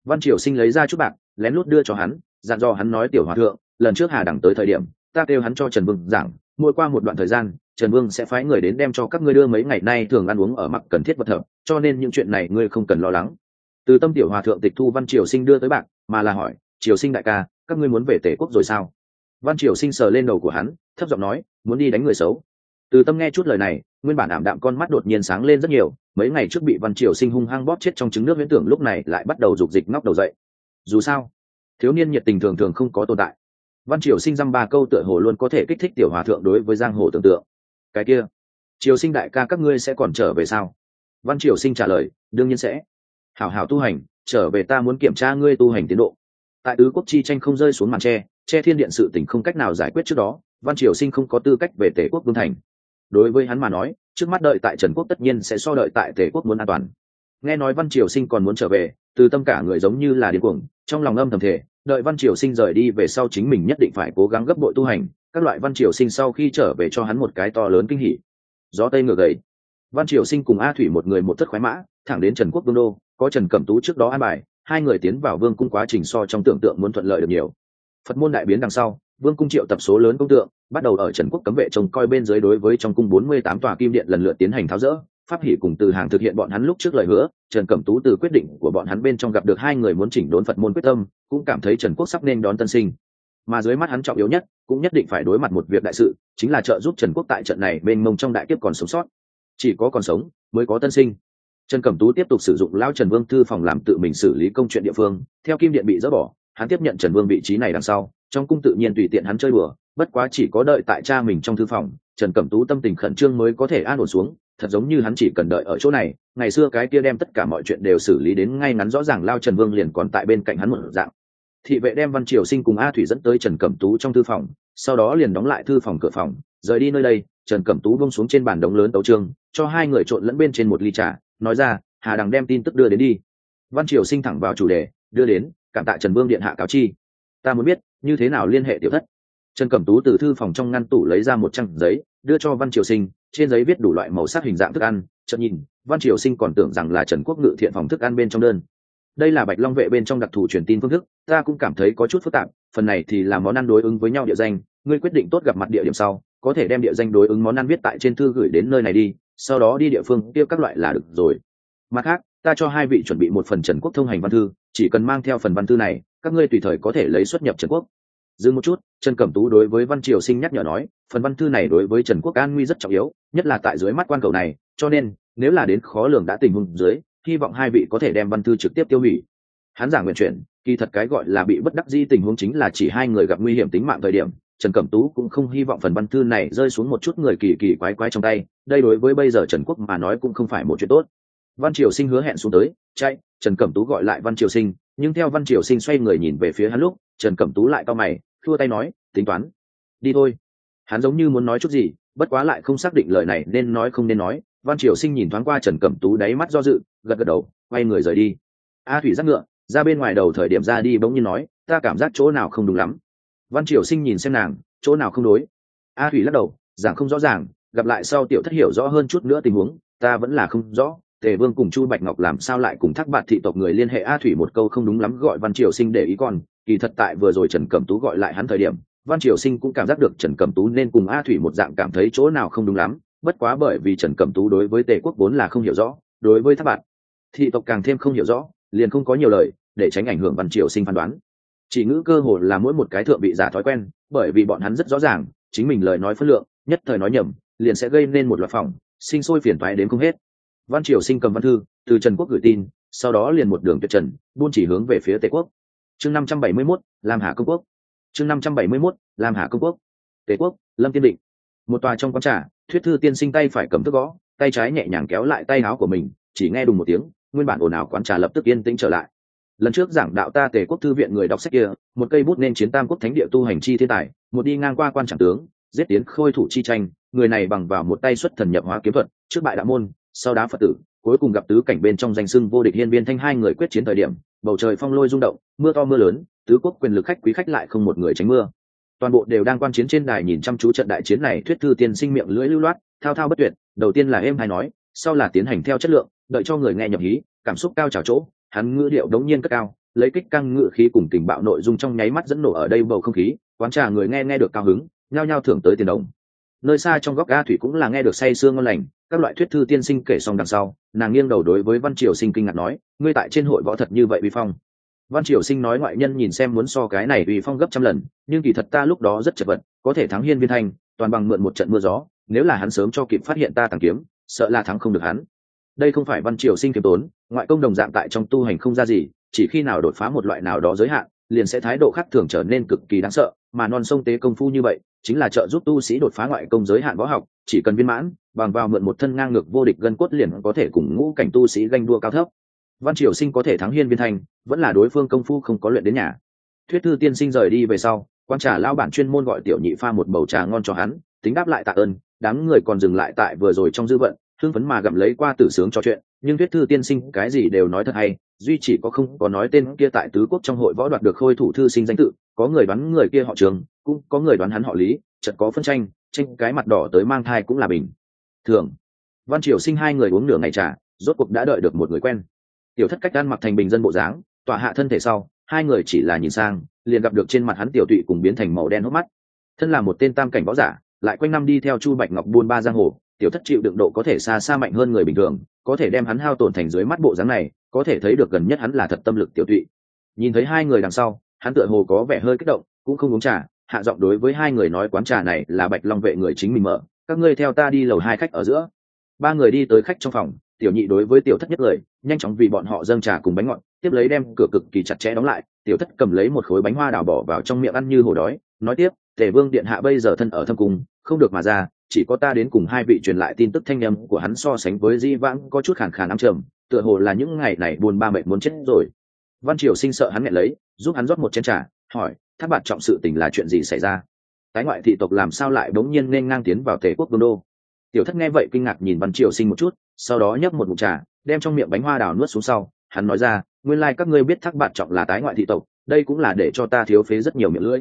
Văn triều sinh lấy ra chút bạc, lén lút đưa cho hắn, dặn dò hắn nói tiểu hòa thượng, lần trước hà đẳng tới thời điểm ta kêu hắn cho trần vương giảng, mỗi qua một đoạn thời gian, trần vương sẽ phái người đến đem cho các ngươi đưa mấy ngày nay thường ăn uống ở mặc cần thiết vật thợ cho nên những chuyện này ngươi không cần lo lắng. Từ tâm tiểu hòa thượng tịch thu văn triều sinh đưa tới bạc, mà là hỏi, triều sinh đại ca, các ngươi muốn về tể quốc rồi sao? Văn triều sinh sờ lên đầu của hắn, thấp giọng nói, muốn đi đánh người xấu. Từ tâm nghe chút lời này, nguyên bản ảm đạm con mắt đột nhiên sáng lên rất nhiều, mấy ngày trước bị văn triều sinh hung hăng bóp chết trong trứng nước viễn tưởng lúc này lại bắt đầu rục dịch ngóc đầu dậy. Dù sao, thiếu niên nhiệt tình thường thường không có tồn tại văn triều sinh dăm ba câu tựa hồ luôn có thể kích thích tiểu hòa thượng đối với giang hồ tưởng tượng. Cái kia, triều sinh đại ca các ngươi sẽ còn trở về sao? Văn triều sinh trả lời, đương nhiên sẽ. Hảo hảo tu hành, trở về ta muốn kiểm tra ngươi tu hành tiến độ. Tại tứ quốc chi tranh không rơi xuống màn tre, che thiên điện sự tình không cách nào giải quyết trước đó, văn triều sinh không có tư cách về tể quốc vương thành. Đối với hắn mà nói, trước mắt đợi tại trần quốc tất nhiên sẽ so đợi tại tể quốc muốn an toàn. Nghe nói văn triều sinh còn muốn trở về, từ tâm cả người giống như là điên cuồng, trong lòng âm thầm thể đợi văn triều sinh rời đi về sau chính mình nhất định phải cố gắng gấp bội tu hành. Các loại văn triều sinh sau khi trở về cho hắn một cái to lớn kinh hỉ. Gió tây ngược gầy. Văn triều sinh cùng a thủy một người một thất khoái mã, thẳng đến trần quốc vương đô, có trần cẩm tú trước đó an bài, hai người tiến vào vương cung quá trình so trong tưởng tượng muốn thuận lợi được nhiều. Phật môn đại biến đằng sau, vương cung triệu tập số lớn công tượng, bắt đầu ở trần quốc cấm vệ trông coi bên dưới đối với trong cung bốn mươi tám tòa kim điện lần lượt tiến hành tháo rỡ pháp hỷ cùng từ hàng thực hiện bọn hắn lúc trước lời hứa, trần cẩm tú từ quyết định của bọn hắn bên trong gặp được hai người muốn chỉnh đốn phật môn quyết tâm, cũng cảm thấy trần quốc sắp nên đón tân sinh. Mà dưới mắt hắn trọng yếu nhất, cũng nhất định phải đối mặt một việc đại sự, chính là trợ giúp trần quốc tại trận này bên mông trong đại kiếp còn sống sót. Chỉ có còn sống, mới có tân sinh. Trần cẩm tú tiếp tục sử dụng lao trần vương thư phòng làm tự mình xử lý công chuyện địa phương, theo kim điện bị dỡ bỏ, hắn tiếp nhận trần vương vị trí này đằng sau, trong cung tự nhiên tùy tiện hắn chơi bừa bất quá chỉ có đợi tại cha mình trong thư phòng, trần cẩm tú tâm tình khẩn trương mới có thể an ổn xuống thật giống như hắn chỉ cần đợi ở chỗ này, ngày xưa cái kia đem tất cả mọi chuyện đều xử lý đến ngay ngắn rõ ràng lao trần vương liền còn tại bên cạnh hắn một dạng. Thị vệ đem văn triều sinh cùng a thủy dẫn tới trần cẩm tú trong thư phòng, sau đó liền đóng lại thư phòng cửa phòng, rời đi nơi đây, trần cẩm tú bông xuống trên bàn đống lớn tấu trương cho hai người trộn lẫn bên trên một ly trà, nói ra, hà đằng đem tin tức đưa đến đi. Văn triều sinh thẳng vào chủ đề, đưa đến, cảm tạ trần vương điện hạ cáo chi. Ta muốn biết, như thế nào liên hệ tiểu thất? Trần cẩm tú từ thư phòng trong ngăn tủ lấy ra một trang giấy đưa cho văn triều sinh, trên giấy viết đủ loại màu sắc hình dạng thức ăn, chợt nhìn, văn triều sinh còn tưởng rằng là trần quốc ngự thiện phòng thức ăn bên trong đơn. Đây là bạch long vệ bên trong đặc thù truyền tin phương thức, ta cũng cảm thấy có chút phức tạp, phần này thì là món ăn đối ứng với nhau địa danh, ngươi quyết định tốt gặp mặt địa điểm sau, có thể đem địa danh đối ứng món ăn viết tại trên thư gửi đến nơi này đi, sau đó đi địa phương tiêu các loại là được rồi. Mặt khác, ta cho hai vị chuẩn bị một phần trần quốc thông hành văn thư, chỉ cần mang theo phần văn thư này, các ngươi tùy thời có thể lấy xuất nhập trần quốc dừng một chút, trần cẩm tú đối với văn triều sinh nhắc nhở nói, phần văn thư này đối với trần quốc an nguy rất trọng yếu, nhất là tại dưới mắt quan cầu này, cho nên, nếu là đến khó lường đã tình huống dưới, hy vọng hai vị có thể đem văn thư trực tiếp tiêu hủy. Hắn giảng nguyện chuyển, kỳ thật cái gọi là bị bất đắc di tình huống chính là chỉ hai người gặp nguy hiểm tính mạng thời điểm, trần cẩm tú cũng không hy vọng phần văn thư này rơi xuống một chút người kỳ kỳ quái quái trong tay, đây đối với bây giờ trần quốc mà nói cũng không phải một chuyện tốt. Văn triều sinh hứa hẹn xuống tới, chạy, trần cẩm tú gọi lại văn triều sinh, nhưng theo văn triều sinh xoay người nhìn về phía hắn lúc trần cẩm tú lại cao mày thua tay nói, tính toán. Đi thôi. Hắn giống như muốn nói chút gì, bất quá lại không xác định lời này nên nói không nên nói. Văn triều sinh nhìn thoáng qua trần cẩm tú đáy mắt do dự, gật gật đầu, quay người rời đi. A thủy giác ngựa, ra bên ngoài đầu thời điểm ra đi bỗng nhiên nói, ta cảm giác chỗ nào không đúng lắm. Văn triều sinh nhìn xem nàng, chỗ nào không đối? A thủy lắc đầu, giảng không rõ ràng, gặp lại sau tiểu thất hiểu rõ hơn chút nữa tình huống, ta vẫn là không rõ. Tề vương cùng chu bạch ngọc làm sao lại cùng thác bạt thị tộc người liên hệ? A thủy một câu không đúng lắm gọi văn triều sinh để ý còn kỳ thật tại vừa rồi trần cẩm tú gọi lại hắn thời điểm văn triều sinh cũng cảm giác được trần cẩm tú nên cùng a thủy một dạng cảm thấy chỗ nào không đúng lắm bất quá bởi vì trần cẩm tú đối với tề quốc vốn là không hiểu rõ đối với tháp bạn, thị tộc càng thêm không hiểu rõ liền không có nhiều lời để tránh ảnh hưởng văn triều sinh phán đoán. Chỉ ngữ cơ hồ là mỗi một cái thượng bị giả thói quen bởi vì bọn hắn rất rõ ràng chính mình lời nói phất lượng nhất thời nói nhầm liền sẽ gây nên một loạt phòng sinh sôi phiền toái đến không hết. Văn triều sinh cầm văn thư từ trần quốc gửi tin sau đó liền một đường tuyệt trần buôn chỉ hướng về phía tề quốc chương năm trăm bảy mươi 571, làm hạ công quốc. Chương năm trăm bảy mươi 571, làm hạ công quốc. Tề quốc lâm tiên định. Một tòa trong quán trà thuyết thư tiên sinh tay phải cầm thức gõ tay trái nhẹ nhàng kéo lại tay áo của mình chỉ nghe đùng một tiếng nguyên bản ồn ào quán trà lập tức yên tĩnh trở lại. Lần trước giảng đạo ta tề quốc thư viện người đọc sách kia một cây bút nên chiến tam quốc thánh địa tu hành chi thiên tài một đi ngang qua quan trạng tướng giết tiến khôi thủ chi tranh người này bằng vào một tay xuất thần nhập hóa kiếm thuật trước bại đạo môn sau đá phật tử cuối cùng gặp tứ cảnh bên trong danh sưng vô địch hiên viên thanh hai người quyết chiến thời điểm, bầu trời phong lôi rung động, mưa to mưa lớn, tứ quốc quyền lực khách quý khách lại không một người tránh mưa. Toàn bộ đều đang quan chiến trên đài nhìn chăm chú trận đại chiến này, thuyết thư tiên sinh miệng lưỡi lưu loát, thao thao bất tuyệt, đầu tiên là êm hay nói, sau là tiến hành theo chất lượng, đợi cho người nghe nhập hí, cảm xúc cao trào chỗ, hắn ngữ điệu đống nhiên cất cao, lấy kích căng ngự khí cùng tình bạo nội dung trong nháy mắt dẫn nổ ở đây bầu không khí, quán trà người nghe nghe được cao hứng, nhao nhao thưởng tới tiền đồng nơi xa trong góc ga thủy cũng là nghe được say sương ngon lành, các loại thuyết thư tiên sinh kể xong đằng sau, nàng nghiêng đầu đối với văn triều sinh kinh ngạc nói, ngươi tại trên hội võ thật như vậy uy phong. Văn triều sinh nói ngoại nhân nhìn xem muốn so cái này uy phong gấp trăm lần, nhưng kỳ thật ta lúc đó rất chật vật, có thể thắng hiên viên thanh, toàn bằng mượn một trận mưa gió, nếu là hắn sớm cho kịp phát hiện ta tàng kiếm, sợ là thắng không được hắn. Đây không phải văn triều sinh kiếm tốn, ngoại công đồng dạng tại trong tu hành không ra gì, chỉ khi nào đột phá một loại nào đó giới hạn, liền sẽ thái độ khác thường trở nên cực kỳ đáng sợ mà non sông tế công phu như vậy, chính là trợ giúp tu sĩ đột phá ngoại công giới hạn võ học, chỉ cần viên mãn, bằng vào mượn một thân ngang ngược vô địch gân cốt liền có thể cùng ngũ cảnh tu sĩ ganh đua cao thấp. Văn triều sinh có thể thắng hiên viên thành, vẫn là đối phương công phu không có luyện đến nhà. Thuyết thư tiên sinh rời đi về sau, quan trà lao bản chuyên môn gọi tiểu nhị pha một bầu trà ngon cho hắn, tính đáp lại tạ ơn, đám người còn dừng lại tại vừa rồi trong dư vận, hưng phấn mà gặm lấy qua tử sướng trò chuyện nhưng thuyết thư tiên sinh, cái gì đều nói thật hay, duy chỉ có không có nói tên kia tại tứ quốc trong hội võ đoạt được khôi thủ thư sinh danh tự, có người đoán người kia họ trường, cũng có người đoán hắn họ lý, chợt có phân tranh tranh cái mặt đỏ tới mang thai cũng là bình. Thường, văn triều sinh hai người uống nửa ngày trà, rốt cuộc đã đợi được một người quen. Tiểu thất cách ăn mặc thành bình dân bộ dáng, tọa hạ thân thể sau, hai người chỉ là nhìn sang, liền gặp được trên mặt hắn tiểu tụy cùng biến thành màu đen hốc mắt. Thân là một tên tam cảnh võ giả, lại quanh năm đi theo chu bạch ngọc buôn ba giang hồ tiểu thất chịu đựng độ có thể xa xa mạnh hơn người bình thường, có thể đem hắn hao tổn thành dưới mắt bộ dáng này, có thể thấy được gần nhất hắn là thật tâm lực tiểu tụy. Nhìn thấy hai người đằng sau, hắn tựa hồ có vẻ hơi kích động, cũng không uống trà, hạ giọng đối với hai người nói quán trà này là bạch long vệ người chính mình mở, các ngươi theo ta đi lầu hai khách ở giữa. Ba người đi tới khách trong phòng, tiểu nhị đối với tiểu thất nhất lời, nhanh chóng vì bọn họ dâng trà cùng bánh ngọt, tiếp lấy đem cửa cực kỳ chặt chẽ đóng lại, tiểu thất cầm lấy một khối bánh hoa đào bỏ vào trong miệng ăn như hổ đói, nói tiếp, tề vương điện hạ bây giờ thân ở thâm cung, không được mà ra chỉ có ta đến cùng hai vị truyền lại tin tức thanh âm của hắn so sánh với di vãng có chút khàn khàn ám trầm, tựa hồ là những ngày này buồn ba mệt muốn chết rồi. Văn triều sinh sợ hắn nghẹn lấy, giúp hắn rót một chén trà, hỏi, tháp bạt trọng sự tình là chuyện gì xảy ra? Tái ngoại thị tộc làm sao lại bỗng nhiên nên ngang tiến vào tề quốc vương đô? Tiểu thất nghe vậy kinh ngạc nhìn văn triều sinh một chút, sau đó nhấp một mụn trà, đem trong miệng bánh hoa đào nuốt xuống sau. Hắn nói ra, nguyên lai các ngươi biết thác bạn trọng là tái ngoại thị tộc, đây cũng là để cho ta thiếu phế rất nhiều miệng lưỡi.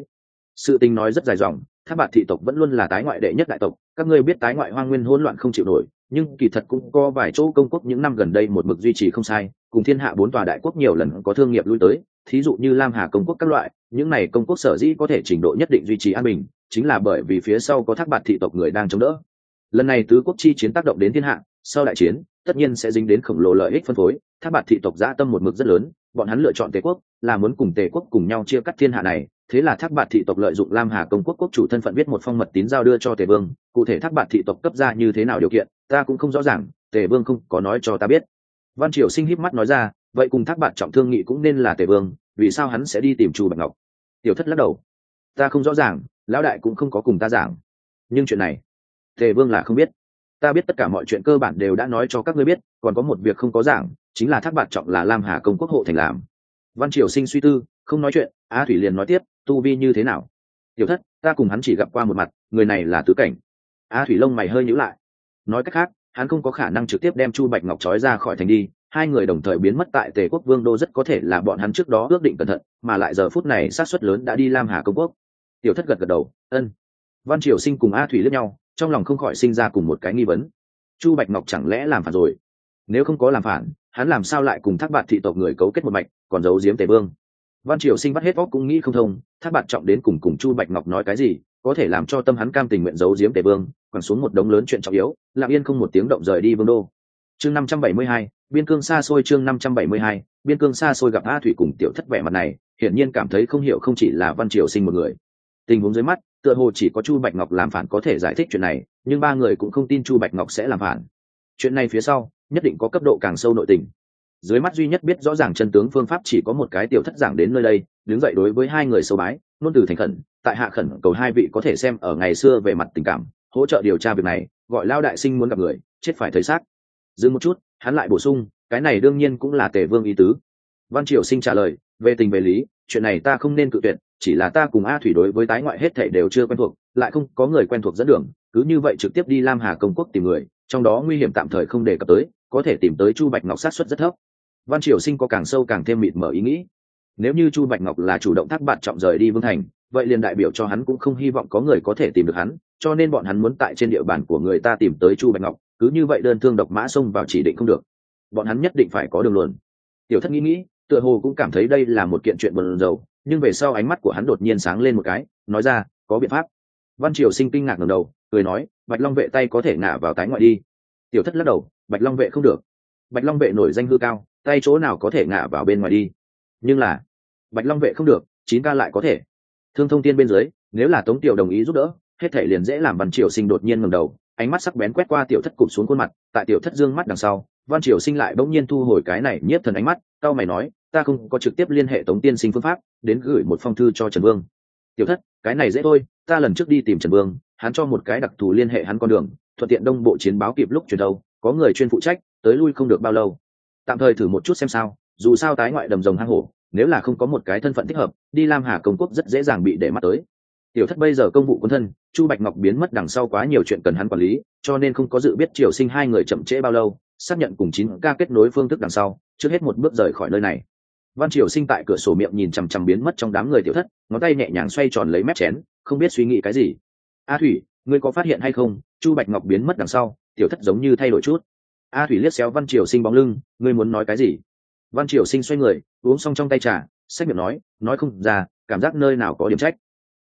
Sự tình nói rất dài dòng thác bạt thị tộc vẫn luôn là tái ngoại đệ nhất đại tộc, các ngươi biết tái ngoại hoang nguyên hỗn loạn không chịu nổi, nhưng kỳ thật cũng có vài chỗ công quốc những năm gần đây một mực duy trì không sai, cùng thiên hạ bốn tòa đại quốc nhiều lần có thương nghiệp lui tới, thí dụ như lam hà công quốc các loại, những này công quốc sở dĩ có thể trình độ nhất định duy trì an bình, chính là bởi vì phía sau có thác bạt thị tộc người đang chống đỡ. Lần này tứ quốc chi chiến tác động đến thiên hạ, sau đại chiến, tất nhiên sẽ dính đến khổng lồ lợi ích phân phối thác bạt thị tộc dã tâm một mực rất lớn, bọn hắn lựa chọn tề quốc, là muốn cùng tề quốc cùng nhau chia cắt thiên hạ này thế là thác bạt thị tộc lợi dụng lam hà công quốc quốc chủ thân phận viết một phong mật tín giao đưa cho tề vương, cụ thể thác bạt thị tộc cấp ra như thế nào điều kiện, ta cũng không rõ ràng, tề vương không có nói cho ta biết. Văn triều sinh híp mắt nói ra, vậy cùng thác bạt trọng thương nghị cũng nên là tề vương, vì sao hắn sẽ đi tìm chu bạch ngọc? Tiểu thất lắc đầu, ta không rõ ràng, lão đại cũng không có cùng ta giảng. Nhưng chuyện này, tề vương là không biết. Ta biết tất cả mọi chuyện cơ bản đều đã nói cho các ngươi biết, còn có một việc không có giảng, chính là thác bạt trọng là lam hà công quốc hộ thành làm. Văn triều sinh suy tư không nói chuyện, a thủy liền nói tiếp, tu vi như thế nào? Tiểu thất, ta cùng hắn chỉ gặp qua một mặt, người này là tứ cảnh. A thủy lông mày hơi nhữ lại. Nói cách khác, hắn không có khả năng trực tiếp đem chu bạch ngọc trói ra khỏi thành đi, hai người đồng thời biến mất tại tề quốc vương đô rất có thể là bọn hắn trước đó ước định cẩn thận, mà lại giờ phút này sát xuất lớn đã đi lam hà công quốc. Tiểu thất gật gật đầu, ân. Văn triều sinh cùng a thủy lướt nhau, trong lòng không khỏi sinh ra cùng một cái nghi vấn. Chu bạch ngọc chẳng lẽ làm phản rồi? Nếu không có làm phản, hắn làm sao lại cùng thác bạt thị tộc người cấu kết một mạch, còn giấu giếm tề vương? Văn triều sinh bắt hết óc cũng nghĩ không thông, thác bạt trọng đến cùng cùng chu bạch ngọc nói cái gì, có thể làm cho tâm hắn cam tình nguyện giấu giếm tề vương, còn xuống một đống lớn chuyện trọng yếu, lặng yên không một tiếng động rời đi vương đô. Chương năm trăm bảy mươi hai, biên cương xa xôi chương năm trăm bảy mươi hai, biên cương xa xôi gặp a thủy cùng tiểu thất vẻ mặt này, hiển nhiên cảm thấy không hiểu không chỉ là văn triều sinh một người. Tình huống dưới mắt, tựa hồ chỉ có chu bạch ngọc làm phản có thể giải thích chuyện này, nhưng ba người cũng không tin chu bạch ngọc sẽ làm phản. Chuyện này phía sau, nhất định có cấp độ càng sâu nội tình dưới mắt duy nhất biết rõ ràng chân tướng phương pháp chỉ có một cái tiểu thất giảng đến nơi đây, đứng dậy đối với hai người sâu bái, nôn từ thành khẩn, tại hạ khẩn cầu hai vị có thể xem ở ngày xưa về mặt tình cảm, hỗ trợ điều tra việc này, gọi lao đại sinh muốn gặp người, chết phải thấy xác. Dừng một chút, hắn lại bổ sung, cái này đương nhiên cũng là tề vương ý tứ. Văn triều sinh trả lời, về tình về lý, chuyện này ta không nên cự tuyệt, chỉ là ta cùng a thủy đối với tái ngoại hết thể đều chưa quen thuộc, lại không có người quen thuộc dẫn đường, cứ như vậy trực tiếp đi lam hà công quốc tìm người, trong đó nguy hiểm tạm thời không đề cập tới, có thể tìm tới chu bạch ngọc sát xuất rất thấp văn triều sinh có càng sâu càng thêm mịt mở ý nghĩ. Nếu như chu bạch ngọc là chủ động thác bạn trọng rời đi vương thành, vậy liền đại biểu cho hắn cũng không hy vọng có người có thể tìm được hắn, cho nên bọn hắn muốn tại trên địa bàn của người ta tìm tới chu bạch ngọc, cứ như vậy đơn thương độc mã xông vào chỉ định không được. Bọn hắn nhất định phải có đường luồn. tiểu thất nghĩ nghĩ, tựa hồ cũng cảm thấy đây là một kiện chuyện bần dầu nhưng về sau ánh mắt của hắn đột nhiên sáng lên một cái, nói ra, có biện pháp. Văn triều sinh kinh ngạc ngầm đầu, cười nói, bạch long vệ tay có thể ngả vào tái ngoại đi. Tiểu thất lắc đầu, bạch long vệ không được. Bạch long vệ nổi danh hư cao tay chỗ nào có thể ngả vào bên ngoài đi. Nhưng là, bạch long vệ không được, chín ca lại có thể. Thương thông tin bên dưới, nếu là tống tiểu đồng ý giúp đỡ, hết thể liền dễ làm văn triều sinh đột nhiên ngầm đầu, ánh mắt sắc bén quét qua tiểu thất cụp xuống khuôn mặt, tại tiểu thất dương mắt đằng sau, văn triều sinh lại bỗng nhiên thu hồi cái này nhiếp thần ánh mắt tao mày nói, ta không có trực tiếp liên hệ tống tiên sinh phương pháp, đến gửi một phong thư cho trần vương. Tiểu thất, cái này dễ thôi, ta lần trước đi tìm trần vương, hắn cho một cái đặc thù liên hệ hắn con đường, thuận tiện đông bộ chiến báo kịp lúc truyền đâu, có người chuyên phụ trách, tới lui không được bao lâu tạm thời thử một chút xem sao, dù sao tái ngoại đầm rồng hang hổ, nếu là không có một cái thân phận thích hợp, đi lam hà công quốc rất dễ dàng bị để mắt tới. Tiểu thất bây giờ công vụ quân thân, chu bạch ngọc biến mất đằng sau quá nhiều chuyện cần hắn quản lý, cho nên không có dự biết triều sinh hai người chậm trễ bao lâu, xác nhận cùng chín ca kết nối phương thức đằng sau, trước hết một bước rời khỏi nơi này. Văn triều sinh tại cửa sổ miệng nhìn chằm chằm biến mất trong đám người tiểu thất, ngón tay nhẹ nhàng xoay tròn lấy mép chén, không biết suy nghĩ cái gì. A thủy, ngươi có phát hiện hay không? Chu bạch ngọc biến mất đằng sau, tiểu thất giống như thay đổi chút a thủy liếc xéo văn triều sinh bóng lưng, ngươi muốn nói cái gì? Văn triều sinh xoay người, uống xong trong tay trà sách miệng nói nói không ra, cảm giác nơi nào có điểm trách.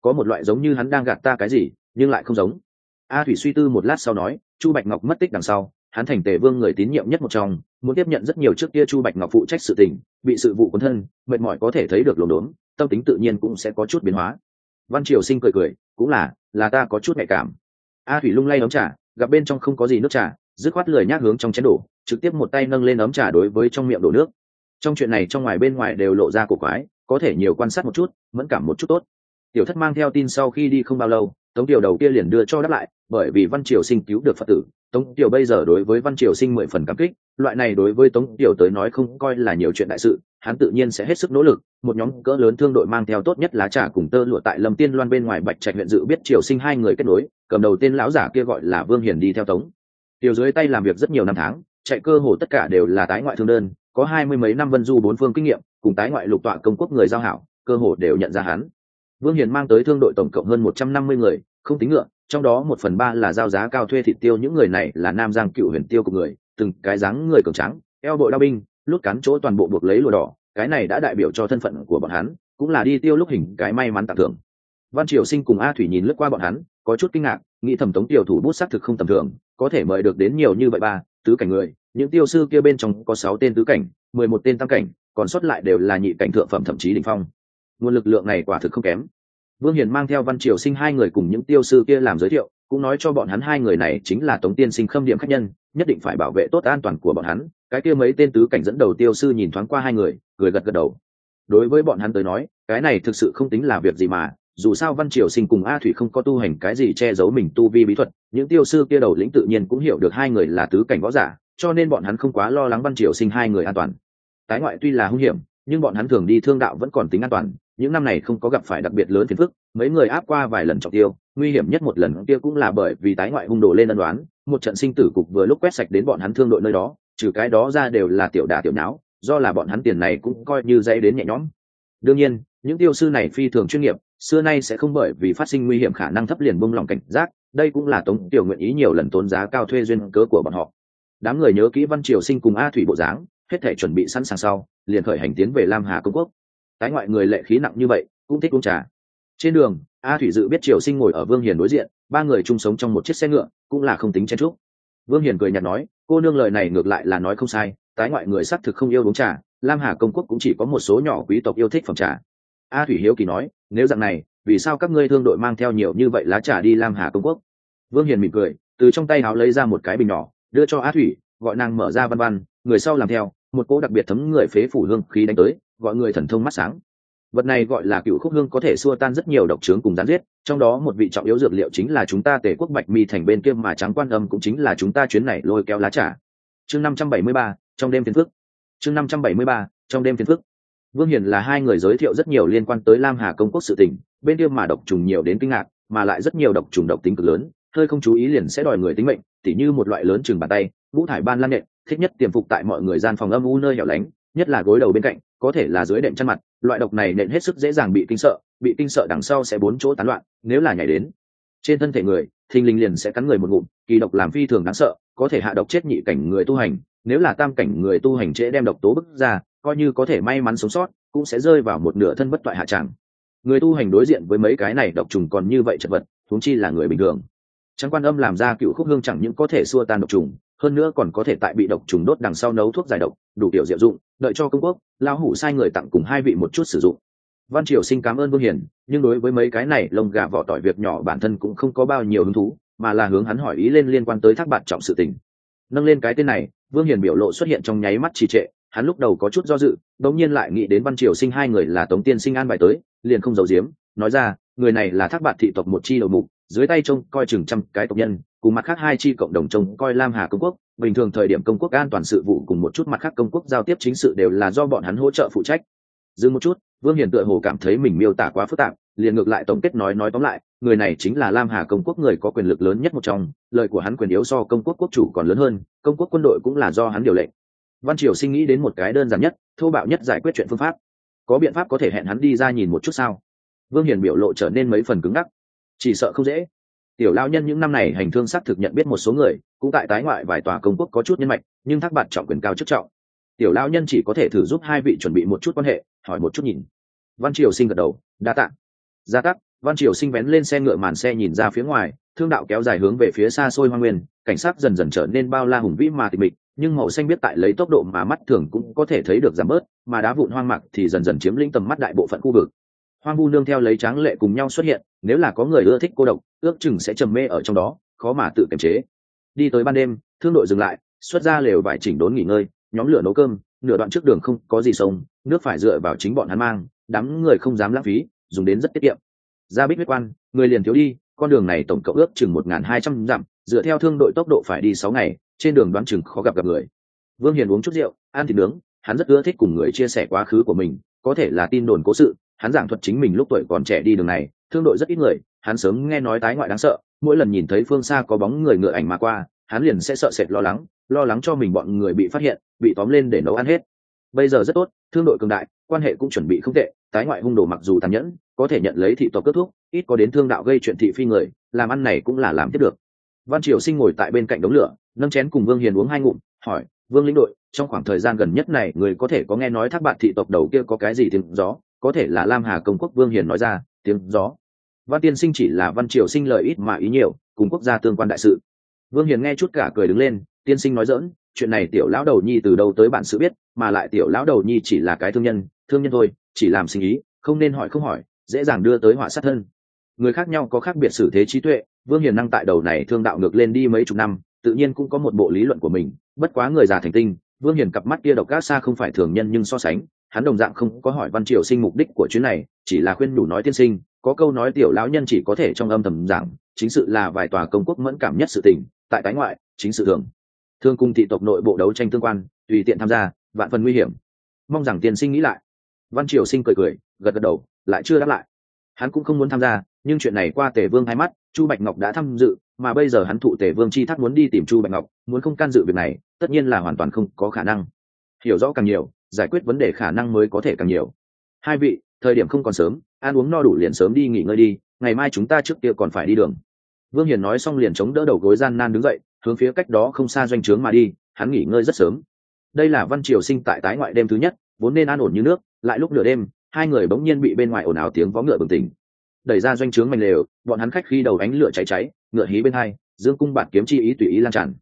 Có một loại giống như hắn đang gạt ta cái gì, nhưng lại không giống. A thủy suy tư một lát sau nói, chu bạch ngọc mất tích đằng sau, hắn thành tề vương người tín nhiệm nhất một trong, muốn tiếp nhận rất nhiều trước kia chu bạch ngọc phụ trách sự tình, bị sự vụ cuốn thân, mệt mỏi có thể thấy được lồn đốn tâm tính tự nhiên cũng sẽ có chút biến hóa. Văn triều sinh cười cười, cũng là là ta có chút nhạy cảm. A thủy lung lay ấm trà, gặp bên trong không có gì nước trà dứt khoát lười nhác hướng trong chén đổ, trực tiếp một tay nâng lên ấm trà đối với trong miệng đổ nước. Trong chuyện này trong ngoài bên ngoài đều lộ ra cổ quái, có thể nhiều quan sát một chút, mẫn cảm một chút tốt. Tiểu thất mang theo tin sau khi đi không bao lâu, tống tiểu đầu kia liền đưa cho đáp lại, bởi vì văn triều sinh cứu được phật tử, tống tiểu bây giờ đối với văn triều sinh mười phần cảm kích, loại này đối với tống tiểu tới nói không coi là nhiều chuyện đại sự, hắn tự nhiên sẽ hết sức nỗ lực, một nhóm cỡ lớn thương đội mang theo tốt nhất lá trà cùng tơ lụa tại lâm tiên loan bên ngoài bạch trạch huyện dự biết triều sinh hai người kết nối, cầm đầu tên lão giả kia gọi là vương hiền đi theo tống tiểu dưới tay làm việc rất nhiều năm tháng, chạy cơ hồ tất cả đều là tái ngoại thương đơn, có hai mươi mấy năm vân du bốn phương kinh nghiệm, cùng tái ngoại lục tọa công quốc người giao hảo, cơ hồ đều nhận ra hắn. Vương hiền mang tới thương đội tổng cộng hơn một trăm năm mươi người, không tính ngựa, trong đó một phần ba là giao giá cao thuê thịt tiêu, những người này là nam giang cựu huyền tiêu của người, từng cái dáng người cường trắng eo bội đao binh, lút cắn chỗ toàn bộ buộc lấy lụa đỏ, cái này đã đại biểu cho thân phận của bọn hắn, cũng là đi tiêu lúc hình cái may mắn tặng thưởng. Văn triều sinh cùng a thủy nhìn lướt qua bọn hắn, có chút kinh ngạc, nghĩ thẩm tống tiểu thủ bút xác thực không tầm thường có thể mời được đến nhiều như vậy ba, tứ cảnh người, những tiêu sư kia bên trong có sáu tên tứ cảnh, mười một tên tam cảnh, còn sót lại đều là nhị cảnh thượng phẩm thậm chí đỉnh phong. Nguồn lực lượng này quả thực không kém. Vương hiền mang theo văn triều sinh hai người cùng những tiêu sư kia làm giới thiệu, cũng nói cho bọn hắn hai người này chính là tống tiên sinh khâm điểm khách nhân, nhất định phải bảo vệ tốt an toàn của bọn hắn. Cái kia mấy tên tứ cảnh dẫn đầu tiêu sư nhìn thoáng qua hai người, cười gật gật đầu. Đối với bọn hắn tới nói, cái này thực sự không tính là việc gì mà dù sao văn triều sinh cùng a thủy không có tu hành cái gì che giấu mình tu vi bí thuật, những tiêu sư kia đầu lĩnh tự nhiên cũng hiểu được hai người là tứ cảnh võ giả, cho nên bọn hắn không quá lo lắng văn triều sinh hai người an toàn. Tái ngoại tuy là hung hiểm, nhưng bọn hắn thường đi thương đạo vẫn còn tính an toàn, những năm này không có gặp phải đặc biệt lớn phiền phức, mấy người áp qua vài lần trọng tiêu, nguy hiểm nhất một lần kia cũng là bởi vì tái ngoại hung đồ lên ân đoán một trận sinh tử cục vừa lúc quét sạch đến bọn hắn thương đội nơi đó, trừ cái đó ra đều là tiểu đà tiểu não do là bọn hắn tiền này cũng coi như dễ đến nhẹ nhõm. Đương nhiên, những tiêu sư này phi thường chuyên nghiệp xưa nay sẽ không bởi vì phát sinh nguy hiểm khả năng thấp liền bung lòng cảnh giác, đây cũng là tống tiểu nguyện ý nhiều lần tốn giá cao thuê duyên cớ của bọn họ. Đám người nhớ kỹ văn triều sinh cùng a thủy bộ dáng, hết thể chuẩn bị sẵn sàng sau, liền khởi hành tiến về lam hà công quốc. Tái ngoại người lệ khí nặng như vậy, cũng thích uống trà. Trên đường, a thủy dự biết triều sinh ngồi ở vương hiền đối diện, ba người chung sống trong một chiếc xe ngựa, cũng là không tính chen trúc vương hiền cười nhạt nói, cô nương lời này ngược lại là nói không sai, tái ngoại người xác thực không yêu uống trà, lam hà công quốc cũng chỉ có một số nhỏ quý tộc yêu thích phòng trà. A thủy hiếu kỳ nói nếu dạng này, vì sao các ngươi thương đội mang theo nhiều như vậy lá trà đi lam hà công quốc? Vương hiền mỉm cười, từ trong tay áo lấy ra một cái bình nhỏ, đưa cho Á thủy, gọi nàng mở ra văn văn, người sau làm theo, một cỗ đặc biệt thấm người phế phủ hương khí đánh tới, gọi người thần thông mắt sáng. Vật này gọi là cựu khúc hương có thể xua tan rất nhiều độc trướng cùng gián giết, trong đó một vị trọng yếu dược liệu chính là chúng ta tể quốc bạch mi thành bên kia mà trắng quan âm cũng chính là chúng ta chuyến này lôi kéo lá trà. Chương năm trăm bảy mươi ba, trong đêm phiền phức. Chương năm trăm bảy mươi ba, trong đêm phiền phức vương hiền là hai người giới thiệu rất nhiều liên quan tới lam hà công quốc sự tình, bên kia mà độc trùng nhiều đến kinh ngạc, mà lại rất nhiều độc trùng độc tính cực lớn, hơi không chú ý liền sẽ đòi người tính mệnh, tỉ như một loại lớn chừng bàn tay vũ thải ban lan nện, thích nhất tiềm phục tại mọi người gian phòng âm u nơi hẻo lánh, nhất là gối đầu bên cạnh, có thể là dưới đệm chăn mặt, loại độc này nện hết sức dễ dàng bị kinh sợ, bị kinh sợ đằng sau sẽ bốn chỗ tán loạn, nếu là nhảy đến trên thân thể người, thình lình liền sẽ cắn người một ngụm, kỳ độc làm phi thường đáng sợ, có thể hạ độc chết nhị cảnh người tu hành, nếu là tam cảnh người tu hành trễ đem độc tố bức ra coi như có thể may mắn sống sót, cũng sẽ rơi vào một nửa thân bất toại hạ tràng người tu hành đối diện với mấy cái này độc trùng còn như vậy chật vật thúng chi là người bình thường. Trắng quan âm làm ra cựu khúc hương chẳng những có thể xua tan độc trùng, hơn nữa còn có thể tại bị độc trùng đốt đằng sau nấu thuốc giải độc, đủ kiểu diệu dụng, đợi cho công quốc lao hủ sai người tặng cùng hai vị một chút sử dụng. Văn triều sinh cảm ơn vương hiền nhưng đối với mấy cái này, lông gà vỏ tỏi việc nhỏ bản thân cũng không có bao nhiêu hứng thú, mà là hướng hắn hỏi ý lên liên quan tới thác bạn trọng sự tình. Nâng lên cái tên này, vương hiền biểu lộ xuất hiện trong nháy mắt trì trệ hắn lúc đầu có chút do dự đống nhiên lại nghĩ đến văn triều sinh hai người là tống tiên sinh an bài tới, liền không giấu giếm, nói ra, người này là thác bạn thị tộc một chi đầu mục, dưới tay trông coi chừng trăm cái tộc nhân, cùng mặt khác hai chi cộng đồng trông coi lam hà công quốc, bình thường thời điểm công quốc an toàn sự vụ cùng một chút mặt khác công quốc giao tiếp chính sự đều là do bọn hắn hỗ trợ phụ trách. Dừng một chút, vương hiền tựa hồ cảm thấy mình miêu tả quá phức tạp, liền ngược lại tổng kết nói nói tóm lại, người này chính là lam hà công quốc người có quyền lực lớn nhất một trong, lời của hắn quyền yếu so công quốc quốc chủ còn lớn hơn, công quốc quân đội cũng là do hắn điều lệnh văn triều sinh nghĩ đến một cái đơn giản nhất, thô bạo nhất giải quyết chuyện phương pháp. Có biện pháp có thể hẹn hắn đi ra nhìn một chút sao? Vương hiền biểu lộ trở nên mấy phần cứng ngắc. Chỉ sợ không dễ. Tiểu lao nhân những năm này hành thương xác thực nhận biết một số người, cũng tại tái ngoại vài tòa công quốc có chút nhân mạch, nhưng thác bạn trọng quyền cao chức trọng. Tiểu lão nhân chỉ có thể thử giúp hai vị chuẩn bị một chút quan hệ, hỏi một chút nhìn. Văn triều sinh gật đầu, đa tạ. Gia tắc. Văn triều sinh vén lên xe ngựa màn xe nhìn ra phía ngoài thương đạo kéo dài hướng về phía xa xôi hoa nguyên, cảnh sát dần dần trở nên bao la hùng vĩ mà tịch mịch, nhưng màu xanh biết tại lấy tốc độ mà mắt thường cũng có thể thấy được giảm bớt, mà đá vụn hoang mạc thì dần dần chiếm lĩnh tầm mắt đại bộ phận khu vực. Hoang vu nương theo lấy tráng lệ cùng nhau xuất hiện, nếu là có người ưa thích cô độc, ước chừng sẽ trầm mê ở trong đó, khó mà tự kiềm chế. Đi tới ban đêm, thương đội dừng lại, xuất ra lều vải chỉnh đốn nghỉ ngơi, nhóm lửa nấu cơm, nửa đoạn trước đường không có gì sông, nước phải dựa vào chính bọn hắn mang, đám người không dám lãng phí, dùng đến rất tiết kiệm. Ra bích huyết quan, người liền thiếu đi con đường này tổng cộng ước chừng một n hai trăm dặm, dựa theo thương đội tốc độ phải đi sáu ngày, trên đường đoán chừng khó gặp gặp người. Vương hiền uống chút rượu, ăn thịt nướng, hắn rất ưa thích cùng người chia sẻ quá khứ của mình, có thể là tin đồn cố sự, hắn giảng thuật chính mình lúc tuổi còn trẻ đi đường này, thương đội rất ít người, hắn sớm nghe nói tái ngoại đáng sợ, mỗi lần nhìn thấy phương xa có bóng người ngựa ảnh mà qua, hắn liền sẽ sợ sệt lo lắng lo lắng cho mình bọn người bị phát hiện, bị tóm lên để nấu ăn hết. Bây giờ rất tốt, thương đội cường đại, quan hệ cũng chuẩn bị không tệ tái ngoại hung đồ mặc dù tàn nhẫn, có thể nhận lấy thị tộc kết thúc ít có đến thương đạo gây chuyện thị phi người, làm ăn này cũng là làm tiếp được. Văn triều sinh ngồi tại bên cạnh đống lửa, nâng chén cùng vương hiền uống hai ngụm, hỏi, vương lĩnh đội, trong khoảng thời gian gần nhất này, người có thể có nghe nói thác bạn thị tộc đầu kia có cái gì tiếng gió? Có thể là lam hà công quốc vương hiền nói ra, tiếng gió. Văn tiên sinh chỉ là văn triều sinh lời ít mà ý nhiều, cùng quốc gia tương quan đại sự. Vương hiền nghe chút cả cười đứng lên, tiên sinh nói dỡn chuyện này tiểu lão đầu nhi từ đâu tới bản sự biết, mà lại tiểu lão đầu nhi chỉ là cái thương nhân thương nhân thôi chỉ làm sinh ý, không nên hỏi không hỏi, dễ dàng đưa tới họa sát thân. Người khác nhau có khác biệt xử thế trí tuệ, vương hiền năng tại đầu này thương đạo ngược lên đi mấy chục năm, tự nhiên cũng có một bộ lý luận của mình. Bất quá người già thành tinh, vương hiền cặp mắt kia độc gác xa không phải thường nhân nhưng so sánh, hắn đồng dạng không có hỏi văn triều sinh mục đích của chuyến này, chỉ là khuyên nhủ nói tiên sinh, có câu nói tiểu lão nhân chỉ có thể trong âm thầm giảng, chính sự là vài tòa công quốc mẫn cảm nhất sự tình, tại tái ngoại, chính sự thường. Thương cung thị tộc nội bộ đấu tranh tương quan, tùy tiện tham gia, vạn phần nguy hiểm. Mong rằng tiên sinh nghĩ lại văn triều sinh cười cười, gật gật đầu, lại chưa đáp lại. Hắn cũng không muốn tham gia, nhưng chuyện này qua tề vương hai mắt, chu bạch ngọc đã tham dự, mà bây giờ hắn thụ tề vương chi thác muốn đi tìm chu bạch ngọc, muốn không can dự việc này, tất nhiên là hoàn toàn không có khả năng. Hiểu rõ càng nhiều, giải quyết vấn đề khả năng mới có thể càng nhiều. Hai vị, thời điểm không còn sớm, ăn uống no đủ liền sớm đi nghỉ ngơi đi, ngày mai chúng ta trước kia còn phải đi đường. Vương hiền nói xong liền chống đỡ đầu gối gian nan đứng dậy, hướng phía cách đó không xa doanh trướng mà đi, hắn nghỉ ngơi rất sớm. Đây là văn triều sinh tại tái ngoại đêm thứ nhất, vốn nên an ổn như nước lại lúc nửa đêm, hai người bỗng nhiên bị bên ngoài ồn ào tiếng vó ngựa bừng tỉnh. Đẩy ra doanh trướng mảnh lều, bọn hắn khách khi đầu ánh lửa cháy cháy, ngựa hí bên hai, dương cung bạn kiếm chi ý tùy ý lan tràn.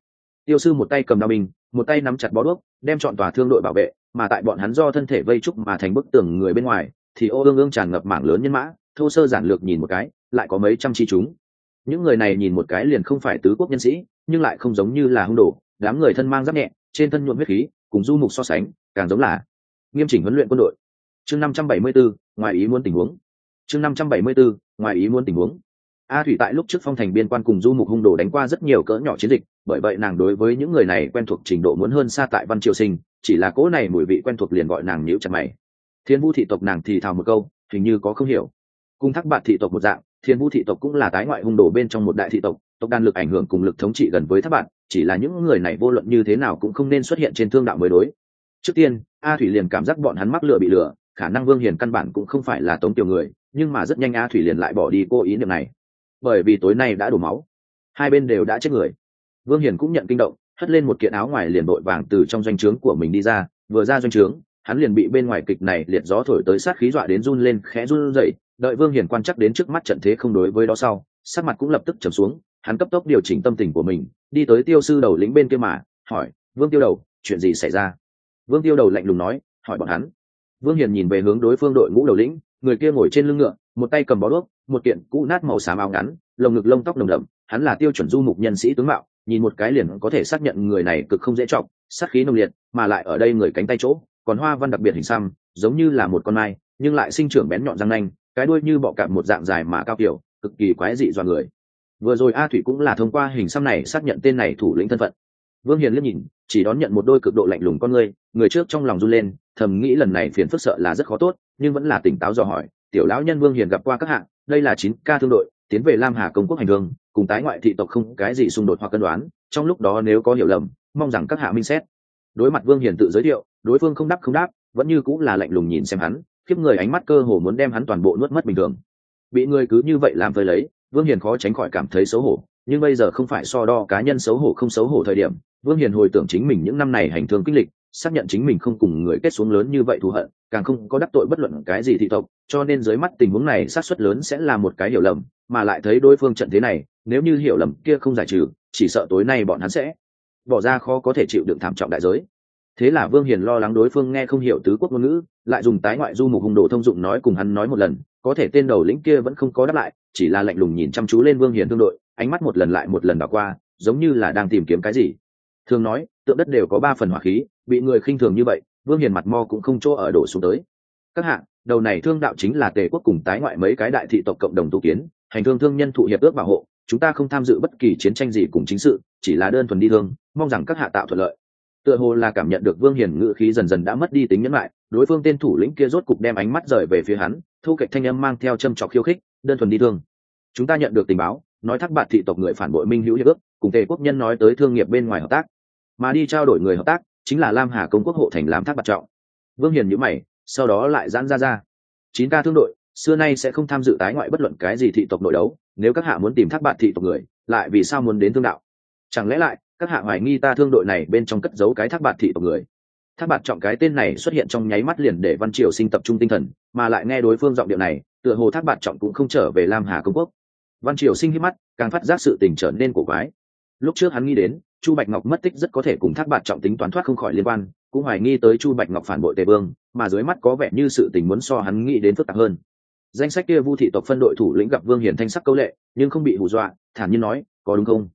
Tiêu sư một tay cầm đao binh, một tay nắm chặt bó đuốc, đem chọn tòa thương đội bảo vệ, mà tại bọn hắn do thân thể vây trúc mà thành bức tường người bên ngoài, thì ô ương ương tràn ngập mảng lớn nhân mã, thô sơ giản lược nhìn một cái, lại có mấy trăm chi chúng. Những người này nhìn một cái liền không phải tứ quốc nhân sĩ, nhưng lại không giống như là hung đồ, đám người thân mang giáp nhẹ, trên thân nhuộm huyết khí, cùng du mục so sánh, càng giống là nghiêm chỉnh huấn luyện quân đội chương 574, ngoài ý muốn tình huống. Chương 574, ngoài ý muốn tình huống. A thủy tại lúc trước phong thành biên quan cùng du mục hung đồ đánh qua rất nhiều cỡ nhỏ chiến dịch bởi vậy nàng đối với những người này quen thuộc trình độ muốn hơn xa tại văn triều sinh chỉ là cố này mùi vị quen thuộc liền gọi nàng nhíu chặt mày. Thiên vũ thị tộc nàng thì thào một câu hình như có không hiểu. Cung thác bạn thị tộc một dạng thiên vũ thị tộc cũng là tái ngoại hung đồ bên trong một đại thị tộc tộc đan lực ảnh hưởng cùng lực thống trị gần với thác bạn chỉ là những người này vô luận như thế nào cũng không nên xuất hiện trên thương đạo mới đối. Trước tiên a thủy liền cảm giác bọn hắn mắc lừa bị lừa khả năng vương hiền căn bản cũng không phải là tống tiểu người, nhưng mà rất nhanh a thủy liền lại bỏ đi cô ý niệm này. Bởi vì tối nay đã đổ máu, hai bên đều đã chết người. Vương hiền cũng nhận kinh động, hất lên một kiện áo ngoài liền đội vàng từ trong doanh trướng của mình đi ra, vừa ra doanh trướng, hắn liền bị bên ngoài kịch này liệt gió thổi tới sát khí dọa đến run lên, khẽ run dậy đợi vương hiền quan chắc đến trước mắt trận thế không đối với đó sau, sắc mặt cũng lập tức trầm xuống, hắn cấp tốc điều chỉnh tâm tình của mình, đi tới tiêu sư đầu lĩnh bên kia mà, hỏi, vương tiêu đầu, chuyện gì xảy ra? Vương tiêu đầu lạnh lùng nói, hỏi bọn hắn vương hiền nhìn về hướng đối phương đội ngũ đầu lĩnh, người kia ngồi trên lưng ngựa, một tay cầm bó đuốc, một kiện cũ nát màu xám áo ngắn, lồng ngực lông tóc đồng đậm, hắn là tiêu chuẩn du mục nhân sĩ tướng mạo, nhìn một cái liền có thể xác nhận người này cực không dễ trọng sát khí nồng liệt, mà lại ở đây người cánh tay chỗ, còn hoa văn đặc biệt hình xăm, giống như là một con mai, nhưng lại sinh trưởng bén nhọn răng nanh, cái đuôi như bọ cạp một dạng dài mà cao kiểu, cực kỳ quái dị dọa người. Vừa rồi a thủy cũng là thông qua hình xăm này xác nhận tên này thủ lĩnh thân phận. Vương hiền liếc nhìn chỉ đón nhận một đôi cực độ lạnh lùng con người người trước trong lòng run lên, thầm nghĩ lần này phiền phức sợ là rất khó tốt, nhưng vẫn là tỉnh táo dò hỏi, tiểu lão nhân vương hiền gặp qua các hạng đây là chín ca thương đội, tiến về lam hà công quốc hành hương, cùng tái ngoại thị tộc không cái gì xung đột hoặc cân đoán, trong lúc đó nếu có hiểu lầm, mong rằng các hạ minh xét. Đối mặt vương hiền tự giới thiệu, đối phương không đáp không đáp, vẫn như cũng là lạnh lùng nhìn xem hắn, khiếp người ánh mắt cơ hồ muốn đem hắn toàn bộ nuốt mất bình thường. Bị người cứ như vậy làm với lấy, vương hiền khó tránh khỏi cảm thấy xấu hổ, nhưng bây giờ không phải so đo cá nhân xấu hổ không xấu hổ thời điểm vương hiền hồi tưởng chính mình những năm này hành thương kinh lịch, xác nhận chính mình không cùng người kết xuống lớn như vậy thù hận, càng không có đắc tội bất luận cái gì thị tộc, cho nên dưới mắt tình huống này xác suất lớn sẽ là một cái hiểu lầm, mà lại thấy đối phương trận thế này, nếu như hiểu lầm kia không giải trừ, chỉ sợ tối nay bọn hắn sẽ bỏ ra khó có thể chịu đựng thảm trọng đại giới. Thế là vương hiền lo lắng đối phương nghe không hiểu tứ quốc ngôn ngữ, lại dùng tái ngoại du mục hùng đồ thông dụng nói cùng hắn nói một lần, có thể tên đầu lĩnh kia vẫn không có đáp lại, chỉ là lạnh lùng nhìn chăm chú lên vương hiền thương đội, ánh mắt một lần lại một lần đảo qua, giống như là đang tìm kiếm cái gì thường nói, tượng đất đều có ba phần hỏa khí, bị người khinh thường như vậy, vương hiền mặt mo cũng không chỗ ở đổ xuống tới. Các hạng, đầu này thương đạo chính là tề quốc cùng tái ngoại mấy cái đại thị tộc cộng đồng tu kiến, hành thương thương nhân thụ hiệp ước bảo hộ, chúng ta không tham dự bất kỳ chiến tranh gì cùng chính sự, chỉ là đơn thuần đi thương, mong rằng các hạ tạo thuận lợi. Tựa hồ là cảm nhận được vương hiền ngự khí dần dần đã mất đi tính nhẫn lại đối phương tên thủ lĩnh kia rốt cục đem ánh mắt rời về phía hắn thu kệch thanh âm mang theo châm trọc khiêu khích, đơn thuần đi thương. Chúng ta nhận được tình báo, nói thác bạn thị tộc người phản bội minh hữu hiệp ước, cùng tề quốc nhân nói tới thương nghiệp bên ngoài hợp tác mà đi trao đổi người hợp tác, chính là lam hà công quốc hộ thành làm thác bạc trọng. Vương hiền nhữ mày, sau đó lại giãn ra ra. Chín ca thương đội, xưa nay sẽ không tham dự tái ngoại bất luận cái gì thị tộc nội đấu, nếu các hạ muốn tìm thác bạn thị tộc người, lại vì sao muốn đến thương đạo? Chẳng lẽ lại, các hạ hoài nghi ta thương đội này bên trong cất giấu cái thác bạn thị tộc người? Thác bạn trọng cái tên này xuất hiện trong nháy mắt liền để văn triều sinh tập trung tinh thần, mà lại nghe đối phương giọng điệu này, tựa hồ thác bạn trọng cũng không trở về lam hà công quốc. Văn triều sinh hít mắt, càng phát giác sự tình trở nên cổ quái. Lúc trước hắn nghĩ đến chu bạch ngọc mất tích rất có thể cùng thác bạt trọng tính toán thoát không khỏi liên quan, cũng hoài nghi tới chu bạch ngọc phản bội tề vương, mà dưới mắt có vẻ như sự tình muốn so hắn nghĩ đến phức tạp hơn. Danh sách kia vu thị tộc phân đội thủ lĩnh gặp vương hiển thanh sắc câu lệ, nhưng không bị hù dọa, thản nhiên nói, có đúng không?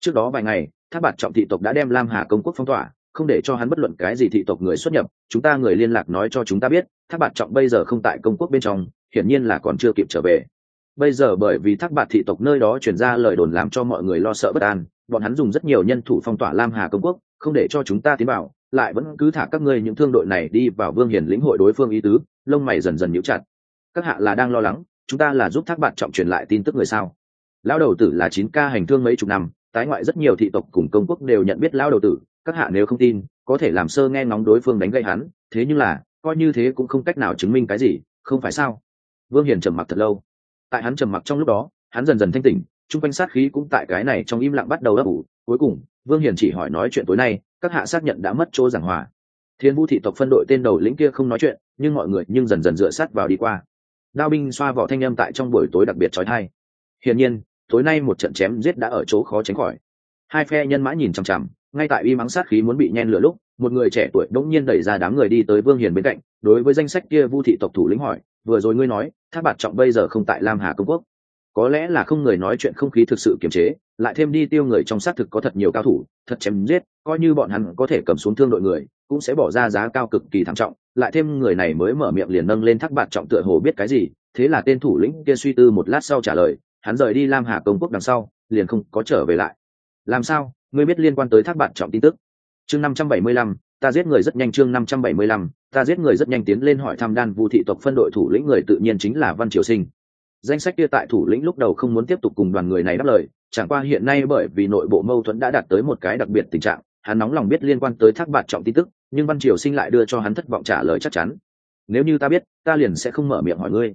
Trước đó vài ngày tháp bạt trọng thị tộc đã đem lam hà công quốc phong tỏa, không để cho hắn bất luận cái gì thị tộc người xuất nhập, chúng ta người liên lạc nói cho chúng ta biết tháp bạt trọng bây giờ không tại công quốc bên trong, hiển nhiên là còn chưa kịp trở về. Bây giờ bởi vì thác bạt thị tộc nơi đó chuyển ra lời đồn làm cho mọi người lo sợ bất an bọn hắn dùng rất nhiều nhân thủ phong tỏa lam hà công quốc, không để cho chúng ta tiến vào, lại vẫn cứ thả các ngươi những thương đội này đi vào vương hiền lĩnh hội đối phương ý tứ, lông mày dần dần nhíu chặt. Các hạ là đang lo lắng, chúng ta là giúp thác bạt trọng truyền lại tin tức người sao? Lão đầu tử là chín ca hành thương mấy chục năm, tái ngoại rất nhiều thị tộc cùng công quốc đều nhận biết lão đầu tử, các hạ nếu không tin, có thể làm sơ nghe ngóng đối phương đánh gây hắn, thế nhưng là, coi như thế cũng không cách nào chứng minh cái gì, không phải sao? Vương hiền trầm mặc thật lâu. Tại hắn trầm mặc trong lúc đó, hắn dần dần thanh tỉnh chung quanh sát khí cũng tại cái này trong im lặng bắt đầu ấp ủ. Cuối cùng, vương hiền chỉ hỏi nói chuyện tối nay, các hạ xác nhận đã mất chỗ giảng hòa. Thiên vũ thị tộc phân đội tên đầu lĩnh kia không nói chuyện, nhưng mọi người nhưng dần dần dựa sát vào đi qua. Đao binh xoa vỏ thanh â m tại trong buổi tối đặc biệt trói thai. Hiển nhiên, tối nay một trận chém giết đã ở chỗ khó tránh khỏi. Hai phe nhân mã nhìn chằm chằm, ngay tại y mắng sát khí muốn bị nhen lửa lúc, một người trẻ tuổi đỗng nhiên đẩy ra đám người đi tới vương hiền bên cạnh, đối với danh sách kia vu thị tộc thủ lĩnh hỏi, vừa rồi ngươi nói tháp bạt trọng bây giờ không tại lam hà công quốc có lẽ là không người nói chuyện không khí thực sự kiềm chế, lại thêm đi tiêu người trong xác thực có thật nhiều cao thủ, thật chém giết, coi như bọn hắn có thể cầm xuống thương đội người, cũng sẽ bỏ ra giá cao cực kỳ thảm trọng. Lại thêm người này mới mở miệng liền nâng lên thác bạt trọng tựa hồ biết cái gì, thế là tên thủ lĩnh kia suy tư một lát sau trả lời, hắn rời đi lam hà công quốc đằng sau, liền không có trở về lại. Làm sao? Ngươi biết liên quan tới thác bạt trọng tin tức? Chương năm trăm bảy mươi lăm, ta giết người rất nhanh chương năm trăm bảy mươi lăm, ta giết người rất nhanh tiến lên hỏi thăm đan vu thị tộc phân đội thủ lĩnh người tự nhiên chính là văn triều sinh danh sách kia tại thủ lĩnh lúc đầu không muốn tiếp tục cùng đoàn người này đáp lời, chẳng qua hiện nay bởi vì nội bộ mâu thuẫn đã đạt tới một cái đặc biệt tình trạng, hắn nóng lòng biết liên quan tới thác bạt trọng tin tức, nhưng văn triều sinh lại đưa cho hắn thất vọng trả lời chắc chắn. Nếu như ta biết, ta liền sẽ không mở miệng hỏi ngươi.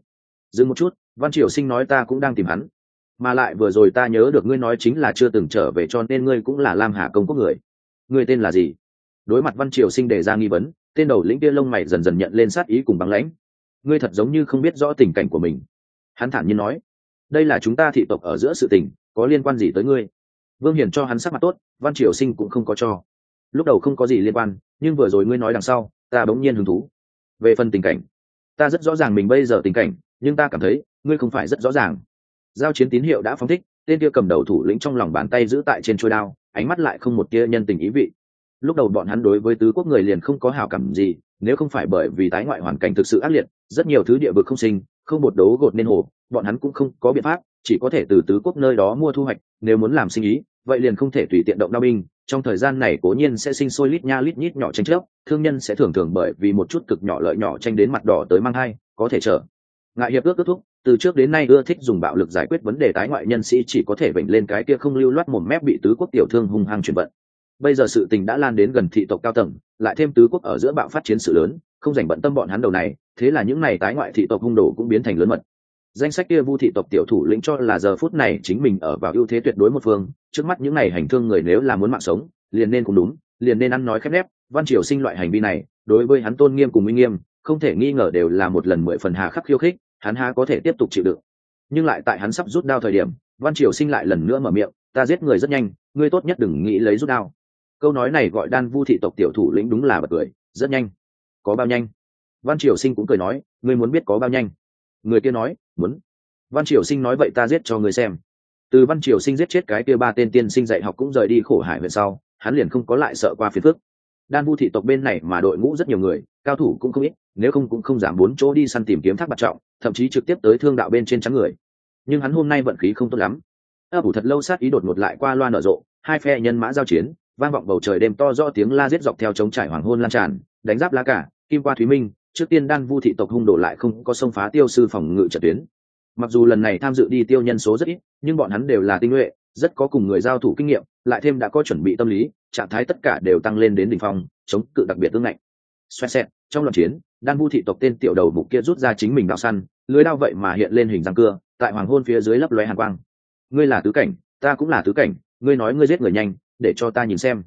Dừng một chút, văn triều sinh nói ta cũng đang tìm hắn. Mà lại vừa rồi ta nhớ được ngươi nói chính là chưa từng trở về cho nên ngươi cũng là lam hà công quốc người. Ngươi tên là gì? Đối mặt văn triều sinh đề ra nghi vấn, tên đầu lĩnh kia lông mày dần dần nhận lên sát ý cùng băng lãnh. Ngươi thật giống như không biết rõ tình cảnh của mình hắn thản nhiên nói, đây là chúng ta thị tộc ở giữa sự tình, có liên quan gì tới ngươi? Vương hiền cho hắn sắc mặt tốt, văn triều sinh cũng không có cho. Lúc đầu không có gì liên quan, nhưng vừa rồi ngươi nói đằng sau, ta bỗng nhiên hứng thú. Về phần tình cảnh, ta rất rõ ràng mình bây giờ tình cảnh, nhưng ta cảm thấy, ngươi không phải rất rõ ràng. Giao chiến tín hiệu đã phóng thích, tên kia cầm đầu thủ lĩnh trong lòng bàn tay giữ tại trên trôi đao, ánh mắt lại không một tia nhân tình ý vị. Lúc đầu bọn hắn đối với tứ quốc người liền không có hào cảm gì, nếu không phải bởi vì tái ngoại hoàn cảnh thực sự ác liệt, rất nhiều thứ địa vực không sinh không một đấu gột nên hồ, bọn hắn cũng không có biện pháp, chỉ có thể từ tứ quốc nơi đó mua thu hoạch, nếu muốn làm sinh ý, vậy liền không thể tùy tiện động đao binh, trong thời gian này cố nhiên sẽ sinh sôi lít nha lít nhít nhỏ tranh chấp, thương nhân sẽ thường thường bởi vì một chút cực nhỏ lợi nhỏ tranh đến mặt đỏ tới mang hai có thể trở ngại hiệp ước kết thúc, từ trước đến nay ưa thích dùng bạo lực giải quyết vấn đề tái ngoại nhân sĩ chỉ có thể vểnh lên cái kia không lưu loát một mép bị tứ quốc tiểu thương hung hăng chuyển vận. Bây giờ sự tình đã lan đến gần thị tộc cao tầng, lại thêm tứ quốc ở giữa bạo phát chiến sự lớn, không dành bận tâm bọn hắn đầu này thế là những này tái ngoại thị tộc hung đồ cũng biến thành lớn mật. Danh sách kia vu thị tộc tiểu thủ lĩnh cho là giờ phút này chính mình ở vào ưu thế tuyệt đối một phương, trước mắt những này hành thương người nếu là muốn mạng sống, liền nên cũng đúng, liền nên ăn nói khép nép, văn triều sinh loại hành vi này, đối với hắn tôn nghiêm cùng uy nghiêm, không thể nghi ngờ đều là một lần mười phần hà khắc khiêu khích, hắn há có thể tiếp tục chịu đựng. Nhưng lại tại hắn sắp rút đao thời điểm, văn triều sinh lại lần nữa mở miệng, ta giết người rất nhanh, ngươi tốt nhất đừng nghĩ lấy rút đao. Câu nói này gọi đan vu thị tộc tiểu thủ lĩnh đúng là bật cười, rất nhanh. Có bao nhanh? Văn triều sinh cũng cười nói, ngươi muốn biết có bao nhanh? Người kia nói, muốn. Văn triều sinh nói, vậy ta giết cho ngươi xem. Từ văn triều sinh giết chết cái kia ba tên tiên sinh dạy học cũng rời đi khổ hải huyện sau, hắn liền không có lại sợ qua phiền phức. Đan vu thị tộc bên này mà đội ngũ rất nhiều người, cao thủ cũng không ít, nếu không cũng không giảm bốn chỗ đi săn tìm kiếm thác bạc trọng, thậm chí trực tiếp tới thương đạo bên trên trắng người. Nhưng hắn hôm nay vận khí không tốt lắm. Ấp ủ thật lâu sát ý đột ngột lại qua loa nở rộ, hai phe nhân mã giao chiến, vang vọng bầu trời đêm to do tiếng la giết dọc theo chống trải hoàng hôn lan tràn, đánh giáp lá cả, kim qua thúy minh trước tiên đan vu thị tộc hung đổ lại không có sông phá tiêu sư phòng ngự trận tuyến. Mặc dù lần này tham dự đi tiêu nhân số rất ít, nhưng bọn hắn đều là tinh nhuệ, rất có cùng người giao thủ kinh nghiệm, lại thêm đã có chuẩn bị tâm lý, trạng thái tất cả đều tăng lên đến đỉnh phong, chống cự đặc biệt tương ngạnh. Xoẹt xẹt, trong loạt chiến, đan vu thị tộc tên tiểu đầu mục kia rút ra chính mình đạo săn, lưới đao vậy mà hiện lên hình răng cưa, tại hoàng hôn phía dưới lấp lóe hàn quang. Ngươi là tứ cảnh, ta cũng là tứ cảnh, ngươi nói ngươi giết người nhanh, để cho ta nhìn xem.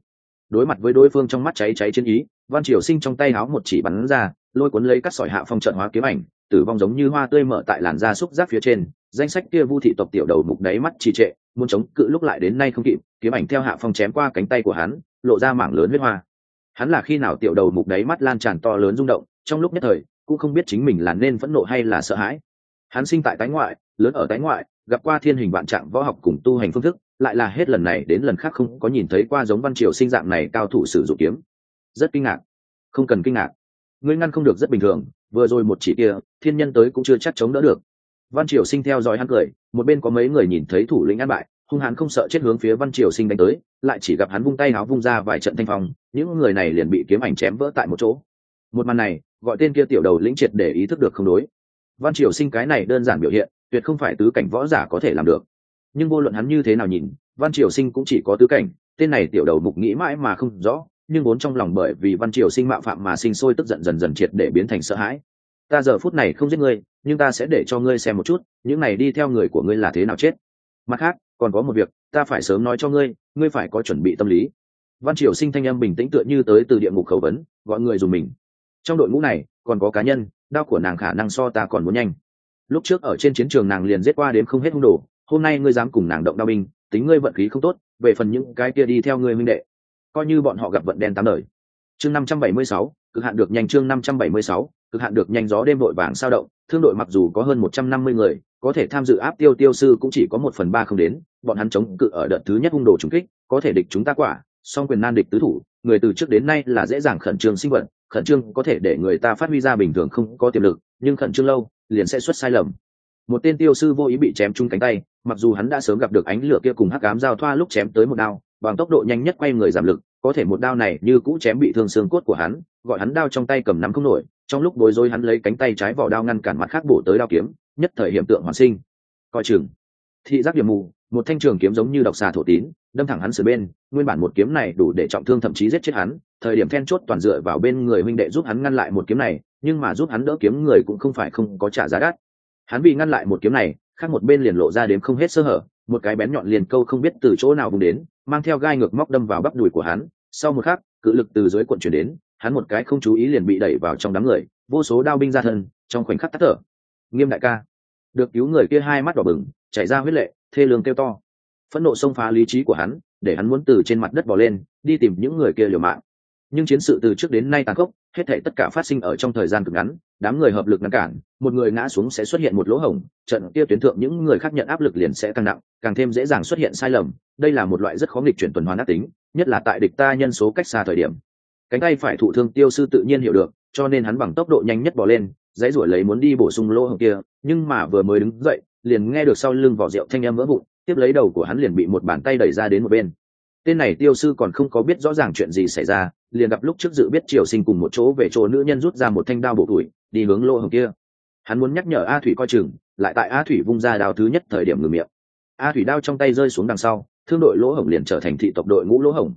Đối mặt với đối phương trong mắt cháy cháy chiến ý văn triều sinh trong tay háo một chỉ bắn ra, lôi cuốn lấy các sỏi hạ phong trận hóa kiếm ảnh, tử vong giống như hoa tươi mở tại làn da xúc giác phía trên, danh sách kia vu thị tộc tiểu đầu mục đáy mắt trì trệ, muốn chống cự lúc lại đến nay không kịp, kiếm ảnh theo hạ phong chém qua cánh tay của hắn, lộ ra mảng lớn huyết hoa. Hắn là khi nào tiểu đầu mục đáy mắt lan tràn to lớn rung động, trong lúc nhất thời, cũng không biết chính mình là nên phẫn nộ hay là sợ hãi. Hắn sinh tại tái ngoại, lớn ở tái ngoại, gặp qua thiên hình vạn trạng võ học cùng tu hành phương thức, lại là hết lần này đến lần khác không có nhìn thấy qua giống văn triều sinh dạng này cao thủ sử dụng kiếm rất kinh ngạc. Không cần kinh ngạc. Ngươi ngăn không được rất bình thường, vừa rồi một chỉ kia, thiên nhân tới cũng chưa chắc chống đỡ được. Văn triều sinh theo dõi hắn cười, một bên có mấy người nhìn thấy thủ lĩnh ăn bại, hung hãn không sợ chết hướng phía văn triều sinh đánh tới, lại chỉ gặp hắn vung tay áo vung ra vài trận thanh phong, những người này liền bị kiếm ảnh chém vỡ tại một chỗ. Một màn này, gọi tên kia tiểu đầu lĩnh triệt để ý thức được không đối. Văn triều sinh cái này đơn giản biểu hiện, tuyệt không phải tứ cảnh võ giả có thể làm được. Nhưng vô luận hắn như thế nào nhìn, văn triều sinh cũng chỉ có tứ cảnh, tên này tiểu đầu mục nghĩ mãi mà không rõ nhưng vốn trong lòng bởi vì văn triều sinh mạo phạm mà sinh sôi tức giận dần dần triệt để biến thành sợ hãi. Ta giờ phút này không giết ngươi, nhưng ta sẽ để cho ngươi xem một chút, những này đi theo người của ngươi là thế nào chết. Mặt khác, còn có một việc, ta phải sớm nói cho ngươi ngươi phải có chuẩn bị tâm lý. Văn triều sinh thanh âm bình tĩnh tựa như tới từ địa ngục khẩu vấn, gọi người dùng mình. Trong đội ngũ này, còn có cá nhân, đau của nàng khả năng so ta còn muốn nhanh. Lúc trước ở trên chiến trường nàng liền giết qua đến không hết hung đồ, hôm nay ngươi dám cùng nàng động đao binh, tính ngươi vận khí không tốt, về phần những cái kia đi theo ngươi minh đệ coi như bọn họ gặp vận đen tám đời. Chương năm trăm bảy mươi sáu, cực hạn được nhanh chương năm trăm bảy mươi sáu, cực hạn được nhanh gió đêm đội vàng sao động, thương đội mặc dù có hơn một trăm năm mươi người, có thể tham dự áp tiêu tiêu sư cũng chỉ có một phần ba không đến, bọn hắn chống cự ở đợt thứ nhất hung đồ trùng kích, có thể địch chúng ta quả, song quyền nan địch tứ thủ, người từ trước đến nay là dễ dàng khẩn trương sinh vật, khẩn trương có thể để người ta phát huy ra bình thường không có tiềm lực, nhưng khẩn trương lâu, liền sẽ xuất sai lầm. Một tên tiêu sư vô ý bị chém trúng cánh tay, mặc dù hắn đã sớm gặp được ánh lửa kia cùng hắc cám giao thoa lúc chém tới một đao bằng tốc độ nhanh nhất quay người giảm lực, có thể một đao này như cũ chém bị thương xương cốt của hắn, gọi hắn đao trong tay cầm nắm không nổi, trong lúc bối rối hắn lấy cánh tay trái vỏ đao ngăn cản mặt khác bổ tới đao kiếm, nhất thời hiện tượng hoàn sinh. Coi chừng. Thị giác điểm mù, một thanh trường kiếm giống như độc xà thổ tín, đâm thẳng hắn sửa bên, nguyên bản một kiếm này đủ để trọng thương thậm chí giết chết hắn, thời điểm then chốt toàn dựa vào bên người huynh đệ giúp hắn ngăn lại một kiếm này, nhưng mà giúp hắn đỡ kiếm người cũng không phải không có trả giá đắt. Hắn vì ngăn lại một kiếm này, khác một bên liền lộ ra đến không hết sơ hở, một cái bén nhọn liền câu không biết từ chỗ nào vùng đến mang theo gai ngược móc đâm vào bắp đùi của hắn. Sau một khắc, cự lực từ dưới cuộn chuyển đến, hắn một cái không chú ý liền bị đẩy vào trong đám người, vô số đao binh ra thân, trong khoảnh khắc tắt thở. Nghiêm đại ca. Được cứu người kia hai mắt đỏ bừng, chảy ra huyết lệ, thê lương kêu to. Phẫn nộ xông phá lý trí của hắn, để hắn muốn từ trên mặt đất bỏ lên, đi tìm những người kia liều mạng. Nhưng chiến sự từ trước đến nay tàn khốc hết thể tất cả phát sinh ở trong thời gian cực ngắn, đám người hợp lực ngăn cản, một người ngã xuống sẽ xuất hiện một lỗ hổng, trận kia tuyến thượng những người khác nhận áp lực liền sẽ tăng nặng, càng thêm dễ dàng xuất hiện sai lầm. Đây là một loại rất khó nghịch chuyển tuần hoàn ác tính, nhất là tại địch ta nhân số cách xa thời điểm. Cánh tay phải thụ thương tiêu sư tự nhiên hiểu được, cho nên hắn bằng tốc độ nhanh nhất bò lên, dãy ruổi lấy muốn đi bổ sung lỗ hổng kia, nhưng mà vừa mới đứng dậy, liền nghe được sau lưng vỏ rượu thanh âm vỡ vụn, tiếp lấy đầu của hắn liền bị một bàn tay đẩy ra đến một bên tên này tiêu sư còn không có biết rõ ràng chuyện gì xảy ra, liền gặp lúc trước dự biết triều sinh cùng một chỗ về chỗ nữ nhân rút ra một thanh đao bộ tuổi đi hướng lỗ hồng kia. Hắn muốn nhắc nhở a thủy coi chừng, lại tại a thủy vung ra đao thứ nhất thời điểm ngừng miệng. A thủy đao trong tay rơi xuống đằng sau, thương đội lỗ hồng liền trở thành thị tộc đội ngũ lỗ hồng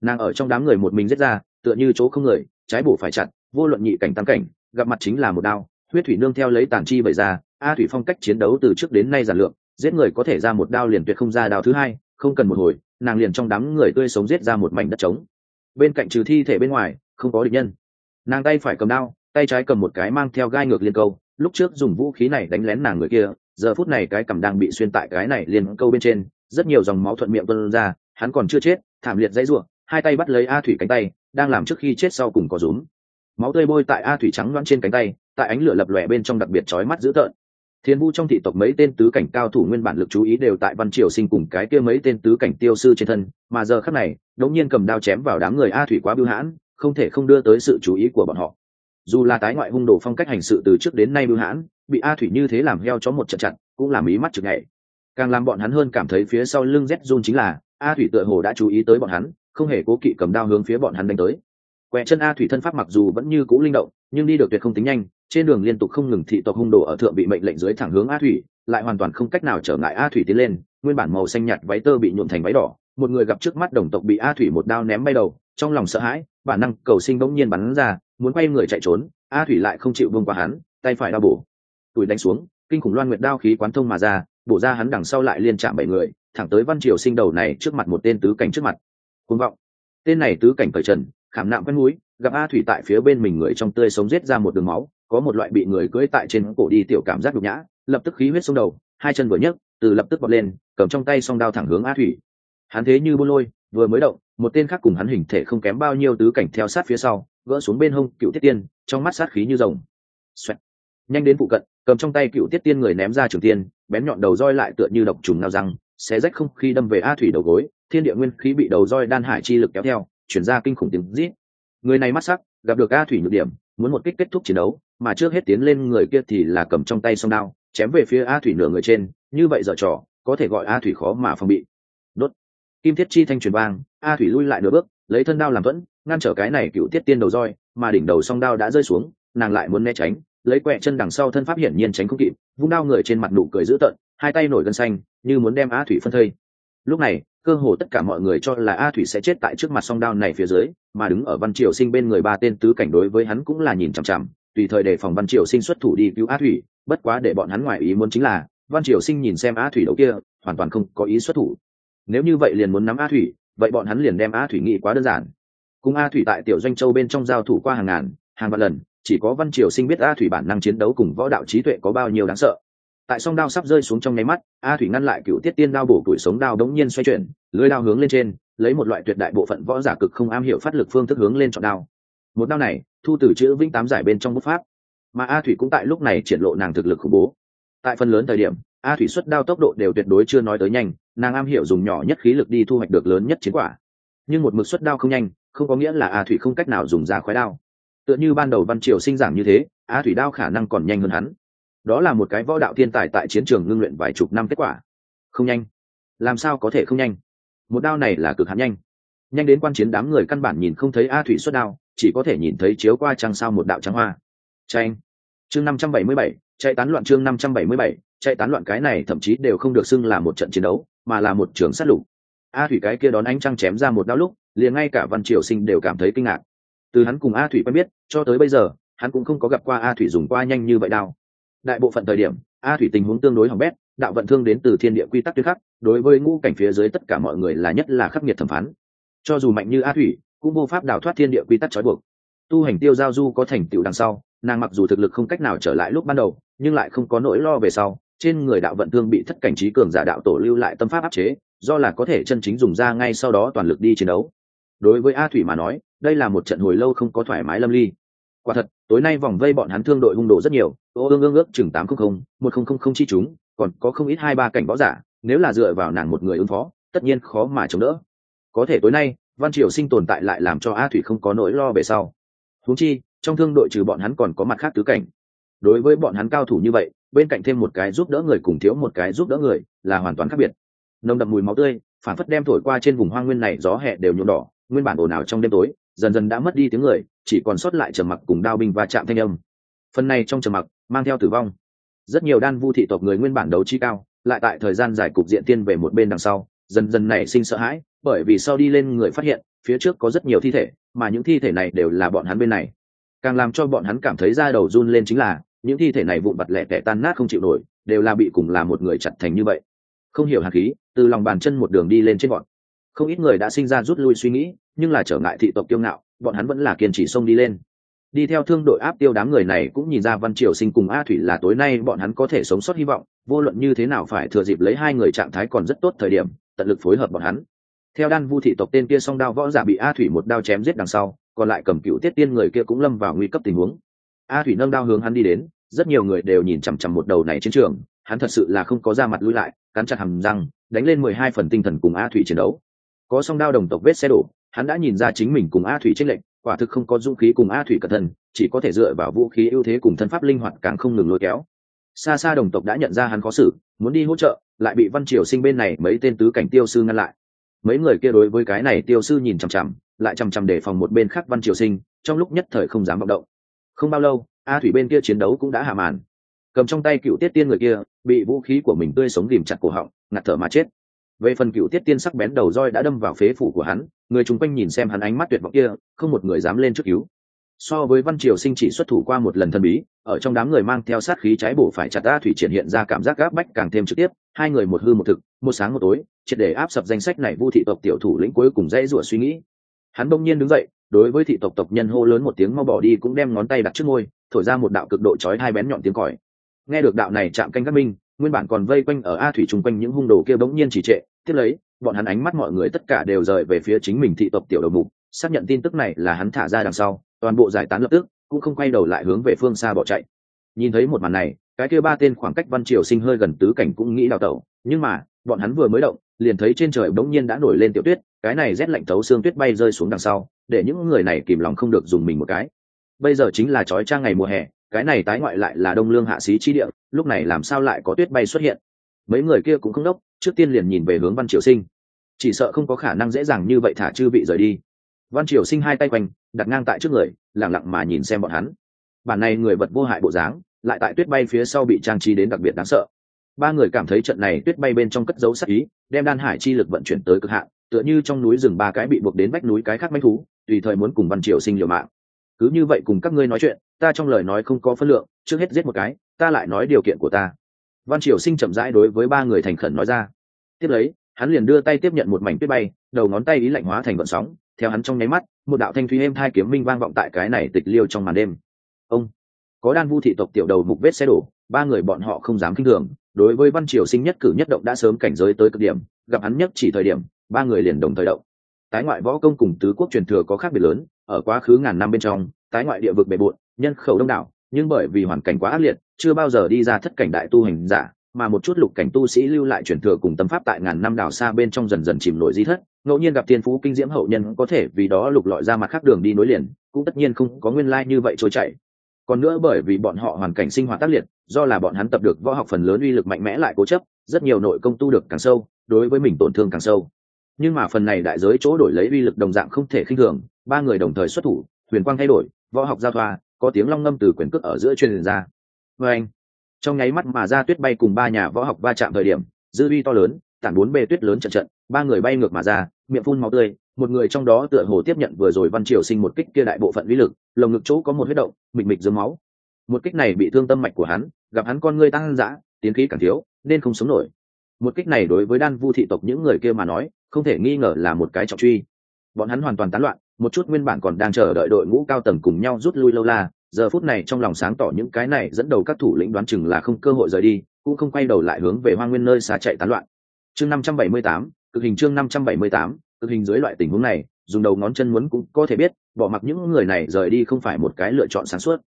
nàng ở trong đám người một mình giết ra, tựa như chỗ không người, trái bổ phải chặt, vô luận nhị cảnh tam cảnh, gặp mặt chính là một đao, huyết thủy nương theo lấy tàn chi bày ra, a thủy phong cách chiến đấu từ trước đến nay giản lược, giết người có thể ra một đao liền tuyệt không ra đao thứ hai không cần một hồi, nàng liền trong đám người tươi sống giết ra một mảnh đất trống. Bên cạnh trừ thi thể bên ngoài, không có địch nhân. Nàng tay phải cầm đao, tay trái cầm một cái mang theo gai ngược liên câu, lúc trước dùng vũ khí này đánh lén nàng người kia, giờ phút này cái cầm đang bị xuyên tại cái này liền câu bên trên, rất nhiều dòng máu thuận miệng tuân ra, hắn còn chưa chết, thảm liệt dãy ruộng hai tay bắt lấy a thủy cánh tay, đang làm trước khi chết sau cùng có rúm. Máu tươi bôi tại a thủy trắng loãng trên cánh tay, tại ánh lửa lập lòe bên trong đặc biệt chói mắt dữ tợn thiên vu trong thị tộc mấy tên tứ cảnh cao thủ nguyên bản lực chú ý đều tại văn triều sinh cùng cái kia mấy tên tứ cảnh tiêu sư trên thân, mà giờ khắc này, đống nhiên cầm đao chém vào đám người a thủy quá bưu hãn, không thể không đưa tới sự chú ý của bọn họ. Dù là tái ngoại hung đồ phong cách hành sự từ trước đến nay bưu hãn, bị a thủy như thế làm heo chó một trận chặt, cũng làm ý mắt chực ngày càng làm bọn hắn hơn cảm thấy phía sau lưng rét run chính là, a thủy tựa hồ đã chú ý tới bọn hắn, không hề cố kỵ cầm đao hướng phía bọn hắn đánh tới. Quẹ chân a thủy thân pháp mặc dù vẫn như cũ linh động, nhưng đi được tuyệt không tính nhanh trên đường liên tục không ngừng thị tộc hung đồ ở thượng bị mệnh lệnh dưới thẳng hướng a thủy, lại hoàn toàn không cách nào trở ngại a thủy tiến lên, nguyên bản màu xanh nhạt váy tơ bị nhuộm thành váy đỏ, một người gặp trước mắt đồng tộc bị a thủy một đao ném bay đầu, trong lòng sợ hãi, bản năng cầu sinh bỗng nhiên bắn ra, muốn quay người chạy trốn, a thủy lại không chịu vương qua hắn, tay phải đao bổ. Tủi đánh xuống, kinh khủng loan nguyệt đao khí quán thông mà ra, bổ ra hắn đằng sau lại liên chạm bảy người, thẳng tới văn triều sinh đầu này trước mặt một tên tứ cảnh trước mặt. Côn vọng. Tên này tứ cảnh cởi trần, khảm nạm quen núi, gặp a thủy tại phía bên mình người trong tươi sống giết ra một đường máu có một loại bị người cưỡi tại trên cổ đi tiểu cảm giác nhục nhã, lập tức khí huyết xông đầu, hai chân vừa nhấc, từ lập tức bật lên, cầm trong tay song đao thẳng hướng a thủy. Hắn thế như buôn lôi, vừa mới động, một tên khác cùng hắn hình thể không kém bao nhiêu tứ cảnh theo sát phía sau, gỡ xuống bên hông cựu tiết tiên, trong mắt sát khí như rồng. Xoẹt. nhanh đến phụ cận, cầm trong tay cựu tiết tiên người ném ra trường tiên, bén nhọn đầu roi lại tựa như độc trùng nao răng, xé rách không khí đâm về a thủy đầu gối, thiên địa nguyên khí bị đầu roi đan hải chi lực kéo theo, chuyển ra kinh khủng tiếng rít. Người này mắt sắc, gặp được a thủy nhược điểm, muốn một kích kết thúc chiến đấu mà trước hết tiến lên người kia thì là cầm trong tay song đao, chém về phía a thủy nửa người trên, như vậy dở trò, có thể gọi a thủy khó mà phòng bị. Đốt. Kim thiết chi thanh truyền vang, a thủy lui lại nửa bước, lấy thân đao làm vẫn ngăn trở cái này cựu tiết tiên đầu roi, mà đỉnh đầu song đao đã rơi xuống, nàng lại muốn né tránh, lấy quẹ chân đằng sau thân pháp hiển nhiên tránh không kịp, vung đao người trên mặt nụ cười dữ tợn, hai tay nổi gân xanh, như muốn đem a thủy phân thây. Lúc này, cơ hồ tất cả mọi người cho là a thủy sẽ chết tại trước mặt song đao này phía dưới, mà đứng ở văn triều sinh bên người ba tên tứ cảnh đối với hắn cũng là nhìn chằm chằm tùy thời để phòng văn triều sinh xuất thủ đi cứu a thủy, bất quá để bọn hắn ngoài ý muốn chính là, văn triều sinh nhìn xem a thủy đấu kia, hoàn toàn không có ý xuất thủ. Nếu như vậy liền muốn nắm a thủy, vậy bọn hắn liền đem a thủy nghĩ quá đơn giản. Cùng a thủy tại tiểu doanh châu bên trong giao thủ qua hàng ngàn, hàng vạn lần, chỉ có văn triều sinh biết a thủy bản năng chiến đấu cùng võ đạo trí tuệ có bao nhiêu đáng sợ. Tại song đao sắp rơi xuống trong nháy mắt a thủy ngăn lại cựu tiết tiên đao bổ tuổi sống đao đống nhiên xoay chuyển, lưới đao hướng lên trên, lấy một loại tuyệt đại bộ phận võ giả cực không am hiểu phát lực phương thức hướng lên chọn đao. Một đao này thu từ chữ vĩnh tám giải bên trong bút pháp. Mà a thủy cũng tại lúc này triển lộ nàng thực lực khủng bố. Tại phần lớn thời điểm, a thủy xuất đao tốc độ đều tuyệt đối chưa nói tới nhanh, nàng am hiểu dùng nhỏ nhất khí lực đi thu hoạch được lớn nhất chiến quả. Nhưng một mực xuất đao không nhanh, không có nghĩa là a thủy không cách nào dùng ra khói đao. Tựa như ban đầu văn triều sinh giảng như thế, a thủy đao khả năng còn nhanh hơn hắn. Đó là một cái võ đạo thiên tài tại chiến trường ngưng luyện vài chục năm kết quả. Không nhanh. Làm sao có thể không nhanh? Một đao này là cực hạn nhanh. Nhanh đến quan chiến đám người căn bản nhìn không thấy a thủy xuất đao chỉ có thể nhìn thấy chiếu qua trăng sao một đạo trắng hoa. Tranh chương năm trăm bảy mươi bảy, chạy tán loạn chương năm trăm bảy mươi bảy, chạy tán loạn cái này thậm chí đều không được xưng là một trận chiến đấu, mà là một trường sát lục. A thủy cái kia đón ánh trăng chém ra một đao lúc, liền ngay cả văn triều sinh đều cảm thấy kinh ngạc. Từ hắn cùng a thủy quen biết, cho tới bây giờ, hắn cũng không có gặp qua a thủy dùng qua nhanh như vậy đao. Đại bộ phận thời điểm, a thủy tình huống tương đối hỏng bét, đạo vận thương đến từ thiên địa quy tắc tuyệt khắc, đối với ngũ cảnh phía dưới tất cả mọi người là nhất là khắc nghiệt thẩm phán. Cho dù mạnh như a thủy cũng vô pháp đào thoát thiên địa quy tắc trói buộc. Tu hành tiêu giao du có thành tựu đằng sau, nàng mặc dù thực lực không cách nào trở lại lúc ban đầu, nhưng lại không có nỗi lo về sau, trên người đạo vận thương bị thất cảnh trí cường giả đạo tổ lưu lại tâm pháp áp chế, do là có thể chân chính dùng ra ngay sau đó toàn lực đi chiến đấu. Đối với a thủy mà nói, đây là một trận hồi lâu không có thoải mái lâm ly. Quả thật, tối nay vòng vây bọn hắn thương đội hung đồ rất nhiều, ô ương ương ước chừng tám trăm linh một nghìn không chi chúng, còn có không ít hai ba cảnh võ giả, nếu là dựa vào nàng một người ứng phó, tất nhiên khó mà chống đỡ. Có thể tối nay văn triều sinh tồn tại lại làm cho a thủy không có nỗi lo về sau. Huống chi, trong thương đội trừ bọn hắn còn có mặt khác tứ cảnh. Đối với bọn hắn cao thủ như vậy, bên cạnh thêm một cái giúp đỡ người cùng thiếu một cái giúp đỡ người, là hoàn toàn khác biệt. Nồng đậm mùi máu tươi, phản phất đem thổi qua trên vùng hoang nguyên này gió hẹ đều nhuộm đỏ, nguyên bản ồn ào trong đêm tối, dần dần đã mất đi tiếng người, chỉ còn sót lại trầm mặc cùng đao binh và chạm thanh âm. Phần này trong trầm mặc, mang theo tử vong. Rất nhiều đan vu thị tộc người nguyên bản đấu chi cao, lại tại thời gian giải cục diện tiên về một bên đằng sau, dần dần nảy sinh sợ hãi bởi vì sau đi lên người phát hiện, phía trước có rất nhiều thi thể, mà những thi thể này đều là bọn hắn bên này. Càng làm cho bọn hắn cảm thấy da đầu run lên chính là, những thi thể này vụn vặt lẻ tẻ tan nát không chịu nổi, đều là bị cùng là một người chặt thành như vậy. Không hiểu hạt khí, từ lòng bàn chân một đường đi lên trên bọn. Không ít người đã sinh ra rút lui suy nghĩ, nhưng là trở ngại thị tộc kiêu ngạo, bọn hắn vẫn là kiên trì xông đi lên. Đi theo thương đội áp tiêu đám người này cũng nhìn ra văn triều sinh cùng a thủy là tối nay bọn hắn có thể sống sót hy vọng, vô luận như thế nào phải thừa dịp lấy hai người trạng thái còn rất tốt thời điểm, tận lực phối hợp bọn hắn theo đan vu thị tộc tên kia song đao võ giả bị a thủy một đao chém giết đằng sau, còn lại cầm cựu tiết tiên người kia cũng lâm vào nguy cấp tình huống. A thủy nâng đao hướng hắn đi đến, rất nhiều người đều nhìn chằm chằm một đầu này chiến trường, hắn thật sự là không có ra mặt lui lại, cắn chặt hầm răng, đánh lên mười hai phần tinh thần cùng a thủy chiến đấu. Có song đao đồng tộc vết xe đổ, hắn đã nhìn ra chính mình cùng a thủy tranh lệnh quả thực không có dũng khí cùng a thủy cẩn thận, chỉ có thể dựa vào vũ khí ưu thế cùng thân pháp linh hoạt càng không ngừng lôi kéo. Xa xa đồng tộc đã nhận ra hắn khó xử, muốn đi hỗ trợ, lại bị văn triều sinh bên này mấy tên tứ cảnh tiêu sư ngăn lại mấy người kia đối với cái này tiêu sư nhìn chằm chằm, lại chằm chằm để phòng một bên khác văn triều sinh, trong lúc nhất thời không dám vọng động. Không bao lâu, a thủy bên kia chiến đấu cũng đã hạ màn. Cầm trong tay cựu tiết tiên người kia, bị vũ khí của mình tươi sống ghìm chặt cổ họng, ngạt thở mà chết. Về phần cựu tiết tiên sắc bén đầu roi đã đâm vào phế phủ của hắn, người chung quanh nhìn xem hắn ánh mắt tuyệt vọng kia, không một người dám lên trước cứu. So với văn triều sinh chỉ xuất thủ qua một lần thần bí, ở trong đám người mang theo sát khí cháy bổ phải chặt a thủy triển hiện ra cảm giác gáp bách càng thêm trực tiếp, hai người một hư một thực, một sáng một tối triệt để áp sập danh sách này vu thị tộc tiểu thủ lĩnh cuối cùng dễ rủa suy nghĩ. Hắn bỗng nhiên đứng dậy, đối với thị tộc tộc nhân hô lớn một tiếng mau bỏ đi cũng đem ngón tay đặt trước môi, thổi ra một đạo cực độ chói hai bén nhọn tiếng còi. Nghe được đạo này chạm canh các minh, nguyên bản còn vây quanh ở a thủy chung quanh những hung đồ kia bỗng nhiên chỉ trệ, tiếp lấy, bọn hắn ánh mắt mọi người tất cả đều rời về phía chính mình thị tộc tiểu đầu mục, xác nhận tin tức này là hắn thả ra đằng sau, toàn bộ giải tán lập tức, cũng không quay đầu lại hướng về phương xa bỏ chạy. Nhìn thấy một màn này, cái kia ba tên khoảng cách văn triều sinh hơi gần tứ cảnh cũng nghĩ đào tẩu, nhưng mà, bọn hắn vừa mới động liền thấy trên trời bỗng nhiên đã nổi lên tiểu tuyết, cái này rét lạnh thấu xương tuyết bay rơi xuống đằng sau, để những người này kìm lòng không được dùng mình một cái. Bây giờ chính là trói trang ngày mùa hè, cái này tái ngoại lại là đông lương hạ xí chi địa, lúc này làm sao lại có tuyết bay xuất hiện? Mấy người kia cũng không đốc, trước tiên liền nhìn về hướng văn triều sinh. Chỉ sợ không có khả năng dễ dàng như vậy thả chư Vị rời đi. Văn triều sinh hai tay quanh, đặt ngang tại trước người lẳng lặng mà nhìn xem bọn hắn. Bản này người vật vô hại bộ dáng, lại tại tuyết bay phía sau bị trang trí đến đặc biệt đáng sợ ba người cảm thấy trận này tuyết bay bên trong cất dấu sắc ý, đem đan hải chi lực vận chuyển tới cực hạn, tựa như trong núi rừng ba cái bị buộc đến vách núi cái khác manh thú, tùy thời muốn cùng văn triều sinh liều mạng. Cứ như vậy cùng các ngươi nói chuyện, ta trong lời nói không có phân lượng, trước hết giết một cái, ta lại nói điều kiện của ta. Văn triều sinh chậm rãi đối với ba người thành khẩn nói ra. Tiếp lấy, hắn liền đưa tay tiếp nhận một mảnh tuyết bay, đầu ngón tay ý lạnh hóa thành vận sóng, theo hắn trong nháy mắt, một đạo thanh thúy êm thai kiếm minh vang vọng tại cái này tịch liêu trong màn đêm. Ông, có đan vu thị tộc tiểu đầu mục vết xe đổ, ba người bọn họ không dám kinh thường đối với văn triều sinh nhất cử nhất động đã sớm cảnh giới tới cực điểm, gặp hắn nhất chỉ thời điểm, ba người liền đồng thời động. Tái ngoại võ công cùng tứ quốc truyền thừa có khác biệt lớn, ở quá khứ ngàn năm bên trong, tái ngoại địa vực bề bộn, nhân khẩu đông đảo, nhưng bởi vì hoàn cảnh quá ác liệt, chưa bao giờ đi ra thất cảnh đại tu hành giả, mà một chút lục cảnh tu sĩ lưu lại truyền thừa cùng tâm pháp tại ngàn năm đảo xa bên trong dần dần chìm nổi di thất. Ngẫu nhiên gặp thiên phú kinh diễm hậu nhân, có thể vì đó lục lọi ra mặt khác đường đi nối liền, cũng tất nhiên không có nguyên lai như vậy trôi chảy còn nữa bởi vì bọn họ hoàn cảnh sinh hoạt tác liệt, do là bọn hắn tập được võ học phần lớn uy lực mạnh mẽ lại cố chấp, rất nhiều nội công tu được càng sâu, đối với mình tổn thương càng sâu. Nhưng mà phần này đại giới chỗ đổi lấy uy lực đồng dạng không thể khinh thường, ba người đồng thời xuất thủ, huyền quang thay đổi, võ học giao thoa, có tiếng long ngâm từ quyền cước ở giữa truyền ra. Vê anh, trong nháy mắt mà ra tuyết bay cùng ba nhà võ học va chạm thời điểm, dư uy to lớn, tản bốn bề tuyết lớn trận trận, ba người bay ngược mà ra, miệng phun máu tươi một người trong đó tựa hồ tiếp nhận vừa rồi văn triều sinh một kích kia đại bộ phận lý lực lồng ngực chỗ có một huyết động mịch mịch dương máu. Một kích này bị thương tâm mạch của hắn gặp hắn con người tăng dã tiến khí càng thiếu nên không sống nổi. Một kích này đối với đan vu thị tộc những người kia mà nói không thể nghi ngờ là một cái trọng truy. Bọn hắn hoàn toàn tán loạn một chút nguyên bản còn đang chờ đợi đội ngũ cao tầng cùng nhau rút lui lâu la giờ phút này trong lòng sáng tỏ những cái này dẫn đầu các thủ lĩnh đoán chừng là không cơ hội rời đi cũng không quay đầu lại hướng về hoa nguyên nơi xa chạy tán loạn. Chương 578, cực hình chương 578, cực hình dưới loại tình huống này, dùng đầu ngón chân muốn cũng có thể biết, bỏ mặc những người này rời đi không phải một cái lựa chọn sáng suốt.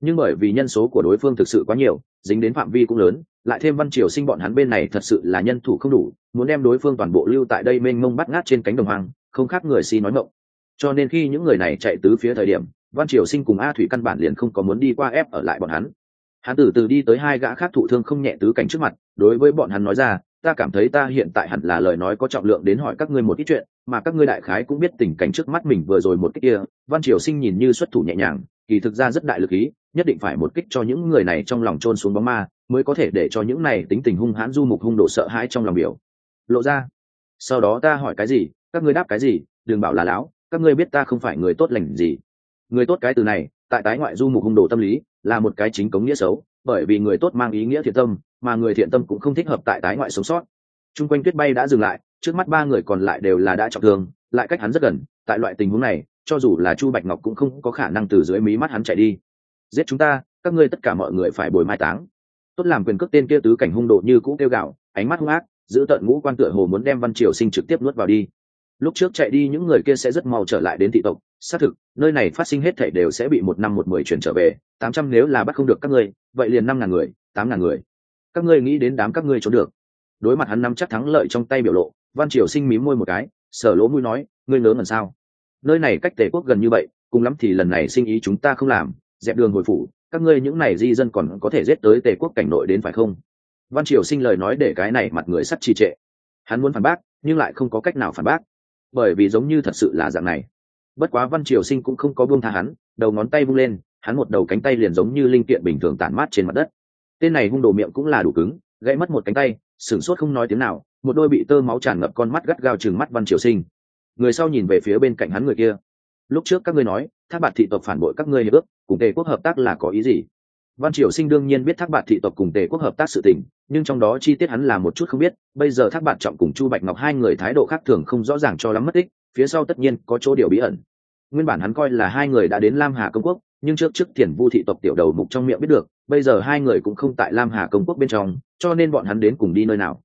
Nhưng bởi vì nhân số của đối phương thực sự quá nhiều, dính đến phạm vi cũng lớn, lại thêm văn triều sinh bọn hắn bên này thật sự là nhân thủ không đủ, muốn đem đối phương toàn bộ lưu tại đây mênh mông bắt ngát trên cánh đồng hoang, không khác người si nói mộng. Cho nên khi những người này chạy tứ phía thời điểm, văn triều sinh cùng a thủy căn bản liền không có muốn đi qua ép ở lại bọn hắn. Hắn từ từ đi tới hai gã khác thụ thương không nhẹ tứ cảnh trước mặt, đối với bọn hắn nói ra ta cảm thấy ta hiện tại hẳn là lời nói có trọng lượng đến hỏi các ngươi một ít chuyện, mà các ngươi đại khái cũng biết tình cảnh trước mắt mình vừa rồi một cách kia, văn triều sinh nhìn như xuất thủ nhẹ nhàng, kỳ thực ra rất đại lực ý, nhất định phải một kích cho những người này trong lòng trôn xuống bóng ma, mới có thể để cho những này tính tình hung hãn du mục hung độ sợ hãi trong lòng biểu. Lộ ra, sau đó ta hỏi cái gì, các ngươi đáp cái gì, đừng bảo là lão, các ngươi biết ta không phải người tốt lành gì. Người tốt cái từ này, tại tái ngoại du mục hung đồ tâm lý, là một cái chính cống nghĩa xấu, bởi vì người tốt mang ý nghĩa thiện tâm mà người thiện tâm cũng không thích hợp tại tái ngoại sống sót. Chung quanh tuyết bay đã dừng lại, trước mắt ba người còn lại đều là đã trọng thương, lại cách hắn rất gần, tại loại tình huống này, cho dù là chu bạch ngọc cũng không có khả năng từ dưới mí mắt hắn chạy đi. Giết chúng ta, các ngươi tất cả mọi người phải bồi mai táng. Tốt làm quyền cước tên kia tứ cảnh hung độ như cũ kêu gạo ánh mắt hung ác, giữ tận ngũ quan tựa hồ muốn đem văn triều sinh trực tiếp nuốt vào đi. Lúc trước chạy đi những người kia sẽ rất mau trở lại đến thị tộc, xác thực, nơi này phát sinh hết thể đều sẽ bị một năm một mười chuyển trở về, tám trăm nếu là bắt không được các ngươi, vậy liền năm ngàn người, tám ngàn người các ngươi nghĩ đến đám các ngươi trốn được. Đối mặt hắn nắm chắc thắng lợi trong tay biểu lộ, văn triều sinh mím môi một cái sở lỗ mũi nói, ngươi ngớ ngẩn sao? Nơi này cách tề quốc gần như vậy, cùng lắm thì lần này sinh ý chúng ta không làm, dẹp đường hồi phủ, các ngươi những này di dân còn có thể giết tới tề quốc cảnh nội đến phải không? Văn triều sinh lời nói để cái này mặt người sắt trì trệ. Hắn muốn phản bác, nhưng lại không có cách nào phản bác. Bởi vì giống như thật sự là dạng này. Bất quá văn triều sinh cũng không có buông tha hắn, đầu ngón tay vung lên, hắn một đầu cánh tay liền giống như linh kiện bình thường tản mát trên mặt đất tên này hung đồ miệng cũng là đủ cứng, gãy mất một cánh tay, sửng sốt không nói tiếng nào, một đôi bị tơ máu tràn ngập con mắt gắt gao chừng mắt văn triều sinh. Người sau nhìn về phía bên cạnh hắn người kia. Lúc trước các ngươi nói, thác bạt thị tộc phản bội các ngươi hiệp ước, cùng tề quốc hợp tác là có ý gì? Văn triều sinh đương nhiên biết thác bạt thị tộc cùng tề quốc hợp tác sự tình, nhưng trong đó chi tiết hắn là một chút không biết, bây giờ thác bạt trọng cùng chu bạch ngọc hai người thái độ khác thường không rõ ràng cho lắm mất tích, phía sau tất nhiên có chỗ điều bí ẩn nguyên bản hắn coi là hai người đã đến lam hà công quốc, nhưng trước trước thiền vu thị tộc tiểu đầu mục trong miệng biết được, bây giờ hai người cũng không tại lam hà công quốc bên trong, cho nên bọn hắn đến cùng đi nơi nào.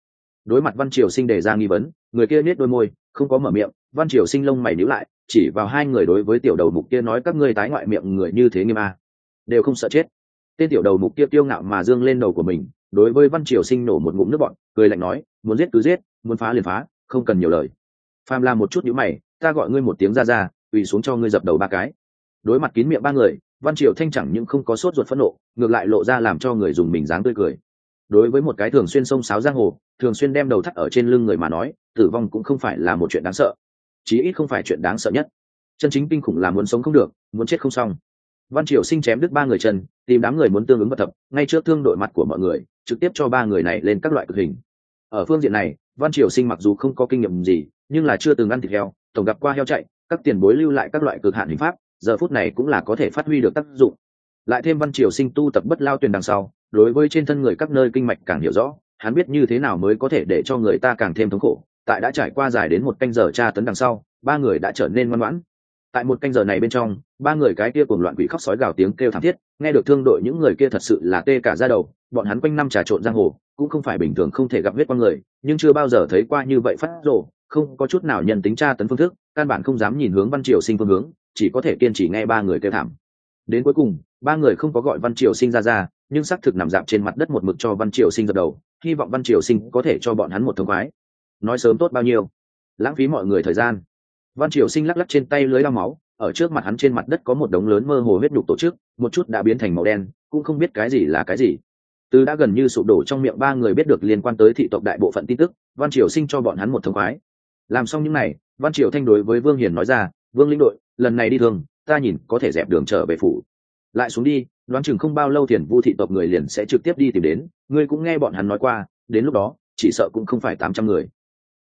Đối mặt văn triều sinh đề ra nghi vấn, người kia nết đôi môi, không có mở miệng, văn triều sinh lông mày níu lại, chỉ vào hai người đối với tiểu đầu mục kia nói, các ngươi tái ngoại miệng người như thế nghiêm a, đều không sợ chết. Tên tiểu đầu mục kia tiêu ngạo mà dương lên đầu của mình, đối với văn triều sinh nổ một ngụm nước bọn cười lạnh nói, muốn giết cứ giết, muốn phá liền phá, không cần nhiều lời. Phàm làm một chút nhữ mày, ta gọi ngươi một tiếng ra ra ủy xuống cho ngươi dập đầu ba cái. Đối mặt kín miệng ba người, văn triều thanh chẳng những không có sốt ruột phẫn nộ, ngược lại lộ ra làm cho người dùng mình dáng tươi cười. Đối với một cái thường xuyên sông sáo giang hồ, thường xuyên đem đầu thắt ở trên lưng người mà nói, tử vong cũng không phải là một chuyện đáng sợ. Chí ít không phải chuyện đáng sợ nhất. Chân chính kinh khủng là muốn sống không được, muốn chết không xong. Văn triều sinh chém đứt ba người chân, tìm đám người muốn tương ứng vật thập ngay trước thương đội mặt của mọi người, trực tiếp cho ba người này lên các loại cực hình. Ở phương diện này, văn triều sinh mặc dù không có kinh nghiệm gì, nhưng là chưa từng ăn thịt heo, tổng gặp qua heo chạy các tiền bối lưu lại các loại cực hạn hình pháp, giờ phút này cũng là có thể phát huy được tác dụng. Lại thêm văn triều sinh tu tập bất lao tuyền đằng sau, đối với trên thân người các nơi kinh mạch càng hiểu rõ, hắn biết như thế nào mới có thể để cho người ta càng thêm thống khổ. Tại đã trải qua dài đến một canh giờ tra tấn đằng sau, ba người đã trở nên ngoan ngoãn. Tại một canh giờ này bên trong, ba người cái kia cùng loạn quỷ khóc sói gào tiếng kêu thảm thiết, nghe được thương đội những người kia thật sự là tê cả ra đầu, bọn hắn quanh năm trà trộn giang hồ, cũng không phải bình thường không thể gặp huyết con người, nhưng chưa bao giờ thấy qua như vậy phát rồ không có chút nào nhận tính tra tấn phương thức, căn bản không dám nhìn hướng văn triều sinh phương hướng, chỉ có thể kiên trì nghe ba người kêu thảm. Đến cuối cùng, ba người không có gọi văn triều sinh ra ra, nhưng xác thực nằm dạp trên mặt đất một mực cho văn triều sinh dập đầu, hy vọng văn triều sinh có thể cho bọn hắn một thông khoái. Nói sớm tốt bao nhiêu? Lãng phí mọi người thời gian. Văn triều sinh lắc lắc trên tay lưới lao máu, ở trước mặt hắn trên mặt đất có một đống lớn mơ hồ huyết đục tổ chức, một chút đã biến thành màu đen, cũng không biết cái gì là cái gì. Từ đã gần như sụp đổ trong miệng ba người biết được liên quan tới thị tộc đại bộ phận tin tức, văn triều sinh cho bọn hắn một thông khoái làm xong những n à y văn triều thanh đối với vương hiền nói ra, vương lĩnh đội, lần này đi thường, ta nhìn có thể dẹp đường trở về phủ. Lại xuống đi, đoán chừng không bao lâu thiền vu thị tộc người liền sẽ trực tiếp đi tìm đến. Ngươi cũng nghe bọn hắn nói qua, đến lúc đó, chỉ sợ cũng không phải tám trăm người.